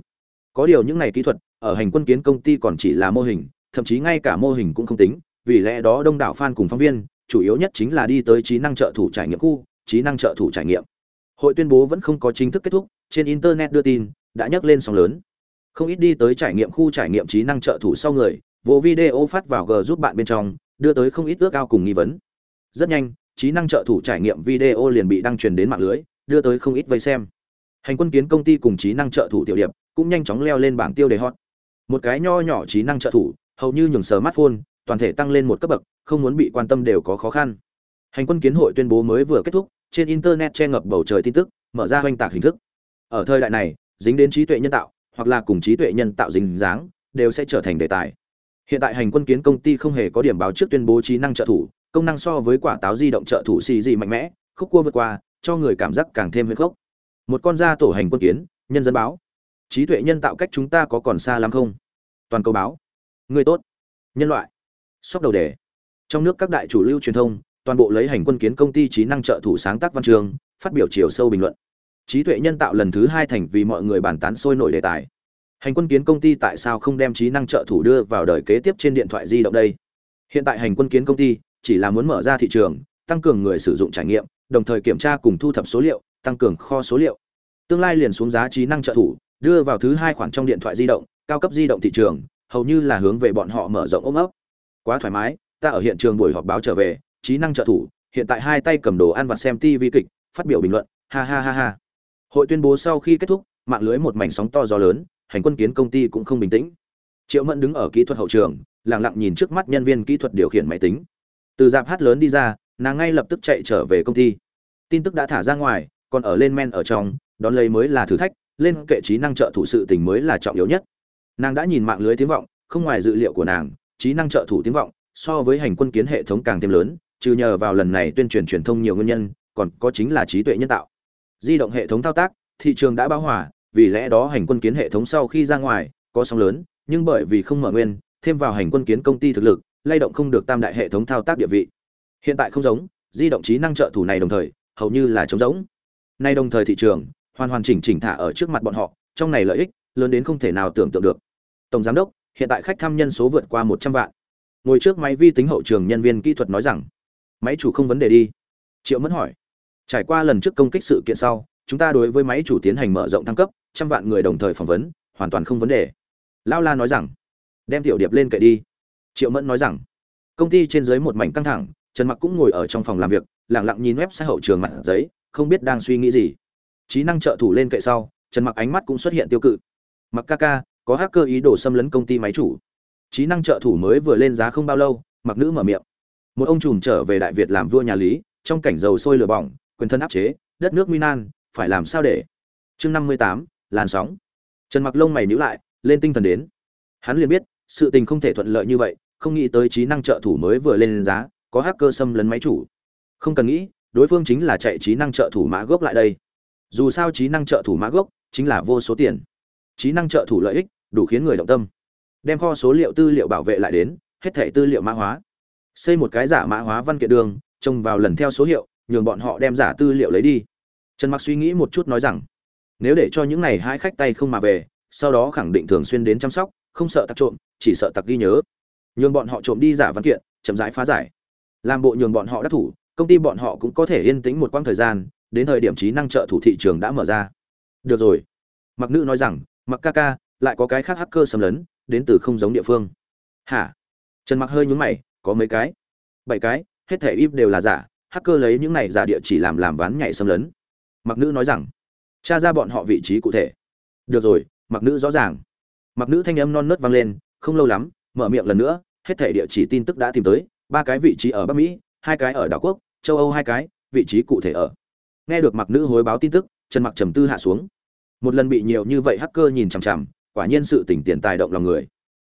Có điều những này kỹ thuật ở hành quân kiến công ty còn chỉ là mô hình, thậm chí ngay cả mô hình cũng không tính, vì lẽ đó đông đảo fan cùng phóng viên, chủ yếu nhất chính là đi tới trí năng trợ thủ trải nghiệm khu, trí năng trợ thủ trải nghiệm. Hội tuyên bố vẫn không có chính thức kết thúc, trên internet đưa tin, đã nhắc lên sóng lớn. Không ít đi tới trải nghiệm khu trải nghiệm trí năng trợ thủ sau người, vô video phát vào g giúp bạn bên trong, đưa tới không ít ước ao cùng nghi vấn. Rất nhanh trí năng trợ thủ trải nghiệm video liền bị đăng truyền đến mạng lưới, đưa tới không ít vây xem. Hành quân kiến công ty cùng trí năng trợ thủ tiểu điệp cũng nhanh chóng leo lên bảng tiêu đề hot. Một cái nho nhỏ trí năng trợ thủ, hầu như nhường smartphone, toàn thể tăng lên một cấp bậc, không muốn bị quan tâm đều có khó khăn. Hành quân kiến hội tuyên bố mới vừa kết thúc, trên internet che ngập bầu trời tin tức, mở ra hoành tạc hình thức. Ở thời đại này, dính đến trí tuệ nhân tạo, hoặc là cùng trí tuệ nhân tạo dính dáng, đều sẽ trở thành đề tài. Hiện tại hành quân kiến công ty không hề có điểm báo trước tuyên bố trí năng trợ thủ công năng so với quả táo di động trợ thủ xì gì mạnh mẽ, khúc cua vượt qua, cho người cảm giác càng thêm huyết khốc. Một con da tổ hành quân kiến, nhân dân báo. Trí tuệ nhân tạo cách chúng ta có còn xa lắm không? Toàn cầu báo. Người tốt. Nhân loại. Sóc đầu đề. Trong nước các đại chủ lưu truyền thông, toàn bộ lấy hành quân kiến công ty trí năng trợ thủ sáng tác văn trường, phát biểu chiều sâu bình luận. Trí tuệ nhân tạo lần thứ hai thành vì mọi người bàn tán sôi nổi đề tài. Hành quân kiến công ty tại sao không đem trí năng trợ thủ đưa vào đời kế tiếp trên điện thoại di động đây? Hiện tại hành quân kiến công ty chỉ là muốn mở ra thị trường, tăng cường người sử dụng trải nghiệm, đồng thời kiểm tra cùng thu thập số liệu, tăng cường kho số liệu. Tương lai liền xuống giá trí năng trợ thủ, đưa vào thứ hai khoản trong điện thoại di động, cao cấp di động thị trường, hầu như là hướng về bọn họ mở rộng ôm ấp. Quá thoải mái, ta ở hiện trường buổi họp báo trở về, trí năng trợ thủ, hiện tại hai tay cầm đồ ăn vặt xem tv kịch, phát biểu bình luận, ha ha ha ha. Hội tuyên bố sau khi kết thúc, mạng lưới một mảnh sóng to gió lớn, hành quân kiến công ty cũng không bình tĩnh. Triệu mẫn đứng ở kỹ thuật hậu trường, lặng lặng nhìn trước mắt nhân viên kỹ thuật điều khiển máy tính từ dạp hát lớn đi ra, nàng ngay lập tức chạy trở về công ty. Tin tức đã thả ra ngoài, còn ở lên men ở trong, đón lấy mới là thử thách, lên kệ trí năng trợ thủ sự tình mới là trọng yếu nhất. Nàng đã nhìn mạng lưới tiếng vọng, không ngoài dự liệu của nàng, trí năng trợ thủ tiếng vọng, so với hành quân kiến hệ thống càng thêm lớn, trừ nhờ vào lần này tuyên truyền truyền thông nhiều nguyên nhân, còn có chính là trí tuệ nhân tạo. Di động hệ thống thao tác, thị trường đã báo hòa, vì lẽ đó hành quân kiến hệ thống sau khi ra ngoài, có sóng lớn, nhưng bởi vì không mở nguyên, thêm vào hành quân kiến công ty thực lực lay động không được tam đại hệ thống thao tác địa vị. Hiện tại không giống, di động trí năng trợ thủ này đồng thời, hầu như là trống giống nay đồng thời thị trường, hoàn hoàn chỉnh chỉnh thả ở trước mặt bọn họ, trong này lợi ích, lớn đến không thể nào tưởng tượng được. Tổng giám đốc, hiện tại khách thăm nhân số vượt qua một trăm vạn. Ngồi trước máy vi tính hậu trường nhân viên kỹ thuật nói rằng, máy chủ không vấn đề đi. Triệu mẫn hỏi, trải qua lần trước công kích sự kiện sau, chúng ta đối với máy chủ tiến hành mở rộng thăng cấp, trăm vạn người đồng thời phỏng vấn, hoàn toàn không vấn đề. Lao la nói rằng, đem tiểu điệp lên kệ đi triệu mẫn nói rằng, công ty trên dưới một mảnh căng thẳng, trần mặc cũng ngồi ở trong phòng làm việc lẳng lặng nhìn website hậu trường mặt giấy, không biết đang suy nghĩ gì. Trí năng trợ thủ lên kệ sau, trần mặc ánh mắt cũng xuất hiện tiêu cự. Mặc ca ca, có hacker ý đồ xâm lấn công ty máy chủ. Trí năng trợ thủ mới vừa lên giá không bao lâu, mặc nữ mở miệng. Một ông trùm trở về đại việt làm vua nhà lý, trong cảnh dầu sôi lửa bỏng, quyền thân áp chế, đất nước minan phải làm sao để? Chương năm mươi tám, làn sóng. Trần mặc lông mày nhíu lại, lên tinh thần đến. Hắn liền biết sự tình không thể thuận lợi như vậy, không nghĩ tới trí năng trợ thủ mới vừa lên giá, có hacker xâm lấn máy chủ. Không cần nghĩ, đối phương chính là chạy trí năng trợ thủ mã gốc lại đây. Dù sao trí năng trợ thủ mã gốc chính là vô số tiền. Trí năng trợ thủ lợi ích, đủ khiến người động tâm. Đem kho số liệu tư liệu bảo vệ lại đến, hết thảy tư liệu mã hóa. Xây một cái giả mã hóa văn kiện đường, trông vào lần theo số hiệu, nhường bọn họ đem giả tư liệu lấy đi. Trần mặc suy nghĩ một chút nói rằng, nếu để cho những này hai khách tay không mà về, sau đó khẳng định thường xuyên đến chăm sóc, không sợ tặc trộm chỉ sợ tặc ghi nhớ. Nhường bọn họ trộm đi giả văn kiện, chậm rãi phá giải. Làm bộ nhường bọn họ đắc thủ, công ty bọn họ cũng có thể yên tĩnh một quãng thời gian, đến thời điểm trí năng trợ thủ thị trường đã mở ra. Được rồi. Mặc nữ nói rằng, mặc ca ca, lại có cái khác hacker xâm lấn, đến từ không giống địa phương. Hả? Trần mặc hơi nhún mày, có mấy cái? Bảy cái, hết thể ít đều là giả, hacker lấy những này giả địa chỉ làm làm ván nhảy xâm lấn. Mặc nữ nói rằng, tra ra bọn họ vị trí cụ thể. Được rồi, mặc nữ rõ ràng. Mặc nữ thanh âm non nớt vang lên không lâu lắm, mở miệng lần nữa, hết thể địa chỉ tin tức đã tìm tới, ba cái vị trí ở bắc mỹ, hai cái ở đảo quốc, châu âu hai cái, vị trí cụ thể ở. Nghe được mặc nữ hối báo tin tức, trần mặc trầm tư hạ xuống. Một lần bị nhiều như vậy hacker nhìn chằm chằm, quả nhiên sự tỉnh tiền tài động lòng người.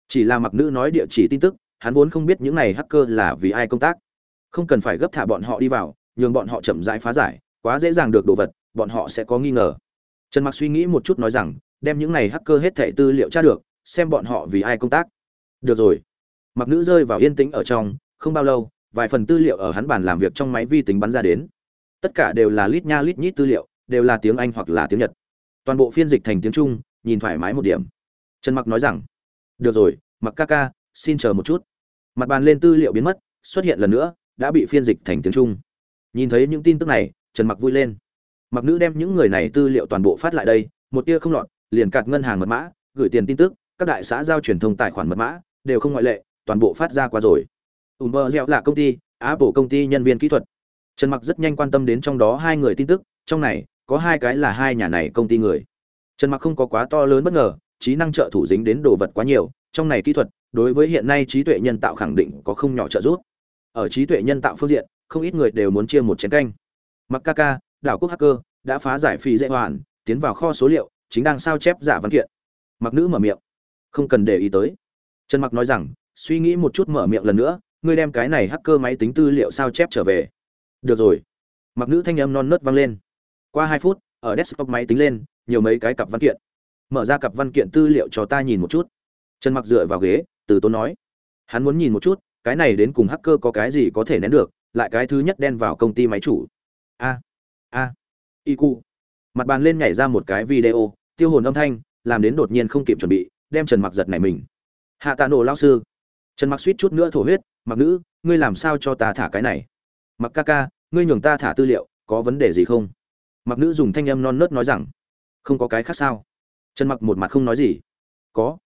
Chỉ là mặc nữ nói địa chỉ tin tức, hắn vốn không biết những này hacker là vì ai công tác. Không cần phải gấp thả bọn họ đi vào, nhường bọn họ chậm rãi phá giải, quá dễ dàng được đồ vật, bọn họ sẽ có nghi ngờ. Trần mặc suy nghĩ một chút nói rằng, đem những này hacker hết thẻ tư liệu tra được xem bọn họ vì ai công tác. Được rồi. Mặc nữ rơi vào yên tĩnh ở trong, không bao lâu, vài phần tư liệu ở hắn bàn làm việc trong máy vi tính bắn ra đến. Tất cả đều là lít nha lít nhít tư liệu, đều là tiếng anh hoặc là tiếng nhật. Toàn bộ phiên dịch thành tiếng trung, nhìn thoải mái một điểm. Trần mặc nói rằng, được rồi, mặc ca ca, xin chờ một chút. Mặt bàn lên tư liệu biến mất, xuất hiện lần nữa, đã bị phiên dịch thành tiếng trung. Nhìn thấy những tin tức này, trần mặc vui lên. Mặc nữ đem những người này tư liệu toàn bộ phát lại đây, một tia không lọt, liền cạt ngân hàng mật mã, gửi tiền tin tức các đại xã giao truyền thông tài khoản mật mã, đều không ngoại lệ, toàn bộ phát ra qua rồi. Ùm gieo là công ty, apple công ty nhân viên kỹ thuật. Trần mặc rất nhanh quan tâm đến trong đó hai người tin tức, trong này, có hai cái là hai nhà này công ty người. Trần mặc không có quá to lớn bất ngờ, trí năng trợ thủ dính đến đồ vật quá nhiều, trong này kỹ thuật, đối với hiện nay trí tuệ nhân tạo khẳng định có không nhỏ trợ giúp. Ở trí tuệ nhân tạo phương diện, không ít người đều muốn chia một chén canh. Mặc kaka đảo quốc hacker, đã phá giải phi dễ hoàn, tiến vào kho số liệu, chính đang sao chép giả văn kiện. Mặc nữ mở miệng không cần để ý tới. Trần mặc nói rằng, suy nghĩ một chút mở miệng lần nữa, ngươi đem cái này hacker máy tính tư liệu sao chép trở về. Được rồi. Mặc nữ thanh âm non nớt vang lên. Qua hai phút, ở desktop máy tính lên, nhiều mấy cái cặp văn kiện. Mở ra cặp văn kiện tư liệu cho ta nhìn một chút. Trần mặc dựa vào ghế, từ tốn nói. Hắn muốn nhìn một chút, cái này đến cùng hacker có cái gì có thể nén được, lại cái thứ nhất đen vào công ty máy chủ. A a iq mặt bàn lên nhảy ra một cái video, tiêu hồn âm thanh, làm đến đột nhiên không kịp chuẩn bị đem trần mặc giật này mình. Hạ tạ nổ lao sư, trần mặc suýt chút nữa thổ huyết, mặc nữ, ngươi làm sao cho ta thả cái này? Mặc ca ca, ngươi nhường ta thả tư liệu, có vấn đề gì không? Mặc nữ dùng thanh âm non nớt nói rằng, không có cái khác sao? Trần mặc một mặt không nói gì. Có.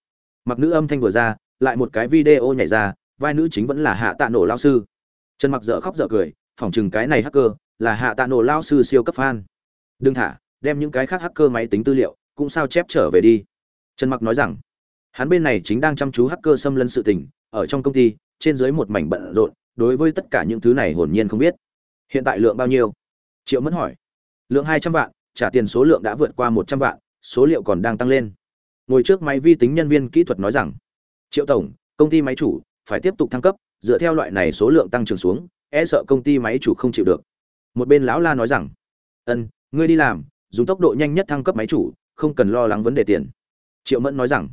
Mặc nữ âm thanh vừa ra, lại một cái video nhảy ra, vai nữ chính vẫn là hạ tạ nổ lao sư. Trần mặc dở khóc dở cười, phỏng chừng cái này hacker là hạ tạ nổ lao sư siêu cấp fan. Đừng thả, đem những cái khác hacker máy tính tư liệu cũng sao chép trở về đi. Trần mặc nói rằng hắn bên này chính đang chăm chú hacker xâm lấn sự tình, ở trong công ty, trên dưới một mảnh bận rộn, đối với tất cả những thứ này hồn nhiên không biết. Hiện tại lượng bao nhiêu? Triệu mẫn hỏi. Lượng hai trăm vạn, trả tiền số lượng đã vượt qua một trăm vạn, số liệu còn đang tăng lên. Ngồi trước máy vi tính nhân viên kỹ thuật nói rằng, triệu tổng, công ty máy chủ phải tiếp tục thăng cấp, dựa theo loại này số lượng tăng trưởng xuống e sợ công ty máy chủ không chịu được. Một bên lão la nói rằng, ân, ngươi đi làm, dùng tốc độ nhanh nhất thăng cấp máy chủ, không cần lo lắng vấn đề tiền. Triệu mẫn nói rằng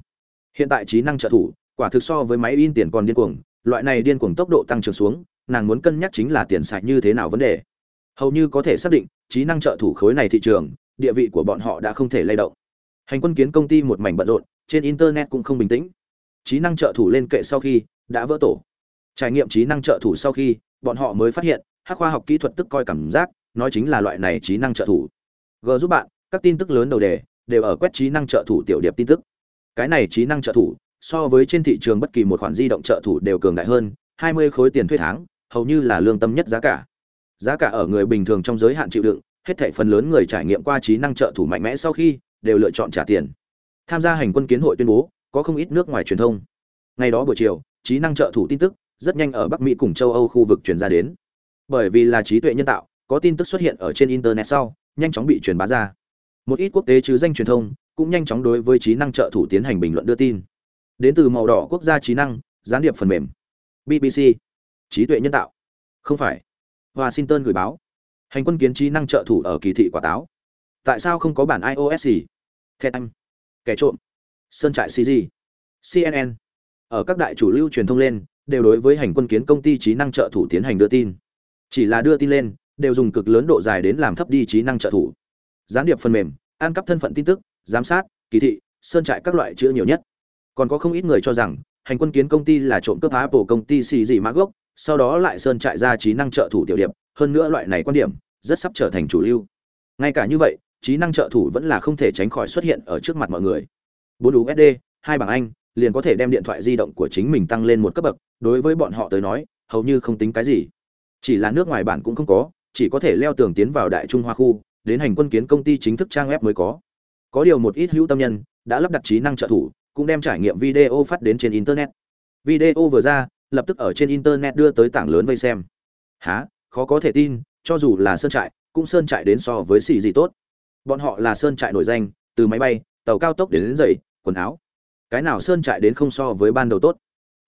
hiện tại trí năng trợ thủ, quả thực so với máy in tiền còn điên cuồng, loại này điên cuồng tốc độ tăng trưởng xuống, nàng muốn cân nhắc chính là tiền sạch như thế nào vấn đề. Hầu như có thể xác định, trí năng trợ thủ khối này thị trường, địa vị của bọn họ đã không thể lay động. Hành quân kiến công ty một mảnh bận rộn, trên internet cũng không bình tĩnh. Trí năng trợ thủ lên kệ sau khi, đã vỡ tổ. Trải nghiệm trí năng trợ thủ sau khi, bọn họ mới phát hiện, hắc khoa học kỹ thuật tức coi cảm giác, nói chính là loại này trí năng trợ thủ. G giúp bạn, các tin tức lớn đầu đề, đều ở quét trí năng trợ thủ tiểu điệp tin tức cái này trí năng trợ thủ, so với trên thị trường bất kỳ một khoản di động trợ thủ đều cường đại hơn 20 khối tiền thuê tháng, hầu như là lương tâm nhất giá cả. Giá cả ở người bình thường trong giới hạn chịu đựng, hết thảy phần lớn người trải nghiệm qua trí năng trợ thủ mạnh mẽ sau khi, đều lựa chọn trả tiền. Tham gia hành quân kiến hội tuyên bố, có không ít nước ngoài truyền thông. Ngày đó buổi chiều, trí năng trợ thủ tin tức rất nhanh ở bắc mỹ cùng châu âu khu vực truyền ra đến. Bởi vì là trí tuệ nhân tạo, có tin tức xuất hiện ở trên internet sau, nhanh chóng bị truyền bá ra. Một ít quốc tế chứ danh truyền thông cũng nhanh chóng đối với trí năng trợ thủ tiến hành bình luận đưa tin. Đến từ màu đỏ quốc gia trí năng, gián điệp phần mềm. Bbc trí tuệ nhân tạo. Không phải. Washington gửi báo. Hành quân kiến trí năng trợ thủ ở kỳ thị quả táo. Tại sao không có bản ios gì? Theo anh kẻ trộm. Sơn trại cg cnn ở các đại chủ lưu truyền thông lên, đều đối với hành quân kiến công ty trí năng trợ thủ tiến hành đưa tin. Chỉ là đưa tin lên, đều dùng cực lớn độ dài đến làm thấp đi trí năng trợ thủ. Gián điệp phần mềm, ăn cắp thân phận tin tức giám sát, kỳ thị, sơn trại các loại chữ nhiều nhất. Còn có không ít người cho rằng, hành quân kiến công ty là trộm cướp apple công ty xì gì mã gốc, sau đó lại sơn trại ra trí năng trợ thủ tiểu điệp. Hơn nữa loại này quan điểm, rất sắp trở thành chủ lưu. Ngay cả như vậy, trí năng trợ thủ vẫn là không thể tránh khỏi xuất hiện ở trước mặt mọi người. Bốn usd hai bảng anh, liền có thể đem điện thoại di động của chính mình tăng lên một cấp bậc. Đối với bọn họ tới nói, hầu như không tính cái gì. Chỉ là nước ngoài bản cũng không có, chỉ có thể leo tường tiến vào đại trung hoa khu, đến hành quân kiến công ty chính thức trang web mới có có điều một ít hữu tâm nhân đã lắp đặt trí năng trợ thủ, cũng đem trải nghiệm video phát đến trên internet. Video vừa ra, lập tức ở trên internet đưa tới tảng lớn vây xem. Há khó có thể tin, cho dù là sơn trại, cũng sơn trại đến so với xì gì tốt. Bọn họ là sơn trại nổi danh, từ máy bay, tàu cao tốc đến đến giày, quần áo. Cái nào sơn trại đến không so với ban đầu tốt?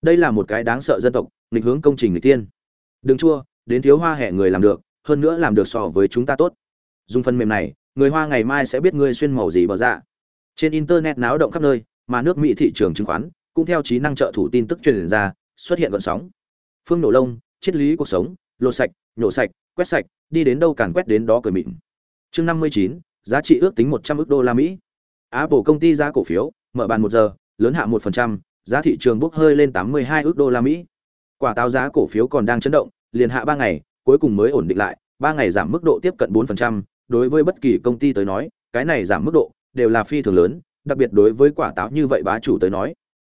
Đây là một cái đáng sợ dân tộc, nghịch hướng công trình người tiên đừng chua, đến thiếu hoa hẹ người làm được, hơn nữa làm được so với chúng ta tốt. Dùng phần mềm này người hoa ngày mai sẽ biết ngươi xuyên màu gì bờ dạ. Trên internet náo động khắp nơi, mà nước mỹ thị trường chứng khoán, cũng theo trí năng trợ thủ tin tức truyền ra, xuất hiện gợn sóng. Phương nổ lông, triết lý cuộc sống, lột sạch, nhổ sạch, quét sạch, đi đến đâu càn quét đến đó cười mịn. Chương năm mươi chín, giá trị ước tính một trăm ước đô la mỹ. Apple công ty giá cổ phiếu, mở bàn một giờ, lớn hạ một phần trăm, giá thị trường bốc hơi lên tám mươi hai ước đô la mỹ. Quả táo giá cổ phiếu còn đang chấn động, liền hạ ba ngày, cuối cùng mới ổn định lại, ba ngày giảm mức độ tiếp cận bốn phần trăm đối với bất kỳ công ty tới nói, cái này giảm mức độ, đều là phi thường lớn, đặc biệt đối với quả táo như vậy bá chủ tới nói.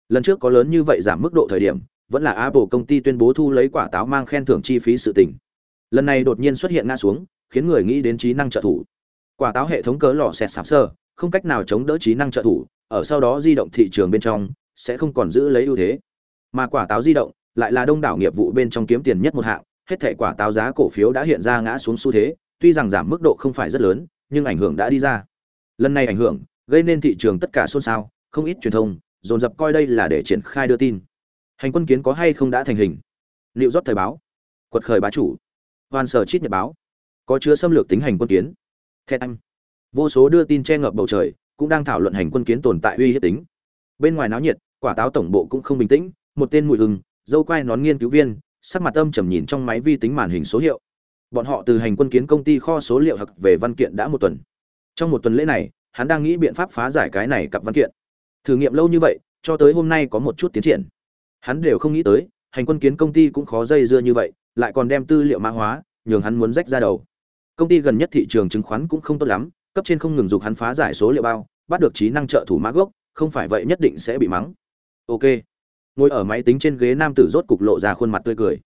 Lần trước có lớn như vậy giảm mức độ thời điểm, vẫn là apple công ty tuyên bố thu lấy quả táo mang khen thưởng chi phí sự tình. Lần này đột nhiên xuất hiện ngã xuống, khiến người nghĩ đến trí năng trợ thủ. Quả táo hệ thống cớ lò xẹt sạp sơ, không cách nào chống đỡ trí năng trợ thủ, ở sau đó di động thị trường bên trong, sẽ không còn giữ lấy ưu thế. Mà quả táo di động lại là đông đảo nghiệp vụ bên trong kiếm tiền nhất một hạng, hết thảy quả táo giá cổ phiếu đã hiện ra ngã xuống xu thế tuy rằng giảm mức độ không phải rất lớn, nhưng ảnh hưởng đã đi ra. Lần này ảnh hưởng, gây nên thị trường tất cả xôn xao, không ít truyền thông, dồn dập coi đây là để triển khai đưa tin. Hành quân kiến có hay không đã thành hình? Liệu rót thời báo? Quật khởi bá chủ. Hoàn sở chít nhật báo. Có chứa xâm lược tính hành quân kiến? Theo anh. Vô số đưa tin che ngập bầu trời, cũng đang thảo luận hành quân kiến tồn tại uy hiếp tính. Bên ngoài náo nhiệt, quả táo tổng bộ cũng không bình tĩnh, một tên mùi hừng dâu quai nón nghiên cứu viên, sắc mặt âm trầm nhìn trong máy vi tính màn hình số hiệu bọn họ từ hành quân kiến công ty kho số liệu hặc về văn kiện đã một tuần. Trong một tuần lễ này, hắn đang nghĩ biện pháp phá giải cái này cặp văn kiện. Thử nghiệm lâu như vậy, cho tới hôm nay có một chút tiến triển. Hắn đều không nghĩ tới, hành quân kiến công ty cũng khó dây dưa như vậy, lại còn đem tư liệu mã hóa, nhường hắn muốn rách ra đầu. Công ty gần nhất thị trường chứng khoán cũng không tốt lắm, cấp trên không ngừng dục hắn phá giải số liệu bao, bắt được trí năng trợ thủ mã gốc, không phải vậy nhất định sẽ bị mắng. Ok. Ngồi ở máy tính trên ghế nam tử rốt cục lộ ra khuôn mặt tươi cười.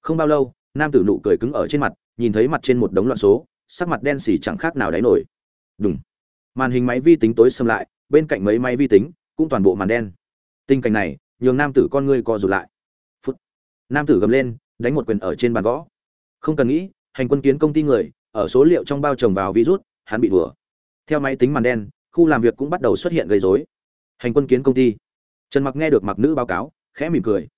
Không bao lâu, nam tử nụ cười cứng ở trên mặt nhìn thấy mặt trên một đống loạn số, sắc mặt đen xì chẳng khác nào đáy nổi. Đúng màn hình máy vi tính tối xâm lại, bên cạnh mấy máy vi tính cũng toàn bộ màn đen. Tình cảnh này, nhường nam tử con ngươi co rụt lại. Phút. Nam tử gầm lên, đánh một quyền ở trên bàn gõ. Không cần nghĩ, hành quân kiến công ty người, ở số liệu trong bao trồng vào virus, hắn bị đùa. Theo máy tính màn đen, khu làm việc cũng bắt đầu xuất hiện gây rối. Hành quân kiến công ty. Trần mặc nghe được mặc nữ báo cáo, khẽ mỉm cười.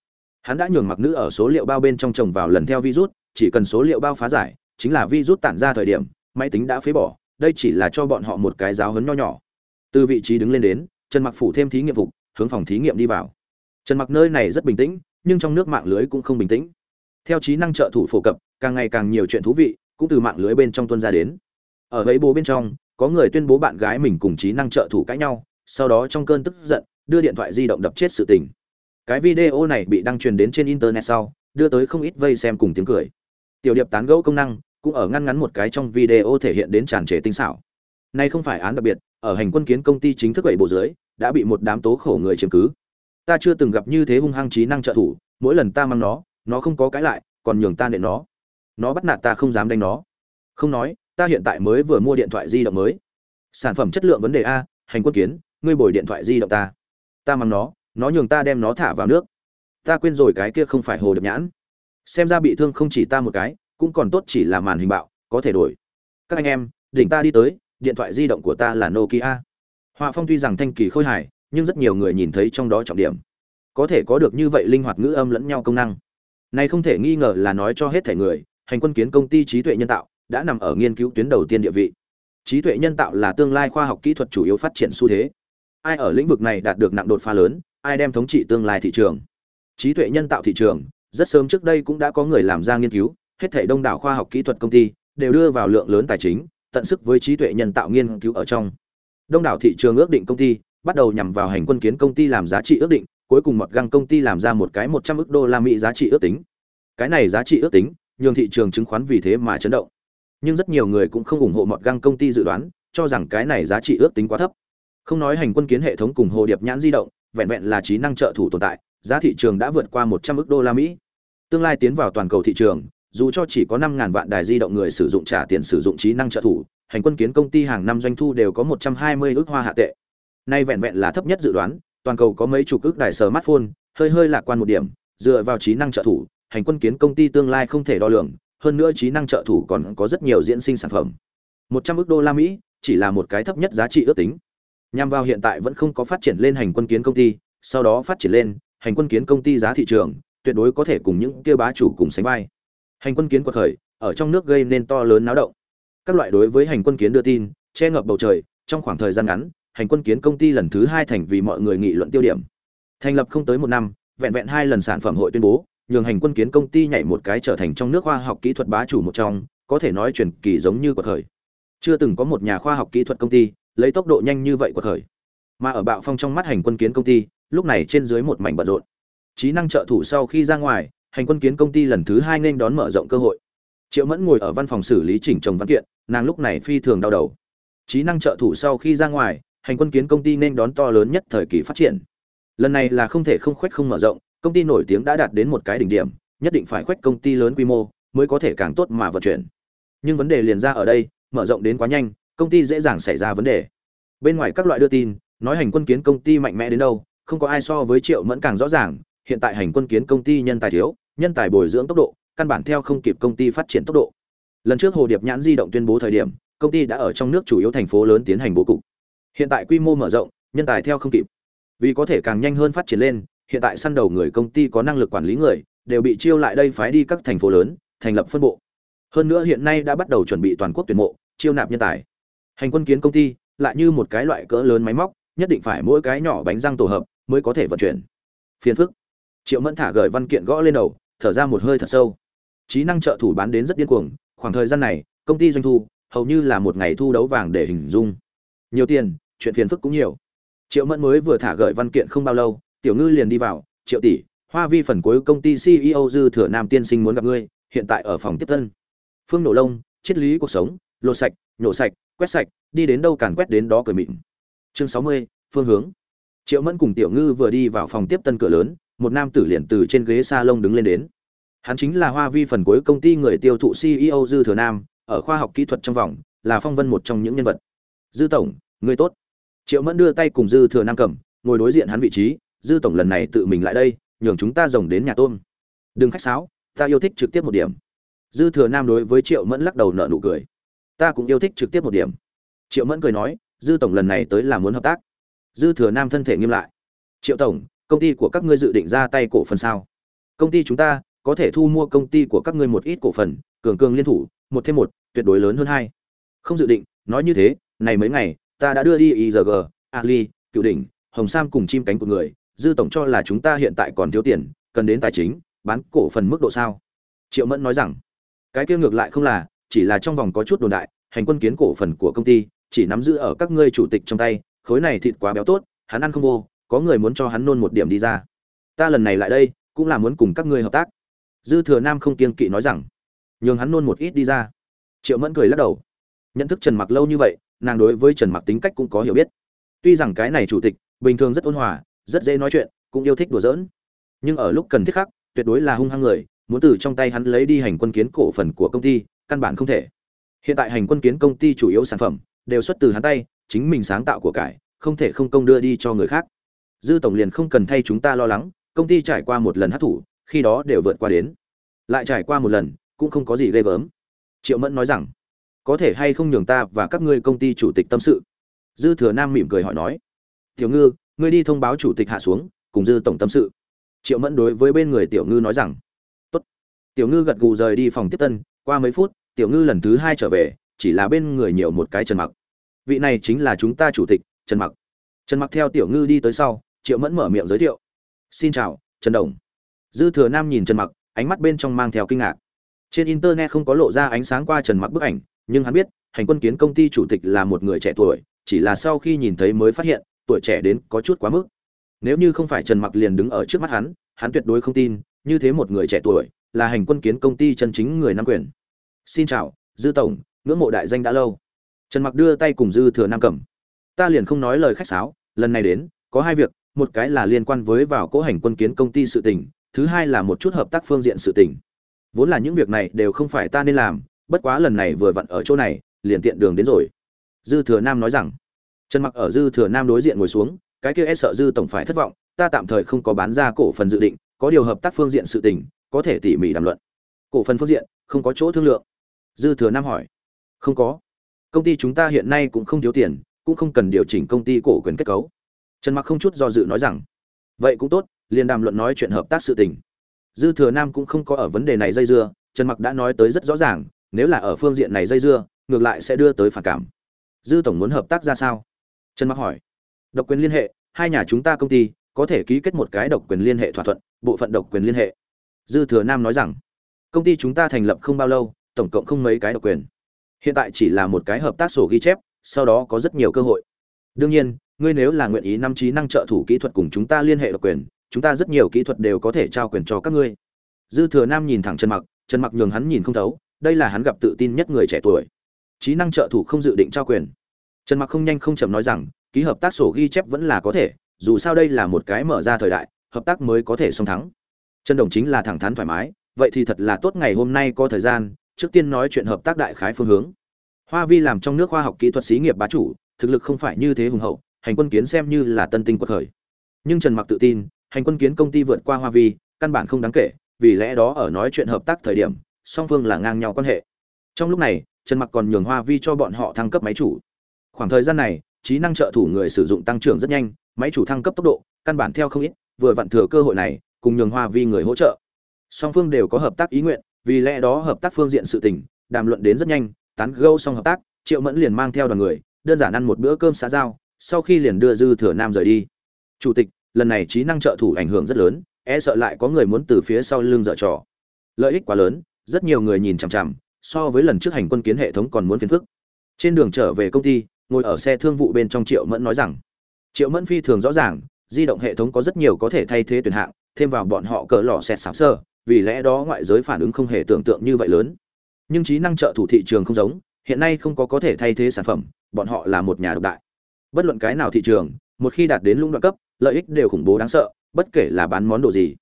Hắn đã nhường mặc nữ ở số liệu bao bên trong trồng vào lần theo virus chỉ cần số liệu bao phá giải, chính là virus tản ra thời điểm, máy tính đã phế bỏ, đây chỉ là cho bọn họ một cái giáo huấn nho nhỏ. Từ vị trí đứng lên đến, trần mặc phủ thêm thí nghiệm phục, hướng phòng thí nghiệm đi vào. Trần mặc nơi này rất bình tĩnh, nhưng trong nước mạng lưới cũng không bình tĩnh. Theo trí năng trợ thủ phổ cập, càng ngày càng nhiều chuyện thú vị cũng từ mạng lưới bên trong tuân ra đến. Ở ấy bố bên trong, có người tuyên bố bạn gái mình cùng trí năng trợ thủ cãi nhau, sau đó trong cơn tức giận, đưa điện thoại di động đập chết sự tình. Cái video này bị đăng truyền đến trên internet sau, đưa tới không ít vây xem cùng tiếng cười tiểu điệp tán gẫu công năng, cũng ở ngăn ngắn một cái trong video thể hiện đến tràn trề tinh xảo. Nay không phải án đặc biệt, ở hành quân kiến công ty chính thức bảy bộ dưới, đã bị một đám tố khổ người chiếm cứ. Ta chưa từng gặp như thế hung hăng trí năng trợ thủ, mỗi lần ta mang nó nó không có cái lại, còn nhường ta nện nó. Nó bắt nạt ta không dám đánh nó. Không nói, ta hiện tại mới vừa mua điện thoại di động mới. Sản phẩm chất lượng vấn đề a, hành quân kiến, ngươi bồi điện thoại di động ta. Ta mang nó nó nhường ta đem nó thả vào nước. Ta quên rồi cái kia không phải hồ đập nhãn xem ra bị thương không chỉ ta một cái, cũng còn tốt chỉ là màn hình bạo, có thể đổi. Các anh em, đỉnh ta đi tới, điện thoại di động của ta là nokia. Họa phong tuy rằng thanh kỳ khôi hài, nhưng rất nhiều người nhìn thấy trong đó trọng điểm. Có thể có được như vậy linh hoạt ngữ âm lẫn nhau công năng. Này không thể nghi ngờ là nói cho hết thể người, hành quân kiến công ty trí tuệ nhân tạo đã nằm ở nghiên cứu tuyến đầu tiên địa vị. Trí tuệ nhân tạo là tương lai khoa học kỹ thuật chủ yếu phát triển xu thế. Ai ở lĩnh vực này đạt được nặng đột phá lớn, ai đem thống trị tương lai thị trường. Trí tuệ nhân tạo thị trường rất sớm trước đây cũng đã có người làm ra nghiên cứu, hết thể đông đảo khoa học kỹ thuật công ty đều đưa vào lượng lớn tài chính, tận sức với trí tuệ nhân tạo nghiên cứu ở trong. Đông đảo thị trường ước định công ty bắt đầu nhằm vào hành quân kiến công ty làm giá trị ước định, cuối cùng một găng công ty làm ra một cái một trăm ước đô la mỹ giá trị ước tính. Cái này giá trị ước tính, nhường thị trường chứng khoán vì thế mà chấn động. Nhưng rất nhiều người cũng không ủng hộ một găng công ty dự đoán, cho rằng cái này giá trị ước tính quá thấp. Không nói hành quân kiến hệ thống cùng hồ điệp nhãn di động, vẹn vẹn là trí năng trợ thủ tồn tại, giá thị trường đã vượt qua một trăm ước đô la mỹ tương lai tiến vào toàn cầu thị trường, dù cho chỉ có 5.000 vạn đài di động người sử dụng trả tiền sử dụng trí năng trợ thủ, hành quân kiến công ty hàng năm doanh thu đều có một trăm hai mươi ước hoa hạ tệ. Nay vẹn vẹn là thấp nhất dự đoán, toàn cầu có mấy chục ước đài smartphone, hơi hơi lạc quan một điểm, dựa vào trí năng trợ thủ, hành quân kiến công ty tương lai không thể đo lường, hơn nữa trí năng trợ thủ còn có rất nhiều diễn sinh sản phẩm. một trăm ước đô la mỹ, chỉ là một cái thấp nhất giá trị ước tính. Nhằm vào hiện tại vẫn không có phát triển lên hành quân kiến công ty, sau đó phát triển lên, hành quân kiến công ty giá thị trường tuyệt đối có thể cùng những kia bá chủ cùng sánh vai. Hành quân kiến quật khởi, ở trong nước gây nên to lớn náo động. Các loại đối với hành quân kiến đưa tin, che ngập bầu trời, trong khoảng thời gian ngắn, hành quân kiến công ty lần thứ hai thành vì mọi người nghị luận tiêu điểm. Thành lập không tới một năm, vẹn vẹn hai lần sản phẩm hội tuyên bố, nhường hành quân kiến công ty nhảy một cái trở thành trong nước khoa học kỹ thuật bá chủ một trong, có thể nói truyền kỳ giống như quật khởi. Chưa từng có một nhà khoa học kỹ thuật công ty lấy tốc độ nhanh như vậy quật khởi. Mà ở bạo phong trong mắt hành quân kiến công ty, lúc này trên dưới một mảnh bận rộn trí năng trợ thủ sau khi ra ngoài, hành quân kiến công ty lần thứ hai nên đón mở rộng cơ hội. Triệu mẫn ngồi ở văn phòng xử lý chỉnh trồng văn kiện, nàng lúc này phi thường đau đầu. Trí năng trợ thủ sau khi ra ngoài, hành quân kiến công ty nên đón to lớn nhất thời kỳ phát triển. Lần này là không thể không khoách không mở rộng, công ty nổi tiếng đã đạt đến một cái đỉnh điểm, nhất định phải khoách công ty lớn quy mô mới có thể càng tốt mà vận chuyển. Nhưng vấn đề liền ra ở đây, mở rộng đến quá nhanh, công ty dễ dàng xảy ra vấn đề. Bên ngoài các loại đưa tin, nói hành quân kiến công ty mạnh mẽ đến đâu, không có ai so với triệu mẫn càng rõ ràng hiện tại hành quân kiến công ty nhân tài thiếu, nhân tài bồi dưỡng tốc độ, căn bản theo không kịp công ty phát triển tốc độ. Lần trước hồ điệp nhãn di động tuyên bố thời điểm, công ty đã ở trong nước chủ yếu thành phố lớn tiến hành bố cục. Hiện tại quy mô mở rộng, nhân tài theo không kịp. Vì có thể càng nhanh hơn phát triển lên, hiện tại săn đầu người công ty có năng lực quản lý người, đều bị chiêu lại đây phái đi các thành phố lớn, thành lập phân bộ. Hơn nữa hiện nay đã bắt đầu chuẩn bị toàn quốc tuyển mộ, chiêu nạp nhân tài. Hành quân kiến công ty, lại như một cái loại cỡ lớn máy móc, nhất định phải mỗi cái nhỏ bánh răng tổ hợp mới có thể vận chuyển. Phiền phức triệu mẫn thả gởi văn kiện gõ lên đầu, thở ra một hơi thật sâu. Trí năng trợ thủ bán đến rất điên cuồng, khoảng thời gian này, công ty doanh thu hầu như là một ngày thu đấu vàng để hình dung. Nhiều tiền, chuyện phiền phức cũng nhiều. Triệu mẫn mới vừa thả gởi văn kiện không bao lâu, tiểu ngư liền đi vào, triệu tỷ, hoa vi phần cuối công ty ceo dư thừa nam tiên sinh muốn gặp ngươi, hiện tại ở phòng tiếp tân phương nổ lông, triết lý cuộc sống, lột sạch, nhổ sạch, quét sạch, đi đến đâu càn quét đến đó cười mịn. Chương sáu mươi, phương hướng. Triệu mẫn cùng tiểu ngư vừa đi vào phòng tiếp tân cửa lớn một nam tử liền từ trên ghế salon lông đứng lên đến. Hắn chính là hoa vi phần cuối công ty người tiêu thụ ceo dư thừa nam, ở khoa học kỹ thuật trong vòng, là phong vân một trong những nhân vật. Dư tổng, người tốt. Triệu mẫn đưa tay cùng dư thừa nam cầm, ngồi đối diện hắn vị trí, dư tổng lần này tự mình lại đây, nhường chúng ta rồng đến nhà tôm. Đừng khách sáo, ta yêu thích trực tiếp một điểm. Dư thừa nam đối với triệu mẫn lắc đầu nở nụ cười. Ta cũng yêu thích trực tiếp một điểm. Triệu mẫn cười nói, dư tổng lần này tới là muốn hợp tác. Dư thừa nam thân thể nghiêm lại. Triệu tổng công ty của các ngươi dự định ra tay cổ phần sao? Công ty chúng ta có thể thu mua công ty của các ngươi một ít cổ phần, cường cường liên thủ, một thêm một, tuyệt đối lớn hơn hai. Không dự định, nói như thế, này mấy ngày, ta đã đưa đi igg ali, cựu đỉnh, hồng sam cùng chim cánh của người, dư tổng cho là chúng ta hiện tại còn thiếu tiền, cần đến tài chính, bán cổ phần mức độ sao? Triệu mẫn nói rằng, cái kia ngược lại không là, chỉ là trong vòng có chút đồn đại, hành quân kiến cổ phần của công ty, chỉ nắm giữ ở các ngươi chủ tịch trong tay, khối này thịt quá béo tốt, hắn ăn không vô có người muốn cho hắn nôn một điểm đi ra. Ta lần này lại đây, cũng là muốn cùng các ngươi hợp tác. Dư thừa nam không kiên kỵ nói rằng, nhường hắn nôn một ít đi ra. Triệu mẫn cười lắc đầu. Nhận thức trần mặc lâu như vậy, nàng đối với trần mặc tính cách cũng có hiểu biết. Tuy rằng cái này chủ tịch, bình thường rất ôn hòa, rất dễ nói chuyện, cũng yêu thích đùa giỡn. Nhưng ở lúc cần thiết khắc tuyệt đối là hung hăng người, muốn từ trong tay hắn lấy đi hành quân kiến cổ phần của công ty, căn bản không thể. Hiện tại hành quân kiến công ty chủ yếu sản phẩm, đều xuất từ hắn tay, chính mình sáng tạo của cải, không thể không công đưa đi cho người khác dư tổng liền không cần thay chúng ta lo lắng, công ty trải qua một lần hát thủ khi đó đều vượt qua đến. Lại trải qua một lần, cũng không có gì ghê gớm. Triệu mẫn nói rằng, có thể hay không nhường ta và các ngươi công ty chủ tịch tâm sự? Dư thừa nam mỉm cười hỏi nói, tiểu ngư, ngươi đi thông báo chủ tịch hạ xuống, cùng dư tổng tâm sự. Triệu mẫn đối với bên người tiểu ngư nói rằng, tốt. Tiểu ngư gật gù rời đi phòng tiếp tân, qua mấy phút, tiểu ngư lần thứ hai trở về, chỉ là bên người nhiều một cái trần mặc. Vị này chính là chúng ta chủ tịch, trần mặc. Trần mặc theo tiểu ngư đi tới sau triệu mẫn mở miệng giới thiệu. Xin chào, trần đồng. Dư thừa nam nhìn trần mặc, ánh mắt bên trong mang theo kinh ngạc. Trên internet không có lộ ra ánh sáng qua trần mặc bức ảnh, nhưng hắn biết, hành quân kiến công ty chủ tịch là một người trẻ tuổi, chỉ là sau khi nhìn thấy mới phát hiện, tuổi trẻ đến có chút quá mức. Nếu như không phải trần mặc liền đứng ở trước mắt hắn hắn tuyệt đối không tin, như thế một người trẻ tuổi, là hành quân kiến công ty chân chính người nam quyền. Xin chào, dư tổng, ngưỡng mộ đại danh đã lâu. Trần mặc đưa tay cùng dư thừa nam cầm. Ta liền không nói lời khách sáo, lần này đến, có hai việc một cái là liên quan với vào cố hành quân kiến công ty sự tình, thứ hai là một chút hợp tác phương diện sự tình. Vốn là những việc này đều không phải ta nên làm, bất quá lần này vừa vặn ở chỗ này, liền tiện đường đến rồi. Dư thừa nam nói rằng. Trần mặc ở dư thừa nam đối diện ngồi xuống, cái kia e sợ dư tổng phải thất vọng, ta tạm thời không có bán ra cổ phần dự định, có điều hợp tác phương diện sự tình, có thể tỉ mỉ đàm luận. Cổ phần phương diện, không có chỗ thương lượng? Dư thừa nam hỏi. Không có. Công ty chúng ta hiện nay cũng không thiếu tiền, cũng không cần điều chỉnh công ty cổ quyền kết cấu trần mặc không chút do dự nói rằng, vậy cũng tốt, liền đàm luận nói chuyện hợp tác sự tình. Dư thừa nam cũng không có ở vấn đề này dây dưa, trần mặc đã nói tới rất rõ ràng, nếu là ở phương diện này dây dưa, ngược lại sẽ đưa tới phản cảm. Dư tổng muốn hợp tác ra sao? Trần mặc hỏi. Độc quyền liên hệ, hai nhà chúng ta công ty có thể ký kết một cái độc quyền liên hệ thỏa thuận, bộ phận độc quyền liên hệ. Dư thừa nam nói rằng, công ty chúng ta thành lập không bao lâu, tổng cộng không mấy cái độc quyền. Hiện tại chỉ là một cái hợp tác sổ ghi chép, sau đó có rất nhiều cơ hội. Đương nhiên ngươi nếu là nguyện ý năm trí năng trợ thủ kỹ thuật cùng chúng ta liên hệ độc quyền, chúng ta rất nhiều kỹ thuật đều có thể trao quyền cho các ngươi. Dư thừa nam nhìn thẳng trần mặc trần mặc nhường hắn nhìn không thấu, đây là hắn gặp tự tin nhất người trẻ tuổi. Trí năng trợ thủ không dự định trao quyền. Trần mặc không nhanh không chậm nói rằng, ký hợp tác sổ ghi chép vẫn là có thể, dù sao đây là một cái mở ra thời đại, hợp tác mới có thể song thắng. Trần đồng chính là thẳng thắn thoải mái, vậy thì thật là tốt ngày hôm nay có thời gian, trước tiên nói chuyện hợp tác đại khái phương hướng. Hoa vi làm trong nước khoa học kỹ thuật xí nghiệp bá chủ, thực lực không phải như thế hùng hậu hành quân kiến xem như là tân tinh quật khởi. Nhưng trần mặc tự tin, hành quân kiến công ty vượt qua hoa vi, căn bản không đáng kể, vì lẽ đó ở nói chuyện hợp tác thời điểm, song phương là ngang nhau quan hệ. Trong lúc này, trần mặc còn nhường hoa vi cho bọn họ thăng cấp máy chủ. Khoảng thời gian này, trí năng trợ thủ người sử dụng tăng trưởng rất nhanh, máy chủ thăng cấp tốc độ, căn bản theo không ít, vừa vặn thừa cơ hội này, cùng nhường hoa vi người hỗ trợ. Song phương đều có hợp tác ý nguyện, vì lẽ đó hợp tác phương diện sự tình, đàm luận đến rất nhanh, tán gâu xong hợp tác, triệu mẫn liền mang theo đoàn người, đơn giản ăn một bữa cơm xã giao sau khi liền đưa dư thừa nam rời đi. Chủ tịch, lần này trí năng trợ thủ ảnh hưởng rất lớn e sợ lại có người muốn từ phía sau lưng dở trò. Lợi ích quá lớn, rất nhiều người nhìn chằm chằm, so với lần trước hành quân kiến hệ thống còn muốn phiền phức. Trên đường trở về công ty, ngồi ở xe thương vụ bên trong triệu mẫn nói rằng, triệu mẫn phi thường rõ ràng, di động hệ thống có rất nhiều có thể thay thế tuyển hạng, thêm vào bọn họ cỡ lò xẹt xáo sơ, vì lẽ đó ngoại giới phản ứng không hề tưởng tượng như vậy lớn. Nhưng trí năng trợ thủ thị trường không giống, hiện nay không có có thể thay thế sản phẩm, bọn họ là một nhà độc đại bất luận cái nào thị trường, một khi đạt đến lũng đoạn cấp, lợi ích đều khủng bố đáng sợ, bất kể là bán món đồ gì.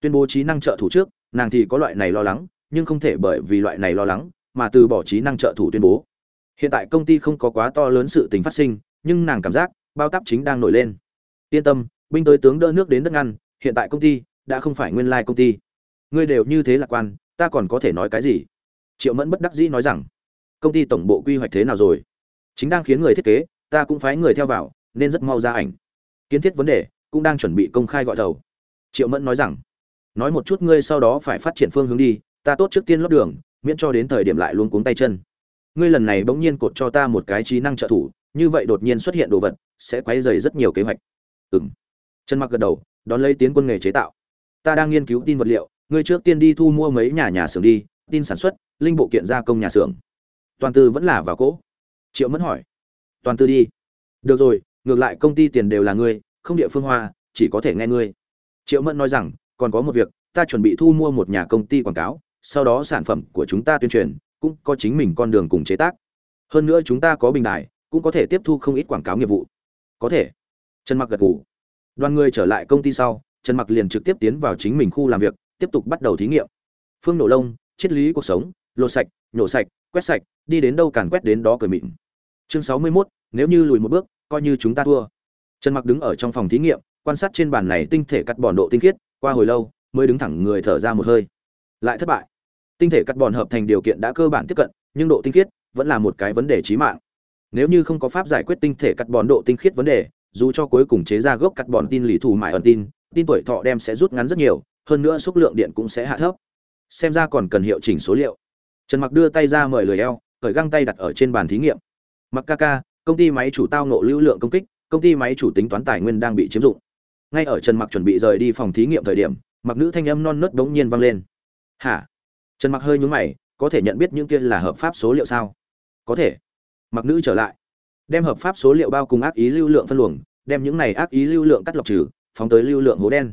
Tuyên bố trí năng trợ thủ trước, nàng thì có loại này lo lắng, nhưng không thể bởi vì loại này lo lắng mà từ bỏ trí năng trợ thủ tuyên bố. Hiện tại công ty không có quá to lớn sự tình phát sinh, nhưng nàng cảm giác bao tắp chính đang nổi lên. Yên tâm, binh tới tướng đỡ nước đến đất ngăn, hiện tại công ty đã không phải nguyên lai công ty. Ngươi đều như thế lạc quan, ta còn có thể nói cái gì? Triệu mẫn bất đắc dĩ nói rằng, công ty tổng bộ quy hoạch thế nào rồi? Chính đang khiến người thiết kế ta cũng phái người theo vào, nên rất mau ra ảnh. Kiến thiết vấn đề, cũng đang chuẩn bị công khai gọi thầu triệu mẫn nói rằng, nói một chút ngươi sau đó phải phát triển phương hướng đi, ta tốt trước tiên lót đường, miễn cho đến thời điểm lại luôn cuống tay chân. Ngươi lần này bỗng nhiên cột cho ta một cái trí năng trợ thủ, như vậy đột nhiên xuất hiện đồ vật, sẽ quấy dày rất nhiều kế hoạch. Ừ m trần mặc gật đầu, đón lấy tiến quân nghề chế tạo. Ta đang nghiên cứu tin vật liệu, ngươi trước tiên đi thu mua mấy nhà nhà xưởng đi, tin sản xuất, linh bộ kiện gia công nhà xưởng. Toàn tư vẫn là vào cỗ. Triệu mẫn hỏi toàn tư đi. Được rồi ngược lại công ty tiền đều là ngươi không địa phương hoa chỉ có thể nghe ngươi. Triệu mẫn nói rằng còn có một việc ta chuẩn bị thu mua một nhà công ty quảng cáo sau đó sản phẩm của chúng ta tuyên truyền cũng có chính mình con đường cùng chế tác. Hơn nữa chúng ta có bình đài cũng có thể tiếp thu không ít quảng cáo nghiệp vụ. Có thể. Trần mặc gật gù. Đoàn người trở lại công ty sau trần mặc liền trực tiếp tiến vào chính mình khu làm việc tiếp tục bắt đầu thí nghiệm. Phương nổ lông triết lý cuộc sống lột sạch nhổ sạch quét sạch đi đến đâu càn quét đến đó cười mịn. Chương sáu mươi 61, nếu như lùi một bước, coi như chúng ta thua. Trần mặc đứng ở trong phòng thí nghiệm, quan sát trên bàn này tinh thể cắt bòn độ tinh khiết, qua hồi lâu, mới đứng thẳng người thở ra một hơi. Lại thất bại. Tinh thể cắt bòn hợp thành điều kiện đã cơ bản tiếp cận, nhưng độ tinh khiết vẫn là một cái vấn đề chí mạng. Nếu như không có pháp giải quyết tinh thể cắt bòn độ tinh khiết vấn đề, dù cho cuối cùng chế ra gốc cắt bòn tin lì thù mại ẩn tin tin tuổi thọ đem sẽ rút ngắn rất nhiều, hơn nữa số lượng điện cũng sẽ hạ thấp. Xem ra còn cần hiệu chỉnh số liệu. Trần mặc đưa tay ra mời lời eo, cởi găng tay đặt ở trên bàn thí nghiệm. Mặc ca ca công ty máy chủ tao nộ lưu lượng công kích, công ty máy chủ tính toán tài nguyên đang bị chiếm dụng. Ngay ở trần mặc chuẩn bị rời đi phòng thí nghiệm thời điểm, mặc nữ thanh âm non nớt bỗng nhiên vang lên. Hả? Trần mặc hơi nhướng mày, có thể nhận biết những kia là hợp pháp số liệu sao? Có thể. Mặc nữ trở lại. Đem hợp pháp số liệu bao cùng ác ý lưu lượng phân luồng, đem những này ác ý lưu lượng cắt lọc trừ, phóng tới lưu lượng hố đen.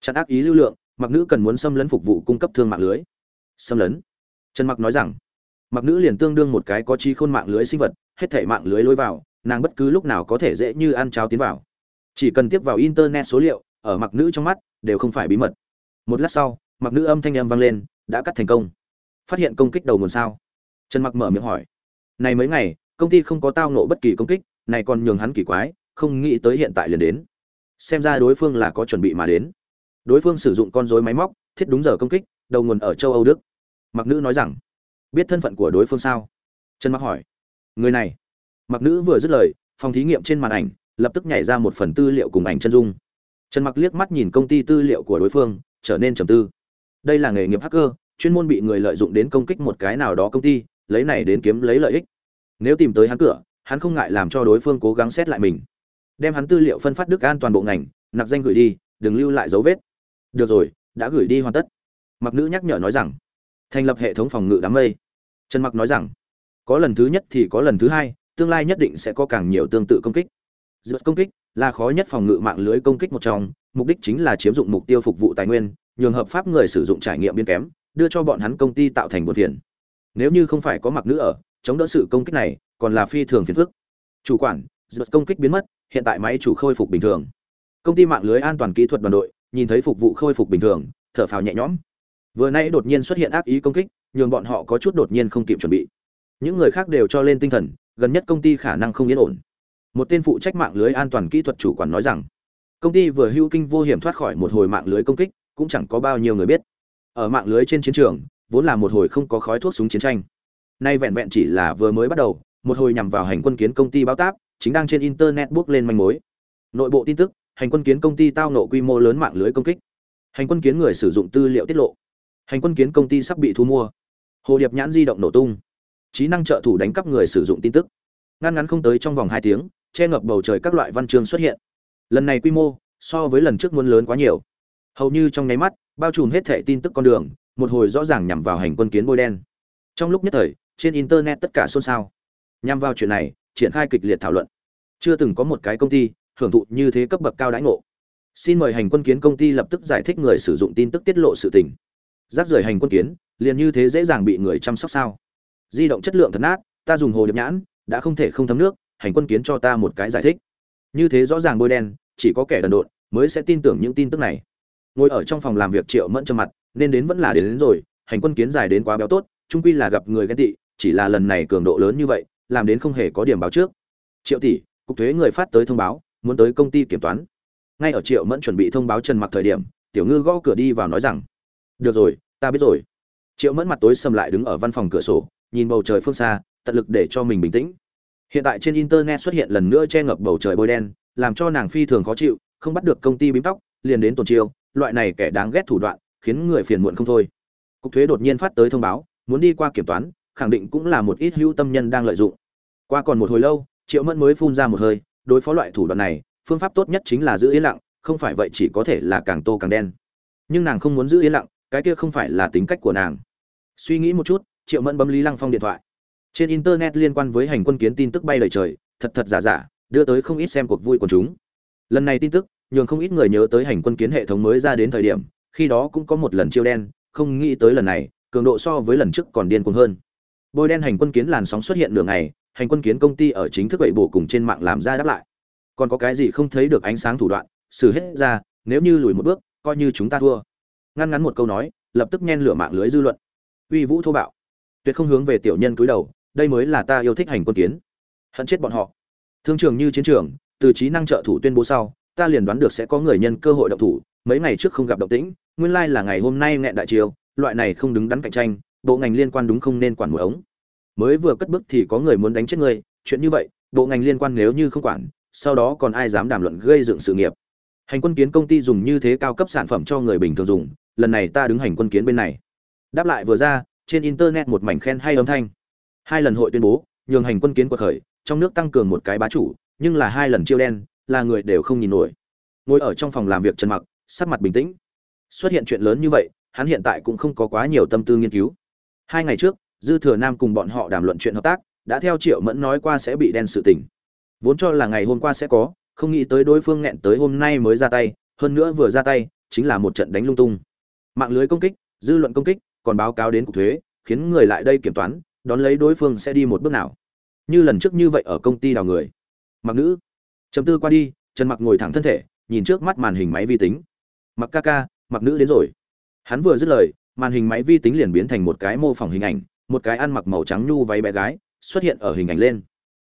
Chặn ác ý lưu lượng, mặc nữ cần muốn xâm lấn phục vụ cung cấp thương mạng lưới. Xâm lấn? Trần mặc nói rằng. Mặc nữ liền tương đương một cái có chi khôn mạng lưới sinh vật hết thể mạng lưới lối vào, nàng bất cứ lúc nào có thể dễ như ăn cháo tiến vào. Chỉ cần tiếp vào internet số liệu, ở mặc nữ trong mắt, đều không phải bí mật. Một lát sau, mặc nữ âm thanh âm vang lên, đã cắt thành công. Phát hiện công kích đầu nguồn sao? Trần mặc mở miệng hỏi. Này mấy ngày, công ty không có tao ngộ bất kỳ công kích, này còn nhường hắn kỳ quái, không nghĩ tới hiện tại liền đến. Xem ra đối phương là có chuẩn bị mà đến. Đối phương sử dụng con rối máy móc, thiết đúng giờ công kích, đầu nguồn ở châu âu đức. Mặc nữ nói rằng, biết thân phận của đối phương sao? Trần mặc hỏi người này. Mặc nữ vừa dứt lời, phòng thí nghiệm trên màn ảnh, lập tức nhảy ra một phần tư liệu cùng ảnh chân dung. Trần mặc liếc mắt nhìn công ty tư liệu của đối phương, trở nên trầm tư. Đây là nghề nghiệp hacker, chuyên môn bị người lợi dụng đến công kích một cái nào đó công ty, lấy này đến kiếm lấy lợi ích. Nếu tìm tới hắn cửa, hắn không ngại làm cho đối phương cố gắng xét lại mình. Đem hắn tư liệu phân phát đức an toàn bộ ngành nặc danh gửi đi, đừng lưu lại dấu vết. Được rồi, đã gửi đi hoàn tất. Mặc nữ nhắc nhở nói rằng, thành lập hệ thống phòng ngự đám mây. Trần mặc nói rằng có lần thứ nhất thì có lần thứ hai, tương lai nhất định sẽ có càng nhiều tương tự công kích. Dựa công kích là khó nhất phòng ngự mạng lưới công kích một trong, mục đích chính là chiếm dụng mục tiêu phục vụ tài nguyên, nhường hợp pháp người sử dụng trải nghiệm biên kém, đưa cho bọn hắn công ty tạo thành buồn phiền. Nếu như không phải có mặc nữ ở, chống đỡ sự công kích này còn là phi thường phiền phức. Chủ quản dựa công kích biến mất, hiện tại máy chủ khôi phục bình thường. Công ty mạng lưới an toàn kỹ thuật đoàn đội, nhìn thấy phục vụ khôi phục bình thường, thở phào nhẹ nhõm. Vừa nay đột nhiên xuất hiện ác ý công kích, nhường bọn họ có chút đột nhiên không kịp chuẩn bị những người khác đều cho lên tinh thần, gần nhất công ty khả năng không yên ổn. Một tên phụ trách mạng lưới an toàn kỹ thuật chủ quản nói rằng, công ty vừa hưu kinh vô hiểm thoát khỏi một hồi mạng lưới công kích, cũng chẳng có bao nhiêu người biết. Ở mạng lưới trên chiến trường, vốn là một hồi không có khói thuốc súng chiến tranh. Nay vẹn vẹn chỉ là vừa mới bắt đầu, một hồi nhằm vào hành quân kiến công ty báo táp, chính đang trên internet bước lên manh mối. Nội bộ tin tức, hành quân kiến công ty tao nộ quy mô lớn mạng lưới công kích. Hành quân kiến người sử dụng tư liệu tiết lộ. Hành quân kiến công ty sắp bị thu mua. Hồ điệp nhãn di động nổ tung trí năng trợ thủ đánh cắp người sử dụng tin tức. Ngăn ngắn không tới trong vòng hai tiếng, che ngập bầu trời các loại văn chương xuất hiện. Lần này quy mô, so với lần trước muốn lớn quá nhiều. Hầu như trong nháy mắt, bao trùm hết thẻ tin tức con đường, một hồi rõ ràng nhằm vào hành quân kiến bôi đen. Trong lúc nhất thời, trên internet tất cả xôn xao. Nhằm vào chuyện này, triển khai kịch liệt thảo luận. Chưa từng có một cái công ty hưởng thụ như thế cấp bậc cao đãi ngộ. Xin mời hành quân kiến công ty lập tức giải thích người sử dụng tin tức tiết lộ sự tình. Rác rời hành quân kiến, liền như thế dễ dàng bị người chăm sóc sao? Di động chất lượng thật nát ta dùng hồ điệp nhãn đã không thể không thấm nước hành quân kiến cho ta một cái giải thích. Như thế rõ ràng bôi đen chỉ có kẻ đần độn mới sẽ tin tưởng những tin tức này. Ngồi ở trong phòng làm việc triệu mẫn trầm mặt nên đến vẫn là đến, đến rồi hành quân kiến dài đến quá béo tốt trung quy là gặp người ghen tị chỉ là lần này cường độ lớn như vậy làm đến không hề có điểm báo trước. Triệu tỷ cục thuế người phát tới thông báo muốn tới công ty kiểm toán. Ngay ở triệu mẫn chuẩn bị thông báo trần mặc thời điểm tiểu ngư gõ cửa đi vào nói rằng được rồi ta biết rồi. Triệu mẫn mặt tối sầm lại đứng ở văn phòng cửa sổ nhìn bầu trời phương xa, tận lực để cho mình bình tĩnh. Hiện tại trên internet xuất hiện lần nữa che ngập bầu trời bôi đen, làm cho nàng phi thường khó chịu, không bắt được công ty bím tóc, liền đến tổn chiêu, loại này kẻ đáng ghét thủ đoạn, khiến người phiền muộn không thôi. Cục thuế đột nhiên phát tới thông báo, muốn đi qua kiểm toán, khẳng định cũng là một ít hữu tâm nhân đang lợi dụng. Qua còn một hồi lâu, triệu mẫn mới phun ra một hơi, đối phó loại thủ đoạn này, phương pháp tốt nhất chính là giữ yên lặng, không phải vậy chỉ có thể là càng tô càng đen. Nhưng nàng không muốn giữ yên lặng, cái kia không phải là tính cách của nàng. Suy nghĩ một chút triệu mẫn bấm lý lăng phong điện thoại. Trên internet liên quan với hành quân kiến tin tức bay lời trời, thật thật giả giả, đưa tới không ít xem cuộc vui của chúng. Lần này tin tức, nhường không ít người nhớ tới hành quân kiến hệ thống mới ra đến thời điểm, khi đó cũng có một lần chiêu đen, không nghĩ tới lần này, cường độ so với lần trước còn điên cuồng hơn. Bôi đen hành quân kiến làn sóng xuất hiện nửa ngày, hành quân kiến công ty ở chính thức vậy bổ cùng trên mạng làm ra đáp lại. Còn có cái gì không thấy được ánh sáng thủ đoạn, xử hết ra, nếu như lùi một bước, coi như chúng ta thua. Ngăn ngắn một câu nói, lập tức nhen lửa mạng lưới dư luận. Uy vũ thô bạo tuyệt không hướng về tiểu nhân cúi đầu, đây mới là ta yêu thích hành quân kiến. Hận chết bọn họ. Thương trường như chiến trường, từ trí năng trợ thủ tuyên bố sau, ta liền đoán được sẽ có người nhân cơ hội động thủ, mấy ngày trước không gặp động tĩnh, nguyên lai là ngày hôm nay nghẹn đại triều loại này không đứng đắn cạnh tranh, bộ ngành liên quan đúng không nên quản một ống. Mới vừa cất bước thì có người muốn đánh chết người, chuyện như vậy, bộ ngành liên quan nếu như không quản, sau đó còn ai dám đàm luận gây dựng sự nghiệp. Hành quân kiến công ty dùng như thế cao cấp sản phẩm cho người bình thường dùng, lần này ta đứng hành quân kiến bên này. Đáp lại vừa ra trên internet một mảnh khen hay âm thanh. Hai lần hội tuyên bố, nhường hành quân kiến quật khởi, trong nước tăng cường một cái bá chủ, nhưng là hai lần chiêu đen, là người đều không nhìn nổi. Ngồi ở trong phòng làm việc trần mặc, sắc mặt bình tĩnh. Xuất hiện chuyện lớn như vậy, hắn hiện tại cũng không có quá nhiều tâm tư nghiên cứu. Hai ngày trước, dư thừa nam cùng bọn họ đàm luận chuyện hợp tác, đã theo triệu mẫn nói qua sẽ bị đen sự tình. Vốn cho là ngày hôm qua sẽ có, không nghĩ tới đối phương nghẹn tới hôm nay mới ra tay, hơn nữa vừa ra tay, chính là một trận đánh lung tung. Mạng lưới công kích, dư luận công kích còn báo cáo đến cục thuế, khiến người lại đây kiểm toán, đón lấy đối phương sẽ đi một bước nào. Như lần trước như vậy ở công ty đào người. Mặc nữ. Chấm tư qua đi, trần mặc ngồi thẳng thân thể, nhìn trước mắt màn hình máy vi tính. Mặc ca ca, mặc nữ đến rồi. Hắn vừa dứt lời, màn hình máy vi tính liền biến thành một cái mô phỏng hình ảnh, một cái ăn mặc màu trắng nhu váy bé gái, xuất hiện ở hình ảnh lên.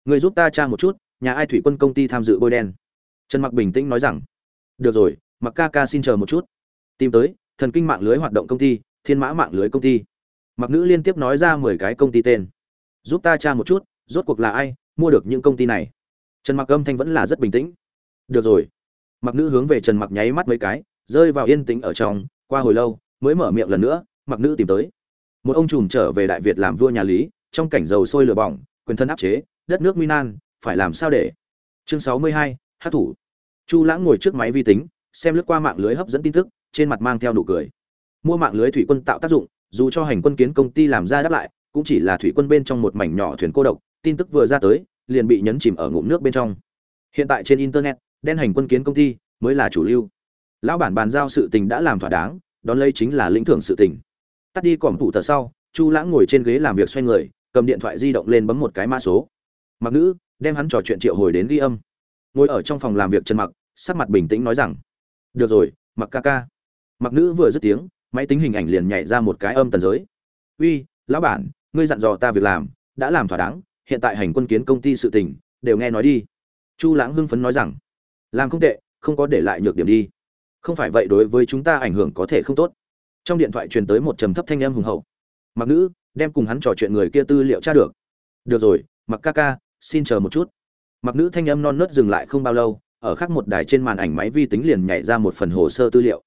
Người giúp ta tra một chút, nhà ai thủy quân công ty tham dự bôi đen. Trần mặc bình tĩnh nói rằng, được rồi, mặc ca ca xin chờ một chút. Tìm tới, thần kinh mạng lưới hoạt động công ty thiên mã mạng lưới công ty. Mặc nữ liên tiếp nói ra mười cái công ty tên. Giúp ta tra một chút rốt cuộc là ai mua được những công ty này. Trần mặc âm thanh vẫn là rất bình tĩnh. Được rồi. Mặc nữ hướng về trần mặc nháy mắt mấy cái rơi vào yên tĩnh ở trong qua hồi lâu mới mở miệng lần nữa mặc nữ tìm tới. Một ông trùm trở về đại việt làm vua nhà lý trong cảnh dầu sôi lửa bỏng quyền thân áp chế đất nước minan phải làm sao để? Chương 62, hát thủ. Chu lãng ngồi trước máy vi tính xem lướt qua mạng lưới hấp dẫn tin tức trên mặt mang theo nụ cười mua mạng lưới thủy quân tạo tác dụng, dù cho hành quân kiến công ty làm ra đáp lại, cũng chỉ là thủy quân bên trong một mảnh nhỏ thuyền cô độc, tin tức vừa ra tới, liền bị nhấn chìm ở ngụm nước bên trong. Hiện tại trên internet, đen hành quân kiến công ty mới là chủ lưu. Lão bản bàn giao sự tình đã làm thỏa đáng, đón lấy chính là lĩnh thưởng sự tình. Tắt đi còm thủ tờ sau, chu lãng ngồi trên ghế làm việc xoay người, cầm điện thoại di động lên bấm một cái mã số. Mặc nữ, đem hắn trò chuyện triệu hồi đến ghi âm. Ngồi ở trong phòng làm việc trần mặc, sắc mặt bình tĩnh nói rằng, được rồi, mặc ca ca. Mặc nữ vừa dứt tiếng máy tính hình ảnh liền nhảy ra một cái âm tần giới. Uy, lão bản, ngươi dặn dò ta việc làm, đã làm thỏa đáng, hiện tại hành quân kiến công ty sự tình, đều nghe nói đi. Chu lãng hưng phấn nói rằng, làm không tệ, không có để lại nhược điểm đi. Không phải vậy đối với chúng ta ảnh hưởng có thể không tốt. Trong điện thoại truyền tới một trầm thấp thanh âm hùng hậu. Mặc nữ, đem cùng hắn trò chuyện người kia tư liệu tra được. Được rồi, mặc ca ca, xin chờ một chút. Mặc nữ thanh âm non nớt dừng lại không bao lâu, ở khác một đài trên màn ảnh máy vi tính liền nhảy ra một phần hồ sơ tư liệu.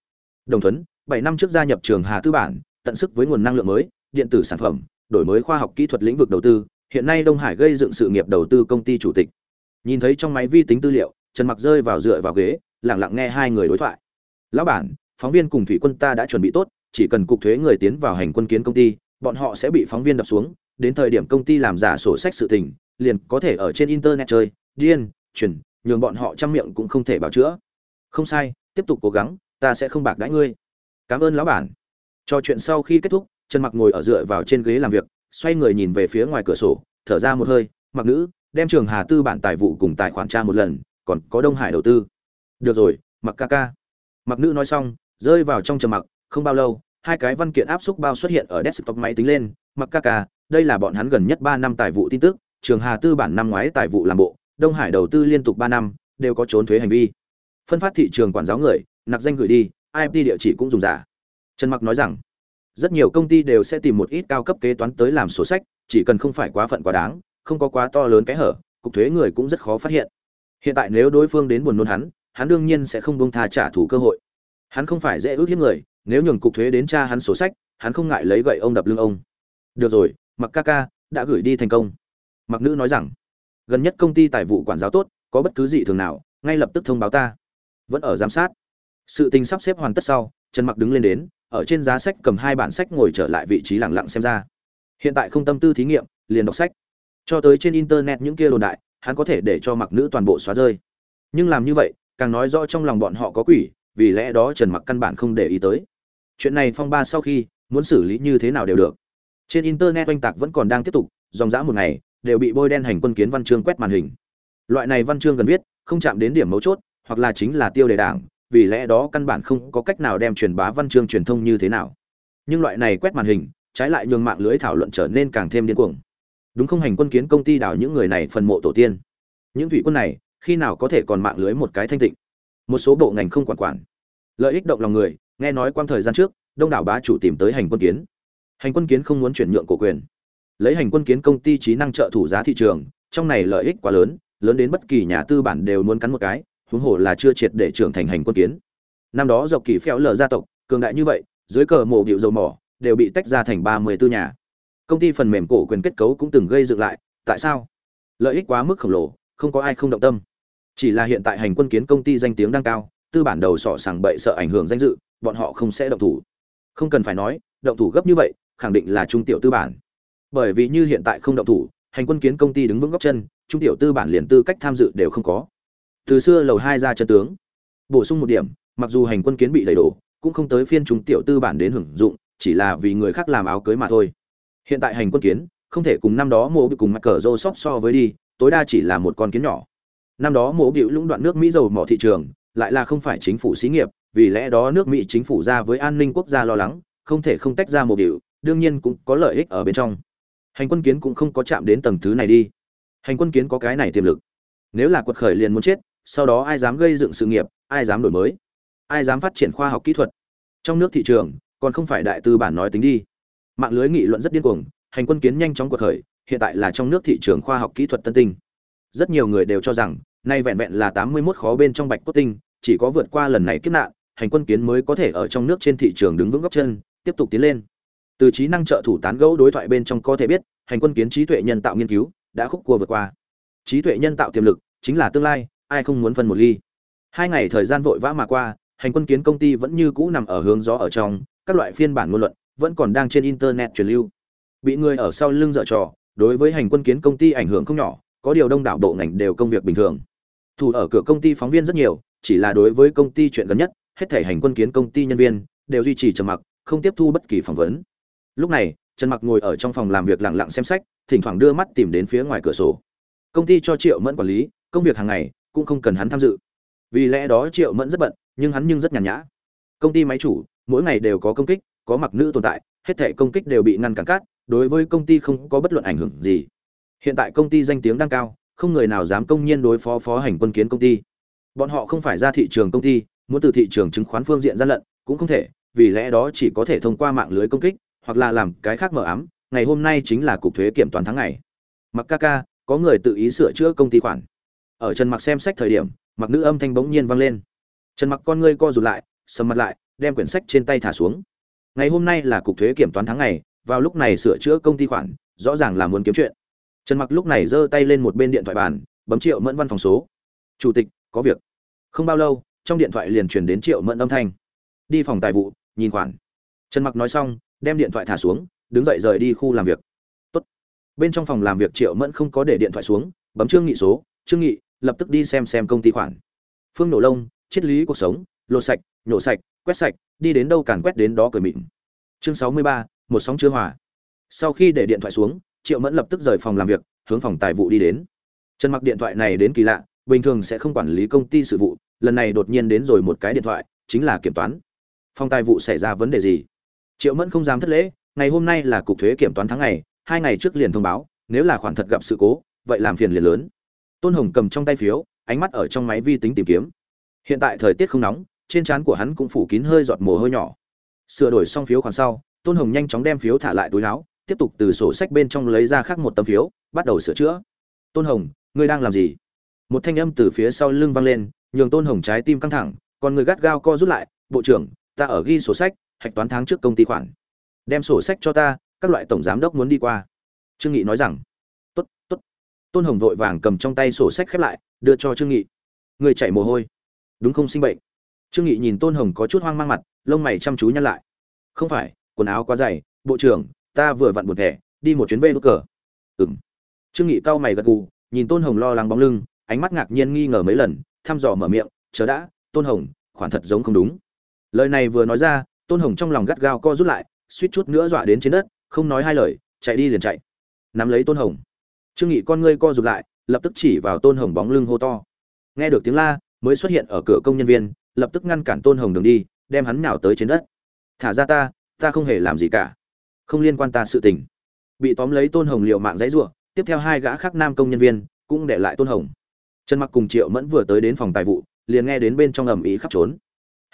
Đồng thuấn bảy năm trước gia nhập trường hà tư bản, tận sức với nguồn năng lượng mới, điện tử sản phẩm, đổi mới khoa học kỹ thuật lĩnh vực đầu tư, hiện nay đông hải gây dựng sự nghiệp đầu tư công ty chủ tịch. Nhìn thấy trong máy vi tính tư liệu, trần mặc rơi vào dựa vào ghế, lặng lặng nghe hai người đối thoại. Lão bản, phóng viên cùng thủy quân ta đã chuẩn bị tốt, chỉ cần cục thuế người tiến vào hành quân kiến công ty, bọn họ sẽ bị phóng viên đập xuống, đến thời điểm công ty làm giả sổ sách sự tình, liền có thể ở trên internet chơi, điên truyền nhường bọn họ trăm miệng cũng không thể bảo chữa. Không sai, tiếp tục cố gắng, ta sẽ không bạc đãi ngươi cảm ơn lão bản. Trò chuyện sau khi kết thúc, trần mặc ngồi ở dựa vào trên ghế làm việc, xoay người nhìn về phía ngoài cửa sổ, thở ra một hơi, mặc nữ, đem trường hà tư bản tài vụ cùng tài khoản tra một lần, còn có đông hải đầu tư. Được rồi, mặc ca ca. Mặc nữ nói xong, rơi vào trong trầm mặc, không bao lâu, hai cái văn kiện áp xúc bao xuất hiện ở desktop máy tính lên. Mặc ca ca, đây là bọn hắn gần nhất ba năm tài vụ tin tức, trường hà tư bản năm ngoái tài vụ làm bộ, đông hải đầu tư liên tục ba năm, đều có trốn thuế hành vi. Phân phát thị trường quản giáo người nặc danh gửi đi IP địa chỉ cũng dùng giả. Trần mặc nói rằng, rất nhiều công ty đều sẽ tìm một ít cao cấp kế toán tới làm sổ sách, chỉ cần không phải quá phận quá đáng, không có quá to lớn cái hở, cục thuế người cũng rất khó phát hiện. Hiện tại nếu đối phương đến buồn nôn hắn hắn đương nhiên sẽ không buông tha trả thù cơ hội. Hắn không phải dễ ước hiếp người, nếu nhường cục thuế đến tra hắn sổ sách, hắn không ngại lấy gậy ông đập lưng ông. Được rồi, mặc ca ca, đã gửi đi thành công. Mặc nữ nói rằng, gần nhất công ty tài vụ quản giáo tốt, có bất cứ gì thường nào, ngay lập tức thông báo ta. Vẫn ở giám sát sự tình sắp xếp hoàn tất sau, trần mặc đứng lên đến, ở trên giá sách cầm hai bản sách ngồi trở lại vị trí lẳng lặng xem ra. Hiện tại không tâm tư thí nghiệm, liền đọc sách. Cho tới trên internet những kia đồn đại, hắn có thể để cho mặc nữ toàn bộ xóa rơi. Nhưng làm như vậy, càng nói rõ trong lòng bọn họ có quỷ, vì lẽ đó trần mặc căn bản không để ý tới. Chuyện này phong ba sau khi, muốn xử lý như thế nào đều được. Trên internet oanh tạc vẫn còn đang tiếp tục, dòng dã một ngày, đều bị bôi đen hành quân kiến văn chương quét màn hình. Loại này văn chương gần viết, không chạm đến điểm mấu chốt, hoặc là chính là tiêu đề đảng vì lẽ đó căn bản không có cách nào đem truyền bá văn chương truyền thông như thế nào. Nhưng loại này quét màn hình, trái lại nhường mạng lưới thảo luận trở nên càng thêm điên cuồng. Đúng không hành quân kiến công ty đào những người này phần mộ tổ tiên? Những thủy quân này, khi nào có thể còn mạng lưới một cái thanh tịnh? Một số bộ ngành không quản quản. Lợi ích động lòng người, nghe nói quang thời gian trước, đông đảo bá chủ tìm tới hành quân kiến. Hành quân kiến không muốn chuyển nhượng cổ quyền. Lấy hành quân kiến công ty trí năng trợ thủ giá thị trường, trong này lợi ích quá lớn lớn đến bất kỳ nhà tư bản đều muốn cắn một cái huống hồ là chưa triệt để trưởng thành hành quân kiến. Năm đó dọc kỳ phèo lở gia tộc, cường đại như vậy, dưới cờ mộ điệu dầu mỏ, đều bị tách ra thành ba mươi tư nhà. Công ty phần mềm cổ quyền kết cấu cũng từng gây dựng lại, tại sao? Lợi ích quá mức khổng lồ, không có ai không động tâm. Chỉ là hiện tại hành quân kiến công ty danh tiếng đang cao, tư bản đầu sọ sàng bậy sợ ảnh hưởng danh dự, bọn họ không sẽ động thủ. Không cần phải nói, động thủ gấp như vậy, khẳng định là trung tiểu tư bản. Bởi vì như hiện tại không động thủ, hành quân kiến công ty đứng vững góc chân, trung tiểu tư bản liền tư cách tham dự đều không có từ xưa lầu hai ra chân tướng. Bổ sung một điểm, mặc dù hành quân kiến bị đầy đổ cũng không tới phiên chúng tiểu tư bản đến hưởng dụng, chỉ là vì người khác làm áo cưới mà thôi. Hiện tại hành quân kiến, không thể cùng năm đó mộ bị cùng mặt cờ rô sóc so với đi, tối đa chỉ là một con kiến nhỏ. Năm đó mộ bịu lũng đoạn nước mỹ dầu mỏ thị trường, lại là không phải chính phủ xí nghiệp, vì lẽ đó nước mỹ chính phủ ra với an ninh quốc gia lo lắng, không thể không tách ra mộ bịu đương nhiên cũng có lợi ích ở bên trong. Hành quân kiến cũng không có chạm đến tầng thứ này đi. Hành quân kiến có cái này tiềm lực. Nếu là quật khởi liền muốn chết sau đó ai dám gây dựng sự nghiệp, ai dám đổi mới, ai dám phát triển khoa học kỹ thuật. Trong nước thị trường, còn không phải đại tư bản nói tính đi. Mạng lưới nghị luận rất điên cuồng, hành quân kiến nhanh chóng cuộc khởi, hiện tại là trong nước thị trường khoa học kỹ thuật tân tinh. Rất nhiều người đều cho rằng, nay vẹn vẹn là tám mươi 81 khó bên trong bạch cốt tinh, chỉ có vượt qua lần này kiếp nạn, hành quân kiến mới có thể ở trong nước trên thị trường đứng vững góc chân, tiếp tục tiến lên. Từ trí năng trợ thủ tán gẫu đối thoại bên trong có thể biết, hành quân kiến trí tuệ nhân tạo nghiên cứu đã khúc cua vượt qua. Trí tuệ nhân tạo tiềm lực chính là tương lai ai không muốn phân một ly. Hai ngày thời gian vội vã mà qua, hành quân kiến công ty vẫn như cũ nằm ở hướng gió ở trong, các loại phiên bản ngôn luận vẫn còn đang trên internet truyền lưu. Bị người ở sau lưng dở trò, đối với hành quân kiến công ty ảnh hưởng không nhỏ, có điều đông đảo bộ ngành đều công việc bình thường. Thủ ở cửa công ty phóng viên rất nhiều, chỉ là đối với công ty chuyện gần nhất, hết thể hành quân kiến công ty nhân viên đều duy trì trầm mặc, không tiếp thu bất kỳ phỏng vấn. Lúc này, trần mặc ngồi ở trong phòng làm việc lặng lặng xem sách, thỉnh thoảng đưa mắt tìm đến phía ngoài cửa sổ. Công ty cho triệu mẫn quản lý, công việc hàng ngày cũng không cần hắn tham dự. Vì lẽ đó triệu mẫn rất bận, nhưng hắn nhưng rất nhàn nhã. Công ty máy chủ, mỗi ngày đều có công kích, có mặc nữ tồn tại, hết thể công kích đều bị ngăn cản cát, đối với công ty không có bất luận ảnh hưởng gì. Hiện tại công ty danh tiếng đang cao, không người nào dám công nhiên đối phó phó hành quân kiến công ty. Bọn họ không phải ra thị trường công ty, muốn từ thị trường chứng khoán phương diện gian lận, cũng không thể, vì lẽ đó chỉ có thể thông qua mạng lưới công kích, hoặc là làm cái khác mờ ám. Ngày hôm nay chính là cục thuế kiểm toán tháng ngày. Mặc ca ca, có người tự ý sửa chữa công ty khoản ở trần mặc xem sách thời điểm, mặc nữ âm thanh bỗng nhiên vang lên. Trần mặc con ngươi co rụt lại, sầm mặt lại, đem quyển sách trên tay thả xuống. Ngày hôm nay là cục thuế kiểm toán tháng ngày, vào lúc này sửa chữa công ty khoản, rõ ràng là muốn kiếm chuyện. Trần mặc lúc này giơ tay lên một bên điện thoại bàn, bấm triệu mẫn văn phòng số. Chủ tịch, có việc. Không bao lâu, trong điện thoại liền truyền đến triệu mẫn âm thanh. Đi phòng tài vụ, nhìn khoản. Trần mặc nói xong, đem điện thoại thả xuống, đứng dậy rời đi khu làm việc. Tốt. bên trong phòng làm việc, triệu mẫn không có để điện thoại xuống, bấm trương nghị số. Trương nghị lập tức đi xem xem công ty khoản. Phương nổ lông triết lý cuộc sống lột sạch nhổ sạch quét sạch đi đến đâu càn quét đến đó cười mịn. Chương sáu mươi ba, một sóng chưa hòa. Sau khi để điện thoại xuống triệu mẫn lập tức rời phòng làm việc hướng phòng tài vụ đi đến. Trần mặc điện thoại này đến kỳ lạ bình thường sẽ không quản lý công ty sự vụ lần này đột nhiên đến rồi một cái điện thoại chính là kiểm toán. Phòng tài vụ xảy ra vấn đề gì? Triệu mẫn không dám thất lễ ngày hôm nay là cục thuế kiểm toán tháng ngày hai ngày trước liền thông báo nếu là khoản thật gặp sự cố vậy làm phiền liền lớn tôn hồng cầm trong tay phiếu, ánh mắt ở trong máy vi tính tìm kiếm. Hiện tại thời tiết không nóng, trên trán của hắn cũng phủ kín hơi giọt mồ hôi nhỏ. Sửa đổi xong phiếu khoản sau, tôn hồng nhanh chóng đem phiếu thả lại túi áo, tiếp tục từ sổ sách bên trong lấy ra khác một tấm phiếu, bắt đầu sửa chữa. Tôn hồng, ngươi đang làm gì? Một thanh âm từ phía sau lưng vang lên, nhường tôn hồng trái tim căng thẳng, còn người gắt gao co rút lại, bộ trưởng, ta ở ghi sổ sách, hạch toán tháng trước công ty khoản. Đem sổ sách cho ta, các loại tổng giám đốc muốn đi qua. Trương nghị nói rằng, tốt tốt tôn hồng vội vàng cầm trong tay sổ sách khép lại, đưa cho trương nghị. Người chạy mồ hôi. Đúng không sinh bệnh? Trương nghị nhìn tôn hồng có chút hoang mang mặt, lông mày chăm chú nhăn lại. Không phải, quần áo quá dày, bộ trưởng, ta vừa vặn một thẻ, đi một chuyến về đốt cờ. Ừm. Trương nghị cau mày gật gù, nhìn tôn hồng lo lắng bóng lưng, ánh mắt ngạc nhiên nghi ngờ mấy lần, thăm dò mở miệng, chờ đã, tôn hồng, khoản thật giống không đúng. Lời này vừa nói ra, tôn hồng trong lòng gắt gao co rút lại, suýt chút nữa dọa đến trên đất, không nói hai lời, chạy đi liền chạy. Nắm lấy tôn hồng trương nghị con ngươi co rụt lại, lập tức chỉ vào tôn hồng bóng lưng hô to. Nghe được tiếng la, mới xuất hiện ở cửa công nhân viên, lập tức ngăn cản tôn hồng đường đi, đem hắn nào tới trên đất. Thả ra ta ta không hề làm gì cả. Không liên quan ta sự tình. Bị tóm lấy tôn hồng liều mạng dãy rủa, tiếp theo hai gã khác nam công nhân viên cũng để lại tôn hồng. Trần mặc cùng triệu mẫn vừa tới đến phòng tài vụ, liền nghe đến bên trong ầm ĩ khắp trốn.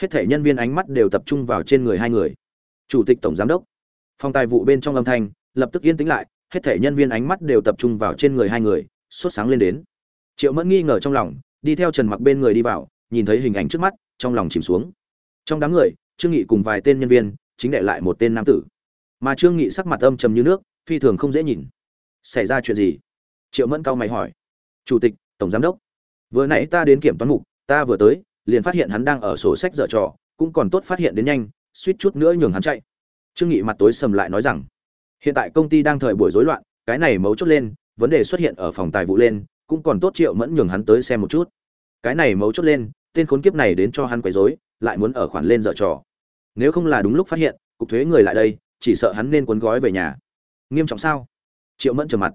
Hết thể nhân viên ánh mắt đều tập trung vào trên người hai người. Chủ tịch tổng giám đốc. Phòng tài vụ bên trong âm thanh lập tức yên tĩnh lại hết thể nhân viên ánh mắt đều tập trung vào trên người hai người, sốt sáng lên đến. Triệu mẫn nghi ngờ trong lòng, đi theo trần mặc bên người đi vào, nhìn thấy hình ảnh trước mắt, trong lòng chìm xuống. Trong đám người, trương nghị cùng vài tên nhân viên, chính đệ lại một tên nam tử. Mà trương nghị sắc mặt âm trầm như nước, phi thường không dễ nhìn. Xảy ra chuyện gì? Triệu mẫn cao mày hỏi. Chủ tịch, tổng giám đốc. Vừa nãy ta đến kiểm toán mục, ta vừa tới, liền phát hiện hắn đang ở sổ sách dở trò, cũng còn tốt phát hiện đến nhanh, suýt chút nữa nhường hắn chạy. Trương nghị mặt tối sầm lại nói rằng hiện tại công ty đang thời buổi rối loạn, cái này mấu chốt lên, vấn đề xuất hiện ở phòng tài vụ lên, cũng còn tốt triệu mẫn nhường hắn tới xem một chút. Cái này mấu chốt lên, tên khốn kiếp này đến cho hắn quấy rối, lại muốn ở khoản lên dở trò. Nếu không là đúng lúc phát hiện, cục thuế người lại đây, chỉ sợ hắn nên cuốn gói về nhà. Nghiêm trọng sao? Triệu mẫn trầm mặt.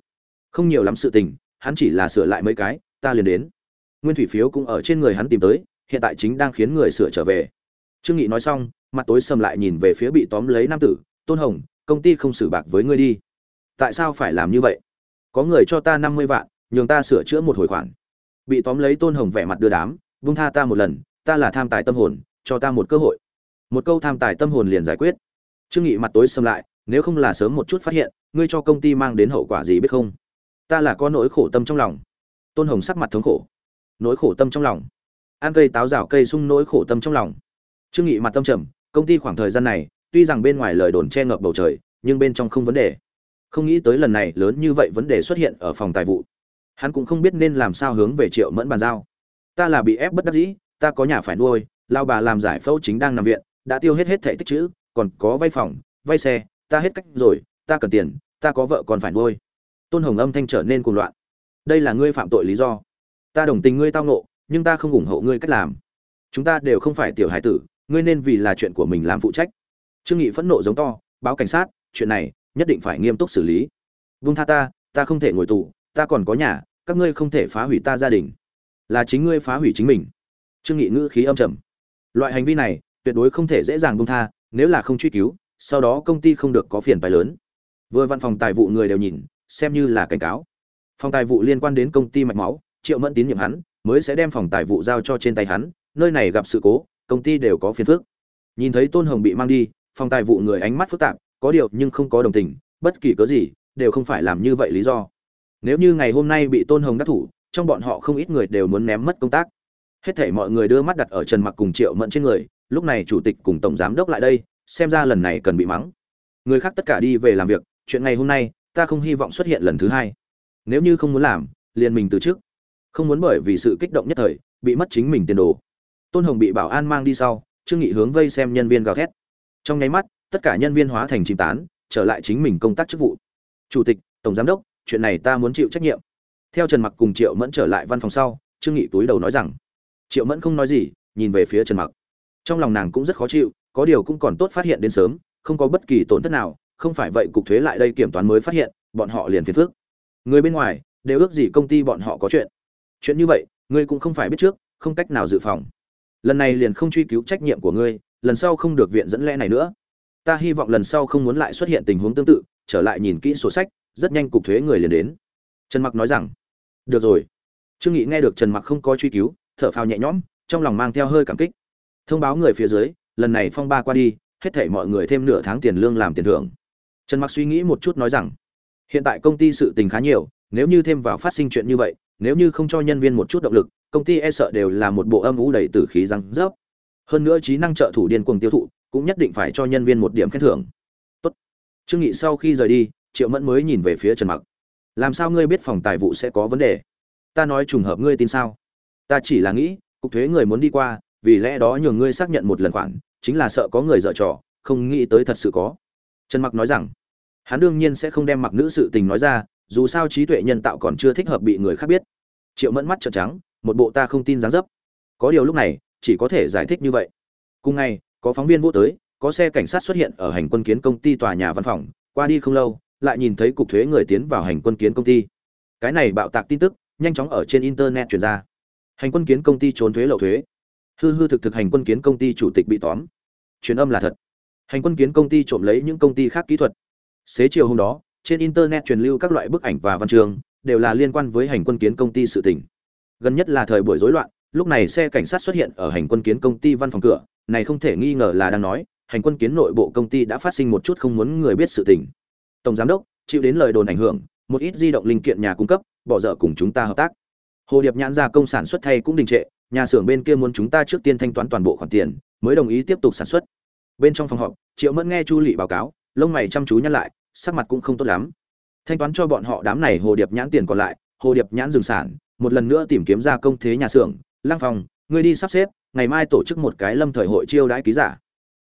Không nhiều lắm sự tình, hắn chỉ là sửa lại mấy cái, ta liền đến. Nguyên thủy phiếu cũng ở trên người hắn tìm tới, hiện tại chính đang khiến người sửa trở về. Trương nghị nói xong, mặt tối sầm lại nhìn về phía bị tóm lấy nam tử, tôn hồng công ty không xử bạc với ngươi đi. Tại sao phải làm như vậy? Có người cho ta năm mươi vạn, nhường ta sửa chữa một hồi khoản. Bị tóm lấy tôn hồng vẻ mặt đưa đám, vung tha ta một lần, ta là tham tài tâm hồn, cho ta một cơ hội. Một câu tham tài tâm hồn liền giải quyết. Trương nghị mặt tối sầm lại, nếu không là sớm một chút phát hiện, ngươi cho công ty mang đến hậu quả gì biết không? Ta là có nỗi khổ tâm trong lòng. Tôn hồng sắc mặt thống khổ. Nỗi khổ tâm trong lòng. Ăn cây táo rào cây sung nỗi khổ tâm trong lòng. Trương nghị mặt tâm trầm, công ty khoảng thời gian này tuy rằng bên ngoài lời đồn che ngập bầu trời, nhưng bên trong không vấn đề. Không nghĩ tới lần này lớn như vậy vấn đề xuất hiện ở phòng tài vụ. Hắn cũng không biết nên làm sao hướng về triệu mẫn bàn giao. Ta là bị ép bất đắc dĩ, ta có nhà phải nuôi lao bà làm giải phẫu chính đang nằm viện, đã tiêu hết hết thẻ tích chữ còn có vay phòng, vay xe, ta hết cách rồi, ta cần tiền, ta có vợ còn phải nuôi. Tôn hồng âm thanh trở nên cuồng loạn. Đây là ngươi phạm tội lý do. Ta đồng tình ngươi tao nộ nhưng ta không ủng hộ ngươi cách làm. Chúng ta đều không phải tiểu hải tử, ngươi nên vì là chuyện của mình làm phụ trách trương nghị phẫn nộ giống to, báo cảnh sát, chuyện này nhất định phải nghiêm túc xử lý. Vung tha ta ta không thể ngồi tù, ta còn có nhà, các ngươi không thể phá hủy ta gia đình. Là chính ngươi phá hủy chính mình. Trương nghị ngữ khí âm trầm. Loại hành vi này, tuyệt đối không thể dễ dàng buông tha, nếu là không truy cứu, sau đó công ty không được có phiền bài lớn. Vừa văn phòng tài vụ người đều nhìn, xem như là cảnh cáo. Phòng tài vụ liên quan đến công ty mạch máu, triệu mẫn tín nhiệm hắn, mới sẽ đem phòng tài vụ giao cho trên tay hắn, nơi này gặp sự cố, công ty đều có phiền phức. Nhìn thấy tôn hồng bị mang đi phòng tài vụ người ánh mắt phức tạp, có điều nhưng không có đồng tình, bất kỳ cớ gì, đều không phải làm như vậy lý do. Nếu như ngày hôm nay bị tôn hồng đắc thủ, trong bọn họ không ít người đều muốn ném mất công tác. Hết thảy mọi người đưa mắt đặt ở trần mặc cùng triệu mẫn trên người, lúc này chủ tịch cùng tổng giám đốc lại đây, xem ra lần này cần bị mắng. Người khác tất cả đi về làm việc, chuyện ngày hôm nay, ta không hy vọng xuất hiện lần thứ hai. Nếu như không muốn làm, liền mình từ trước. Không muốn bởi vì sự kích động nhất thời, bị mất chính mình tiền đồ. Tôn hồng bị bảo an mang đi sau, trương nghị hướng vây xem nhân viên gào thét trong nháy mắt, tất cả nhân viên hóa thành chim tán, trở lại chính mình công tác chức vụ. Chủ tịch, tổng giám đốc, chuyện này ta muốn chịu trách nhiệm. Theo trần mặc cùng triệu mẫn trở lại văn phòng sau, trương nghị túi đầu nói rằng, triệu mẫn không nói gì, nhìn về phía trần mặc. Trong lòng nàng cũng rất khó chịu, có điều cũng còn tốt phát hiện đến sớm, không có bất kỳ tổn thất nào, không phải vậy cục thuế lại đây kiểm toán mới phát hiện, bọn họ liền phiền phức. Người bên ngoài, đều ước gì công ty bọn họ có chuyện. Chuyện như vậy, ngươi cũng không phải biết trước, không cách nào dự phòng. Lần này liền không truy cứu trách nhiệm của ngươi lần sau không được viện dẫn lẽ này nữa. Ta hy vọng lần sau không muốn lại xuất hiện tình huống tương tự, trở lại nhìn kỹ sổ sách, rất nhanh cục thuế người liền đến. Trần mặc nói rằng. Được rồi. Trương nghị nghe được trần mặc không có truy cứu, thở phào nhẹ nhõm, trong lòng mang theo hơi cảm kích. Thông báo người phía dưới, lần này phong ba qua đi, hết thảy mọi người thêm nửa tháng tiền lương làm tiền thưởng. Trần mặc suy nghĩ một chút nói rằng. Hiện tại công ty sự tình khá nhiều, nếu như thêm vào phát sinh chuyện như vậy, nếu như không cho nhân viên một chút động lực, công ty e sợ đều là một bộ âm ủ đầy tử khí răng rớp hơn nữa trí năng trợ thủ điên cuồng tiêu thụ, cũng nhất định phải cho nhân viên một điểm khen thưởng. Tốt. Trương nghị sau khi rời đi, triệu mẫn mới nhìn về phía trần mặc. Làm sao ngươi biết phòng tài vụ sẽ có vấn đề? Ta nói trùng hợp ngươi tin sao? Ta chỉ là nghĩ, cục thuế người muốn đi qua, vì lẽ đó nhường ngươi xác nhận một lần khoản, chính là sợ có người dở trò, không nghĩ tới thật sự có. Trần mặc nói rằng, hắn đương nhiên sẽ không đem mặc nữ sự tình nói ra, dù sao trí tuệ nhân tạo còn chưa thích hợp bị người khác biết. Triệu mẫn mắt trợn trắng, một bộ ta không tin dáng dấp. Có điều lúc này chỉ có thể giải thích như vậy. Cùng ngày, có phóng viên vô tới, có xe cảnh sát xuất hiện ở hành quân kiến công ty tòa nhà văn phòng, qua đi không lâu, lại nhìn thấy cục thuế người tiến vào hành quân kiến công ty. Cái này bạo tạc tin tức, nhanh chóng ở trên internet truyền ra. Hành quân kiến công ty trốn thuế lậu thuế. Hư hư thực thực hành quân kiến công ty chủ tịch bị tóm. Truyền âm là thật. Hành quân kiến công ty trộm lấy những công ty khác kỹ thuật. Xế chiều hôm đó, trên internet truyền lưu các loại bức ảnh và văn chương, đều là liên quan với hành quân kiến công ty sự tình. Gần nhất là thời buổi rối loạn lúc này xe cảnh sát xuất hiện ở hành quân kiến công ty văn phòng cửa, này không thể nghi ngờ là đang nói, hành quân kiến nội bộ công ty đã phát sinh một chút không muốn người biết sự tình. Tổng giám đốc, chịu đến lời đồn ảnh hưởng, một ít di động linh kiện nhà cung cấp, bỏ dở cùng chúng ta hợp tác. Hồ điệp nhãn gia công sản xuất thay cũng đình trệ, nhà xưởng bên kia muốn chúng ta trước tiên thanh toán toàn bộ khoản tiền, mới đồng ý tiếp tục sản xuất. Bên trong phòng họp, triệu mẫn nghe chu lị báo cáo, lông mày chăm chú nhăn lại, sắc mặt cũng không tốt lắm. Thanh toán cho bọn họ đám này hồ điệp nhãn tiền còn lại, hồ điệp nhãn dừng sản, một lần nữa tìm kiếm ra công thế nhà xưởng lang phòng ngươi đi sắp xếp ngày mai tổ chức một cái lâm thời hội chiêu đãi ký giả.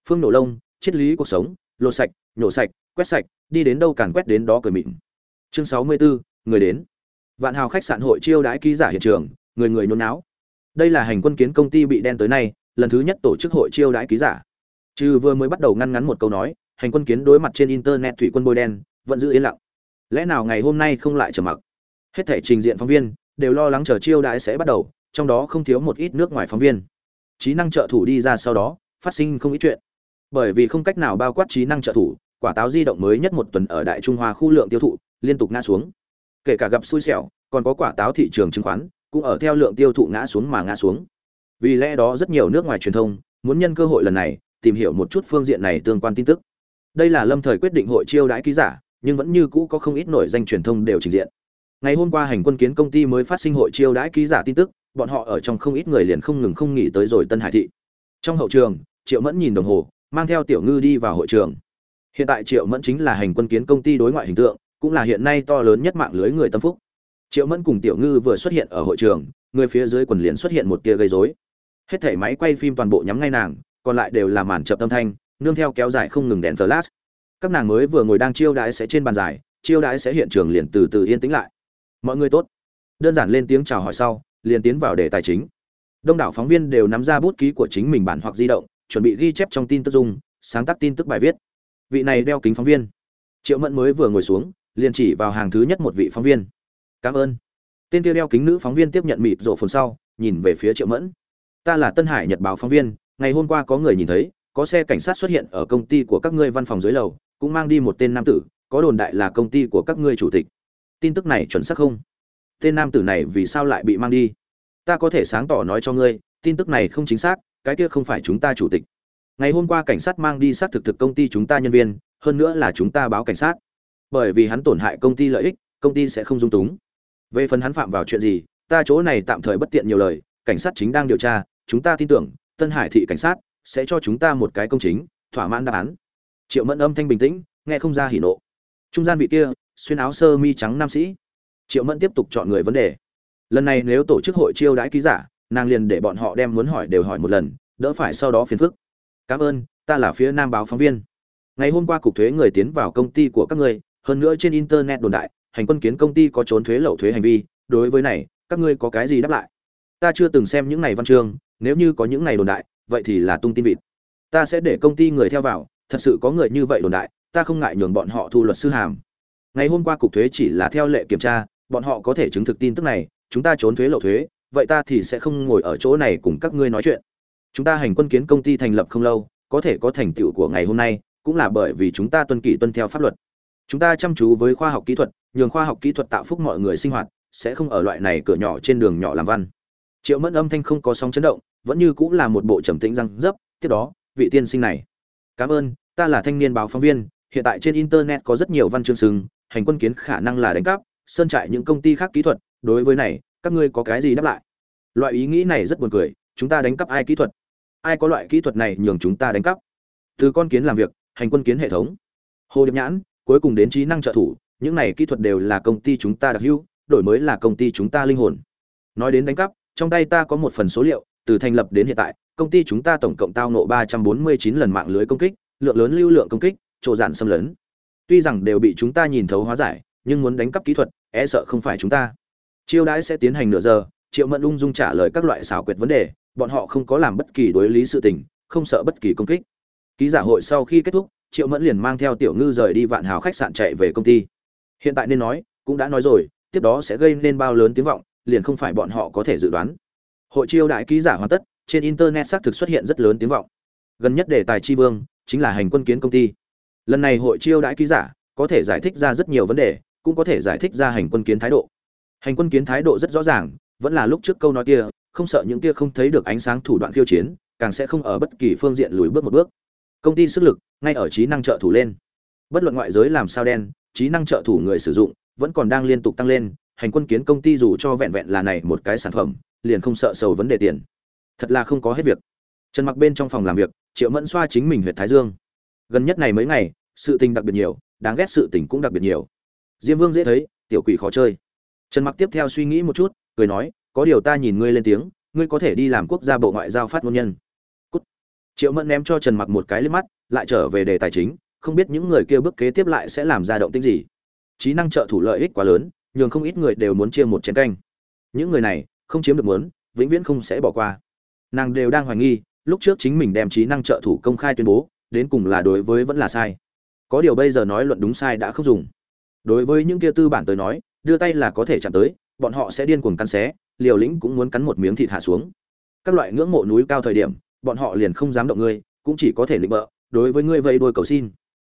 Phương nổ lông triết lý cuộc sống lột sạch nhổ sạch quét sạch đi đến đâu càn quét đến đó cười mịn. Chương sáu mươi 64, người đến. Vạn hào khách sạn hội chiêu đãi ký giả hiện trường người người nôn náo đây là hành quân kiến công ty bị đen tới nay lần thứ nhất tổ chức hội chiêu đãi ký giả. Trừ vừa mới bắt đầu ngăn ngắn một câu nói hành quân kiến đối mặt trên internet thủy quân bôi đen vẫn giữ yên lặng. Lẽ nào ngày hôm nay không lại trở mặc? Hết thể trình diện phóng viên đều lo lắng chờ chiêu đãi sẽ bắt đầu trong đó không thiếu một ít nước ngoài phóng viên. Trí năng trợ thủ đi ra sau đó, phát sinh không ít chuyện. Bởi vì không cách nào bao quát trí năng trợ thủ, quả táo di động mới nhất một tuần ở đại trung hoa khu lượng tiêu thụ, liên tục ngã xuống. Kể cả gặp xui xẻo, còn có quả táo thị trường chứng khoán, cũng ở theo lượng tiêu thụ ngã xuống mà ngã xuống. Vì lẽ đó rất nhiều nước ngoài truyền thông, muốn nhân cơ hội lần này, tìm hiểu một chút phương diện này tương quan tin tức. Đây là lâm thời quyết định hội chiêu đãi ký giả, nhưng vẫn như cũ có không ít nổi danh truyền thông đều trình diện. Ngày hôm qua hành quân kiến công ty mới phát sinh hội chiêu đãi ký giả tin tức bọn họ ở trong không ít người liền không ngừng không nghỉ tới rồi tân hải thị. Trong hậu trường, triệu mẫn nhìn đồng hồ, mang theo tiểu ngư đi vào hội trường. Hiện tại triệu mẫn chính là hành quân kiến công ty đối ngoại hình tượng, cũng là hiện nay to lớn nhất mạng lưới người tâm phúc. Triệu mẫn cùng tiểu ngư vừa xuất hiện ở hội trường, người phía dưới quần liền xuất hiện một tia gây rối. Hết thảy máy quay phim toàn bộ nhắm ngay nàng, còn lại đều là màn chập âm thanh, nương theo kéo dài không ngừng đèn flash. Các nàng mới vừa ngồi đang chiêu đãi sẽ trên bàn dài chiêu đãi sẽ hiện trường liền từ từ yên tĩnh lại. Mọi người tốt. Đơn giản lên tiếng chào hỏi sau liền tiến vào đề tài chính. Đông đảo phóng viên đều nắm ra bút ký của chính mình bản hoặc di động, chuẩn bị ghi chép trong tin tức dung sáng tác tin tức bài viết. Vị này đeo kính phóng viên. Triệu mẫn mới vừa ngồi xuống, liền chỉ vào hàng thứ nhất một vị phóng viên. Cảm ơn. Tên kia đeo kính nữ phóng viên tiếp nhận mịt rổ phồn sau, nhìn về phía triệu mẫn. Ta là tân hải nhật báo phóng viên, ngày hôm qua có người nhìn thấy, có xe cảnh sát xuất hiện ở công ty của các ngươi văn phòng dưới lầu, cũng mang đi một tên nam tử, có đồn đại là công ty của các ngươi chủ tịch. Tin tức này chuẩn xác không? Tên nam tử này vì sao lại bị mang đi? Ta có thể sáng tỏ nói cho ngươi, tin tức này không chính xác, cái kia không phải chúng ta chủ tịch. Ngày hôm qua cảnh sát mang đi xác thực thực công ty chúng ta nhân viên, hơn nữa là chúng ta báo cảnh sát. Bởi vì hắn tổn hại công ty lợi ích, công ty sẽ không dung túng. Về phần hắn phạm vào chuyện gì, ta chỗ này tạm thời bất tiện nhiều lời, cảnh sát chính đang điều tra, chúng ta tin tưởng, tân hải thị cảnh sát sẽ cho chúng ta một cái công chính, thỏa mãn đáp án. Triệu mẫn âm thanh bình tĩnh, nghe không ra hỉ nộ. Trung gian vị kia, xuyên áo sơ mi trắng nam sĩ triệu mẫn tiếp tục chọn người vấn đề. Lần này nếu tổ chức hội chiêu đãi ký giả, nàng liền để bọn họ đem muốn hỏi đều hỏi một lần, đỡ phải sau đó phiền phức. Cảm ơn, ta là phía nam báo phóng viên. Ngày hôm qua cục thuế người tiến vào công ty của các ngươi, hơn nữa trên internet đồn đại, hành quân kiến công ty có trốn thuế lậu thuế hành vi, đối với này, các ngươi có cái gì đáp lại? Ta chưa từng xem những này văn chương, nếu như có những này đồn đại, vậy thì là tung tin vịt. Ta sẽ để công ty người theo vào, thật sự có người như vậy đồn đại, ta không ngại nhường bọn họ thu luật sư hàm. Ngày hôm qua cục thuế chỉ là theo lệ kiểm tra bọn họ có thể chứng thực tin tức này, chúng ta trốn thuế lậu thuế, vậy ta thì sẽ không ngồi ở chỗ này cùng các ngươi nói chuyện. Chúng ta hành quân kiến công ty thành lập không lâu, có thể có thành tựu của ngày hôm nay, cũng là bởi vì chúng ta tuân kỷ tuân theo pháp luật. Chúng ta chăm chú với khoa học kỹ thuật, nhường khoa học kỹ thuật tạo phúc mọi người sinh hoạt, sẽ không ở loại này cửa nhỏ trên đường nhỏ làm văn. Triệu mẫn âm thanh không có sóng chấn động, vẫn như cũng là một bộ trầm tĩnh răng dấp, tiếp đó, vị tiên sinh này. Cảm ơn, ta là thanh niên báo phóng viên, hiện tại trên internet có rất nhiều văn chương sừng, hành quân kiến khả năng là đánh cắp sơn trại những công ty khác kỹ thuật, đối với này, các ngươi có cái gì đáp lại? Loại ý nghĩ này rất buồn cười, chúng ta đánh cắp ai kỹ thuật? Ai có loại kỹ thuật này nhường chúng ta đánh cắp? Từ con kiến làm việc, hành quân kiến hệ thống. Hồ điệp nhãn, cuối cùng đến trí năng trợ thủ, những này kỹ thuật đều là công ty chúng ta đặc hữu, đổi mới là công ty chúng ta linh hồn. Nói đến đánh cắp, trong tay ta có một phần số liệu, từ thành lập đến hiện tại, công ty chúng ta tổng cộng tao nộ 349 lần mạng lưới công kích, lượng lớn lưu lượng công kích trộ giản xâm lấn. Tuy rằng đều bị chúng ta nhìn thấu hóa giải nhưng muốn đánh cắp kỹ thuật e sợ không phải chúng ta. Chiêu đãi sẽ tiến hành nửa giờ, triệu mẫn ung dung trả lời các loại xảo quyệt vấn đề, bọn họ không có làm bất kỳ đối lý sự tình, không sợ bất kỳ công kích. Ký giả hội sau khi kết thúc, triệu mẫn liền mang theo tiểu ngư rời đi vạn hào khách sạn chạy về công ty. Hiện tại nên nói, cũng đã nói rồi, tiếp đó sẽ gây nên bao lớn tiếng vọng, liền không phải bọn họ có thể dự đoán. Hội chiêu đại ký giả hoàn tất, trên internet xác thực xuất hiện rất lớn tiếng vọng. Gần nhất đề tài chi vương, chính là hành quân kiến công ty. Lần này hội chiêu đãi ký giả, có thể giải thích ra rất nhiều vấn đề cũng có thể giải thích ra hành quân kiến thái độ. Hành quân kiến thái độ rất rõ ràng, vẫn là lúc trước câu nói kia, không sợ những kia không thấy được ánh sáng thủ đoạn khiêu chiến, càng sẽ không ở bất kỳ phương diện lùi bước một bước. Công ty sức lực, ngay ở trí năng trợ thủ lên. Bất luận ngoại giới làm sao đen, trí năng trợ thủ người sử dụng, vẫn còn đang liên tục tăng lên, hành quân kiến công ty dù cho vẹn vẹn là này một cái sản phẩm, liền không sợ sầu vấn đề tiền. Thật là không có hết việc. Trần mặc bên trong phòng làm việc, triệu mẫn xoa chính mình huyện thái dương. Gần nhất này mấy ngày, sự tình đặc biệt nhiều, đáng ghét sự tình cũng đặc biệt nhiều diêm vương dễ thấy, tiểu quỷ khó chơi. Trần mặc tiếp theo suy nghĩ một chút, cười nói, có điều ta nhìn ngươi lên tiếng, ngươi có thể đi làm quốc gia bộ ngoại giao phát ngôn nhân. Cút. triệu mẫn ném cho trần mặc một cái lên mắt, lại trở về đề tài chính, không biết những người kia bước kế tiếp lại sẽ làm ra động tĩnh gì. Trí năng trợ thủ lợi ích quá lớn, nhường không ít người đều muốn chia một chén canh. Những người này, không chiếm được muốn, vĩnh viễn không sẽ bỏ qua. Nàng đều đang hoài nghi, lúc trước chính mình đem trí năng trợ thủ công khai tuyên bố, đến cùng là đối với vẫn là sai. Có điều bây giờ nói luận đúng sai đã không dùng đối với những kia tư bản tới nói, đưa tay là có thể chạm tới, bọn họ sẽ điên cuồng cắn xé, liều lĩnh cũng muốn cắn một miếng thịt hạ xuống. Các loại ngưỡng mộ núi cao thời điểm, bọn họ liền không dám động ngươi, cũng chỉ có thể lịnh bợ, đối với ngươi vây đuôi cầu xin.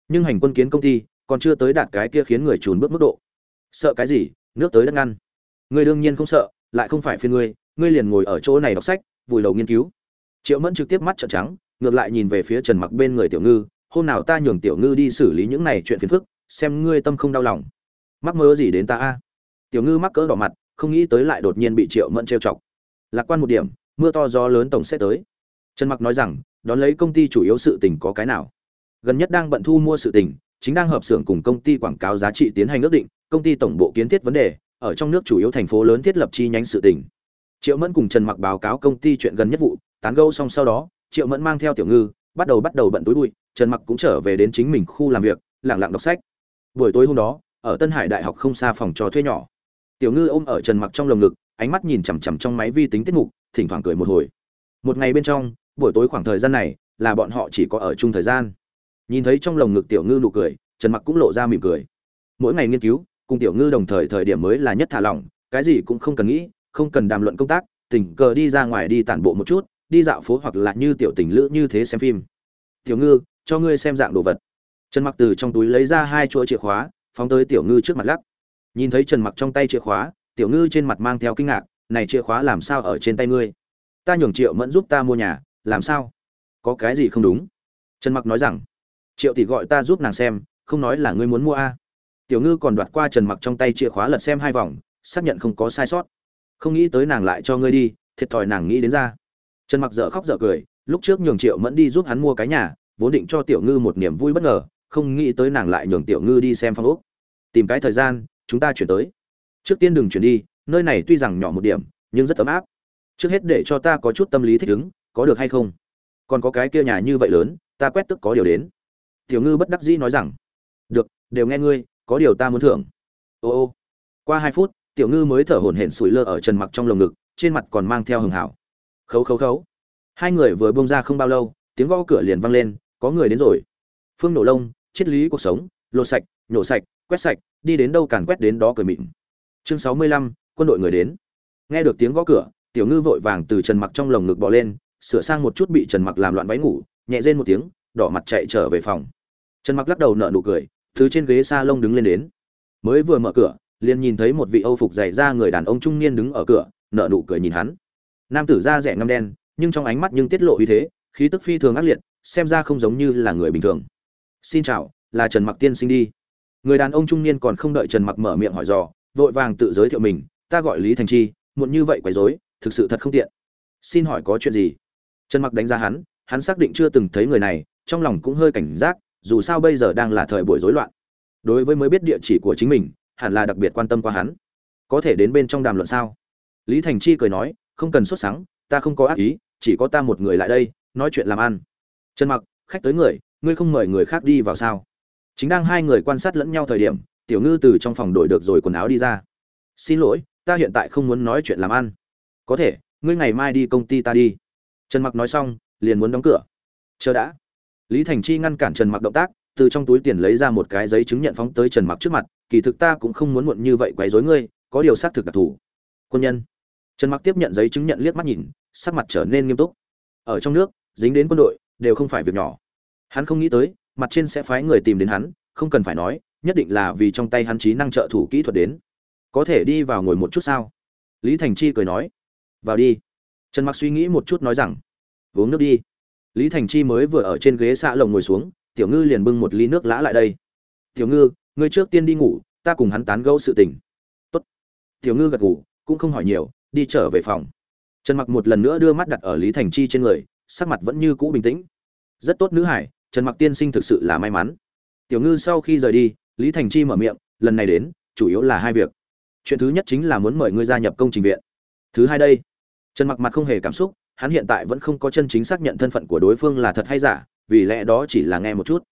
Nhưng hành quân kiến công ty, còn chưa tới đạt cái kia khiến người trùn bước mức độ. Sợ cái gì, nước tới đất ngăn. Ngươi đương nhiên không sợ, lại không phải phiên ngươi ngươi liền ngồi ở chỗ này đọc sách, vùi đầu nghiên cứu. Triệu mẫn trực tiếp mắt trợn trắng, ngược lại nhìn về phía trần mặc bên người tiểu ngư, hôm nào ta nhường tiểu ngư đi xử lý những này chuyện phiền phức xem ngươi tâm không đau lòng. Mắc mơ gì đến ta a? Tiểu ngư mắc cỡ đỏ mặt, không nghĩ tới lại đột nhiên bị triệu mẫn trêu chọc. Lạc quan một điểm, mưa to gió lớn tổng sẽ tới. Trần mặc nói rằng, đón lấy công ty chủ yếu sự tình có cái nào? Gần nhất đang bận thu mua sự tình, chính đang hợp xưởng cùng công ty quảng cáo giá trị tiến hành ước định, công ty tổng bộ kiến thiết vấn đề, ở trong nước chủ yếu thành phố lớn thiết lập chi nhánh sự tình. Triệu mẫn cùng trần mặc báo cáo công ty chuyện gần nhất vụ, tán gẫu xong sau đó, triệu mẫn mang theo tiểu ngư, bắt đầu bắt đầu bận túi bụi, trần mặc cũng trở về đến chính mình khu làm việc lẳng lặng đọc sách buổi tối hôm đó, ở tân hải đại học không xa phòng trò thuê nhỏ. Tiểu ngư ôm ở trần mặc trong lồng ngực, ánh mắt nhìn chằm chằm trong máy vi tính tiết mục, thỉnh thoảng cười một hồi. Một ngày bên trong, buổi tối khoảng thời gian này, là bọn họ chỉ có ở chung thời gian. Nhìn thấy trong lồng ngực tiểu ngư nụ cười, trần mặc cũng lộ ra mỉm cười. Mỗi ngày nghiên cứu, cùng tiểu ngư đồng thời thời điểm mới là nhất thả lỏng, cái gì cũng không cần nghĩ, không cần đàm luận công tác, tình cờ đi ra ngoài đi tản bộ một chút, đi dạo phố hoặc là như tiểu tình lữ như thế xem phim. Tiểu ngư, cho ngươi xem dạng đồ vật trần mặc từ trong túi lấy ra hai chuỗi chìa khóa, phóng tới tiểu ngư trước mặt lắc. Nhìn thấy trần mặc trong tay chìa khóa, tiểu ngư trên mặt mang theo kinh ngạc, này chìa khóa làm sao ở trên tay ngươi? Ta nhường triệu mẫn giúp ta mua nhà, làm sao? Có cái gì không đúng? Trần mặc nói rằng, triệu tỷ gọi ta giúp nàng xem, không nói là ngươi muốn mua a. Tiểu ngư còn đoạt qua trần mặc trong tay chìa khóa lật xem hai vòng, xác nhận không có sai sót. Không nghĩ tới nàng lại cho ngươi đi, thiệt thòi nàng nghĩ đến ra. Trần mặc dở khóc dở cười, lúc trước nhường triệu mẫn đi giúp hắn mua cái nhà, vốn định cho tiểu ngư một niềm vui bất ngờ không nghĩ tới nàng lại nhường tiểu ngư đi xem phong ốc. Tìm cái thời gian, chúng ta chuyển tới. Trước tiên đừng chuyển đi, nơi này tuy rằng nhỏ một điểm, nhưng rất ấm áp. Trước hết để cho ta có chút tâm lý thích ứng, có được hay không? Còn có cái kia nhà như vậy lớn, ta quét tức có điều đến. Tiểu ngư bất đắc dĩ nói rằng, được, đều nghe ngươi, có điều ta muốn thưởng. Ô ô. Qua hai phút, tiểu ngư mới thở hổn hển sủi lơ ở trần mặc trong lồng ngực, trên mặt còn mang theo hưng hảo. Khấu khấu khấu. Hai người vừa bông ra không bao lâu, tiếng gõ cửa liền vang lên, có người đến rồi. Phương nổ lông triết lý cuộc sống, lột sạch, nhổ sạch, quét sạch, đi đến đâu càn quét đến đó cười mịn. Chương sáu mươi lăm, quân đội người đến. Nghe được tiếng gõ cửa, tiểu ngư vội vàng từ trần mặc trong lồng ngực bò lên, sửa sang một chút bị trần mặc làm loạn váy ngủ, nhẹ rên một tiếng, đỏ mặt chạy trở về phòng. Trần mặc lắc đầu nở nụ cười thứ trên ghế sa lông đứng lên đến. Mới vừa mở cửa, liền nhìn thấy một vị âu phục dày da người đàn ông trung niên đứng ở cửa, nở nụ cười nhìn hắn. Nam tử da rẻ ngăm đen, nhưng trong ánh mắt nhưng tiết lộ uy thế, khí tức phi thường ác liệt, xem ra không giống như là người bình thường xin chào, là trần mặc tiên sinh đi. Người đàn ông trung niên còn không đợi trần mặc mở miệng hỏi dò, vội vàng tự giới thiệu mình, ta gọi lý thành chi, muộn như vậy quấy rối, thực sự thật không tiện. Xin hỏi có chuyện gì? Trần mặc đánh giá hắn hắn xác định chưa từng thấy người này, trong lòng cũng hơi cảnh giác, dù sao bây giờ đang là thời buổi rối loạn. Đối với mới biết địa chỉ của chính mình, hẳn là đặc biệt quan tâm qua hắn. Có thể đến bên trong đàm luận sao? Lý thành chi cười nói, không cần xuất sáng ta không có ác ý, chỉ có ta một người lại đây, nói chuyện làm ăn. Trần mặc, khách tới người ngươi không mời người khác đi vào sao? Chính đang hai người quan sát lẫn nhau thời điểm, tiểu ngư từ trong phòng đổi được rồi quần áo đi ra. Xin lỗi, ta hiện tại không muốn nói chuyện làm ăn. Có thể, ngươi ngày mai đi công ty ta đi. Trần mặc nói xong, liền muốn đóng cửa. Chờ đã. Lý thành chi ngăn cản trần mặc động tác, từ trong túi tiền lấy ra một cái giấy chứng nhận phóng tới trần mặc trước mặt, kỳ thực ta cũng không muốn muộn như vậy quấy rối ngươi, có điều xác thực đặc thù. Quân nhân. Trần mặc tiếp nhận giấy chứng nhận liếc mắt nhìn, sắc mặt trở nên nghiêm túc. Ở trong nước, dính đến quân đội, đều không phải việc nhỏ hắn không nghĩ tới, mặt trên sẽ phái người tìm đến hắn, không cần phải nói, nhất định là vì trong tay hắn trí năng trợ thủ kỹ thuật đến. Có thể đi vào ngồi một chút sao? Lý thành chi cười nói. Vào đi. Trần mặc suy nghĩ một chút nói rằng. Uống nước đi. Lý thành chi mới vừa ở trên ghế xạ lồng ngồi xuống, tiểu ngư liền bưng một ly nước lã lại đây. Tiểu ngư, ngươi trước tiên đi ngủ, ta cùng hắn tán gẫu sự tình. Tốt. Tiểu ngư gật ngủ cũng không hỏi nhiều, đi trở về phòng. Trần mặc một lần nữa đưa mắt đặt ở lý thành chi trên người, sắc mặt vẫn như cũ bình tĩnh. Rất tốt nữ hải trần mặc tiên sinh thực sự là may mắn. Tiểu ngư sau khi rời đi, lý thành chi mở miệng, lần này đến, chủ yếu là hai việc. Chuyện thứ nhất chính là muốn mời ngươi gia nhập công trình viện. Thứ hai đây, trần mặc mặt không hề cảm xúc, hắn hiện tại vẫn không có chân chính xác nhận thân phận của đối phương là thật hay giả, vì lẽ đó chỉ là nghe một chút.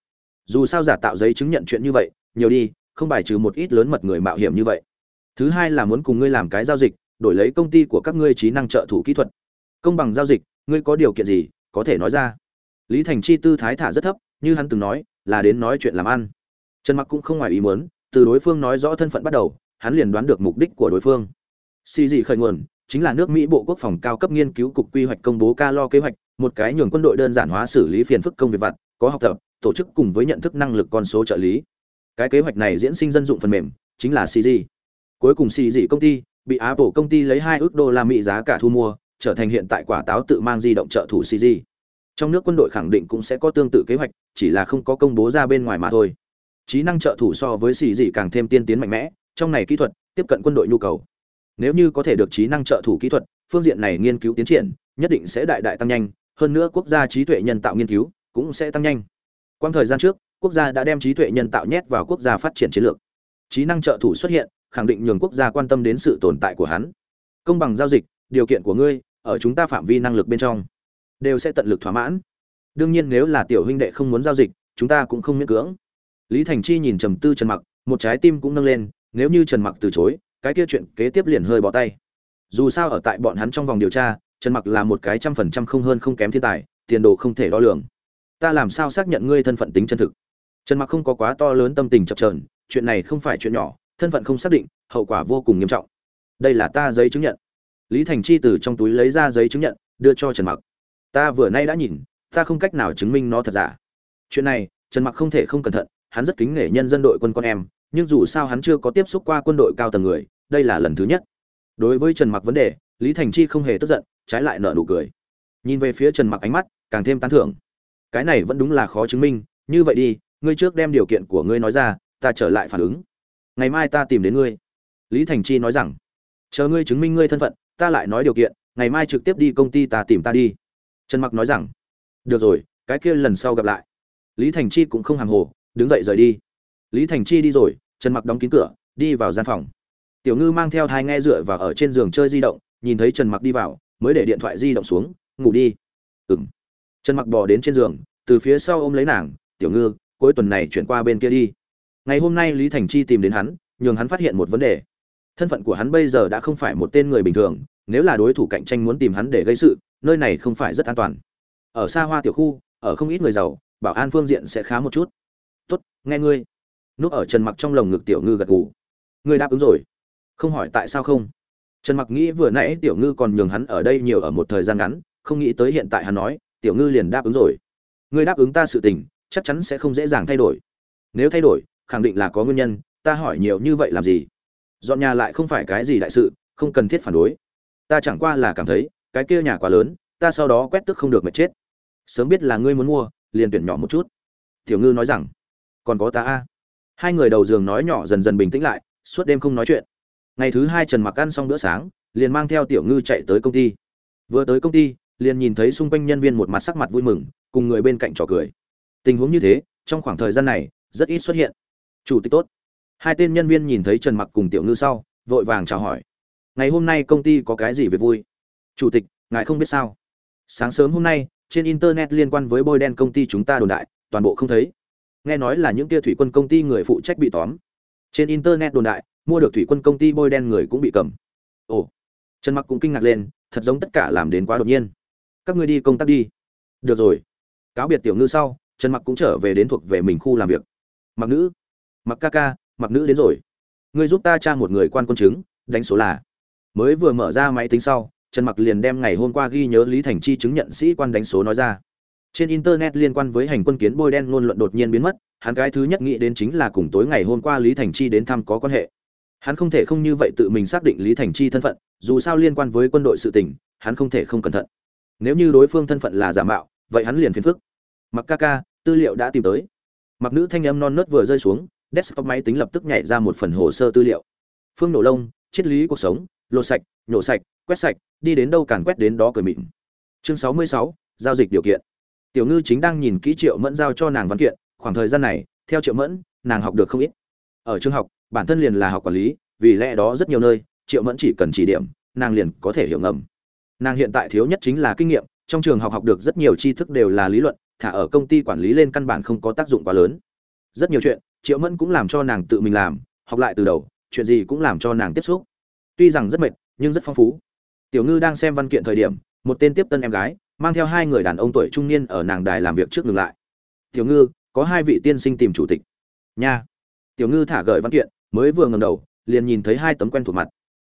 Dù sao giả tạo giấy chứng nhận chuyện như vậy, nhiều đi, không bài trừ một ít lớn mật người mạo hiểm như vậy. Thứ hai là muốn cùng ngươi làm cái giao dịch, đổi lấy công ty của các ngươi trí năng trợ thủ kỹ thuật. Công bằng giao dịch, ngươi có điều kiện gì, có thể nói ra lý thành chi tư thái thả rất thấp, như hắn từng nói, là đến nói chuyện làm ăn. Trần mặc cũng không ngoài ý muốn, từ đối phương nói rõ thân phận bắt đầu, hắn liền đoán được mục đích của đối phương. Xì gì khởi nguồn, chính là nước mỹ bộ quốc phòng cao cấp nghiên cứu cục quy hoạch công bố ca lo kế hoạch, một cái nhường quân đội đơn giản hóa xử lý phiền phức công việc vặt, có học tập, tổ chức cùng với nhận thức năng lực con số trợ lý. Cái kế hoạch này diễn sinh dân dụng phần mềm, chính là cg cuối cùng cg dị công ty, bị apple công ty lấy hai ước đô la mỹ giá cả thu mua, trở thành hiện tại quả táo tự mang di động trợ thủ cg trong nước quân đội khẳng định cũng sẽ có tương tự kế hoạch, chỉ là không có công bố ra bên ngoài mà thôi. Trí năng trợ thủ so với xì dị càng thêm tiên tiến mạnh mẽ, trong này kỹ thuật, tiếp cận quân đội nhu cầu. Nếu như có thể được trí năng trợ thủ kỹ thuật, phương diện này nghiên cứu tiến triển, nhất định sẽ đại đại tăng nhanh, hơn nữa quốc gia trí tuệ nhân tạo nghiên cứu cũng sẽ tăng nhanh. Quang thời gian trước, quốc gia đã đem trí tuệ nhân tạo nhét vào quốc gia phát triển chiến lược. Trí năng trợ thủ xuất hiện, khẳng định nhường quốc gia quan tâm đến sự tồn tại của hắn. Công bằng giao dịch, điều kiện của ngươi, ở chúng ta phạm vi năng lực bên trong đều sẽ tận lực thỏa mãn. Đương nhiên nếu là tiểu huynh đệ không muốn giao dịch, chúng ta cũng không miễn cưỡng. Lý thành chi nhìn trầm tư trần mặc, một trái tim cũng nâng lên, nếu như trần mặc từ chối, cái kia chuyện kế tiếp liền hơi bỏ tay. Dù sao ở tại bọn hắn trong vòng điều tra, trần mặc là một cái trăm phần trăm không hơn không kém thiên tài, tiền đồ không thể đo lường. Ta làm sao xác nhận ngươi thân phận tính chân thực? Trần mặc không có quá to lớn tâm tình chập trờn chuyện này không phải chuyện nhỏ, thân phận không xác định, hậu quả vô cùng nghiêm trọng. Đây là ta giấy chứng nhận. Lý thành chi từ trong túi lấy ra giấy chứng nhận, đưa cho trần mặc ta vừa nay đã nhìn, ta không cách nào chứng minh nó thật giả. Chuyện này, trần mặc không thể không cẩn thận, hắn rất kính nể nhân dân đội quân con em, nhưng dù sao hắn chưa có tiếp xúc qua quân đội cao tầng người, đây là lần thứ nhất. Đối với trần mặc vấn đề, lý thành chi không hề tức giận, trái lại nở nụ cười. Nhìn về phía trần mặc ánh mắt, càng thêm tán thưởng. Cái này vẫn đúng là khó chứng minh, như vậy đi, ngươi trước đem điều kiện của ngươi nói ra, ta trở lại phản ứng. Ngày mai ta tìm đến ngươi. Lý thành chi nói rằng, chờ ngươi chứng minh ngươi thân phận, ta lại nói điều kiện, ngày mai trực tiếp đi công ty ta tìm ta đi trần mặc nói rằng, được rồi, cái kia lần sau gặp lại. Lý thành chi cũng không hàng hồ, đứng dậy rời đi. Lý thành chi đi rồi, trần mặc đóng kín cửa, đi vào gian phòng. Tiểu ngư mang theo thai nghe dựa vào ở trên giường chơi di động, nhìn thấy trần mặc đi vào, mới để điện thoại di động xuống, ngủ đi. Ừng trần mặc bò đến trên giường, từ phía sau ôm lấy nàng, tiểu ngư, cuối tuần này chuyển qua bên kia đi. Ngày hôm nay lý thành chi tìm đến hắn, nhường hắn phát hiện một vấn đề. Thân phận của hắn bây giờ đã không phải một tên người bình thường, nếu là đối thủ cạnh tranh muốn tìm hắn để gây sự nơi này không phải rất an toàn. Ở xa hoa tiểu khu, ở không ít người giàu, bảo an phương diện sẽ khá một chút. Tốt, nghe ngươi. Núp ở trần mặc trong lồng ngực tiểu ngư gật gù. Ngươi đáp ứng rồi. Không hỏi tại sao không? Trần mặc nghĩ vừa nãy tiểu ngư còn nhường hắn ở đây nhiều ở một thời gian ngắn, không nghĩ tới hiện tại hắn nói, tiểu ngư liền đáp ứng rồi. Ngươi đáp ứng ta sự tình, chắc chắn sẽ không dễ dàng thay đổi. Nếu thay đổi, khẳng định là có nguyên nhân, ta hỏi nhiều như vậy làm gì? Dọn nhà lại không phải cái gì đại sự, không cần thiết phản đối. Ta chẳng qua là cảm thấy cái kia nhà quá lớn, ta sau đó quét tức không được mệt chết. Sớm biết là ngươi muốn mua, liền tuyển nhỏ một chút. Tiểu ngư nói rằng. Còn có ta a. Hai người đầu giường nói nhỏ dần dần bình tĩnh lại, suốt đêm không nói chuyện. Ngày thứ hai trần mặc ăn xong bữa sáng, liền mang theo tiểu ngư chạy tới công ty. Vừa tới công ty, liền nhìn thấy xung quanh nhân viên một mặt sắc mặt vui mừng, cùng người bên cạnh trò cười. Tình huống như thế, trong khoảng thời gian này, rất ít xuất hiện. Chủ tịch tốt. Hai tên nhân viên nhìn thấy trần mặc cùng tiểu ngư sau, vội vàng chào hỏi. Ngày hôm nay công ty có cái gì về vui? Chủ tịch, ngài không biết sao? Sáng sớm hôm nay, trên internet liên quan với bôi đen công ty chúng ta đồn đại, toàn bộ không thấy. Nghe nói là những kia thủy quân công ty người phụ trách bị tóm. Trên internet đồn đại, mua được thủy quân công ty bôi đen người cũng bị cầm. Ồ, trần mặc cũng kinh ngạc lên, thật giống tất cả làm đến quá đột nhiên. Các ngươi đi công tác đi. Được rồi. Cáo biệt tiểu ngư sau, trần mặc cũng trở về đến thuộc về mình khu làm việc. Mặc nữ. Mặc ca ca, mặc nữ đến rồi. Ngươi giúp ta tra một người quan quân chứng, đánh số là. Mới vừa mở ra máy tính sau trần mặc liền đem ngày hôm qua ghi nhớ lý thành chi chứng nhận sĩ quan đánh số nói ra. Trên internet liên quan với hành quân kiến bôi đen ngôn luận đột nhiên biến mất, hắn cái thứ nhất nghĩ đến chính là cùng tối ngày hôm qua lý thành chi đến thăm có quan hệ. Hắn không thể không như vậy tự mình xác định lý thành chi thân phận, dù sao liên quan với quân đội sự tình, hắn không thể không cẩn thận. Nếu như đối phương thân phận là giả mạo, vậy hắn liền phiền phức. Mặc ca ca, tư liệu đã tìm tới. Mặc nữ thanh âm non nớt vừa rơi xuống, desktop máy tính lập tức nhảy ra một phần hồ sơ tư liệu. Phương nổ lông, triết lý cuộc sống, lột sạch, nhổ sạch, quét sạch đi đến đâu càn quét đến đó cười mịn. Chương sáu mươi sáu, giao dịch điều kiện. Tiểu ngư chính đang nhìn kỹ triệu mẫn giao cho nàng văn kiện, khoảng thời gian này, theo triệu mẫn, nàng học được không ít. Ở trường học, bản thân liền là học quản lý, vì lẽ đó rất nhiều nơi, triệu mẫn chỉ cần chỉ điểm, nàng liền có thể hiểu ngầm. Nàng hiện tại thiếu nhất chính là kinh nghiệm, trong trường học học được rất nhiều tri thức đều là lý luận, thả ở công ty quản lý lên căn bản không có tác dụng quá lớn. Rất nhiều chuyện, triệu mẫn cũng làm cho nàng tự mình làm, học lại từ đầu, chuyện gì cũng làm cho nàng tiếp xúc. Tuy rằng rất mệt, nhưng rất phong phú tiểu ngư đang xem văn kiện thời điểm, một tên tiếp tân em gái, mang theo hai người đàn ông tuổi trung niên ở nàng đài làm việc trước ngừng lại. Tiểu ngư, có hai vị tiên sinh tìm chủ tịch. Nha. Tiểu ngư thả gợi văn kiện, mới vừa ngầm đầu, liền nhìn thấy hai tấm quen thuộc mặt.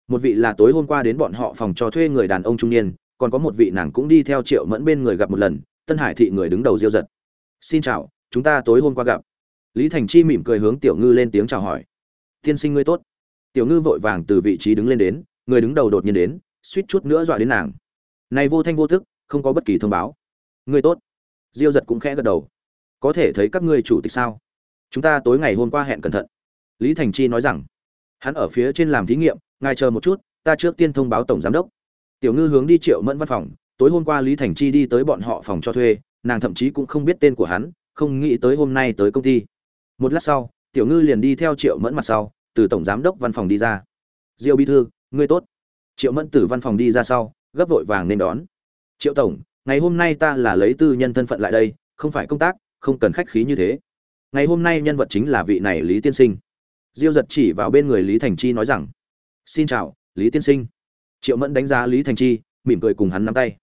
Một vị là tối hôm qua đến bọn họ phòng cho thuê người đàn ông trung niên, còn có một vị nàng cũng đi theo triệu mẫn bên người gặp một lần, tân hải thị người đứng đầu diêu giật. Xin chào, chúng ta tối hôm qua gặp. Lý thành chi mỉm cười hướng tiểu ngư lên tiếng chào hỏi. Tiên sinh ngươi tốt. Tiểu ngư vội vàng từ vị trí đứng lên đến, người đứng đầu đột nhiên đến suýt chút nữa dọa đến nàng. Này vô thanh vô thức không có bất kỳ thông báo. Ngươi tốt. Diêu giật cũng khẽ gật đầu. Có thể thấy các ngươi chủ tịch sao? Chúng ta tối ngày hôm qua hẹn cẩn thận. Lý thành chi nói rằng, hắn ở phía trên làm thí nghiệm, ngài chờ một chút, ta trước tiên thông báo tổng giám đốc. Tiểu ngư hướng đi triệu mẫn văn phòng, tối hôm qua lý thành chi đi tới bọn họ phòng cho thuê, nàng thậm chí cũng không biết tên của hắn, không nghĩ tới hôm nay tới công ty. Một lát sau, tiểu ngư liền đi theo triệu mẫn mặt sau, từ tổng giám đốc văn phòng đi ra. Diêu bí thư, ngươi tốt triệu mẫn từ văn phòng đi ra sau, gấp vội vàng nên đón. Triệu tổng, ngày hôm nay ta là lấy tư nhân thân phận lại đây, không phải công tác, không cần khách khí như thế. Ngày hôm nay nhân vật chính là vị này lý tiên sinh. Diêu giật chỉ vào bên người lý thành chi nói rằng, xin chào, lý tiên sinh. Triệu mẫn đánh giá lý thành chi, mỉm cười cùng hắn nắm tay.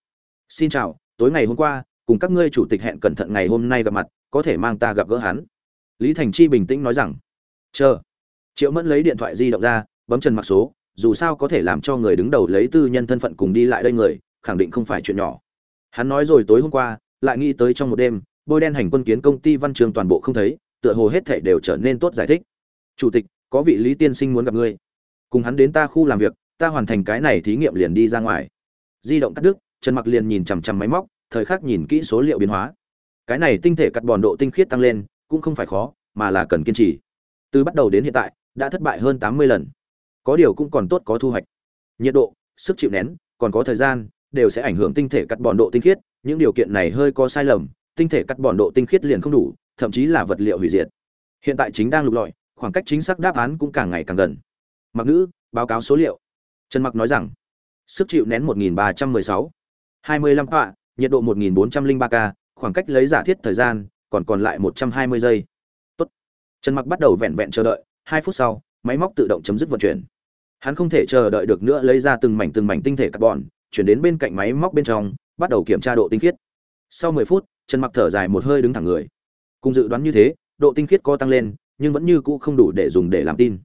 Xin chào, tối ngày hôm qua, cùng các ngươi chủ tịch hẹn cẩn thận ngày hôm nay gặp mặt, có thể mang ta gặp gỡ hắn. Lý thành chi bình tĩnh nói rằng, chờ. Triệu mẫn lấy điện thoại di động ra, bấm trần mặc số dù sao có thể làm cho người đứng đầu lấy tư nhân thân phận cùng đi lại đây người, khẳng định không phải chuyện nhỏ. Hắn nói rồi tối hôm qua, lại nghĩ tới trong một đêm, bôi đen hành quân kiến công ty văn trường toàn bộ không thấy, tựa hồ hết thảy đều trở nên tốt giải thích. Chủ tịch, có vị lý tiên sinh muốn gặp ngươi. Cùng hắn đến ta khu làm việc, ta hoàn thành cái này thí nghiệm liền đi ra ngoài. Di động cắt đứt, trần mặc liền nhìn chằm chằm máy móc, thời khắc nhìn kỹ số liệu biến hóa. Cái này tinh thể cắt bòn độ tinh khiết tăng lên, cũng không phải khó, mà là cần kiên trì. Từ bắt đầu đến hiện tại, đã thất bại hơn 80 lần có điều cũng còn tốt có thu hoạch. Nhiệt độ sức chịu nén còn có thời gian đều sẽ ảnh hưởng tinh thể cắt bòn độ tinh khiết những điều kiện này hơi có sai lầm tinh thể cắt bòn độ tinh khiết liền không đủ thậm chí là vật liệu hủy diệt. Hiện tại chính đang lục lọi khoảng cách chính xác đáp án cũng càng ngày càng gần. Mặc nữ báo cáo số liệu. Trần mặc nói rằng sức chịu nén 1316, 25 tọa nhiệt độ 1403 k khoảng cách lấy giả thiết thời gian còn còn lại 120 giây. Tốt. Trần mặc bắt đầu vẹn vẹn chờ đợi hai phút sau máy móc tự động chấm dứt vận chuyển hắn không thể chờ đợi được nữa lấy ra từng mảnh từng mảnh tinh thể carbon, chuyển đến bên cạnh máy móc bên trong, bắt đầu kiểm tra độ tinh khiết. Sau 10 phút, trần mặc thở dài một hơi đứng thẳng người. Cùng dự đoán như thế, độ tinh khiết có tăng lên, nhưng vẫn như cũ không đủ để dùng để làm tin.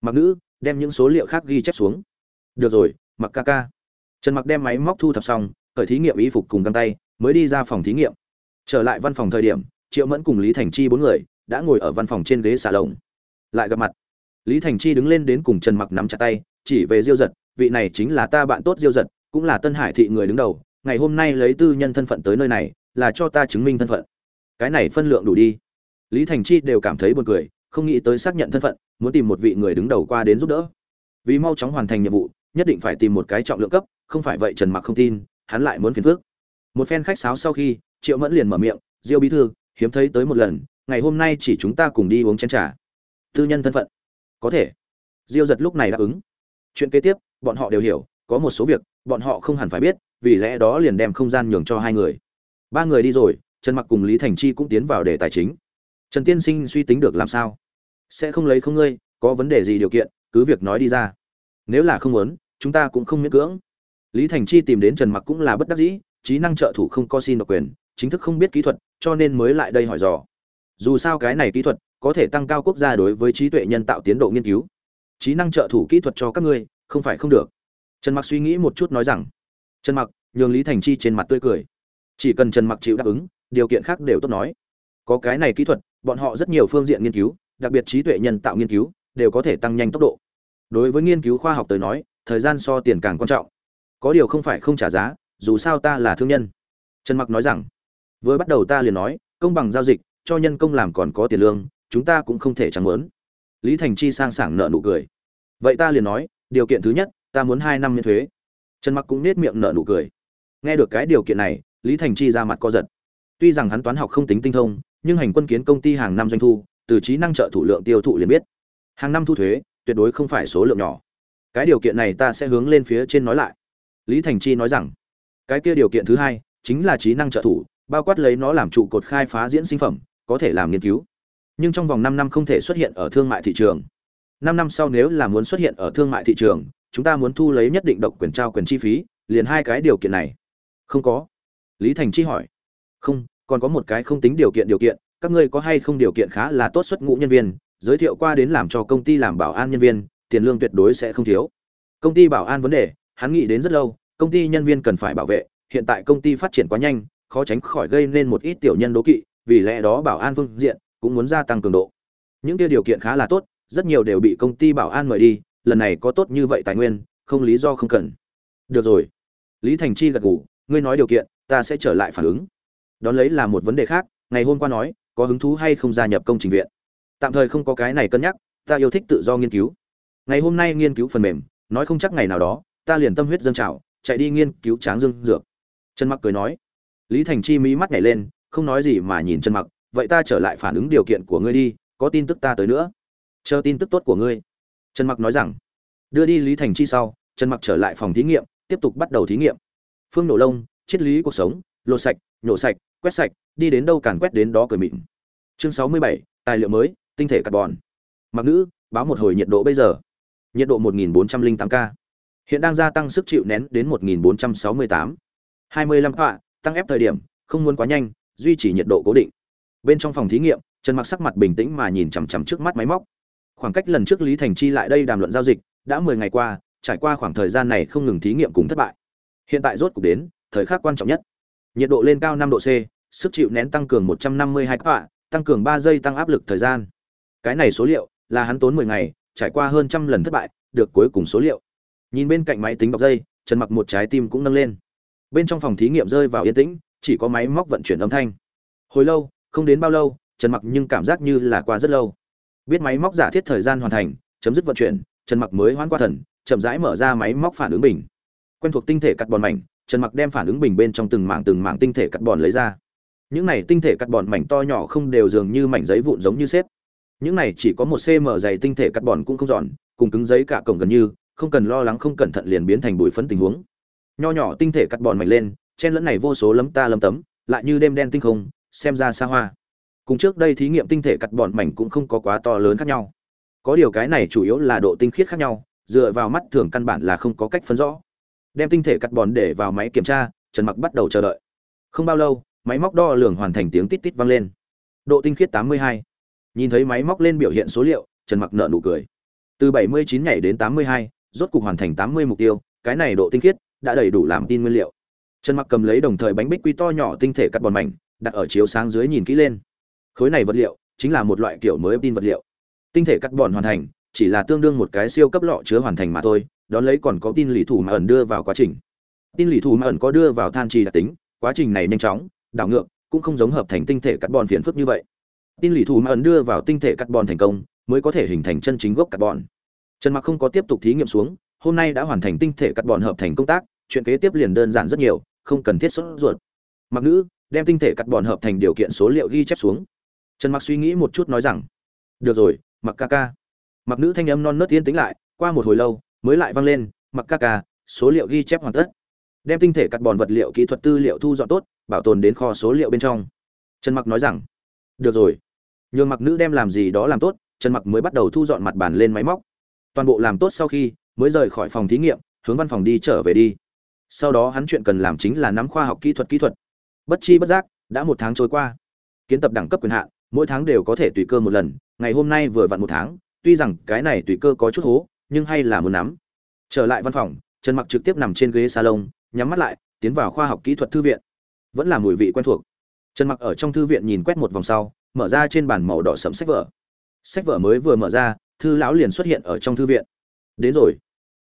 Mặc nữ, đem những số liệu khác ghi chép xuống. Được rồi, mặc ca ca. Trần mặc đem máy móc thu thập xong, khởi thí nghiệm y phục cùng găng tay, mới đi ra phòng thí nghiệm. Trở lại văn phòng thời điểm, triệu mẫn cùng lý thành chi bốn người đã ngồi ở văn phòng trên ghế xà lồng lại gặp mặt lý thành chi đứng lên đến cùng trần mặc nắm chặt tay, chỉ về diêu giật, vị này chính là ta bạn tốt diêu giật, cũng là tân hải thị người đứng đầu, ngày hôm nay lấy tư nhân thân phận tới nơi này, là cho ta chứng minh thân phận. Cái này phân lượng đủ đi. Lý thành chi đều cảm thấy buồn cười, không nghĩ tới xác nhận thân phận, muốn tìm một vị người đứng đầu qua đến giúp đỡ. Vì mau chóng hoàn thành nhiệm vụ, nhất định phải tìm một cái trọng lượng cấp, không phải vậy trần mặc không tin, hắn lại muốn phiền phước một phen khách sáo sau khi, triệu mẫn liền mở miệng, diêu bí thư, hiếm thấy tới một lần, ngày hôm nay chỉ chúng ta cùng đi uống chén trà. Tư nhân thân phận? Có thể. Diêu giật lúc này đáp ứng. Chuyện kế tiếp, bọn họ đều hiểu, có một số việc, bọn họ không hẳn phải biết, vì lẽ đó liền đem không gian nhường cho hai người. Ba người đi rồi, trần mặc cùng lý thành chi cũng tiến vào đề tài chính. Trần tiên sinh suy tính được làm sao? Sẽ không lấy không ngươi, có vấn đề gì điều kiện, cứ việc nói đi ra. Nếu là không muốn, chúng ta cũng không miễn cưỡng. Lý thành chi tìm đến trần mặc cũng là bất đắc dĩ, trí năng trợ thủ không có xin độc quyền, chính thức không biết kỹ thuật, cho nên mới lại đây hỏi dò. Dù sao cái này kỹ thuật có thể tăng cao quốc gia đối với trí tuệ nhân tạo tiến độ nghiên cứu. Trí năng trợ thủ kỹ thuật cho các ngươi, không phải không được. Trần mặc suy nghĩ một chút nói rằng, trần mặc, nhường lý thành chi trên mặt tươi cười. Chỉ cần trần mặc chịu đáp ứng, điều kiện khác đều tốt nói. Có cái này kỹ thuật, bọn họ rất nhiều phương diện nghiên cứu, đặc biệt trí tuệ nhân tạo nghiên cứu, đều có thể tăng nhanh tốc độ. Đối với nghiên cứu khoa học tới nói, thời gian so tiền càng quan trọng. Có điều không phải không trả giá, dù sao ta là thương nhân. Trần mặc nói rằng, vừa bắt đầu ta liền nói, công bằng giao dịch, cho nhân công làm còn có tiền lương chúng ta cũng không thể chẳng muốn. Lý thành chi sang sảng nợ nụ cười. Vậy ta liền nói, điều kiện thứ nhất, ta muốn hai năm miễn thuế. Trần mặc cũng nết miệng nợ nụ cười. Nghe được cái điều kiện này, lý thành chi ra mặt co giật. Tuy rằng hắn toán học không tính tinh thông, nhưng hành quân kiến công ty hàng năm doanh thu, từ trí năng trợ thủ lượng tiêu thụ liền biết. Hàng năm thu thuế, tuyệt đối không phải số lượng nhỏ. Cái điều kiện này ta sẽ hướng lên phía trên nói lại. Lý thành chi nói rằng, cái kia điều kiện thứ hai, chính là trí năng trợ thủ, bao quát lấy nó làm trụ cột khai phá diễn sinh phẩm, có thể làm nghiên cứu nhưng trong vòng năm năm không thể xuất hiện ở thương mại thị trường. Năm năm sau nếu là muốn xuất hiện ở thương mại thị trường, chúng ta muốn thu lấy nhất định độc quyền trao quyền chi phí, liền hai cái điều kiện này. Không có. Lý thành chi hỏi. Không, còn có một cái không tính điều kiện điều kiện, các ngươi có hay không điều kiện khá là tốt xuất ngũ nhân viên, giới thiệu qua đến làm cho công ty làm bảo an nhân viên, tiền lương tuyệt đối sẽ không thiếu. Công ty bảo an vấn đề, hắn nghĩ đến rất lâu, công ty nhân viên cần phải bảo vệ, hiện tại công ty phát triển quá nhanh, khó tránh khỏi gây nên một ít tiểu nhân đố kỵ, vì lẽ đó bảo an phương diện cũng muốn gia tăng cường độ. Những kia điều kiện khá là tốt, rất nhiều đều bị công ty bảo an mời đi, lần này có tốt như vậy tài nguyên, không lý do không cần. Được rồi. Lý thành chi gật gù, ngươi nói điều kiện, ta sẽ trở lại phản ứng. Đón lấy là một vấn đề khác, ngày hôm qua nói, có hứng thú hay không gia nhập công trình viện? Tạm thời không có cái này cân nhắc, ta yêu thích tự do nghiên cứu. Ngày hôm nay nghiên cứu phần mềm, nói không chắc ngày nào đó, ta liền tâm huyết dâng trào, chạy đi nghiên cứu tráng dương dược. Trần mặc cười nói. Lý thành chi mí mắt nhảy lên, không nói gì mà nhìn trần mặc vậy ta trở lại phản ứng điều kiện của ngươi đi có tin tức ta tới nữa. Chờ tin tức tốt của ngươi. Trần mặc nói rằng. Đưa đi lý thành chi sau trần mặc trở lại phòng thí nghiệm tiếp tục bắt đầu thí nghiệm. Phương nổ lông triết lý cuộc sống lột sạch nhổ sạch quét sạch đi đến đâu càn quét đến đó cười mịn. Chương 67, tài liệu mới tinh thể carbon. Mặc nữ báo một hồi nhiệt độ bây giờ. Nhiệt độ 1408 k hiện đang gia tăng sức chịu nén đến 1468. 25 tọa tăng ép thời điểm không muốn quá nhanh duy trì nhiệt độ cố định bên trong phòng thí nghiệm, trần mặc sắc mặt bình tĩnh mà nhìn chằm chằm trước mắt máy móc. Khoảng cách lần trước lý thành chi lại đây đàm luận giao dịch, đã 10 ngày qua, trải qua khoảng thời gian này không ngừng thí nghiệm cùng thất bại. Hiện tại rốt cục đến, thời khắc quan trọng nhất. Nhiệt độ lên cao 5 độ c, sức chịu nén tăng cường 152 quả tăng cường 3 giây tăng áp lực thời gian. Cái này số liệu là hắn tốn 10 ngày, trải qua hơn trăm lần thất bại, được cuối cùng số liệu. Nhìn bên cạnh máy tính bọc dây, trần mặc một trái tim cũng nâng lên. Bên trong phòng thí nghiệm rơi vào yên tĩnh, chỉ có máy móc vận chuyển âm thanh. Hồi lâu không đến bao lâu, trần mặc nhưng cảm giác như là qua rất lâu. Biết máy móc giả thiết thời gian hoàn thành, chấm dứt vận chuyển, trần mặc mới hoãn qua thần, chậm rãi mở ra máy móc phản ứng bình. Quen thuộc tinh thể cắt bòn mảnh, trần mặc đem phản ứng bình bên trong từng mảng từng mảng tinh thể cắt bòn lấy ra. Những này tinh thể cắt bòn mảnh to nhỏ không đều dường như mảnh giấy vụn giống như xếp. Những này chỉ có một cm dày tinh thể cắt bòn cũng không giòn cùng cứng giấy cả cổng gần như, không cần lo lắng không cẩn thận liền biến thành bụi phấn tình huống. Nho nhỏ tinh thể cắt bòn mảnh lên, chen lẫn này vô số lấm ta lấm tấm, lại như đêm đen tinh không xem ra xa hoa. Cùng trước đây thí nghiệm tinh thể cắt bọn mảnh cũng không có quá to lớn khác nhau. Có điều cái này chủ yếu là độ tinh khiết khác nhau dựa vào mắt thường căn bản là không có cách phân rõ. Đem tinh thể cắt bòn để vào máy kiểm tra trần mặc bắt đầu chờ đợi. Không bao lâu máy móc đo lường hoàn thành tiếng tít tít vang lên. Độ tinh khiết 82. nhìn thấy máy móc lên biểu hiện số liệu trần mặc nợ nụ cười. Từ 79 nhảy đến 82, rốt cục hoàn thành 80 mục tiêu cái này độ tinh khiết đã đầy đủ làm tin nguyên liệu. Trần mặc cầm lấy đồng thời bánh bích quy to nhỏ tinh thể cắt bòn mảnh đặt ở chiếu sáng dưới nhìn kỹ lên. Khối này vật liệu chính là một loại kiểu mới tin vật liệu. Tinh thể cắt bòn hoàn thành, chỉ là tương đương một cái siêu cấp lọ chứa hoàn thành mà thôi, đón lấy còn có tin lì thủ mà ẩn đưa vào quá trình. Tin lì thủ mà ẩn có đưa vào than trì đặc tính, quá trình này nhanh chóng, đảo ngược, cũng không giống hợp thành tinh thể cắt bòn phiền phức như vậy. Tin lì thủ mà ẩn đưa vào tinh thể cắt bòn thành công, mới có thể hình thành chân chính gốc cắt bòn trần mặc không có tiếp tục thí nghiệm xuống, hôm nay đã hoàn thành tinh thể cắt bòn hợp thành công tác, chuyện kế tiếp liền đơn giản rất nhiều, không cần thiết sốt ruột. Mặc nữ đem tinh thể cắt bọn hợp thành điều kiện số liệu ghi chép xuống. Trần mặc suy nghĩ một chút nói rằng, được rồi, mặc ca ca. Mặc nữ thanh âm non nớt yên tĩnh lại, qua một hồi lâu, mới lại vang lên, mặc ca ca, số liệu ghi chép hoàn tất. Đem tinh thể cắt bọn vật liệu kỹ thuật tư liệu thu dọn tốt, bảo tồn đến kho số liệu bên trong. Trần mặc nói rằng, được rồi. Nhường mặc nữ đem làm gì đó làm tốt, trần mặc mới bắt đầu thu dọn mặt bàn lên máy móc. Toàn bộ làm tốt sau khi, mới rời khỏi phòng thí nghiệm, hướng văn phòng đi trở về đi. Sau đó hắn chuyện cần làm chính là nắm khoa học kỹ thuật kỹ thuật bất chi bất giác, đã một tháng trôi qua. Kiến tập đẳng cấp quyền hạn, mỗi tháng đều có thể tùy cơ một lần, ngày hôm nay vừa vặn một tháng, tuy rằng cái này tùy cơ có chút hố, nhưng hay là muốn nắm. Trở lại văn phòng, trần mặc trực tiếp nằm trên ghế salon, nhắm mắt lại, tiến vào khoa học kỹ thuật thư viện. Vẫn là mùi vị quen thuộc. Trần mặc ở trong thư viện nhìn quét một vòng sau, mở ra trên bàn màu đỏ sẫm sách vở. Sách vở mới vừa mở ra, thư lão liền xuất hiện ở trong thư viện. Đến rồi.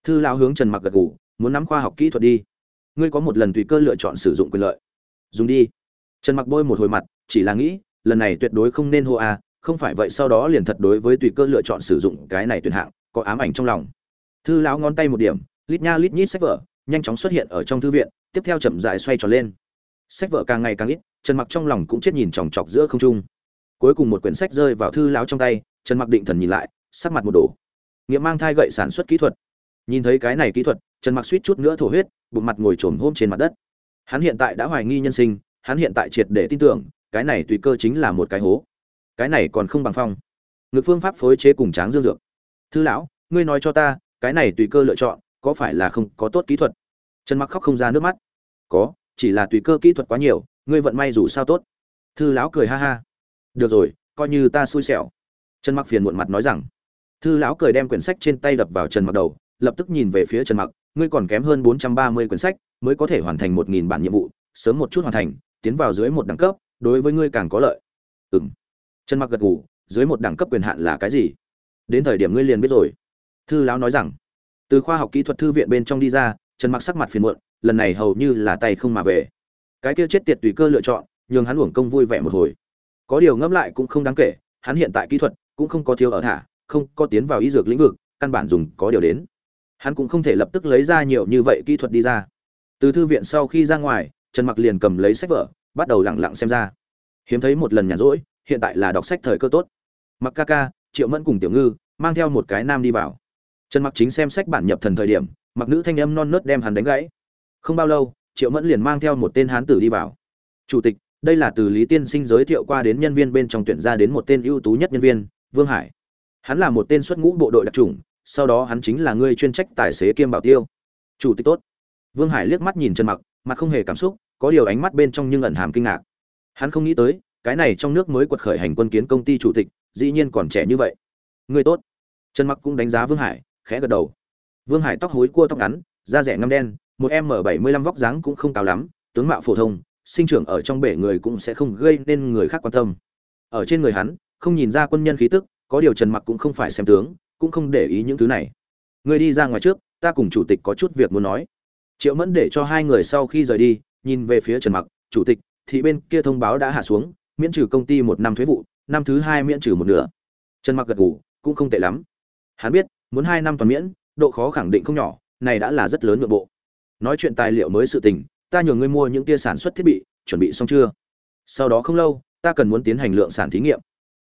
Thư lão hướng trần mặc gật gù, muốn nắm khoa học kỹ thuật đi. Ngươi có một lần tùy cơ lựa chọn sử dụng quyền lợi dùng đi. Trần mặc bôi một hồi mặt, chỉ là nghĩ, lần này tuyệt đối không nên hô a, không phải vậy sau đó liền thật đối với tùy cơ lựa chọn sử dụng cái này tuyệt hạng, có ám ảnh trong lòng. Thư lão ngón tay một điểm, lít nha lít nhít sách vở, nhanh chóng xuất hiện ở trong thư viện, tiếp theo chậm dại xoay tròn lên. Sách vở càng ngày càng ít, trần mặc trong lòng cũng chết nhìn chòng chọc giữa không trung. Cuối cùng một quyển sách rơi vào thư lão trong tay, trần mặc định thần nhìn lại, sắc mặt một đổ. Nghiệm mang thai gậy sản xuất kỹ thuật. Nhìn thấy cái này kỹ thuật, trần mặc suýt chút nữa thổ huyết, bụng mặt ngồi trồm hôm trên mặt đất hắn hiện tại đã hoài nghi nhân sinh, hắn hiện tại triệt để tin tưởng, cái này tùy cơ chính là một cái hố. Cái này còn không bằng phong. Ngực phương pháp phối chế cùng tráng dương dược. Thư lão, ngươi nói cho ta, cái này tùy cơ lựa chọn, có phải là không có tốt kỹ thuật? Trần mặc khóc không ra nước mắt. Có, chỉ là tùy cơ kỹ thuật quá nhiều, ngươi vận may dù sao tốt. Thư lão cười ha ha. Được rồi, coi như ta xui xẻo. Trần mặc phiền muộn mặt nói rằng. Thư lão cười đem quyển sách trên tay đập vào trần mặc đầu, lập tức nhìn về phía trần mặc ngươi còn kém hơn 430 quyển sách, mới có thể hoàn thành 1000 bản nhiệm vụ, sớm một chút hoàn thành, tiến vào dưới một đẳng cấp, đối với ngươi càng có lợi. Ừm. Trần mặc gật gù, dưới một đẳng cấp quyền hạn là cái gì? Đến thời điểm ngươi liền biết rồi. Thư lão nói rằng, từ khoa học kỹ thuật thư viện bên trong đi ra, trần mặc sắc mặt phiền muộn, lần này hầu như là tay không mà về. Cái kia chết tiệt tùy cơ lựa chọn, nhường hắn uổng công vui vẻ một hồi. Có điều ngẫm lại cũng không đáng kể, hắn hiện tại kỹ thuật cũng không có thiếu ở thả, không có tiến vào y dược lĩnh vực, căn bản dùng có điều đến hắn cũng không thể lập tức lấy ra nhiều như vậy kỹ thuật đi ra. Từ thư viện sau khi ra ngoài, trần mặc liền cầm lấy sách vở, bắt đầu lặng lặng xem ra. Hiếm thấy một lần nhàn rỗi, hiện tại là đọc sách thời cơ tốt. Mặc ca ca, triệu mẫn cùng tiểu ngư, mang theo một cái nam đi vào. Trần mặc chính xem sách bản nhập thần thời điểm, mặc nữ thanh âm non nớt đem hắn đánh gãy. Không bao lâu, triệu mẫn liền mang theo một tên hán tử đi vào. Chủ tịch, đây là từ lý tiên sinh giới thiệu qua đến nhân viên bên trong tuyển ra đến một tên ưu tú nhất nhân viên, vương hải. Hắn là một tên xuất ngũ bộ đội đặc trùng sau đó hắn chính là người chuyên trách tài xế kiêm bảo tiêu. Chủ tịch tốt. Vương hải liếc mắt nhìn trần mặc, mặt không hề cảm xúc, có điều ánh mắt bên trong nhưng ẩn hàm kinh ngạc. Hắn không nghĩ tới, cái này trong nước mới quật khởi hành quân kiến công ty chủ tịch, dĩ nhiên còn trẻ như vậy. Người tốt. Trần mặc cũng đánh giá vương hải, khẽ gật đầu. Vương hải tóc hối cua tóc ngắn, da rẻ ngăm đen, một m bảy mươi lăm vóc dáng cũng không cao lắm, tướng mạo phổ thông, sinh trưởng ở trong bể người cũng sẽ không gây nên người khác quan tâm. Ở trên người hắn, không nhìn ra quân nhân khí tức, có điều trần mặc cũng không phải xem tướng cũng không để ý những thứ này. Người đi ra ngoài trước, ta cùng chủ tịch có chút việc muốn nói. Triệu mẫn để cho hai người sau khi rời đi, nhìn về phía trần mặc, chủ tịch, thì bên kia thông báo đã hạ xuống, miễn trừ công ty một năm thuế vụ, năm thứ hai miễn trừ một nửa. Trần mặc gật gù, cũng không tệ lắm. Hắn biết, muốn hai năm toàn miễn, độ khó khẳng định không nhỏ, này đã là rất lớn nội bộ. Nói chuyện tài liệu mới sự tình, ta nhờ ngươi mua những tia sản xuất thiết bị, chuẩn bị xong chưa? Sau đó không lâu, ta cần muốn tiến hành lượng sản thí nghiệm.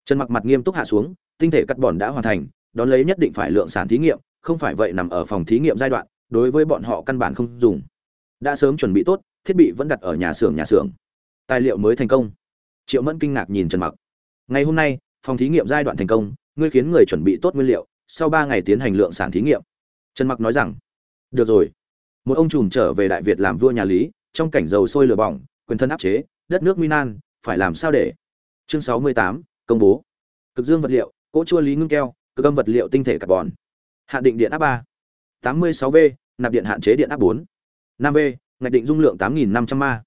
Trần mặc mặt nghiêm túc hạ xuống, tinh thể cắt bòn đã hoàn thành đón lấy nhất định phải lượng sản thí nghiệm không phải vậy nằm ở phòng thí nghiệm giai đoạn đối với bọn họ căn bản không dùng. Đã sớm chuẩn bị tốt thiết bị vẫn đặt ở nhà xưởng nhà xưởng. Tài liệu mới thành công. Triệu mẫn kinh ngạc nhìn trần mặc. Ngày hôm nay phòng thí nghiệm giai đoạn thành công ngươi khiến người chuẩn bị tốt nguyên liệu sau ba ngày tiến hành lượng sản thí nghiệm. Trần mặc nói rằng được rồi. Một ông trùm trở về đại việt làm vua nhà lý trong cảnh dầu sôi lửa bỏng quyền thân áp chế đất nước minan phải làm sao để? Chương 68, công bố. Cực dương vật liệu cỗ chua lý ngưng keo cực âm vật liệu tinh thể carbon. Hạn định điện áp ba. 86 v, nạp điện hạn chế điện áp 4 5 v, ngạch định dung lượng 8.500 ma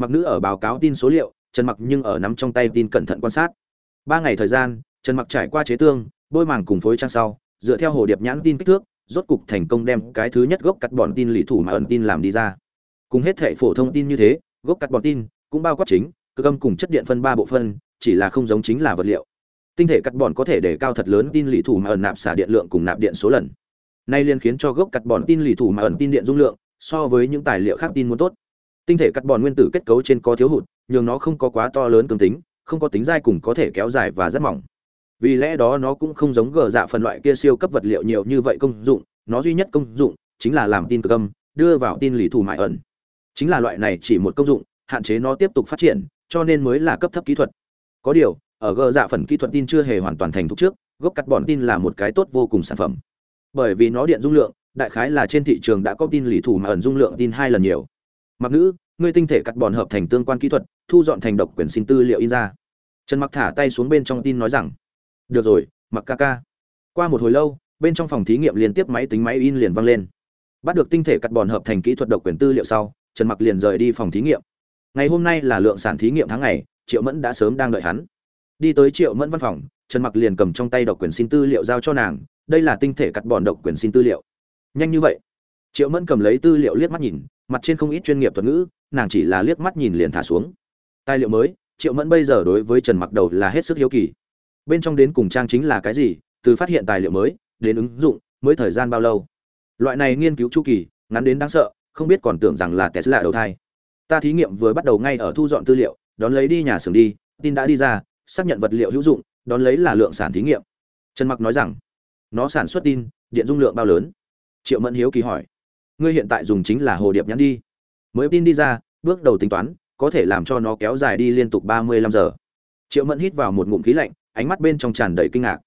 mặc nữ ở báo cáo tin số liệu, trần mặc nhưng ở nắm trong tay tin cẩn thận quan sát. Ba ngày thời gian, trần mặc trải qua chế tương, bôi màng cùng phối trang sau, dựa theo hồ điệp nhãn tin kích thước, rốt cục thành công đem cái thứ nhất gốc cắt bọn tin lý thủ mà ẩn tin làm đi ra. Cùng hết thể phổ thông tin như thế, gốc cắt bọn tin cũng bao quát chính cơ âm cùng chất điện phân ba bộ phân, chỉ là không giống chính là vật liệu tinh thể cắt bòn có thể để cao thật lớn tin lì thủ mà ẩn nạp xả điện lượng cùng nạp điện số lần. Nay liên khiến cho gốc cắt bòn tin lì thủ mà ẩn tin điện dung lượng so với những tài liệu khác tin muốn tốt. Tinh thể cắt bòn nguyên tử kết cấu trên có thiếu hụt nhưng nó không có quá to lớn cường tính, không có tính dai cùng có thể kéo dài và rất mỏng. Vì lẽ đó nó cũng không giống gờ dạ phần loại kia siêu cấp vật liệu nhiều như vậy công dụng, nó duy nhất công dụng chính là làm tin cực âm, đưa vào tin lì thủ mại ẩn. Chính là loại này chỉ một công dụng, hạn chế nó tiếp tục phát triển, cho nên mới là cấp thấp kỹ thuật. Có điều ở gờ dạ phần kỹ thuật tin chưa hề hoàn toàn thành thục trước, gốc cắt bọn tin là một cái tốt vô cùng sản phẩm. Bởi vì nó điện dung lượng, đại khái là trên thị trường đã có tin lì thủ mà ẩn dung lượng tin hai lần nhiều. Mặc nữ, ngươi tinh thể cắt bọn hợp thành tương quan kỹ thuật, thu dọn thành độc quyền sinh tư liệu in ra. Trần mặc thả tay xuống bên trong tin nói rằng, được rồi, mặc ca ca. Qua một hồi lâu, bên trong phòng thí nghiệm liên tiếp máy tính máy in liền vang lên. Bắt được tinh thể cắt bòn hợp thành kỹ thuật độc quyền tư liệu sau, trần mặc liền rời đi phòng thí nghiệm. Ngày hôm nay là lượng sản thí nghiệm tháng ngày, triệu mẫn đã sớm đang đợi hắn đi tới triệu mẫn văn phòng, trần mặc liền cầm trong tay độc quyền xin tư liệu giao cho nàng, đây là tinh thể cắt bọn độc quyền xin tư liệu. Nhanh như vậy. Triệu mẫn cầm lấy tư liệu liếc mắt nhìn, mặt trên không ít chuyên nghiệp thuật ngữ, nàng chỉ là liếc mắt nhìn liền thả xuống. Tài liệu mới, triệu mẫn bây giờ đối với trần mặc đầu là hết sức hiếu kỳ. Bên trong đến cùng trang chính là cái gì, từ phát hiện tài liệu mới, đến ứng dụng, mới thời gian bao lâu. Loại này nghiên cứu chu kỳ, ngắn đến đáng sợ, không biết còn tưởng rằng là tesla đầu thai. Ta thí nghiệm vừa bắt đầu ngay ở thu dọn tư liệu, đón lấy đi nhà xưởng đi, tin đã đi ra xác nhận vật liệu hữu dụng, đón lấy là lượng sản thí nghiệm. Trần mặc nói rằng, nó sản xuất tin, điện dung lượng bao lớn. Triệu mẫn hiếu kỳ hỏi, ngươi hiện tại dùng chính là hồ điệp nhắn đi. Mới tin đi ra, bước đầu tính toán, có thể làm cho nó kéo dài đi liên tục ba mươi lăm giờ. Triệu mẫn hít vào một ngụm khí lạnh, ánh mắt bên trong tràn đầy kinh ngạc.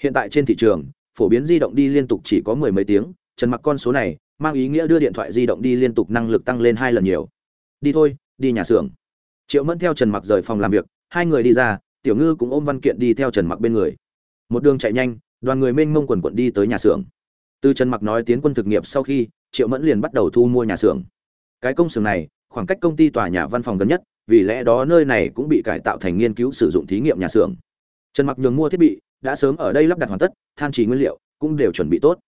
Hiện tại trên thị trường, phổ biến di động đi liên tục chỉ có mười mấy tiếng, trần mặc con số này mang ý nghĩa đưa điện thoại di động đi liên tục năng lực tăng lên hai lần nhiều. Đi thôi, đi nhà xưởng. Triệu mẫn theo trần mặc rời phòng làm việc, hai người đi ra tiểu ngư cũng ôm văn kiện đi theo trần mặc bên người. Một đường chạy nhanh, đoàn người mênh mông quần quận đi tới nhà xưởng. Từ trần mặc nói tiến quân thực nghiệp sau khi, triệu mẫn liền bắt đầu thu mua nhà xưởng. Cái công xưởng này, khoảng cách công ty tòa nhà văn phòng gần nhất, vì lẽ đó nơi này cũng bị cải tạo thành nghiên cứu sử dụng thí nghiệm nhà xưởng. Trần mặc nhường mua thiết bị, đã sớm ở đây lắp đặt hoàn tất, than trì nguyên liệu, cũng đều chuẩn bị tốt.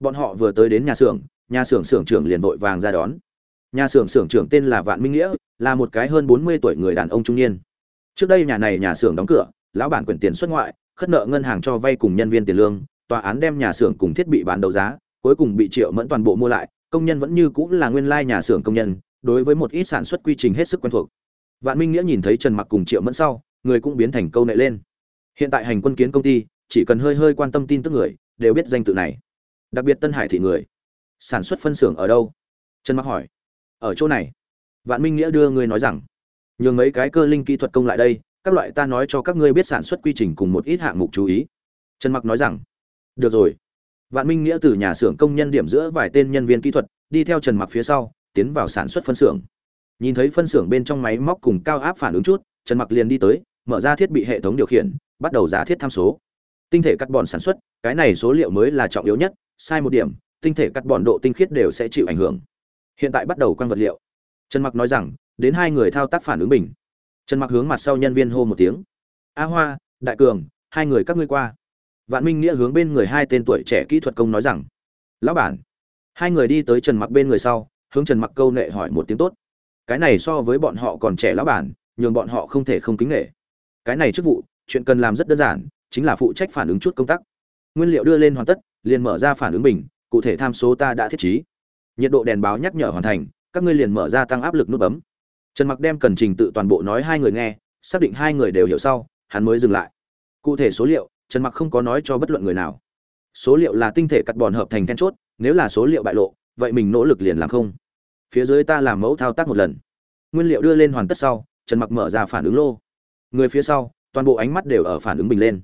Bọn họ vừa tới đến nhà xưởng nhà xưởng xưởng trưởng liền vội vàng ra đón. Nhà xưởng xưởng trưởng tên là vạn minh nghĩa, là một cái hơn bốn mươi tuổi người đàn ông trung niên trước đây nhà này nhà xưởng đóng cửa, lão bản quyển tiền xuất ngoại, khất nợ ngân hàng cho vay cùng nhân viên tiền lương, tòa án đem nhà xưởng cùng thiết bị bán đấu giá, cuối cùng bị triệu mẫn toàn bộ mua lại, công nhân vẫn như cũng là nguyên lai nhà xưởng công nhân, đối với một ít sản xuất quy trình hết sức quen thuộc. Vạn minh nghĩa nhìn thấy trần mặc cùng triệu mẫn sau, người cũng biến thành câu nệ lên. Hiện tại hành quân kiến công ty, chỉ cần hơi hơi quan tâm tin tức người, đều biết danh tự này. Đặc biệt tân hải thị người. Sản xuất phân xưởng ở đâu? Trần mặc hỏi. Ở chỗ này. Vạn minh nghĩa đưa người nói rằng nhường mấy cái cơ linh kỹ thuật công lại đây, các loại ta nói cho các ngươi biết sản xuất quy trình cùng một ít hạng mục chú ý. Trần mặc nói rằng, được rồi. Vạn minh nghĩa từ nhà xưởng công nhân điểm giữa vài tên nhân viên kỹ thuật, đi theo trần mặc phía sau, tiến vào sản xuất phân xưởng. Nhìn thấy phân xưởng bên trong máy móc cùng cao áp phản ứng chút, trần mặc liền đi tới, mở ra thiết bị hệ thống điều khiển, bắt đầu giả thiết tham số. Tinh thể cắt bòn sản xuất, cái này số liệu mới là trọng yếu nhất, sai một điểm, tinh thể cắt bòn độ tinh khiết đều sẽ chịu ảnh hưởng. Hiện tại bắt đầu quan vật liệu. Trần mặc nói rằng đến hai người thao tác phản ứng bình. Trần mặc hướng mặt sau nhân viên hô một tiếng. A hoa, đại cường, hai người các ngươi qua. Vạn minh nghĩa hướng bên người hai tên tuổi trẻ kỹ thuật công nói rằng, lão bản. Hai người đi tới trần mặc bên người sau, hướng trần mặc câu nệ hỏi một tiếng tốt. Cái này so với bọn họ còn trẻ lão bản, nhường bọn họ không thể không kính nể. Cái này chức vụ, chuyện cần làm rất đơn giản, chính là phụ trách phản ứng chút công tác. Nguyên liệu đưa lên hoàn tất, liền mở ra phản ứng bình, cụ thể tham số ta đã thiết trí. Nhiệt độ đèn báo nhắc nhở hoàn thành, các ngươi liền mở ra tăng áp lực nút bấm trần mặc đem cần trình tự toàn bộ nói hai người nghe, xác định hai người đều hiểu sau, hắn mới dừng lại. Cụ thể số liệu, trần mặc không có nói cho bất luận người nào. Số liệu là tinh thể cắt bòn hợp thành then chốt, nếu là số liệu bại lộ, vậy mình nỗ lực liền làm không. Phía dưới ta làm mẫu thao tác một lần. Nguyên liệu đưa lên hoàn tất sau, trần mặc mở ra phản ứng lô. Người phía sau, toàn bộ ánh mắt đều ở phản ứng bình lên.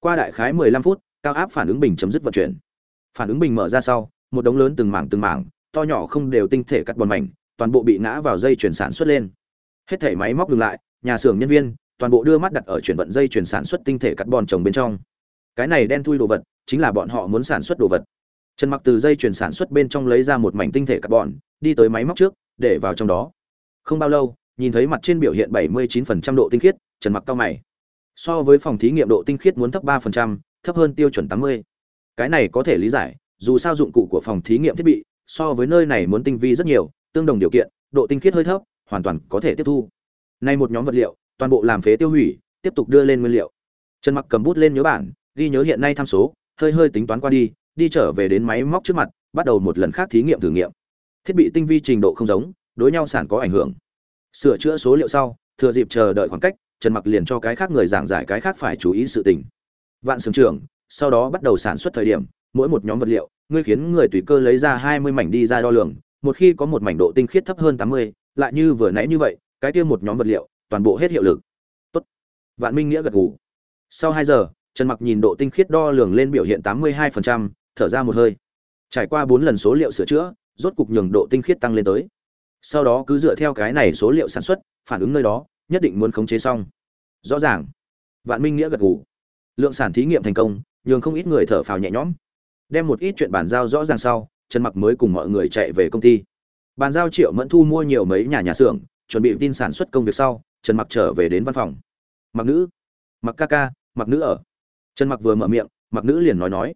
Qua đại khái 15 phút, cao áp phản ứng bình chấm dứt vận chuyển. Phản ứng bình mở ra sau, một đống lớn từng mảng từng mảng, to nhỏ không đều tinh thể cắt bòn mảnh toàn bộ bị ngã vào dây chuyển sản xuất lên. Hết thể máy móc ngừng lại nhà xưởng nhân viên toàn bộ đưa mắt đặt ở chuyển vận dây chuyển sản xuất tinh thể cắt bòn trồng bên trong. Cái này đen thui đồ vật chính là bọn họ muốn sản xuất đồ vật. Trần mặc từ dây chuyển sản xuất bên trong lấy ra một mảnh tinh thể cắt bòn đi tới máy móc trước để vào trong đó. Không bao lâu nhìn thấy mặt trên biểu hiện 79% độ tinh khiết trần mặc cao mày. So với phòng thí nghiệm độ tinh khiết muốn thấp 3%, thấp hơn tiêu chuẩn 80. cái này có thể lý giải dù sao dụng cụ của phòng thí nghiệm thiết bị so với nơi này muốn tinh vi rất nhiều tương đồng điều kiện, độ tinh khiết hơi thấp, hoàn toàn có thể tiếp thu. Nay một nhóm vật liệu, toàn bộ làm phế tiêu hủy, tiếp tục đưa lên nguyên liệu. Trần mặc cầm bút lên nhớ bản, ghi nhớ hiện nay tham số, hơi hơi tính toán qua đi đi trở về đến máy móc trước mặt, bắt đầu một lần khác thí nghiệm thử nghiệm. Thiết bị tinh vi trình độ không giống, đối nhau sản có ảnh hưởng. Sửa chữa số liệu sau, thừa dịp chờ đợi khoảng cách, trần mặc liền cho cái khác người giảng giải cái khác phải chú ý sự tình. Vạn sưởng trưởng, sau đó bắt đầu sản xuất thời điểm, mỗi một nhóm vật liệu, ngươi khiến người tùy cơ lấy ra 20 mảnh đi ra đo lường một khi có một mảnh độ tinh khiết thấp hơn 80, lại như vừa nãy như vậy cái kia một nhóm vật liệu toàn bộ hết hiệu lực. Tốt. Vạn minh nghĩa gật gù. Sau 2 giờ trần mặc nhìn độ tinh khiết đo lường lên biểu hiện 82%, thở ra một hơi. Trải qua 4 lần số liệu sửa chữa rốt cục nhường độ tinh khiết tăng lên tới. Sau đó cứ dựa theo cái này số liệu sản xuất phản ứng nơi đó nhất định muốn khống chế xong. Rõ ràng. Vạn minh nghĩa gật gù. Lượng sản thí nghiệm thành công nhường không ít người thở phào nhẹ nhõm. Đem một ít chuyện bản giao rõ ràng sau trần mặc mới cùng mọi người chạy về công ty. Bàn giao triệu mẫn thu mua nhiều mấy nhà nhà xưởng, chuẩn bị tin sản xuất công việc sau, trần mặc trở về đến văn phòng. Mặc nữ, mặc ca ca, mặc nữ ở. Trần mặc vừa mở miệng, mặc nữ liền nói nói,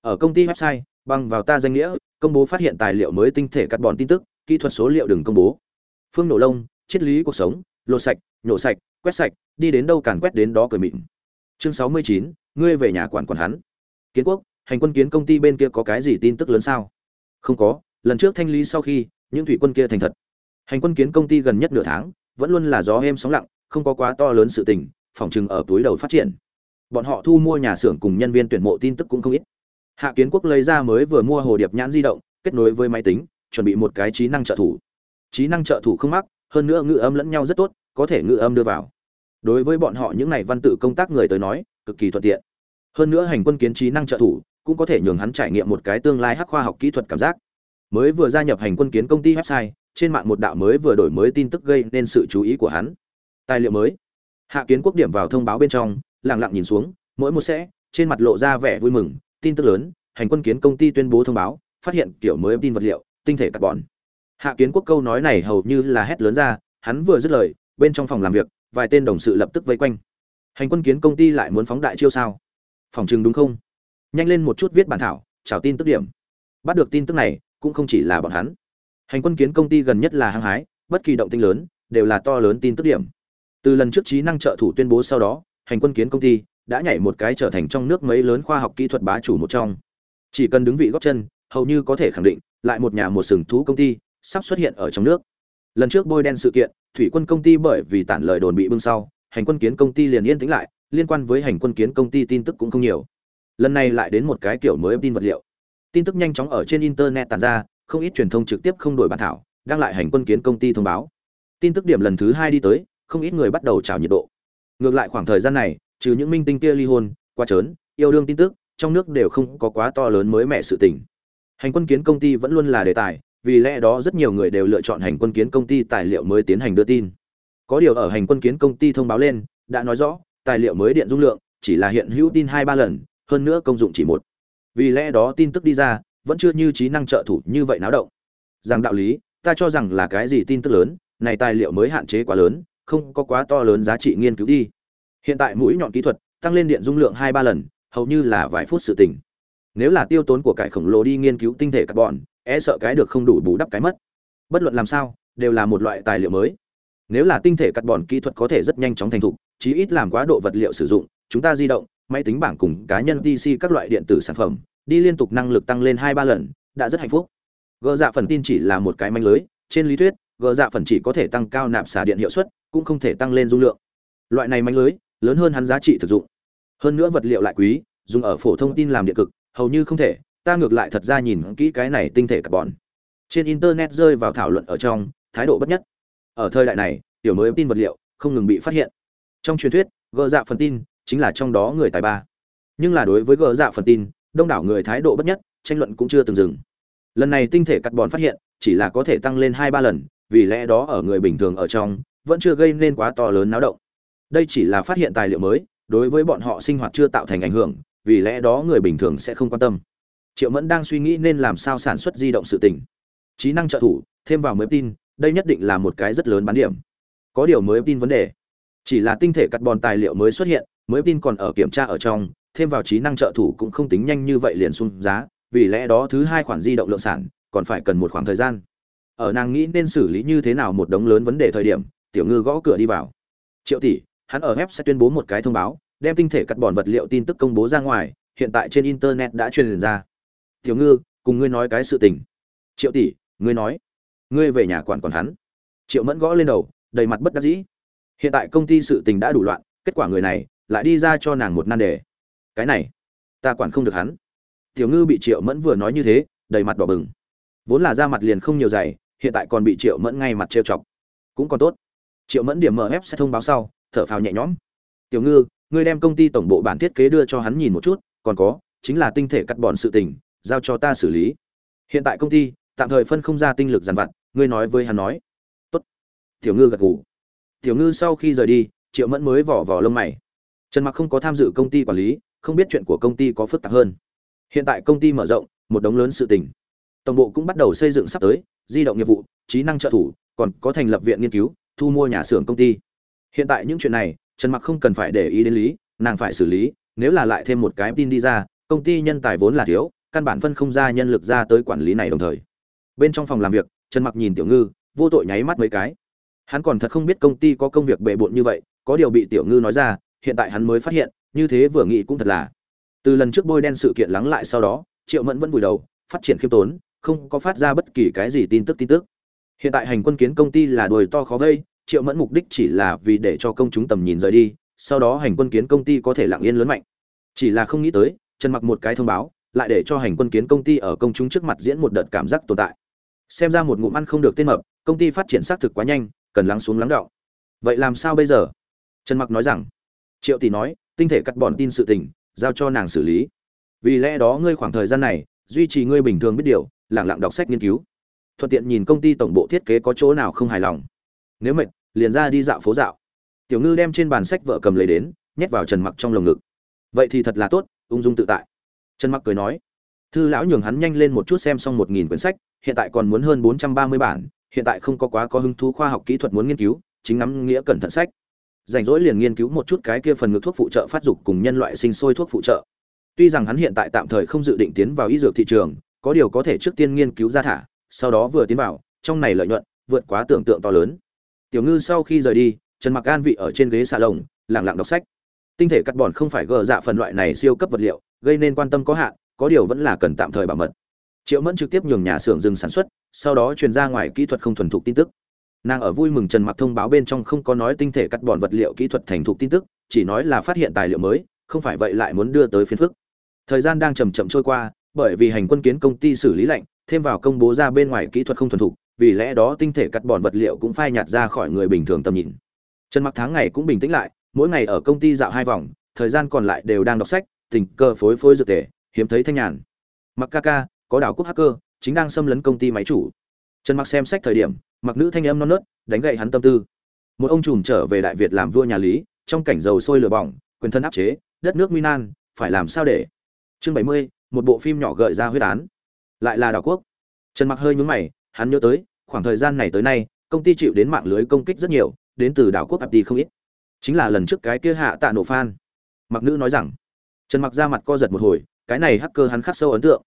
ở công ty website, băng vào ta danh nghĩa, công bố phát hiện tài liệu mới tinh thể cắt bọn tin tức, kỹ thuật số liệu đừng công bố. Phương nổ lông, triết lý cuộc sống, lột sạch, nhổ sạch, quét sạch, đi đến đâu càn quét đến đó cười mịn. Chương sáu mươi chín, ngươi về nhà quản quản hắn. Kiến quốc, hành quân kiến công ty bên kia có cái gì tin tức lớn sao? Không có, lần trước thanh lý sau khi, những thủy quân kia thành thật. Hành quân kiến công ty gần nhất nửa tháng, vẫn luôn là gió êm sóng lặng, không có quá to lớn sự tình, phòng chừng ở túi đầu phát triển. Bọn họ thu mua nhà xưởng cùng nhân viên tuyển mộ tin tức cũng không ít. Hạ kiến quốc lấy ra mới vừa mua hồ điệp nhãn di động, kết nối với máy tính, chuẩn bị một cái trí năng trợ thủ. Trí năng trợ thủ không mắc, hơn nữa ngữ âm lẫn nhau rất tốt, có thể ngữ âm đưa vào. Đối với bọn họ những này văn tự công tác người tới nói, cực kỳ thuận tiện. Hơn nữa hành quân kiến trí năng trợ thủ cũng có thể nhường hắn trải nghiệm một cái tương lai hắc khoa học kỹ thuật cảm giác. Mới vừa gia nhập hành quân kiến công ty website, trên mạng một đạo mới vừa đổi mới tin tức gây nên sự chú ý của hắn. Tài liệu mới. Hạ kiến quốc điểm vào thông báo bên trong, lặng lặng nhìn xuống, mỗi một sẽ, trên mặt lộ ra vẻ vui mừng, tin tức lớn, hành quân kiến công ty tuyên bố thông báo, phát hiện kiểu mới tin vật liệu, tinh thể carbon. Hạ kiến quốc câu nói này hầu như là hét lớn ra, hắn vừa dứt lời, bên trong phòng làm việc, vài tên đồng sự lập tức vây quanh. Hành quân kiến công ty lại muốn phóng đại chiêu sao? Phòng chừng đúng không? Nhanh lên một chút viết bản thảo, chào tin tức điểm. Bắt được tin tức này, cũng không chỉ là bọn hắn. Hành quân kiến công ty gần nhất là hăng hái, bất kỳ động tinh lớn, đều là to lớn tin tức điểm. Từ lần trước trí năng trợ thủ tuyên bố sau đó, hành quân kiến công ty đã nhảy một cái trở thành trong nước mấy lớn khoa học kỹ thuật bá chủ một trong. Chỉ cần đứng vị góp chân, hầu như có thể khẳng định, lại một nhà một sừng thú công ty sắp xuất hiện ở trong nước. Lần trước bôi đen sự kiện, thủy quân công ty bởi vì tản lời đồn bị bưng sau, hành quân kiến công ty liền yên tĩnh lại, liên quan với hành quân kiến công ty tin tức cũng không nhiều lần này lại đến một cái kiểu mới tin vật liệu. Tin tức nhanh chóng ở trên internet tàn ra, không ít truyền thông trực tiếp không đổi bản thảo đăng lại hành quân kiến công ty thông báo. Tin tức điểm lần thứ hai đi tới, không ít người bắt đầu trào nhiệt độ. Ngược lại khoảng thời gian này, trừ những minh tinh kia ly hôn qua trớn, yêu đương tin tức, trong nước đều không có quá to lớn mới mẻ sự tình. Hành quân kiến công ty vẫn luôn là đề tài, vì lẽ đó rất nhiều người đều lựa chọn hành quân kiến công ty tài liệu mới tiến hành đưa tin. Có điều ở hành quân kiến công ty thông báo lên, đã nói rõ, tài liệu mới điện dung lượng, chỉ là hiện hữu tin hai ba lần hơn nữa công dụng chỉ một. Vì lẽ đó tin tức đi ra, vẫn chưa như trí năng trợ thủ như vậy náo động. Rằng đạo lý, ta cho rằng là cái gì tin tức lớn, này tài liệu mới hạn chế quá lớn, không có quá to lớn giá trị nghiên cứu đi. Hiện tại mũi nhọn kỹ thuật tăng lên điện dung lượng hai ba lần, hầu như là vài phút sự tỉnh nếu là tiêu tốn của cải khổng lồ đi nghiên cứu tinh thể carbon e sợ cái được không đủ bù đắp cái mất. Bất luận làm sao, đều là một loại tài liệu mới. Nếu là tinh thể carbon kỹ thuật có thể rất nhanh chóng thành thục, chí ít làm quá độ vật liệu sử dụng chúng ta di động, máy tính bảng cùng cá nhân pc các loại điện tử sản phẩm, đi liên tục năng lực tăng lên hai ba lần, đã rất hạnh phúc. Gỡ dạ phần tin chỉ là một cái manh lưới, trên lý thuyết gỡ dạ phần chỉ có thể tăng cao nạp xả điện hiệu suất, cũng không thể tăng lên dung lượng. Loại này manh lưới, lớn hơn hắn giá trị thực dụng. Hơn nữa vật liệu lại quý, dùng ở phổ thông tin làm điện cực, hầu như không thể, ta ngược lại thật ra nhìn kỹ cái này tinh thể carbon. Trên internet rơi vào thảo luận ở trong, thái độ bất nhất. Ở thời đại này, tiểu mới tin vật liệu không ngừng bị phát hiện. Trong truyền thuyết gỡ dạ phần tin chính là trong đó người tài ba. Nhưng là đối với gỡ dạ phần tin, đông đảo người thái độ bất nhất, tranh luận cũng chưa từng dừng. Lần này tinh thể carbon phát hiện, chỉ là có thể tăng lên hai ba lần, vì lẽ đó ở người bình thường ở trong, vẫn chưa gây nên quá to lớn náo động. Đây chỉ là phát hiện tài liệu mới, đối với bọn họ sinh hoạt chưa tạo thành ảnh hưởng, vì lẽ đó người bình thường sẽ không quan tâm. Triệu mẫn đang suy nghĩ nên làm sao sản xuất di động sự tỉnh trí năng trợ thủ, thêm vào mới tin, đây nhất định là một cái rất lớn bán điểm. Có điều mới tin vấn đề. Chỉ là tinh thể carbon tài liệu mới xuất hiện mới tin còn ở kiểm tra ở trong, thêm vào trí năng trợ thủ cũng không tính nhanh như vậy liền xuống giá, vì lẽ đó thứ hai khoản di động lượng sản còn phải cần một khoảng thời gian. Ở nàng nghĩ nên xử lý như thế nào một đống lớn vấn đề thời điểm, tiểu ngư gõ cửa đi vào. Triệu tỷ, hắn ở web sẽ tuyên bố một cái thông báo, đem tinh thể cắt bòn vật liệu tin tức công bố ra ngoài, hiện tại trên internet đã truyền ra. Tiểu ngư, cùng ngươi nói cái sự tình. Triệu tỷ, ngươi nói. Ngươi về nhà quản còn hắn. Triệu mẫn gõ lên đầu, đầy mặt bất đắc dĩ. Hiện tại công ty sự tình đã đủ loạn, kết quả người này lại đi ra cho nàng một nan đề. Cái này, ta quản không được hắn. Tiểu ngư bị triệu mẫn vừa nói như thế, đầy mặt đỏ bừng. Vốn là da mặt liền không nhiều dày, hiện tại còn bị triệu mẫn ngay mặt trêu chọc. Cũng còn tốt. Triệu mẫn điểm mf sẽ thông báo sau, thở phào nhẹ nhõm. Tiểu ngư, ngươi đem công ty tổng bộ bản thiết kế đưa cho hắn nhìn một chút, còn có, chính là tinh thể cắt bọn sự tình, giao cho ta xử lý. Hiện tại công ty, tạm thời phân không ra tinh lực dàn vặt, ngươi nói với hắn nói. Tốt. Tiểu ngư gật gù. Tiểu ngư sau khi rời đi, triệu mẫn mới vỏ vỏ lông mày trần mặc không có tham dự công ty quản lý, không biết chuyện của công ty có phức tạp hơn. Hiện tại công ty mở rộng, một đống lớn sự tình. Tổng bộ cũng bắt đầu xây dựng sắp tới, di động nghiệp vụ, trí năng trợ thủ, còn có thành lập viện nghiên cứu, thu mua nhà xưởng công ty. Hiện tại những chuyện này, trần mặc không cần phải để ý đến lý, nàng phải xử lý, nếu là lại thêm một cái tin đi ra, công ty nhân tài vốn là thiếu, căn bản phân không ra nhân lực ra tới quản lý này đồng thời. Bên trong phòng làm việc, trần mặc nhìn tiểu ngư, vô tội nháy mắt mấy cái. Hắn còn thật không biết công ty có công việc bề bộn như vậy, có điều bị tiểu ngư nói ra hiện tại hắn mới phát hiện, như thế vừa nghĩ cũng thật là. Từ lần trước bôi đen sự kiện lắng lại sau đó, triệu mẫn vẫn vùi đầu, phát triển khiêm tốn, không có phát ra bất kỳ cái gì tin tức tin tức. Hiện tại hành quân kiến công ty là đuổi to khó vây, triệu mẫn mục đích chỉ là vì để cho công chúng tầm nhìn rời đi, sau đó hành quân kiến công ty có thể lặng yên lớn mạnh. Chỉ là không nghĩ tới, trần mặc một cái thông báo, lại để cho hành quân kiến công ty ở công chúng trước mặt diễn một đợt cảm giác tồn tại. Xem ra một ngụm ăn không được tên mập, công ty phát triển xác thực quá nhanh, cần lắng xuống lắng đọng. Vậy làm sao bây giờ? Trần mặc nói rằng triệu tỷ nói, tinh thể cắt bọn tin sự tình, giao cho nàng xử lý. Vì lẽ đó ngươi khoảng thời gian này, duy trì ngươi bình thường biết điều lẳng lặng đọc sách nghiên cứu. Thuận tiện nhìn công ty tổng bộ thiết kế có chỗ nào không hài lòng. Nếu mệt, liền ra đi dạo phố dạo. Tiểu ngư đem trên bàn sách vợ cầm lấy đến, nhét vào trần mặc trong lồng ngực. Vậy thì thật là tốt, ung dung tự tại. Trần mặc cười nói, thư lão nhường hắn nhanh lên một chút xem xong một nghìn quyển sách, hiện tại còn muốn hơn bốn trăm ba mươi bản, hiện tại không có quá có hứng thú khoa học kỹ thuật muốn nghiên cứu, chính ngắm nghĩa cẩn thận sách rảnh rỗi liền nghiên cứu một chút cái kia phần ngược thuốc phụ trợ phát dục cùng nhân loại sinh sôi thuốc phụ trợ. Tuy rằng hắn hiện tại tạm thời không dự định tiến vào y dược thị trường, có điều có thể trước tiên nghiên cứu ra thả, sau đó vừa tiến vào, trong này lợi nhuận vượt quá tưởng tượng to lớn. Tiểu ngư sau khi rời đi, trần mặc an vị ở trên ghế xà lồng lẳng lặng đọc sách. Tinh thể cắt bòn không phải gờ dạ phần loại này siêu cấp vật liệu, gây nên quan tâm có hạn, có điều vẫn là cần tạm thời bảo mật. Triệu mẫn trực tiếp nhường nhà xưởng dừng sản xuất, sau đó truyền ra ngoài kỹ thuật không thuần thục tin tức nàng ở vui mừng trần mặc thông báo bên trong không có nói tinh thể cắt bọn vật liệu kỹ thuật thành thục tin tức, chỉ nói là phát hiện tài liệu mới, không phải vậy lại muốn đưa tới phiên phức. Thời gian đang chầm chậm trôi qua, bởi vì hành quân kiến công ty xử lý lạnh, thêm vào công bố ra bên ngoài kỹ thuật không thuần thục, vì lẽ đó tinh thể cắt bọn vật liệu cũng phai nhạt ra khỏi người bình thường tầm nhìn. Trần mặc tháng ngày cũng bình tĩnh lại, mỗi ngày ở công ty dạo hai vòng, thời gian còn lại đều đang đọc sách, tình cơ phối phối dược tề, hiếm thấy thanh nhàn. Mặc ca ca, có đảo quốc hacker, chính đang xâm lấn công ty máy chủ. Trần mặc xem sách thời điểm mặc nữ thanh âm non nớt, đánh gậy hắn tâm tư. Một ông trùm trở về đại việt làm vua nhà lý, trong cảnh dầu sôi lửa bỏng, quyền thân áp chế, đất nước nguy nan, phải làm sao để? Chương bảy mươi, một bộ phim nhỏ gợi ra huyết án. Lại là đảo quốc. Trần mặc hơi nhướng mày, hắn nhớ tới, khoảng thời gian này tới nay, công ty chịu đến mạng lưới công kích rất nhiều, đến từ đảo quốc apti không ít. Chính là lần trước cái kia hạ tạ nổ phan. Mặc nữ nói rằng, trần mặc ra mặt co giật một hồi, cái này hacker hắn khắc sâu ấn tượng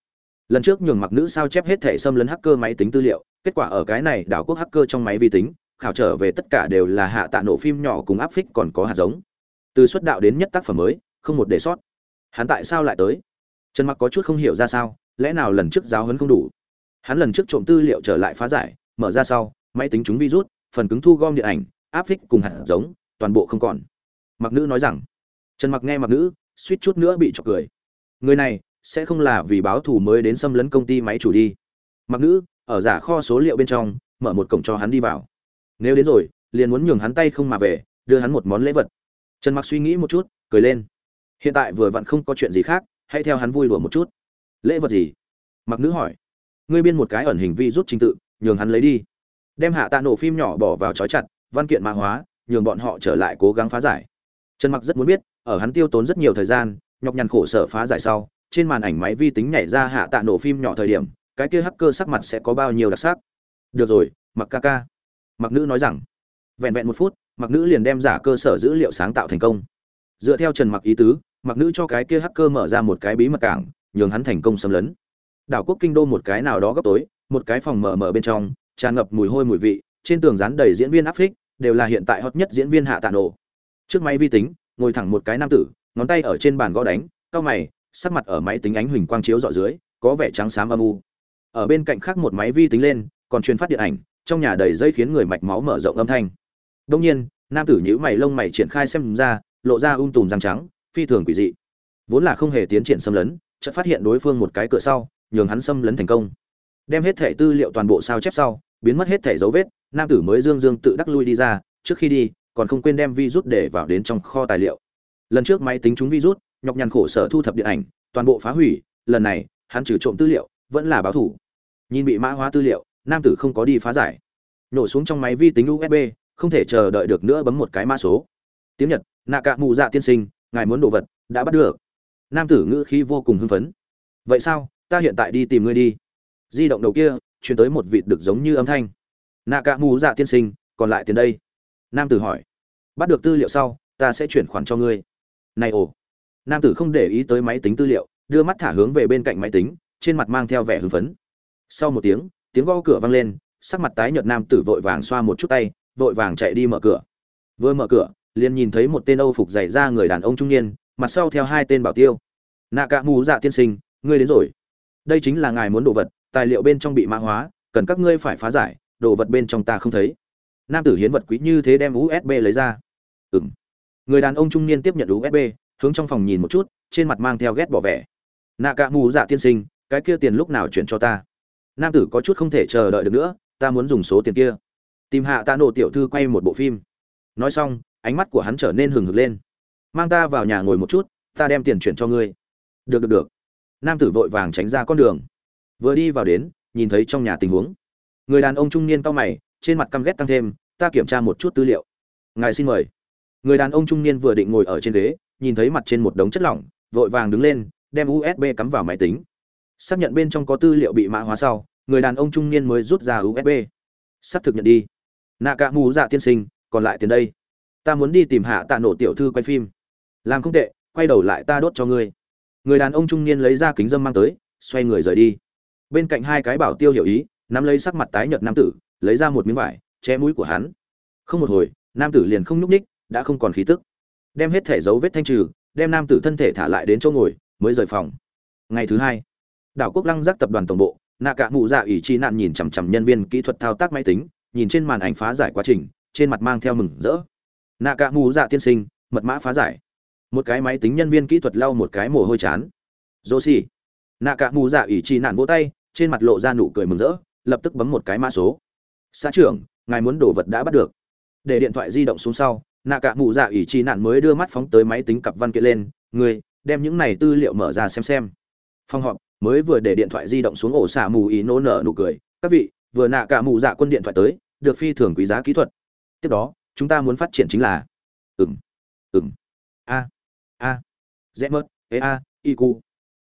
lần trước nhường mặc nữ sao chép hết thẻ xâm lấn hacker máy tính tư liệu, kết quả ở cái này đảo quốc hacker trong máy vi tính, khảo trở về tất cả đều là hạ tạ nổ phim nhỏ cùng áp phích còn có hạt giống. Từ xuất đạo đến nhất tác phẩm mới, không một để sót. Hắn tại sao lại tới? Trần mặc có chút không hiểu ra sao, lẽ nào lần trước giáo hấn không đủ? Hắn lần trước trộm tư liệu trở lại phá giải, mở ra sau, máy tính chúng virus, phần cứng thu gom điện ảnh, áp phích cùng hạt giống, toàn bộ không còn. Mặc nữ nói rằng, trần mặc nghe mặc nữ, suýt chút nữa bị chọc cười. Người này sẽ không là vì báo thù mới đến xâm lấn công ty máy chủ đi. Mặc nữ, ở giả kho số liệu bên trong, mở một cổng cho hắn đi vào. Nếu đến rồi, liền muốn nhường hắn tay không mà về, đưa hắn một món lễ vật. Trần mặc suy nghĩ một chút, cười lên. Hiện tại vừa vặn không có chuyện gì khác, hãy theo hắn vui đùa một chút. Lễ vật gì? Mặc nữ hỏi. Ngươi biên một cái ẩn hình vi rút trình tự, nhường hắn lấy đi. Đem hạ tạ nổ phim nhỏ bỏ vào trói chặt, văn kiện mã hóa, nhường bọn họ trở lại cố gắng phá giải. Trần mặc rất muốn biết, ở hắn tiêu tốn rất nhiều thời gian, nhọc nhằn khổ sở phá giải sau trên màn ảnh máy vi tính nhảy ra hạ tạ nổ phim nhỏ thời điểm, cái kia hacker sắc mặt sẽ có bao nhiêu đặc sắc? Được rồi, mặc ca ca. Mặc nữ nói rằng, vẹn vẹn một phút, mặc nữ liền đem giả cơ sở dữ liệu sáng tạo thành công. Dựa theo trần mặc ý tứ, mặc nữ cho cái kia hacker mở ra một cái bí mật cảng, nhường hắn thành công xâm lấn. Đảo quốc kinh đô một cái nào đó góc tối, một cái phòng mở mở bên trong, tràn ngập mùi hôi mùi vị, trên tường dán đầy diễn viên áp phích, đều là hiện tại hot nhất diễn viên hạ tạ nổ. Trước máy vi tính, ngồi thẳng một cái nam tử, ngón tay ở trên bàn gõ đánh cao mày sắc mặt ở máy tính ánh huỳnh quang chiếu dọi dưới, có vẻ trắng xám âm u. Ở bên cạnh khác một máy vi tính lên, còn truyền phát điện ảnh, trong nhà đầy dây khiến người mạch máu mở rộng âm thanh. Đông nhiên, nam tử nhíu mày lông mày triển khai xem ra, lộ ra um tùm răng trắng, phi thường quỷ dị. Vốn là không hề tiến triển xâm lấn, chợt phát hiện đối phương một cái cửa sau, nhường hắn xâm lấn thành công. Đem hết thẻ tư liệu toàn bộ sao chép sau, biến mất hết thẻ dấu vết, nam tử mới dương dương tự đắc lui đi ra, trước khi đi, còn không quên đem virus để vào đến trong kho tài liệu. Lần trước máy tính chúng virus nhọc nhằn khổ sở thu thập điện ảnh, toàn bộ phá hủy, lần này, hắn trừ trộm tư liệu, vẫn là báo thủ. Nhìn bị mã hóa tư liệu, nam tử không có đi phá giải. Nổ xuống trong máy vi tính usb không thể chờ đợi được nữa bấm một cái mã số. Tiếng nhật, nạ cạ mù dạ tiên sinh, ngài muốn đồ vật, đã bắt được. Nam tử ngữ khí vô cùng hưng phấn. Vậy sao? Ta hiện tại đi tìm ngươi đi. Di động đầu kia chuyển tới một vịt được giống như âm thanh. Nạ cạ mù dạ tiên sinh, còn lại tiền đây? Nam tử hỏi. Bắt được tư liệu sau, ta sẽ chuyển khoản cho ngươi. Này ồ nam tử không để ý tới máy tính tư liệu, đưa mắt thả hướng về bên cạnh máy tính, trên mặt mang theo vẻ hưng phấn. Sau một tiếng tiếng gõ cửa vang lên, sắc mặt tái nhợt nam tử vội vàng xoa một chút tay, vội vàng chạy đi mở cửa. Vừa mở cửa, liền nhìn thấy một tên âu phục dày ra người đàn ông trung niên, mặt sau theo hai tên bảo tiêu. Nạ cạ mù dạ tiên sinh, ngươi đến rồi. Đây chính là ngài muốn đồ vật, tài liệu bên trong bị mã hóa, cần các ngươi phải phá giải, đồ vật bên trong ta không thấy. Nam tử hiến vật quý như thế đem usb lấy ra. Ừng người đàn ông trung niên tiếp nhận usb hướng trong phòng nhìn một chút, trên mặt mang theo ghét bỏ vẻ. Nạ cả mù dạ tiên sinh, cái kia tiền lúc nào chuyển cho ta? Nam tử có chút không thể chờ đợi được nữa, ta muốn dùng số tiền kia. Tìm hạ tạ nổ tiểu thư quay một bộ phim. Nói xong, ánh mắt của hắn trở nên hừng hực lên. Mang ta vào nhà ngồi một chút, ta đem tiền chuyển cho ngươi. Được được được. Nam tử vội vàng tránh ra con đường. Vừa đi vào đến, nhìn thấy trong nhà tình huống. Người đàn ông trung niên cau mày, trên mặt căm ghét tăng thêm, ta kiểm tra một chút tư liệu. Ngài xin mời. Người đàn ông trung niên vừa định ngồi ở trên ghế nhìn thấy mặt trên một đống chất lỏng, vội vàng đứng lên, đem usb cắm vào máy tính. Xác nhận bên trong có tư liệu bị mã hóa sau, người đàn ông trung niên mới rút ra usb xác thực nhận đi. Nạ cả mù dạ tiên sinh, còn lại tiền đây. Ta muốn đi tìm hạ tạ nổ tiểu thư quay phim. Làm không tệ, quay đầu lại ta đốt cho ngươi. Người đàn ông trung niên lấy ra kính dâm mang tới, xoay người rời đi. Bên cạnh hai cái bảo tiêu hiểu ý, nắm lấy sắc mặt tái nhợt nam tử, lấy ra một miếng vải, che mũi của hắn. Không một hồi, nam tử liền không nhúc ních đã không còn khí tức đem hết thể dấu vết thanh trừ, đem nam tử thân thể thả lại đến chỗ ngồi, mới rời phòng. Ngày thứ hai, đảo quốc lăng giác tập đoàn tổng bộ nạ cả mụ dạ ủy chi nạn nhìn chằm chằm nhân viên kỹ thuật thao tác máy tính, nhìn trên màn ảnh phá giải quá trình, trên mặt mang theo mừng rỡ. Nạ cả mụ dạ tiên sinh, mật mã phá giải. Một cái máy tính nhân viên kỹ thuật lau một cái mồ hôi chán. Dô xì nạ cả mù dạ ủy chi nạn vỗ tay, trên mặt lộ ra nụ cười mừng rỡ, lập tức bấm một cái mã số. Xã trưởng, ngài muốn đồ vật đã bắt được. Để điện thoại di động xuống sau nạ cả mù dạ ủy chi nạn mới đưa mắt phóng tới máy tính cặp văn kiện lên người đem những này tư liệu mở ra xem xem. Phòng họp mới vừa để điện thoại di động xuống ổ xả mù ý nỗ nở nụ cười, các vị, vừa nạ cả mù dạ quân điện thoại tới, được phi thường quý giá kỹ thuật. Tiếp đó, chúng ta muốn phát triển chính là ừng ừng a a dễ mất ê e, a y cu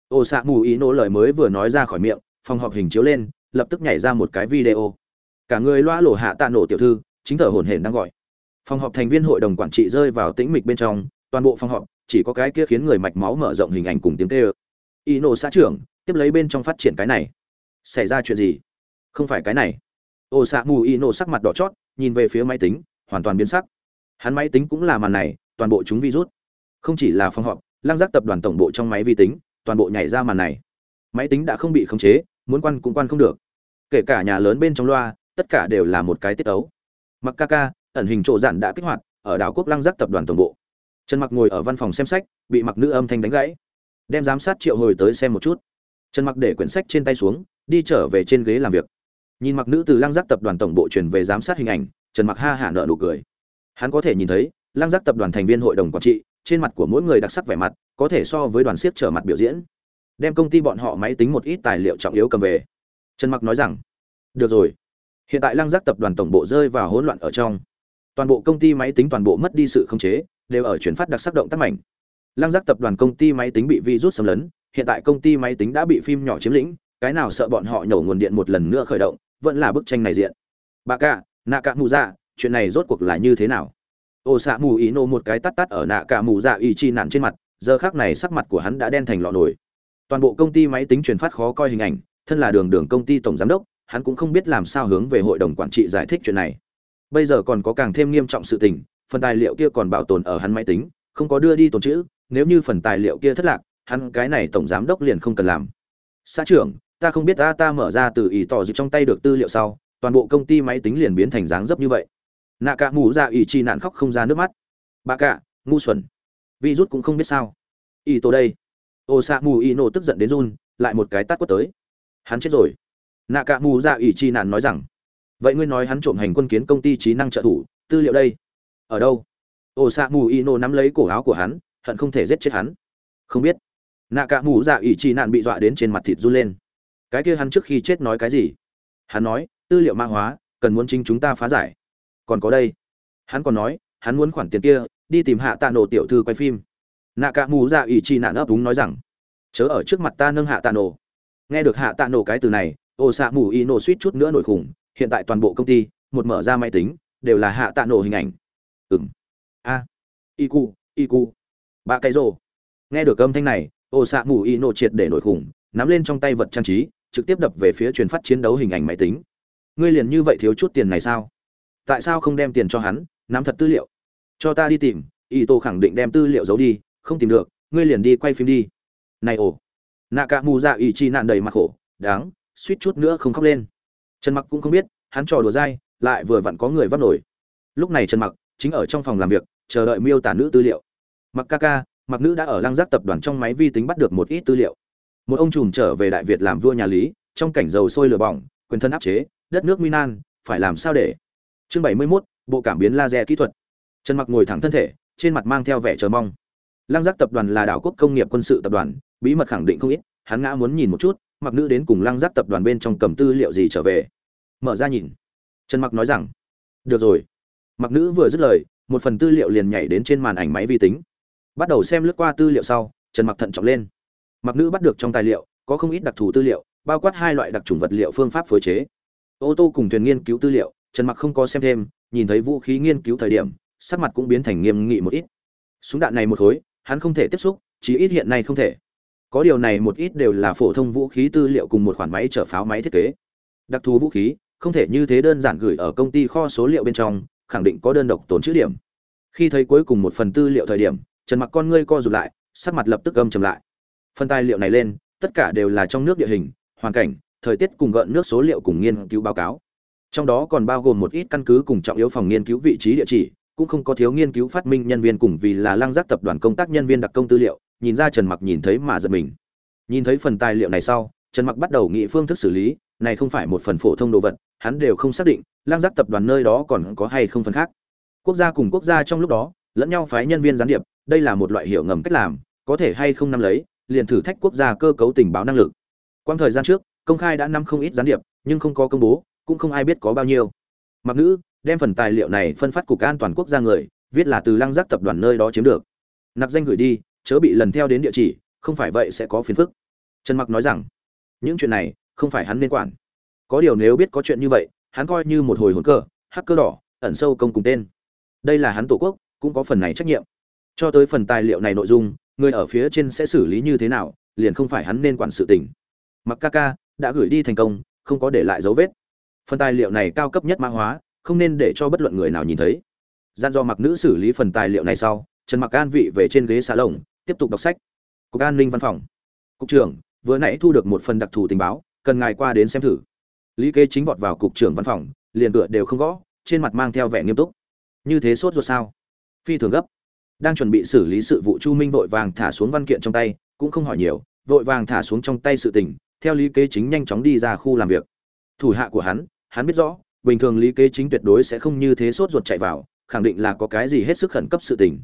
ổ xả mù ý nỗ lời mới vừa nói ra khỏi miệng, phòng họp hình chiếu lên, lập tức nhảy ra một cái video. Cả người loa lổ hạ tạ nổ tiểu thư, chính thở hổn hển đang gọi phòng họp thành viên hội đồng quản trị rơi vào tĩnh mịch bên trong, toàn bộ phòng họp, chỉ có cái kia khiến người mạch máu mở rộng hình ảnh cùng tiếng kêu. Y nổ xã trưởng, tiếp lấy bên trong phát triển cái này. Xảy ra chuyện gì? Không phải cái này. Ô xạ mù y nổ sắc mặt đỏ chót, nhìn về phía máy tính, hoàn toàn biến sắc. Hắn máy tính cũng là màn này, toàn bộ chúng virus. Không chỉ là phòng họp, lăng giác tập đoàn tổng bộ trong máy vi tính, toàn bộ nhảy ra màn này. Máy tính đã không bị khống chế, muốn quan cũng quan không được. Kể cả nhà lớn bên trong loa, tất cả đều là một cái tiết ấu. Mặc ca ca ẩn hình trộ giản đã kích hoạt, ở đảo quốc lăng giác tập đoàn tổng bộ. Trần mặc ngồi ở văn phòng xem sách, bị mặc nữ âm thanh đánh gãy. Đem giám sát triệu hồi tới xem một chút. Trần mặc để quyển sách trên tay xuống, đi trở về trên ghế làm việc. Nhìn mặc nữ từ lăng giác tập đoàn tổng bộ chuyển về giám sát hình ảnh, trần mặc ha hả nợ nụ cười. Hắn có thể nhìn thấy, lăng giác tập đoàn thành viên hội đồng quản trị, trên mặt của mỗi người đặc sắc vẻ mặt, có thể so với đoàn siết trở mặt biểu diễn. Đem công ty bọn họ máy tính một ít tài liệu trọng yếu cầm về. Trần mặc nói rằng, được rồi. Hiện tại lăng giác tập đoàn tổng bộ rơi vào hỗn loạn ở trong toàn bộ công ty máy tính toàn bộ mất đi sự khống chế, đều ở chuyển phát đặc sắc động tác mạnh. Lăng giác tập đoàn công ty máy tính bị virus xâm lấn, hiện tại công ty máy tính đã bị phim nhỏ chiếm lĩnh, cái nào sợ bọn họ nhổ nguồn điện một lần nữa khởi động, vẫn là bức tranh này diện. Bà cả nạ cả mù dạ chuyện này rốt cuộc là như thế nào? Ô xạ mù ý nô một cái tắt tắt ở nạ cả mù dạ ý chi nạn trên mặt, giờ khác này sắc mặt của hắn đã đen thành lọ nổi toàn bộ công ty máy tính truyền phát khó coi hình ảnh, thân là đường đường công ty tổng giám đốc, hắn cũng không biết làm sao hướng về hội đồng quản trị giải thích chuyện này bây giờ còn có càng thêm nghiêm trọng sự tình, phần tài liệu kia còn bảo tồn ở hắn máy tính, không có đưa đi tồn chữ nếu như phần tài liệu kia thất lạc, hắn cái này tổng giám đốc liền không cần làm. Xã trưởng, ta không biết ta ta mở ra từ ý tỏ dịp trong tay được tư liệu sau, toàn bộ công ty máy tính liền biến thành dáng dấp như vậy. Nạ cả mù ra ý chi nạn khóc không ra nước mắt. Bà cả ngu xuẩn. Vi rút cũng không biết sao. Ý tổ đây. Ô xạ mù ý nổ tức giận đến run, lại một cái tát quất tới. Hắn chết rồi. Nạ cả mù ra ý chi nạn nói rằng vậy ngươi nói hắn trộm hành quân kiến công ty trí năng trợ thủ, tư liệu đây? Ở đâu? Ô xạ mù y nổ nắm lấy cổ áo của hắn, hận không thể giết chết hắn. Không biết. Nạ cả mù dạ ỷ trị nạn bị dọa đến trên mặt thịt run lên. Cái kia hắn trước khi chết nói cái gì? Hắn nói, tư liệu mã hóa, cần muốn chính chúng ta phá giải. Còn có đây. Hắn còn nói, hắn muốn khoản tiền kia, đi tìm hạ tạ nổ tiểu thư quay phim. Nạ cả mù dạ ỷ trị nạn ấp úng nói rằng, chớ ở trước mặt ta nâng hạ tạ nổ. Nghe được hạ tạ nổ cái từ này, ô xạ mù y nổ suýt chút nữa nổi khủng hiện tại toàn bộ công ty, một mở ra máy tính, đều là hạ tạ nổ hình ảnh. Ừng a. Y cu y cu ba cái rồ. Nghe được âm thanh này, ô xạ mù y nổ triệt để nổi khủng, nắm lên trong tay vật trang trí, trực tiếp đập về phía truyền phát chiến đấu hình ảnh máy tính. Ngươi liền như vậy thiếu chút tiền này sao? Tại sao không đem tiền cho hắn, nắm thật tư liệu? Cho ta đi tìm, y tô khẳng định đem tư liệu giấu đi, không tìm được, ngươi liền đi quay phim đi. Này ồ nạ cả mù dạ y chi nạn đầy mặt khổ, đáng, suýt chút nữa không khóc lên trần mặc cũng không biết hắn trò đùa dai lại vừa vặn có người vắt nổi. Lúc này trần mặc chính ở trong phòng làm việc chờ đợi miêu tả nữ tư liệu. Mặc ca ca mặc nữ đã ở lăng giác tập đoàn trong máy vi tính bắt được một ít tư liệu. Một ông trùm trở về đại việt làm vua nhà lý trong cảnh dầu sôi lửa bỏng quyền thân áp chế đất nước minan phải làm sao để? Chương 71, bộ cảm biến laser kỹ thuật. Trần mặc ngồi thẳng thân thể trên mặt mang theo vẻ chờ mong. Lăng giác tập đoàn là đảo quốc công nghiệp quân sự tập đoàn bí mật khẳng định không ít hắn ngã muốn nhìn một chút mặc nữ đến cùng lăng giác tập đoàn bên trong cầm tư liệu gì trở về? Mở ra nhìn. Trần mặc nói rằng, được rồi. Mặc nữ vừa dứt lời, một phần tư liệu liền nhảy đến trên màn ảnh máy vi tính. Bắt đầu xem lướt qua tư liệu sau, trần mặc thận trọng lên. Mặc nữ bắt được trong tài liệu, có không ít đặc thù tư liệu, bao quát hai loại đặc trùng vật liệu phương pháp phối chế. Ô tô cùng thuyền nghiên cứu tư liệu, trần mặc không có xem thêm, nhìn thấy vũ khí nghiên cứu thời điểm, sắc mặt cũng biến thành nghiêm nghị một ít. Súng đạn này một khối, hắn không thể tiếp xúc chỉ ít hiện nay không thể có điều này một ít đều là phổ thông vũ khí tư liệu cùng một khoản máy chở pháo máy thiết kế. Đặc thù vũ khí, không thể như thế đơn giản gửi ở công ty kho số liệu bên trong, khẳng định có đơn độc tồn chữ điểm. Khi thấy cuối cùng một phần tư liệu thời điểm, trần mặc con ngươi co rụt lại, sắc mặt lập tức gầm chầm lại. Phần tài liệu này lên, tất cả đều là trong nước địa hình, hoàn cảnh, thời tiết cùng gợn nước số liệu cùng nghiên cứu báo cáo. Trong đó còn bao gồm một ít căn cứ cùng trọng yếu phòng nghiên cứu vị trí địa chỉ, cũng không có thiếu nghiên cứu phát minh nhân viên cùng vì là lăng giác tập đoàn công tác nhân viên đặc công tư liệu nhìn ra trần mặc nhìn thấy mà giật mình. Nhìn thấy phần tài liệu này sau, trần mặc bắt đầu nghĩ phương thức xử lý, này không phải một phần phổ thông đồ vật, hắn đều không xác định Lang giác tập đoàn nơi đó còn có hay không phần khác. Quốc gia cùng quốc gia trong lúc đó, lẫn nhau phái nhân viên gián điệp, đây là một loại hiểu ngầm cách làm, có thể hay không nắm lấy, liền thử thách quốc gia cơ cấu tình báo năng lực. Quang thời gian trước, công khai đã năm không ít gián điệp, nhưng không có công bố, cũng không ai biết có bao nhiêu. Mặc nữ, đem phần tài liệu này phân phát cục an toàn quốc gia người, viết là từ lăng giác tập đoàn nơi đó chiếm được. Nạp danh gửi đi chớ bị lần theo đến địa chỉ, không phải vậy sẽ có phiền phức. Trần mặc nói rằng, những chuyện này, không phải hắn nên quản. Có điều nếu biết có chuyện như vậy, hắn coi như một hồi hồn cơ, hacker đỏ, ẩn sâu công cùng tên. Đây là hắn tổ quốc, cũng có phần này trách nhiệm. Cho tới phần tài liệu này nội dung, người ở phía trên sẽ xử lý như thế nào, liền không phải hắn nên quản sự tình. Mặc ca ca đã gửi đi thành công, không có để lại dấu vết. Phần tài liệu này cao cấp nhất mã hóa, không nên để cho bất luận người nào nhìn thấy. Gian do mặc nữ xử lý phần tài liệu này sau, trần mặc an vị về trên ghế xà lồng tiếp tục đọc sách. Cục an ninh văn phòng. Cục trưởng, vừa nãy thu được một phần đặc thù tình báo, cần ngài qua đến xem thử. Lý kế chính vọt vào cục trưởng văn phòng, liền cửa đều không gõ, trên mặt mang theo vẻ nghiêm túc. Như thế sốt ruột sao? Phi thường gấp. Đang chuẩn bị xử lý sự vụ chu minh vội vàng thả xuống văn kiện trong tay, cũng không hỏi nhiều, vội vàng thả xuống trong tay sự tình, theo lý kế chính nhanh chóng đi ra khu làm việc. Thủ hạ của hắn hắn biết rõ, bình thường lý kế chính tuyệt đối sẽ không như thế sốt ruột chạy vào, khẳng định là có cái gì hết sức khẩn cấp sự tình.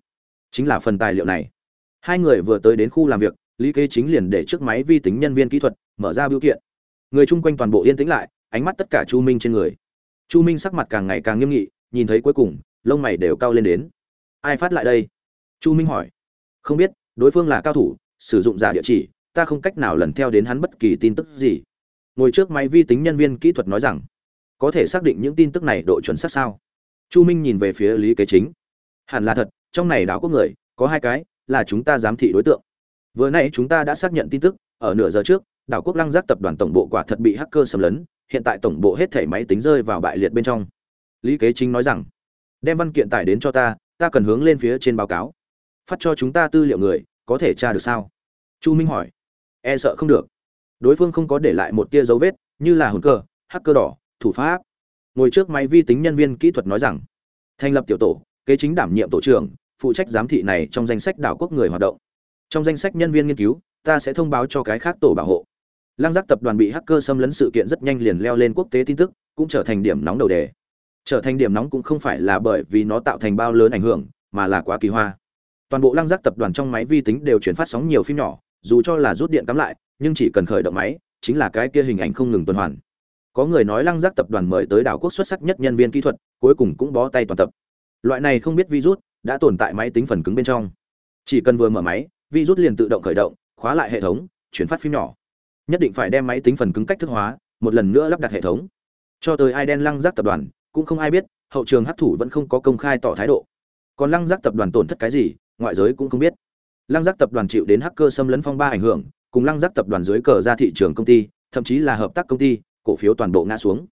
Chính là phần tài liệu này hai người vừa tới đến khu làm việc, lý kế chính liền để trước máy vi tính nhân viên kỹ thuật mở ra biểu kiện. Người chung quanh toàn bộ yên tĩnh lại, ánh mắt tất cả chu minh trên người. Chu minh sắc mặt càng ngày càng nghiêm nghị, nhìn thấy cuối cùng, lông mày đều cao lên đến. Ai phát lại đây? Chu minh hỏi. Không biết, đối phương là cao thủ, sử dụng giả địa chỉ, ta không cách nào lần theo đến hắn bất kỳ tin tức gì. Ngồi trước máy vi tính nhân viên kỹ thuật nói rằng, có thể xác định những tin tức này độ chuẩn xác sao? Chu minh nhìn về phía lý kế chính. Hẳn là thật, trong này đảo có người, có hai cái là chúng ta giám thị đối tượng. Vừa nãy chúng ta đã xác nhận tin tức, ở nửa giờ trước, đảo quốc lăng giác tập đoàn tổng bộ quả thật bị hacker xâm lấn, hiện tại tổng bộ hết thể máy tính rơi vào bại liệt bên trong. Lý kế chính nói rằng, đem văn kiện tải đến cho ta ta cần hướng lên phía trên báo cáo. Phát cho chúng ta tư liệu người, có thể tra được sao? Chu minh hỏi. E sợ không được. Đối phương không có để lại một tia dấu vết, như là hồn cơ hacker đỏ, thủ pháp. Ngồi trước máy vi tính nhân viên kỹ thuật nói rằng, thành lập tiểu tổ, kế chính đảm nhiệm tổ trưởng phụ trách giám thị này trong danh sách đảo quốc người hoạt động. Trong danh sách nhân viên nghiên cứu, ta sẽ thông báo cho cái khác tổ bảo hộ. Lăng giác tập đoàn bị hacker xâm lấn sự kiện rất nhanh liền leo lên quốc tế tin tức, cũng trở thành điểm nóng đầu đề. Trở thành điểm nóng cũng không phải là bởi vì nó tạo thành bao lớn ảnh hưởng, mà là quá kỳ hoa. Toàn bộ lăng giác tập đoàn trong máy vi tính đều chuyển phát sóng nhiều phim nhỏ, dù cho là rút điện cắm lại, nhưng chỉ cần khởi động máy, chính là cái kia hình ảnh không ngừng tuần hoàn. Có người nói lăng giác tập đoàn mời tới đảo quốc xuất sắc nhất nhân viên kỹ thuật, cuối cùng cũng bó tay toàn tập. Loại này không biết virus đã tồn tại máy tính phần cứng bên trong. Chỉ cần vừa mở máy, virus liền tự động khởi động, khóa lại hệ thống, chuyển phát phim nhỏ. Nhất định phải đem máy tính phần cứng cách thức hóa, một lần nữa lắp đặt hệ thống. Cho tới ai đen lăng giác tập đoàn, cũng không ai biết, hậu trường hấp thủ vẫn không có công khai tỏ thái độ. Còn lăng giác tập đoàn tổn thất cái gì, ngoại giới cũng không biết. Lăng giác tập đoàn chịu đến hacker xâm lấn phong ba ảnh hưởng, cùng lăng giác tập đoàn dưới cờ ra thị trường công ty, thậm chí là hợp tác công ty, cổ phiếu toàn bộ ngã xuống.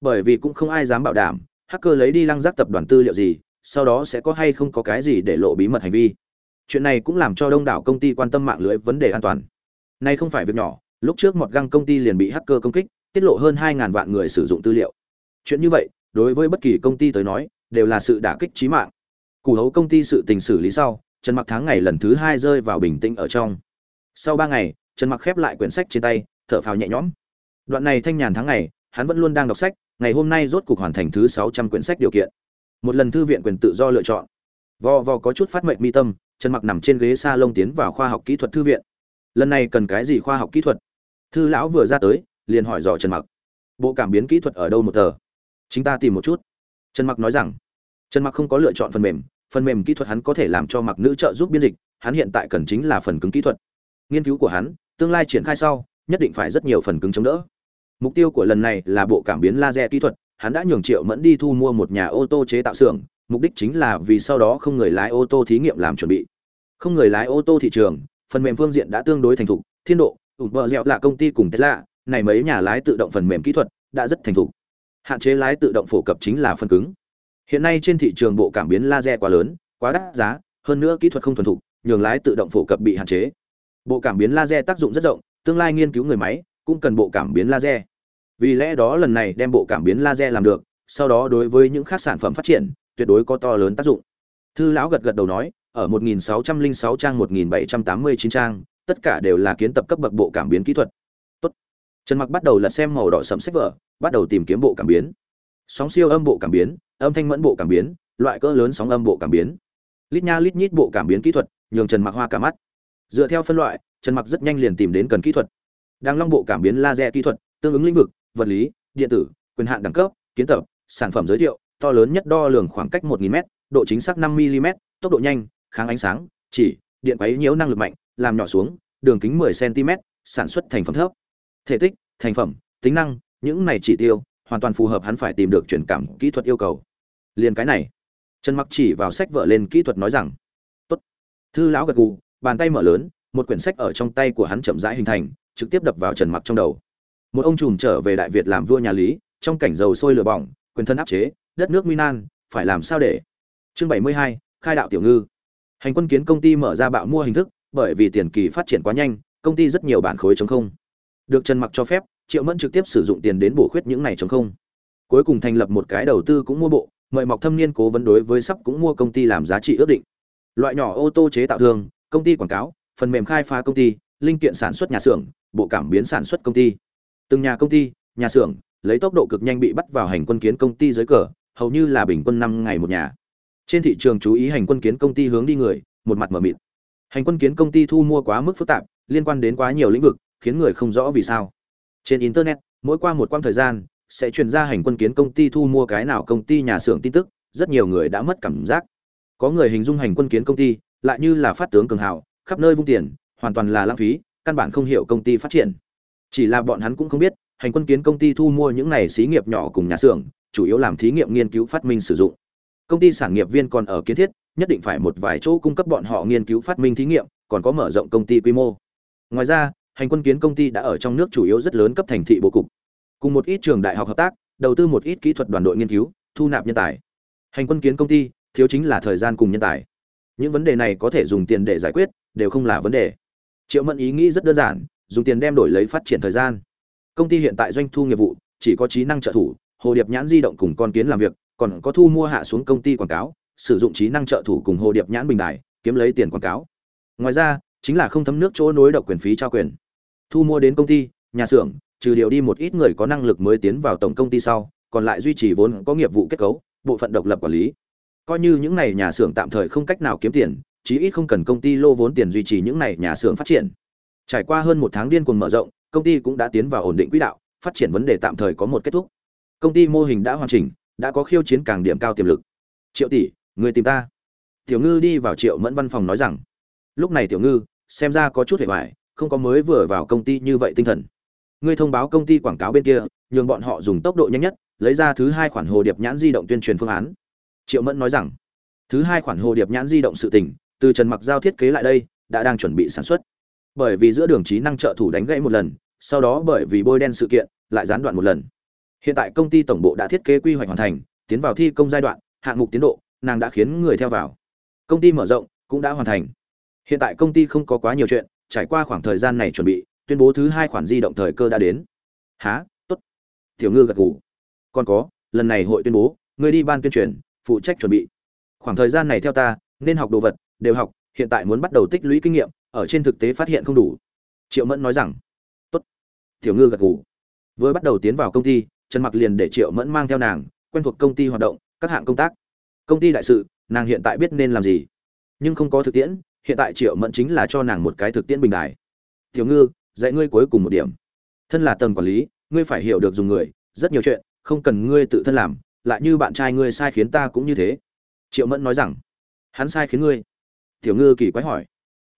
Bởi vì cũng không ai dám bảo đảm, hacker lấy đi lăng giác tập đoàn tư liệu gì sau đó sẽ có hay không có cái gì để lộ bí mật hành vi. Chuyện này cũng làm cho đông đảo công ty quan tâm mạng lưới vấn đề an toàn. Nay không phải việc nhỏ, lúc trước một găng công ty liền bị hacker công kích, tiết lộ hơn 2.000 vạn người sử dụng tư liệu. Chuyện như vậy, đối với bất kỳ công ty tới nói, đều là sự đả kích trí mạng. Củ hấu công ty sự tình xử lý sau, trần mặc tháng ngày lần thứ hai rơi vào bình tĩnh ở trong. Sau ba ngày, trần mặc khép lại quyển sách trên tay, thở phào nhẹ nhõm. Đoạn này thanh nhàn tháng ngày, hắn vẫn luôn đang đọc sách, ngày hôm nay rốt cục hoàn thành thứ 600 quyển sách điều kiện một lần thư viện quyền tự do lựa chọn. Vò vò có chút phát mệnh mi tâm trần mặc nằm trên ghế sa lông tiến vào khoa học kỹ thuật thư viện. Lần này cần cái gì khoa học kỹ thuật? Thư lão vừa ra tới, liền hỏi dò trần mặc. Bộ cảm biến kỹ thuật ở đâu một tờ? Chúng ta tìm một chút. Trần mặc nói rằng, trần mặc không có lựa chọn phần mềm phần mềm kỹ thuật hắn có thể làm cho mặc nữ trợ giúp biên dịch, hắn hiện tại cần chính là phần cứng kỹ thuật. Nghiên cứu của hắn, tương lai triển khai sau, nhất định phải rất nhiều phần cứng chống đỡ. Mục tiêu của lần này là bộ cảm biến laser kỹ thuật hắn đã nhường triệu mẫn đi thu mua một nhà ô tô chế tạo xưởng, mục đích chính là vì sau đó không người lái ô tô thí nghiệm làm chuẩn bị. Không người lái ô tô thị trường, phần mềm phương diện đã tương đối thành thục, thiên độ ủ bờ dẹo là công ty cùng tesla, này mấy nhà lái tự động phần mềm kỹ thuật đã rất thành thục. Hạn chế lái tự động phổ cập chính là phần cứng. Hiện nay trên thị trường bộ cảm biến laser quá lớn, quá đắt giá, hơn nữa kỹ thuật không thuần thục, nhường lái tự động phổ cập bị hạn chế. Bộ cảm biến laser tác dụng rất rộng, tương lai nghiên cứu người máy cũng cần bộ cảm biến laser vì lẽ đó lần này đem bộ cảm biến laser làm được, sau đó đối với những khác sản phẩm phát triển, tuyệt đối có to lớn tác dụng. Thư lão gật gật đầu nói, ở 1606 trang 1789 trang, tất cả đều là kiến tập cấp bậc bộ cảm biến kỹ thuật. Tốt. trần mặc bắt đầu lật xem màu đỏ sẫm sách vở, bắt đầu tìm kiếm bộ cảm biến. Sóng siêu âm bộ cảm biến, âm thanh mẫn bộ cảm biến, loại cỡ lớn sóng âm bộ cảm biến. Lít nha lít nhít bộ cảm biến kỹ thuật, nhường trần mặc hoa cả mắt. Dựa theo phân loại, trần mặc rất nhanh liền tìm đến cần kỹ thuật. Đang long bộ cảm biến laser kỹ thuật, tương ứng lĩnh vực vật lý, điện tử, quyền hạn đẳng cấp, kiến tập, sản phẩm giới thiệu, to lớn nhất đo lường khoảng cách 1000 m độ chính xác 5 mm tốc độ nhanh, kháng ánh sáng, chỉ, điện quấy nhiễu năng lực mạnh, làm nhỏ xuống, đường kính 10 cm sản xuất thành phẩm thấp. Thể tích, thành phẩm, tính năng, những này chỉ tiêu, hoàn toàn phù hợp hắn phải tìm được truyền cảm kỹ thuật yêu cầu. Liền cái này. Trần mặc chỉ vào sách vợ lên kỹ thuật nói rằng, tốt. Thư lão gật gù, bàn tay mở lớn, một quyển sách ở trong tay của hắn chậm rãi hình thành, trực tiếp đập vào trần mặc trong đầu một ông trùm trở về đại việt làm vua nhà lý trong cảnh dầu sôi lửa bỏng quyền thân áp chế đất nước minan phải làm sao để? Chương 72, khai đạo tiểu ngư. Hành quân kiến công ty mở ra bạo mua hình thức bởi vì tiền kỳ phát triển quá nhanh công ty rất nhiều bản khối chống không. Được trần mặc cho phép triệu mẫn trực tiếp sử dụng tiền đến bổ khuyết những này chống không. Cuối cùng thành lập một cái đầu tư cũng mua bộ mời mọc thâm niên cố vấn đối với sắp cũng mua công ty làm giá trị ước định. Loại nhỏ ô tô chế tạo thường công ty quảng cáo phần mềm khai phá công ty linh kiện sản xuất nhà xưởng bộ cảm biến sản xuất công ty từng nhà công ty, nhà xưởng, lấy tốc độ cực nhanh bị bắt vào hành quân kiến công ty dưới cờ, hầu như là bình quân năm ngày một nhà. Trên thị trường chú ý hành quân kiến công ty hướng đi người, một mặt mở mịt. Hành quân kiến công ty thu mua quá mức phức tạp, liên quan đến quá nhiều lĩnh vực, khiến người không rõ vì sao. Trên internet, mỗi qua một quãng thời gian, sẽ truyền ra hành quân kiến công ty thu mua cái nào công ty nhà xưởng tin tức, rất nhiều người đã mất cảm giác. Có người hình dung hành quân kiến công ty, lại như là phát tướng cường hào, khắp nơi vung tiền, hoàn toàn là lãng phí, căn bản không hiểu công ty phát triển chỉ là bọn hắn cũng không biết, hành quân kiến công ty thu mua những này xí nghiệp nhỏ cùng nhà xưởng, chủ yếu làm thí nghiệm nghiên cứu phát minh sử dụng. Công ty sản nghiệp viên còn ở kiến thiết, nhất định phải một vài chỗ cung cấp bọn họ nghiên cứu phát minh thí nghiệm, còn có mở rộng công ty quy mô. Ngoài ra, hành quân kiến công ty đã ở trong nước chủ yếu rất lớn cấp thành thị bố cục. Cùng một ít trường đại học hợp tác, đầu tư một ít kỹ thuật đoàn đội nghiên cứu, thu nạp nhân tài. Hành quân kiến công ty, thiếu chính là thời gian cùng nhân tài. Những vấn đề này có thể dùng tiền để giải quyết, đều không là vấn đề. Triệu mẫn ý nghĩ rất đơn giản dùng tiền đem đổi lấy phát triển thời gian. Công ty hiện tại doanh thu nghiệp vụ, chỉ có trí năng trợ thủ, hồ điệp nhãn di động cùng con kiến làm việc, còn có thu mua hạ xuống công ty quảng cáo, sử dụng trí năng trợ thủ cùng hồ điệp nhãn bình đài, kiếm lấy tiền quảng cáo. Ngoài ra, chính là không thấm nước chỗ nối độc quyền phí trao quyền. Thu mua đến công ty, nhà xưởng, trừ điều đi một ít người có năng lực mới tiến vào tổng công ty sau, còn lại duy trì vốn có nghiệp vụ kết cấu, bộ phận độc lập quản lý. Coi như những này nhà xưởng tạm thời không cách nào kiếm tiền, chí ít không cần công ty lô vốn tiền duy trì những này nhà xưởng phát triển trải qua hơn một tháng điên cuồng mở rộng, công ty cũng đã tiến vào ổn định quỹ đạo, phát triển vấn đề tạm thời có một kết thúc. Công ty mô hình đã hoàn chỉnh, đã có khiêu chiến càng điểm cao tiềm lực. Triệu tỷ, người tìm ta. Tiểu ngư đi vào triệu mẫn văn phòng nói rằng, lúc này tiểu ngư, xem ra có chút hệ hoại không có mới vừa vào công ty như vậy tinh thần. Ngươi thông báo công ty quảng cáo bên kia, nhường bọn họ dùng tốc độ nhanh nhất, lấy ra thứ hai khoản hồ điệp nhãn di động tuyên truyền phương án. Triệu mẫn nói rằng, thứ hai khoản hồ điệp nhãn di động sự tỉnh từ trần mặc giao thiết kế lại đây, đã đang chuẩn bị sản xuất bởi vì giữa đường trí năng trợ thủ đánh gãy một lần, sau đó bởi vì bôi đen sự kiện, lại gián đoạn một lần. Hiện tại công ty tổng bộ đã thiết kế quy hoạch hoàn thành, tiến vào thi công giai đoạn, hạng mục tiến độ, nàng đã khiến người theo vào. Công ty mở rộng, cũng đã hoàn thành. Hiện tại công ty không có quá nhiều chuyện, trải qua khoảng thời gian này chuẩn bị, tuyên bố thứ hai khoản di động thời cơ đã đến. Há tốt. Tiểu ngư gật gù. Còn có, lần này hội tuyên bố, người đi ban tuyên truyền, phụ trách chuẩn bị. Khoảng thời gian này theo ta, nên học đồ vật, đều học, hiện tại muốn bắt đầu tích lũy kinh nghiệm ở trên thực tế phát hiện không đủ. Triệu mẫn nói rằng, tốt. Tiểu ngư gật gù. Vừa bắt đầu tiến vào công ty, trần mặc liền để triệu mẫn mang theo nàng, quen thuộc công ty hoạt động, các hạng công tác. Công ty đại sự, nàng hiện tại biết nên làm gì. Nhưng không có thực tiễn, hiện tại triệu mẫn chính là cho nàng một cái thực tiễn bình đài. Tiểu ngư, dạy ngươi cuối cùng một điểm. Thân là tầng quản lý, ngươi phải hiểu được dùng người, rất nhiều chuyện, không cần ngươi tự thân làm, lại như bạn trai ngươi sai khiến ta cũng như thế. Triệu mẫn nói rằng, hắn sai khiến ngươi. Tiểu ngư kỳ quái hỏi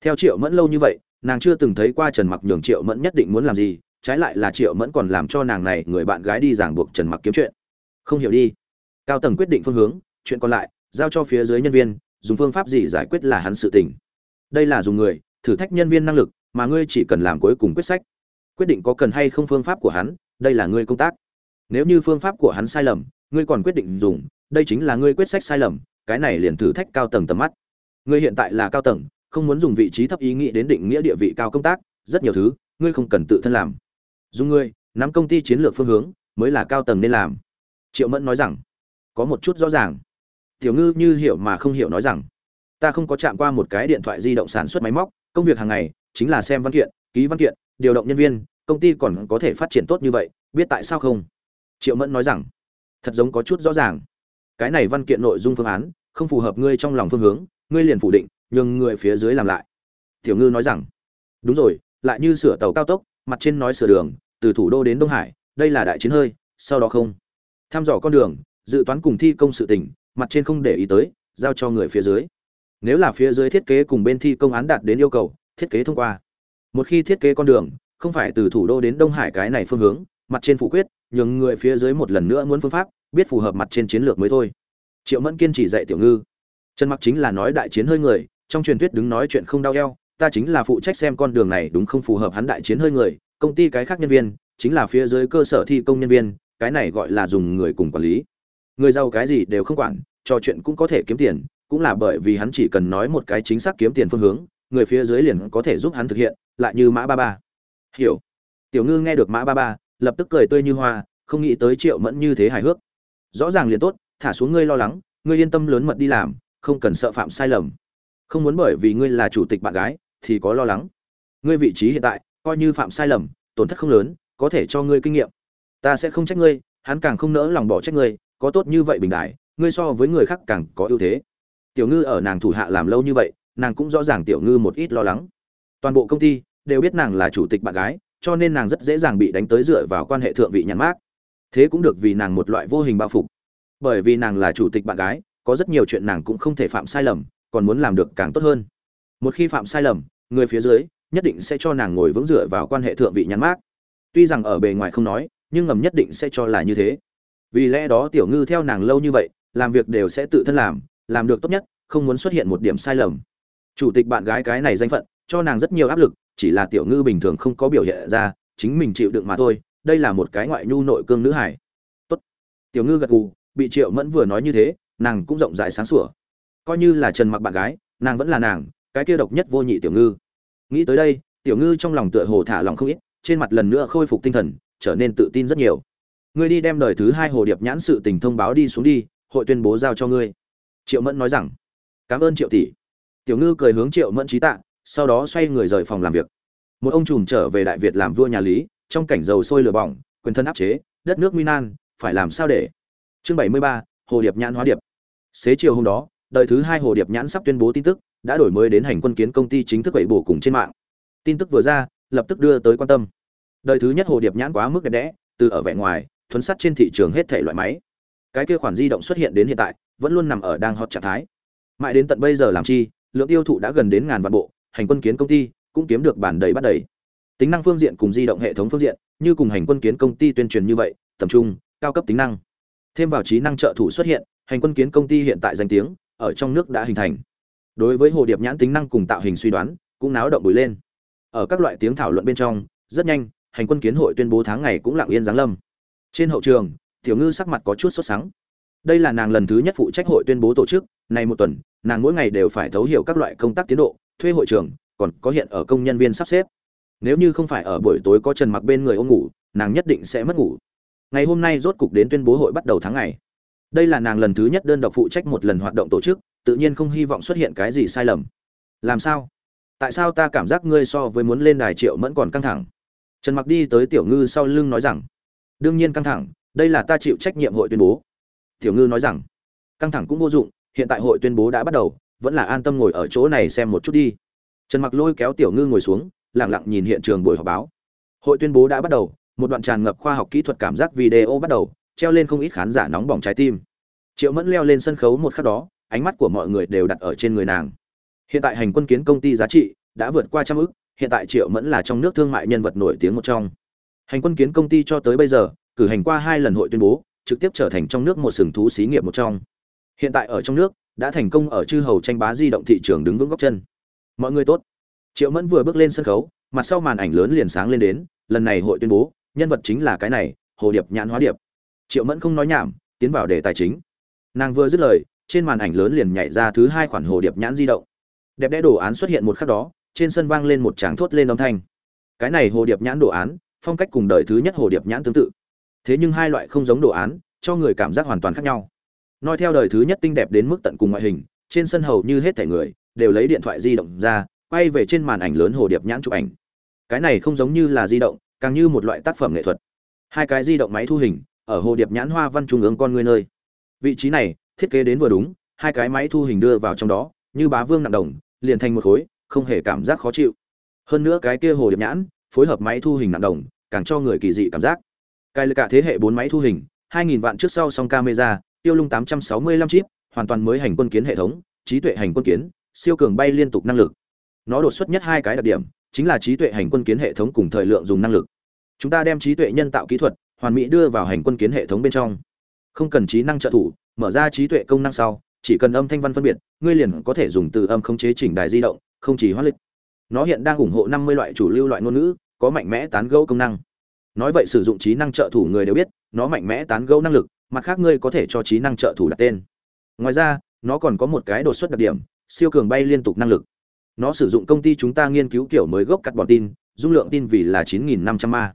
theo triệu mẫn lâu như vậy, nàng chưa từng thấy qua trần mặc nhường triệu mẫn nhất định muốn làm gì, trái lại là triệu mẫn còn làm cho nàng này người bạn gái đi giảng buộc trần mặc kiếm chuyện. Không hiểu đi. Cao tầng quyết định phương hướng, chuyện còn lại, giao cho phía dưới nhân viên, dùng phương pháp gì giải quyết là hắn sự tình. Đây là dùng người, thử thách nhân viên năng lực, mà ngươi chỉ cần làm cuối cùng quyết sách. Quyết định có cần hay không phương pháp của hắn, đây là ngươi công tác. Nếu như phương pháp của hắn sai lầm, ngươi còn quyết định dùng, đây chính là ngươi quyết sách sai lầm, cái này liền thử thách cao tầng tầm mắt. Ngươi hiện tại là cao tầng không muốn dùng vị trí thấp ý nghĩ đến định nghĩa địa vị cao công tác, rất nhiều thứ, ngươi không cần tự thân làm. Dùng ngươi, nắm công ty chiến lược phương hướng, mới là cao tầng nên làm. Triệu mẫn nói rằng, có một chút rõ ràng. Tiểu ngư như hiểu mà không hiểu nói rằng, ta không có chạm qua một cái điện thoại di động sản xuất máy móc, công việc hàng ngày chính là xem văn kiện, ký văn kiện, điều động nhân viên, công ty còn có thể phát triển tốt như vậy, biết tại sao không? Triệu mẫn nói rằng, thật giống có chút rõ ràng. Cái này văn kiện nội dung phương án, không phù hợp ngươi trong lòng phương hướng, ngươi liền phủ định nhưng người phía dưới làm lại. Tiểu ngư nói rằng, đúng rồi, lại như sửa tàu cao tốc, mặt trên nói sửa đường, từ thủ đô đến đông hải, đây là đại chiến hơi, sau đó không. Tham dò con đường, dự toán cùng thi công sự tỉnh mặt trên không để ý tới, giao cho người phía dưới. Nếu là phía dưới thiết kế cùng bên thi công án đạt đến yêu cầu, thiết kế thông qua. Một khi thiết kế con đường, không phải từ thủ đô đến đông hải cái này phương hướng, mặt trên phủ quyết, nhường người phía dưới một lần nữa muốn phương pháp, biết phù hợp mặt trên chiến lược mới thôi. Triệu mẫn kiên trì dạy tiểu ngư. Trần mặc chính là nói đại chiến hơi người trong truyền thuyết đứng nói chuyện không đau eo, ta chính là phụ trách xem con đường này đúng không phù hợp hắn đại chiến hơi người, công ty cái khác nhân viên, chính là phía dưới cơ sở thi công nhân viên, cái này gọi là dùng người cùng quản lý. Người giàu cái gì đều không quản, trò chuyện cũng có thể kiếm tiền, cũng là bởi vì hắn chỉ cần nói một cái chính xác kiếm tiền phương hướng, người phía dưới liền có thể giúp hắn thực hiện, lại như mã ba ba. Hiểu. Tiểu ngư nghe được mã ba ba, lập tức cười tươi như hoa, không nghĩ tới triệu mẫn như thế hài hước. Rõ ràng liền tốt, thả xuống ngươi lo lắng, ngươi yên tâm lớn mật đi làm, không cần sợ phạm sai lầm không muốn bởi vì ngươi là chủ tịch bạn gái, thì có lo lắng. Ngươi vị trí hiện tại, coi như phạm sai lầm, tổn thất không lớn, có thể cho ngươi kinh nghiệm. Ta sẽ không trách ngươi, hắn càng không nỡ lòng bỏ trách ngươi, có tốt như vậy bình đại, ngươi so với người khác càng có ưu thế. Tiểu ngư ở nàng thủ hạ làm lâu như vậy, nàng cũng rõ ràng tiểu ngư một ít lo lắng. Toàn bộ công ty đều biết nàng là chủ tịch bạn gái, cho nên nàng rất dễ dàng bị đánh tới dựa vào quan hệ thượng vị nhãn mát thế cũng được vì nàng một loại vô hình bao phục bởi vì nàng là chủ tịch bạn gái, có rất nhiều chuyện nàng cũng không thể phạm sai lầm còn muốn làm được càng tốt hơn. Một khi phạm sai lầm, người phía dưới nhất định sẽ cho nàng ngồi vững dựa vào quan hệ thượng vị nhãn mát tuy rằng ở bề ngoài không nói, nhưng ngầm nhất định sẽ cho là như thế. Vì lẽ đó tiểu ngư theo nàng lâu như vậy, làm việc đều sẽ tự thân làm làm được tốt nhất, không muốn xuất hiện một điểm sai lầm. Chủ tịch bạn gái cái này danh phận, cho nàng rất nhiều áp lực, chỉ là tiểu ngư bình thường không có biểu hiện ra, chính mình chịu đựng mà thôi, đây là một cái ngoại nhu nội cương nữ hải. Tốt. Tiểu ngư gật gù, bị triệu mẫn vừa nói như thế, nàng cũng rộng rãi sáng sủa coi như là trần mặc bạn gái, nàng vẫn là nàng, cái kia độc nhất vô nhị tiểu ngư. Nghĩ tới đây, tiểu ngư trong lòng tựa hồ thả lòng không ít, trên mặt lần nữa khôi phục tinh thần, trở nên tự tin rất nhiều. Ngươi đi đem đời thứ hai hồ điệp nhãn sự tình thông báo đi xuống đi, hội tuyên bố giao cho ngươi. Triệu mẫn nói rằng. Cảm ơn triệu tỷ. Tiểu ngư cười hướng triệu mẫn trí tạ, sau đó xoay người rời phòng làm việc. Một ông trùm trở về đại việt làm vua nhà lý, trong cảnh dầu sôi lửa bỏng, quyền thân áp chế, đất nước minan phải làm sao để? Chương bảy mươi ba, hồ điệp nhãn hóa điệp. Xế chiều hôm đó đời thứ hai hồ điệp nhãn sắp tuyên bố tin tức, đã đổi mới đến hành quân kiến công ty chính thức bảy bổ cùng trên mạng. Tin tức vừa ra, lập tức đưa tới quan tâm. Đời thứ nhất hồ điệp nhãn quá mức đẹp đẽ, từ ở vẻ ngoài, thuấn sắt trên thị trường hết thể loại máy. Cái kia khoản di động xuất hiện đến hiện tại, vẫn luôn nằm ở đang hot trạng thái. Mãi đến tận bây giờ làm chi, lượng tiêu thụ đã gần đến ngàn vạn bộ, hành quân kiến công ty cũng kiếm được bản đầy bắt đầy. Tính năng phương diện cùng di động hệ thống phương diện, như cùng hành quân kiến công ty tuyên truyền như vậy tập trung, cao cấp tính năng. Thêm vào trí năng trợ thủ xuất hiện, hành quân kiến công ty hiện tại danh tiếng ở trong nước đã hình thành. Đối với hồ điệp nhãn tính năng cùng tạo hình suy đoán, cũng náo động bùi lên. Ở các loại tiếng thảo luận bên trong, rất nhanh, hành quân kiến hội tuyên bố tháng ngày cũng lặng yên giáng lâm. Trên hậu trường, tiểu ngư sắc mặt có chút sốt sắng. Đây là nàng lần thứ nhất phụ trách hội tuyên bố tổ chức này một tuần, nàng mỗi ngày đều phải thấu hiểu các loại công tác tiến độ, thuê hội trường, còn có hiện ở công nhân viên sắp xếp. Nếu như không phải ở buổi tối có trần mặc bên người ôm ngủ, nàng nhất định sẽ mất ngủ. Ngày hôm nay rốt cục đến tuyên bố hội bắt đầu tháng ngày đây là nàng lần thứ nhất đơn độc phụ trách một lần hoạt động tổ chức, tự nhiên không hy vọng xuất hiện cái gì sai lầm. Làm sao? Tại sao ta cảm giác ngươi so với muốn lên đài triệu mẫn còn căng thẳng? Trần mặc đi tới tiểu ngư sau lưng nói rằng, đương nhiên căng thẳng, đây là ta chịu trách nhiệm hội tuyên bố. Tiểu ngư nói rằng, căng thẳng cũng vô dụng, hiện tại hội tuyên bố đã bắt đầu, vẫn là an tâm ngồi ở chỗ này xem một chút đi. Trần mặc lôi kéo tiểu ngư ngồi xuống, lặng lặng nhìn hiện trường buổi họp báo. Hội tuyên bố đã bắt đầu, một đoạn tràn ngập khoa học kỹ thuật cảm giác video bắt đầu treo lên không ít khán giả nóng bỏng trái tim. Triệu mẫn leo lên sân khấu một khắc đó, ánh mắt của mọi người đều đặt ở trên người nàng. Hiện tại hành quân kiến công ty giá trị đã vượt qua trăm ước hiện tại triệu mẫn là trong nước thương mại nhân vật nổi tiếng một trong. Hành quân kiến công ty cho tới bây giờ, cử hành qua hai lần hội tuyên bố, trực tiếp trở thành trong nước một sừng thú xí nghiệp một trong. Hiện tại ở trong nước, đã thành công ở chư hầu tranh bá di động thị trường đứng vững góc chân. Mọi người tốt. Triệu mẫn vừa bước lên sân khấu, mặt sau màn ảnh lớn liền sáng lên đến, lần này hội tuyên bố, nhân vật chính là cái này, hồ điệp nhãn hóa điệp triệu mẫn không nói nhảm, tiến vào đề tài chính. Nàng vừa dứt lời, trên màn ảnh lớn liền nhảy ra thứ hai khoản hồ điệp nhãn di động. Đẹp đẽ đồ án xuất hiện một khắc đó, trên sân vang lên một tràng thốt lên âm thanh. Cái này hồ điệp nhãn đồ án, phong cách cùng đời thứ nhất hồ điệp nhãn tương tự. Thế nhưng hai loại không giống đồ án, cho người cảm giác hoàn toàn khác nhau. Nói theo đời thứ nhất tinh đẹp đến mức tận cùng ngoại hình, trên sân hầu như hết thể người, đều lấy điện thoại di động ra, quay về trên màn ảnh lớn hồ điệp nhãn chụp ảnh. Cái này không giống như là di động, càng như một loại tác phẩm nghệ thuật. Hai cái di động máy thu hình ở hồ điệp nhãn hoa văn trung ương con người nơi. Vị trí này, thiết kế đến vừa đúng, hai cái máy thu hình đưa vào trong đó, như bá vương nặng đồng, liền thành một khối, không hề cảm giác khó chịu. Hơn nữa cái kia hồ điệp nhãn, phối hợp máy thu hình nặng đồng, càng cho người kỳ dị cảm giác. Cài cả thế hệ bốn máy thu hình 2000 vạn trước sau song camera, tiêu lung 865 chip, hoàn toàn mới hành quân kiến hệ thống, trí tuệ hành quân kiến, siêu cường bay liên tục năng lực. Nó đột xuất nhất hai cái đặc điểm, chính là trí tuệ hành quân kiến hệ thống cùng thời lượng dùng năng lực. Chúng ta đem trí tuệ nhân tạo kỹ thuật hoàn mỹ đưa vào hành quân kiến hệ thống bên trong. Không cần trí năng trợ thủ, mở ra trí tuệ công năng sau, chỉ cần âm thanh văn phân biệt, ngươi liền có thể dùng từ âm khống chế chỉnh đài di động, không chỉ hóa lịch. Nó hiện đang ủng hộ 50 loại chủ lưu loại ngôn ngữ, có mạnh mẽ tán gẫu công năng. Nói vậy sử dụng trí năng trợ thủ người đều biết, nó mạnh mẽ tán gẫu năng lực, mặt khác ngươi có thể cho trí năng trợ thủ đặt tên. Ngoài ra, nó còn có một cái đột xuất đặc điểm, siêu cường bay liên tục năng lực. Nó sử dụng công ty chúng ta nghiên cứu kiểu mới gốc cắt bọt tin, dung lượng tin vì là 9.500 ma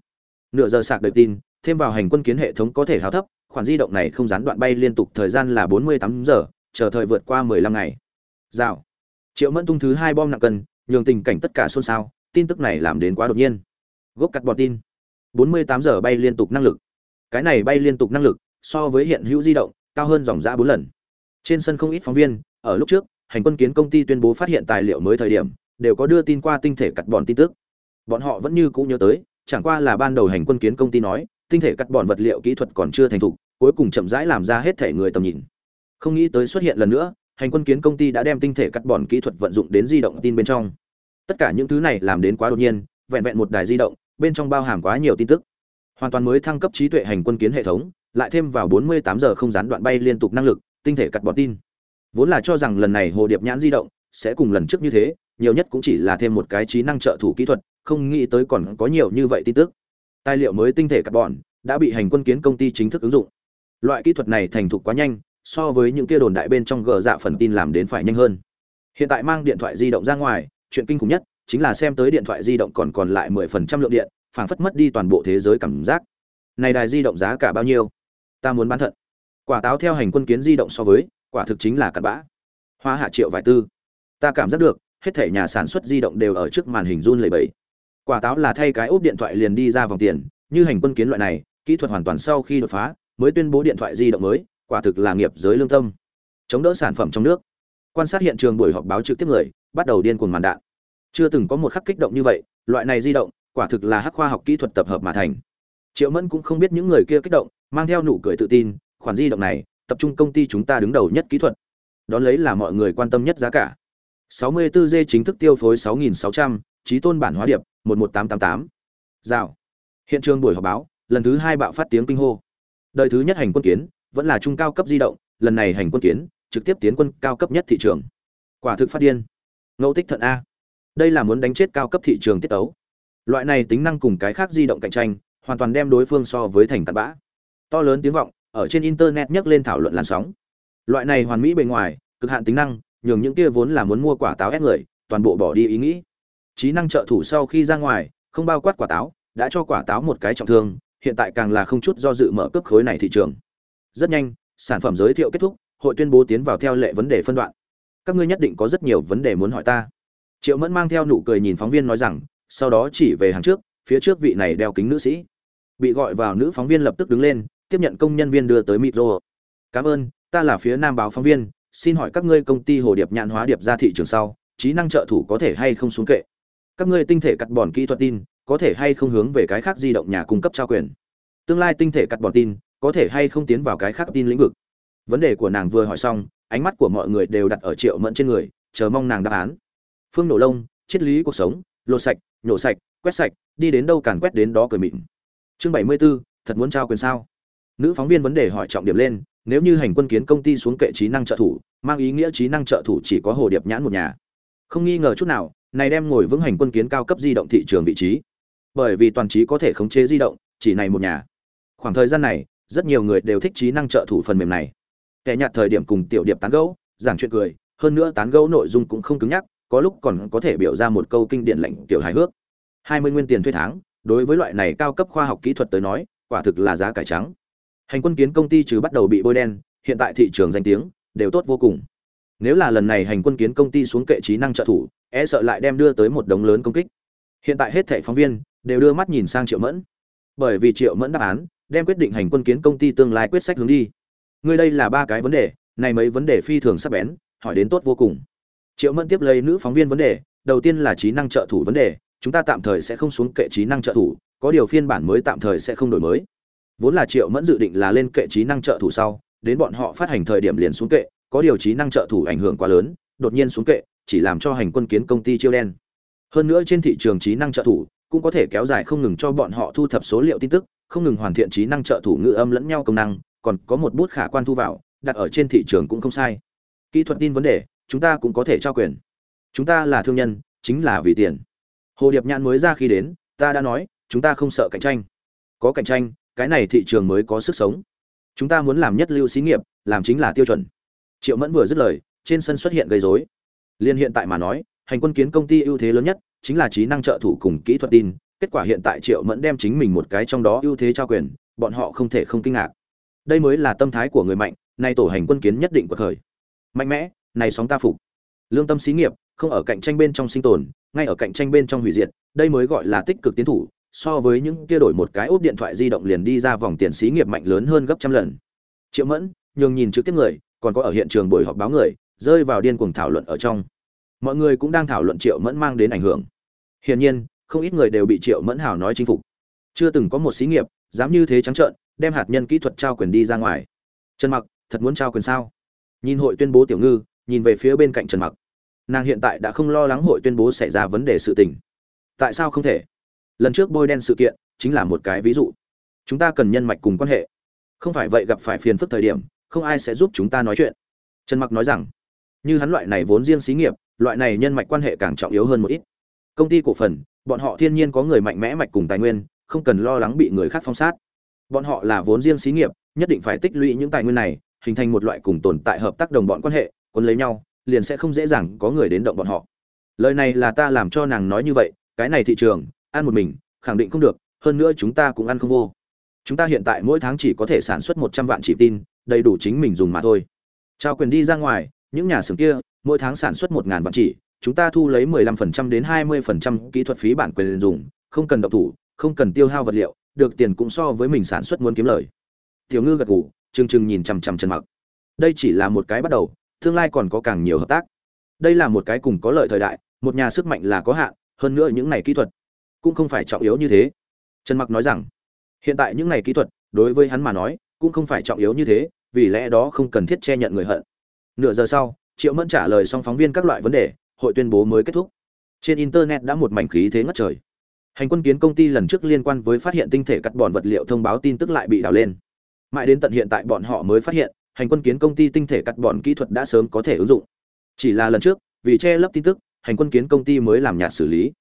nửa giờ sạc đợi tin thêm vào hành quân kiến hệ thống có thể hao thấp, khoản di động này không gián đoạn bay liên tục thời gian là 48 giờ, chờ thời vượt qua 15 ngày. Rào. Triệu mẫn tung thứ hai bom nặng cân, nhường tình cảnh tất cả xôn xao, tin tức này làm đến quá đột nhiên. Gốc cắt bọt tin. 48 giờ bay liên tục năng lực. Cái này bay liên tục năng lực, so với hiện hữu di động, cao hơn dòng giá bốn lần. Trên sân không ít phóng viên, ở lúc trước, hành quân kiến công ty tuyên bố phát hiện tài liệu mới thời điểm, đều có đưa tin qua tinh thể cắt bọn tin tức. Bọn họ vẫn như cũ nhớ tới, chẳng qua là ban đầu hành quân kiến công ty nói tinh thể cắt bọn vật liệu kỹ thuật còn chưa thành thục, cuối cùng chậm rãi làm ra hết thể người tầm nhìn. Không nghĩ tới xuất hiện lần nữa, hành quân kiến công ty đã đem tinh thể cắt bọn kỹ thuật vận dụng đến di động tin bên trong. Tất cả những thứ này làm đến quá đột nhiên, vẹn vẹn một đài di động, bên trong bao hàm quá nhiều tin tức. Hoàn toàn mới thăng cấp trí tuệ hành quân kiến hệ thống, lại thêm vào 48 giờ không gián đoạn bay liên tục năng lực, tinh thể cắt bọn tin. Vốn là cho rằng lần này hồ điệp nhãn di động sẽ cùng lần trước như thế, nhiều nhất cũng chỉ là thêm một cái trí năng trợ thủ kỹ thuật, không nghĩ tới còn có nhiều như vậy tin tức tài liệu mới tinh thể carbon đã bị hành quân kiến công ty chính thức ứng dụng. Loại kỹ thuật này thành thục quá nhanh, so với những kia đồn đại bên trong gờ dạ phần tin làm đến phải nhanh hơn. Hiện tại mang điện thoại di động ra ngoài, chuyện kinh khủng nhất chính là xem tới điện thoại di động còn còn lại 10% lượng điện, phảng phất mất đi toàn bộ thế giới cảm giác. Này đài di động giá cả bao nhiêu? Ta muốn bán thận. Quả táo theo hành quân kiến di động so với, quả thực chính là cặn bã. Hoa hạ triệu vài tư. Ta cảm giác được, hết thể nhà sản xuất di động đều ở trước màn hình run lẩy bẩy quả táo là thay cái ốp điện thoại liền đi ra vòng tiền như hành quân kiến loại này kỹ thuật hoàn toàn sau khi đột phá mới tuyên bố điện thoại di động mới quả thực là nghiệp giới lương tâm. Chống đỡ sản phẩm trong nước. Quan sát hiện trường buổi họp báo trực tiếp người bắt đầu điên cuồng màn đạn. Chưa từng có một khắc kích động như vậy loại này di động quả thực là hắc khoa học kỹ thuật tập hợp mà thành. Triệu mẫn cũng không biết những người kia kích động mang theo nụ cười tự tin khoản di động này tập trung công ty chúng ta đứng đầu nhất kỹ thuật. Đón lấy là mọi người quan tâm nhất giá cả. 64G chính thức tiêu phối 6.600, trí tôn bản hóa điệp 11888. Rào. Hiện trường buổi họp báo, lần thứ hai bạo phát tiếng kinh hô. Đời thứ nhất hành quân kiến, vẫn là trung cao cấp di động, lần này hành quân kiến, trực tiếp tiến quân cao cấp nhất thị trường. Quả thực phát điên. Ngẫu tích thận a. Đây là muốn đánh chết cao cấp thị trường tiết tấu Loại này tính năng cùng cái khác di động cạnh tranh, hoàn toàn đem đối phương so với thành tận bã. To lớn tiếng vọng, ở trên internet nhắc lên thảo luận làn sóng. Loại này hoàn mỹ bề ngoài, cực hạn tính năng, nhường những kia vốn là muốn mua quả táo ép người, toàn bộ bỏ đi ý nghĩ. Trí năng trợ thủ sau khi ra ngoài, không bao quát quả táo, đã cho quả táo một cái trọng thương, hiện tại càng là không chút do dự mở cấp khối này thị trường. Rất nhanh, sản phẩm giới thiệu kết thúc, hội tuyên bố tiến vào theo lệ vấn đề phân đoạn. Các ngươi nhất định có rất nhiều vấn đề muốn hỏi ta. Triệu Mẫn mang theo nụ cười nhìn phóng viên nói rằng, sau đó chỉ về hàng trước, phía trước vị này đeo kính nữ sĩ. Bị gọi vào nữ phóng viên lập tức đứng lên, tiếp nhận công nhân viên đưa tới micro. "Cảm ơn, ta là phía Nam báo phóng viên, xin hỏi các ngươi công ty Hồ Điệp nhãn hóa điệp ra thị trường sau, trí năng trợ thủ có thể hay không xuống kệ? Các ngươi tinh thể cắt bòn kỹ thuật tin, có thể hay không hướng về cái khác di động nhà cung cấp trao quyền? Tương lai tinh thể cắt bòn tin, có thể hay không tiến vào cái khác tin lĩnh vực?" Vấn đề của nàng vừa hỏi xong, ánh mắt của mọi người đều đặt ở Triệu Mẫn trên người, chờ mong nàng đáp án. Phương nổ lông, triết lý cuộc sống, lột sạch, nhổ sạch, quét sạch, đi đến đâu càn quét đến đó cười mịn. Chương 74, thật muốn trao quyền sao? Nữ phóng viên vấn đề hỏi trọng điểm lên, nếu như hành quân kiến công ty xuống kệ trí năng trợ thủ, mang ý nghĩa trí năng trợ thủ chỉ có hồ điệp nhãn một nhà. Không nghi ngờ chút nào, này đem ngồi vững hành quân kiến cao cấp di động thị trường vị trí. Bởi vì toàn trí có thể khống chế di động, chỉ này một nhà. Khoảng thời gian này, rất nhiều người đều thích trí năng trợ thủ phần mềm này. Kẻ nhạt thời điểm cùng tiểu điệp tán gẫu, giảng chuyện cười, hơn nữa tán gẫu nội dung cũng không cứng nhắc, có lúc còn có thể biểu ra một câu kinh điển lệnh tiểu hài hước. 20 nguyên tiền thuê tháng, đối với loại này cao cấp khoa học kỹ thuật tới nói, quả thực là giá cải trắng hành quân kiến công ty trừ bắt đầu bị bôi đen hiện tại thị trường danh tiếng đều tốt vô cùng nếu là lần này hành quân kiến công ty xuống kệ trí năng trợ thủ e sợ lại đem đưa tới một đống lớn công kích. Hiện tại hết thảy phóng viên đều đưa mắt nhìn sang triệu mẫn. Bởi vì triệu mẫn đáp án, đem quyết định hành quân kiến công ty tương lai quyết sách hướng đi. Ngươi đây là ba cái vấn đề, này mấy vấn đề phi thường sắp bén, hỏi đến tốt vô cùng. Triệu mẫn tiếp lấy nữ phóng viên vấn đề, đầu tiên là trí năng trợ thủ vấn đề, chúng ta tạm thời sẽ không xuống kệ trí năng trợ thủ, có điều phiên bản mới tạm thời sẽ không đổi mới. Vốn là triệu mẫn dự định là lên kệ trí năng trợ thủ sau, đến bọn họ phát hành thời điểm liền xuống kệ có điều trí năng trợ thủ ảnh hưởng quá lớn, đột nhiên xuống kệ, chỉ làm cho hành quân kiến công ty chiêu đen. Hơn nữa trên thị trường trí năng trợ thủ cũng có thể kéo dài không ngừng cho bọn họ thu thập số liệu tin tức, không ngừng hoàn thiện trí năng trợ thủ ngữ âm lẫn nhau công năng, còn có một bút khả quan thu vào, đặt ở trên thị trường cũng không sai. Kỹ thuật tin vấn đề, chúng ta cũng có thể trao quyền. Chúng ta là thương nhân, chính là vì tiền. Hồ điệp nhãn mới ra khi đến, ta đã nói, chúng ta không sợ cạnh tranh. Có cạnh tranh, cái này thị trường mới có sức sống. Chúng ta muốn làm nhất lưu xí nghiệp, làm chính là tiêu chuẩn triệu mẫn vừa dứt lời, trên sân xuất hiện gây rối. Liên hiện tại mà nói, hành quân kiến công ty ưu thế lớn nhất chính là trí năng trợ thủ cùng kỹ thuật tin, kết quả hiện tại triệu mẫn đem chính mình một cái trong đó ưu thế trao quyền, bọn họ không thể không kinh ngạc. Đây mới là tâm thái của người mạnh, nay tổ hành quân kiến nhất định của thời. Mạnh mẽ, này sóng ta phục. Lương tâm xí nghiệp, không ở cạnh tranh bên trong sinh tồn, ngay ở cạnh tranh bên trong hủy diệt, đây mới gọi là tích cực tiến thủ, so với những kia đổi một cái ốp điện thoại di động liền đi ra vòng tiền xí nghiệp mạnh lớn hơn gấp trăm lần. Triệu mẫn, nhường nhìn trực tiếp người còn có ở hiện trường buổi họp báo người, rơi vào điên cuồng thảo luận ở trong. Mọi người cũng đang thảo luận triệu mẫn mang đến ảnh hưởng. Hiển nhiên, không ít người đều bị triệu mẫn hào nói chinh phục. Chưa từng có một xí nghiệp dám như thế trắng trợn, đem hạt nhân kỹ thuật trao quyền đi ra ngoài. Trần mặc, thật muốn trao quyền sao? Nhìn hội tuyên bố tiểu ngư, nhìn về phía bên cạnh trần mặc. Nàng hiện tại đã không lo lắng hội tuyên bố xảy ra vấn đề sự tình. Tại sao không thể? Lần trước bôi đen sự kiện chính là một cái ví dụ. Chúng ta cần nhân mạch cùng quan hệ. Không phải vậy gặp phải phiền phức thời điểm không ai sẽ giúp chúng ta nói chuyện. Trần mặc nói rằng, như hắn loại này vốn riêng xí nghiệp, loại này nhân mạch quan hệ càng trọng yếu hơn một ít. Công ty cổ phần, bọn họ thiên nhiên có người mạnh mẽ mạch cùng tài nguyên, không cần lo lắng bị người khác phong sát. Bọn họ là vốn riêng xí nghiệp, nhất định phải tích lũy những tài nguyên này, hình thành một loại cùng tồn tại hợp tác đồng bọn quan hệ quân lấy nhau, liền sẽ không dễ dàng có người đến động bọn họ. Lời này là ta làm cho nàng nói như vậy, cái này thị trường, ăn một mình, khẳng định không được, hơn nữa chúng ta cũng ăn không vô. Chúng ta hiện tại mỗi tháng chỉ có thể sản xuất một trăm vạn chỉ tin đầy đủ chính mình dùng mà thôi. Trao quyền đi ra ngoài, những nhà xưởng kia, mỗi tháng sản xuất một ngàn vạn chỉ, chúng ta thu lấy mười lăm phần trăm đến hai mươi phần trăm kỹ thuật phí bản quyền dùng, không cần độc thủ, không cần tiêu hao vật liệu, được tiền cũng so với mình sản xuất muốn kiếm lời. Tiểu ngư gật gù, trừng trừng nhìn chằm chằm trần mặc. Đây chỉ là một cái bắt đầu, tương lai còn có càng nhiều hợp tác. Đây là một cái cùng có lợi thời đại, một nhà sức mạnh là có hạn, hơn nữa những này kỹ thuật cũng không phải trọng yếu như thế. Trần mặc nói rằng, hiện tại những này kỹ thuật, đối với hắn mà nói, cũng không phải trọng yếu như thế vì lẽ đó không cần thiết che nhận người hận. Nửa giờ sau, triệu mẫn trả lời xong phóng viên các loại vấn đề, hội tuyên bố mới kết thúc. Trên internet đã một mảnh khí thế ngất trời. Hành quân kiến công ty lần trước liên quan với phát hiện tinh thể cắt bòn vật liệu thông báo tin tức lại bị đào lên. Mãi đến tận hiện tại bọn họ mới phát hiện, hành quân kiến công ty tinh thể cắt bòn kỹ thuật đã sớm có thể ứng dụng. Chỉ là lần trước, vì che lấp tin tức, hành quân kiến công ty mới làm nhạt xử lý.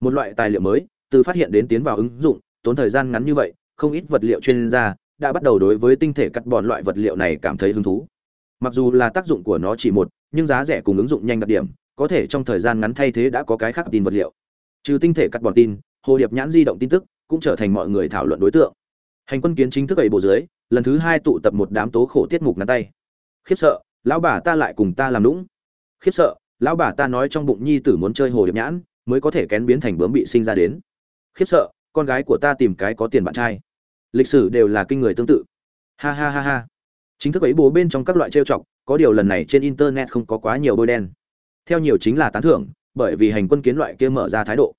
Một loại tài liệu mới, từ phát hiện đến tiến vào ứng dụng, tốn thời gian ngắn như vậy, không ít vật liệu chuyên gia đã bắt đầu đối với tinh thể cắt bọn loại vật liệu này cảm thấy hứng thú. Mặc dù là tác dụng của nó chỉ một, nhưng giá rẻ cùng ứng dụng nhanh đặc điểm, có thể trong thời gian ngắn thay thế đã có cái khác tin vật liệu. Trừ tinh thể cắt bọn tin, hồ điệp nhãn di động tin tức cũng trở thành mọi người thảo luận đối tượng. Hành quân kiến chính thức ấy bộ dưới, lần thứ hai tụ tập một đám tố khổ tiết mục ngắn tay. Khiếp sợ, lão bà ta lại cùng ta làm lũng khiếp sợ, lão bà ta nói trong bụng nhi tử muốn chơi hồ điệp nhãn, mới có thể kén biến thành bướm bị sinh ra đến. Khiếp sợ, con gái của ta tìm cái có tiền bạn trai lịch sử đều là kinh người tương tự. Ha ha ha ha. Chính thức ấy bố bên trong các loại trêu chọc, có điều lần này trên internet không có quá nhiều bôi đen. Theo nhiều chính là tán thưởng, bởi vì hành quân kiến loại kia mở ra thái độ.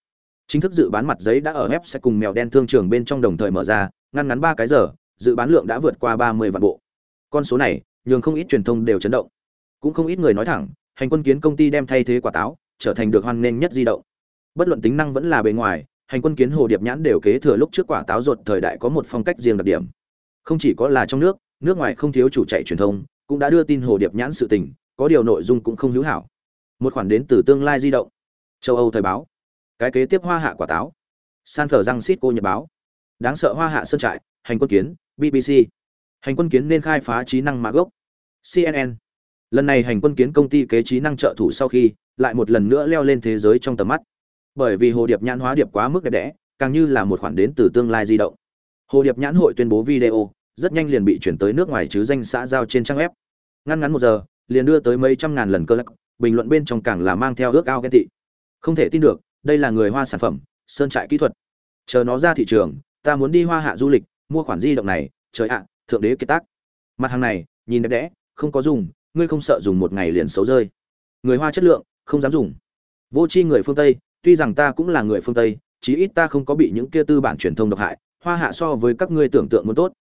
Chính thức dự bán mặt giấy đã ở ép sẽ cùng mèo đen thương trường bên trong đồng thời mở ra, ngăn ngắn ba cái giờ, dự bán lượng đã vượt qua ba mươi vạn bộ. Con số này, nhường không ít truyền thông đều chấn động. Cũng không ít người nói thẳng, hành quân kiến công ty đem thay thế quả táo, trở thành được hoan nghênh nhất di động. Bất luận tính năng vẫn là bề ngoài hành quân kiến hồ điệp nhãn đều kế thừa lúc trước quả táo ruột thời đại có một phong cách riêng đặc điểm. Không chỉ có là trong nước nước ngoài không thiếu chủ chạy truyền thông, cũng đã đưa tin hồ điệp nhãn sự tình, có điều nội dung cũng không hữu hảo. Một khoản đến từ tương lai di động. Châu âu thời báo. Cái kế tiếp hoa hạ quả táo. San phở răng xít cô nhật báo. Đáng sợ hoa hạ sơn trại, hành quân kiến bbc hành quân kiến nên khai phá trí năng mã gốc. Cnn lần này hành quân kiến công ty kế trí năng trợ thủ sau khi, lại một lần nữa leo lên thế giới trong tầm mắt bởi vì hồ điệp nhãn hóa điệp quá mức đẹp đẽ, càng như là một khoản đến từ tương lai di động. Hồ điệp nhãn hội tuyên bố video, rất nhanh liền bị chuyển tới nước ngoài chứ danh xã giao trên trang web. Ngăn ngắn một giờ, liền đưa tới mấy trăm ngàn lần cơ lắc, bình luận bên trong càng là mang theo ước ao ghen tị. Không thể tin được, đây là người hoa sản phẩm, sơn trại kỹ thuật. Chờ nó ra thị trường, ta muốn đi hoa hạ du lịch, mua khoản di động này, trời ạ, thượng đế kiệt tác. Mặt hàng này, nhìn đẹp đẽ, không có dùng, ngươi không sợ dùng một ngày liền xấu rơi. Người hoa chất lượng, không dám dùng. Vô tri người phương tây tuy rằng ta cũng là người phương tây, chí ít ta không có bị những kia tư bản truyền thông độc hại, hoa hạ so với các ngươi tưởng tượng muốn tốt.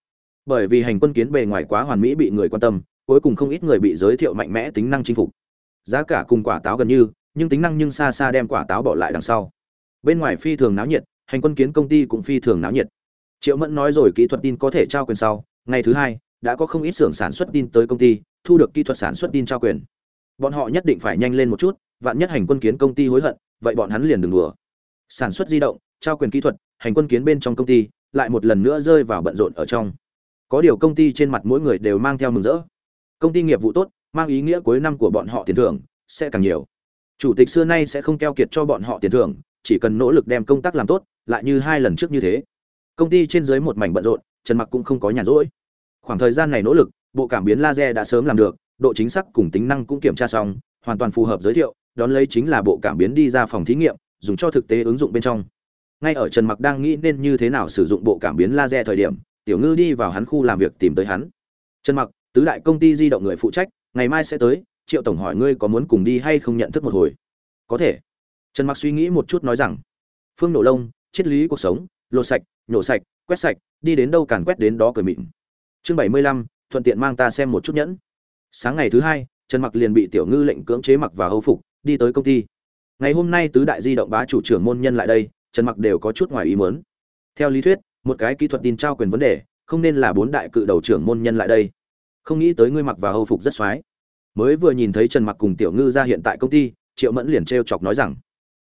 Bởi vì hành quân kiến bề ngoài quá hoàn mỹ bị người quan tâm, cuối cùng không ít người bị giới thiệu mạnh mẽ tính năng chinh phục. Giá cả cùng quả táo gần như, nhưng tính năng nhưng xa xa đem quả táo bỏ lại đằng sau. Bên ngoài phi thường náo nhiệt, hành quân kiến công ty cũng phi thường náo nhiệt. Triệu mẫn nói rồi kỹ thuật tin có thể trao quyền sau, ngày thứ hai, đã có không ít xưởng sản xuất tin tới công ty, thu được kỹ thuật sản xuất tin trao quyền. Bọn họ nhất định phải nhanh lên một chút, vạn nhất hành quân kiến công ty hối hận vậy bọn hắn liền đừng đùa. Sản xuất di động, trao quyền kỹ thuật, hành quân kiến bên trong công ty, lại một lần nữa rơi vào bận rộn ở trong. Có điều công ty trên mặt mỗi người đều mang theo mừng rỡ. Công ty nghiệp vụ tốt, mang ý nghĩa cuối năm của bọn họ tiền thưởng sẽ càng nhiều. Chủ tịch xưa nay sẽ không keo kiệt cho bọn họ tiền thưởng, chỉ cần nỗ lực đem công tác làm tốt, lại như hai lần trước như thế. Công ty trên dưới một mảnh bận rộn, trần mặc cũng không có nhàn rỗi. Khoảng thời gian này nỗ lực, bộ cảm biến laser đã sớm làm được, độ chính xác cùng tính năng cũng kiểm tra xong, hoàn toàn phù hợp giới thiệu đón lấy chính là bộ cảm biến đi ra phòng thí nghiệm dùng cho thực tế ứng dụng bên trong. Ngay ở trần mặc đang nghĩ nên như thế nào sử dụng bộ cảm biến laser thời điểm tiểu ngư đi vào hắn khu làm việc tìm tới hắn. Trần mặc tứ đại công ty di động người phụ trách ngày mai sẽ tới triệu tổng hỏi ngươi có muốn cùng đi hay không nhận thức một hồi. Có thể. Trần mặc suy nghĩ một chút nói rằng phương nổ lông triết lý cuộc sống lột sạch nhổ sạch quét sạch đi đến đâu càn quét đến đó cười mịn. Chương 75, thuận tiện mang ta xem một chút nhẫn. Sáng ngày thứ hai trần mặc liền bị tiểu ngư lệnh cưỡng chế mặc và hâu phục đi tới công ty. Ngày hôm nay tứ đại di động bá chủ trưởng môn nhân lại đây, trần mặc đều có chút ngoài ý muốn. Theo lý thuyết, một cái kỹ thuật tin trao quyền vấn đề, không nên là bốn đại cự đầu trưởng môn nhân lại đây. Không nghĩ tới ngươi mặc và hầu phục rất xoái. Mới vừa nhìn thấy trần mặc cùng tiểu ngư ra hiện tại công ty, triệu mẫn liền trêu chọc nói rằng,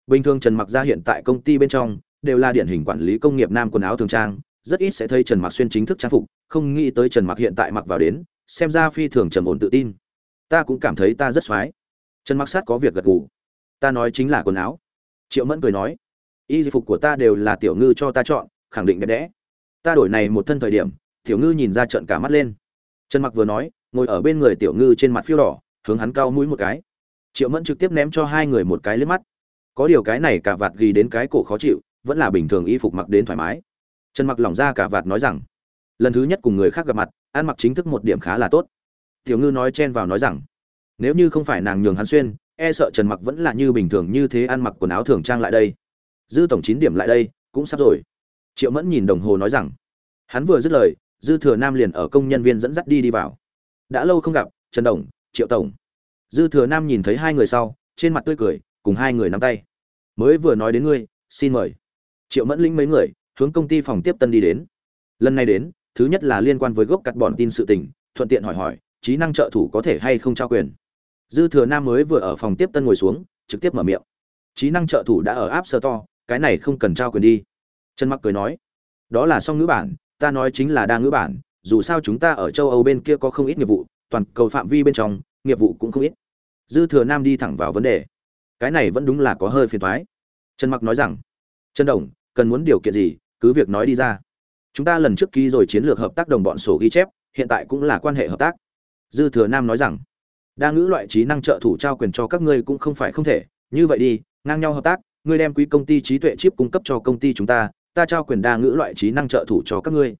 bình thường trần mặc ra hiện tại công ty bên trong, đều là điển hình quản lý công nghiệp nam quần áo thường trang, rất ít sẽ thấy trần mặc xuyên chính thức trang phục, không nghĩ tới trần mặc hiện tại mặc vào đến, xem ra phi thường trầm ổn tự tin. Ta cũng cảm thấy ta rất xoái trần mặc sát có việc gật gù. Ta nói chính là quần áo. Triệu mẫn cười nói, y phục của ta đều là tiểu ngư cho ta chọn, khẳng định đẹp đẽ. Ta đổi này một thân thời điểm, tiểu ngư nhìn ra trận cả mắt lên. Trần mặc vừa nói, ngồi ở bên người tiểu ngư trên mặt phiêu đỏ, hướng hắn cao mũi một cái. Triệu mẫn trực tiếp ném cho hai người một cái liếc mắt. Có điều cái này cả vạt ghi đến cái cổ khó chịu, vẫn là bình thường y phục mặc đến thoải mái. Trần mặc lỏng ra cả vạt nói rằng, lần thứ nhất cùng người khác gặp mặt, ăn mặc chính thức một điểm khá là tốt. Tiểu ngư nói chen vào nói rằng nếu như không phải nàng nhường hắn xuyên e sợ trần mặc vẫn là như bình thường như thế ăn mặc quần áo thường trang lại đây. Dư tổng chín điểm lại đây, cũng sắp rồi. Triệu mẫn nhìn đồng hồ nói rằng, hắn vừa dứt lời, dư thừa nam liền ở công nhân viên dẫn dắt đi đi vào. Đã lâu không gặp, trần đồng triệu tổng. Dư thừa nam nhìn thấy hai người sau, trên mặt tươi cười, cùng hai người nắm tay. Mới vừa nói đến ngươi, xin mời. Triệu mẫn lĩnh mấy người, hướng công ty phòng tiếp tân đi đến. Lần này đến, thứ nhất là liên quan với gốc cắt bọn tin sự tình, thuận tiện hỏi hỏi, trí năng trợ thủ có thể hay không trao quyền dư thừa nam mới vừa ở phòng tiếp tân ngồi xuống, trực tiếp mở miệng. Trí năng trợ thủ đã ở áp sơ to cái này không cần trao quyền đi. Trần mặc cười nói, đó là song ngữ bản, ta nói chính là đa ngữ bản, dù sao chúng ta ở châu âu bên kia có không ít nghiệp vụ, toàn cầu phạm vi bên trong, nghiệp vụ cũng không ít. Dư thừa nam đi thẳng vào vấn đề. Cái này vẫn đúng là có hơi phiền thoái trần mặc nói rằng, trần đồng, cần muốn điều kiện gì, cứ việc nói đi ra. Chúng ta lần trước ký rồi chiến lược hợp tác đồng bọn sổ ghi chép, hiện tại cũng là quan hệ hợp tác. Dư thừa nam nói rằng đa ngữ loại trí năng trợ thủ trao quyền cho các ngươi cũng không phải không thể. Như vậy đi, ngang nhau hợp tác, ngươi đem quý công ty trí tuệ chip cung cấp cho công ty chúng ta ta trao quyền đa ngữ loại trí năng trợ thủ cho các ngươi.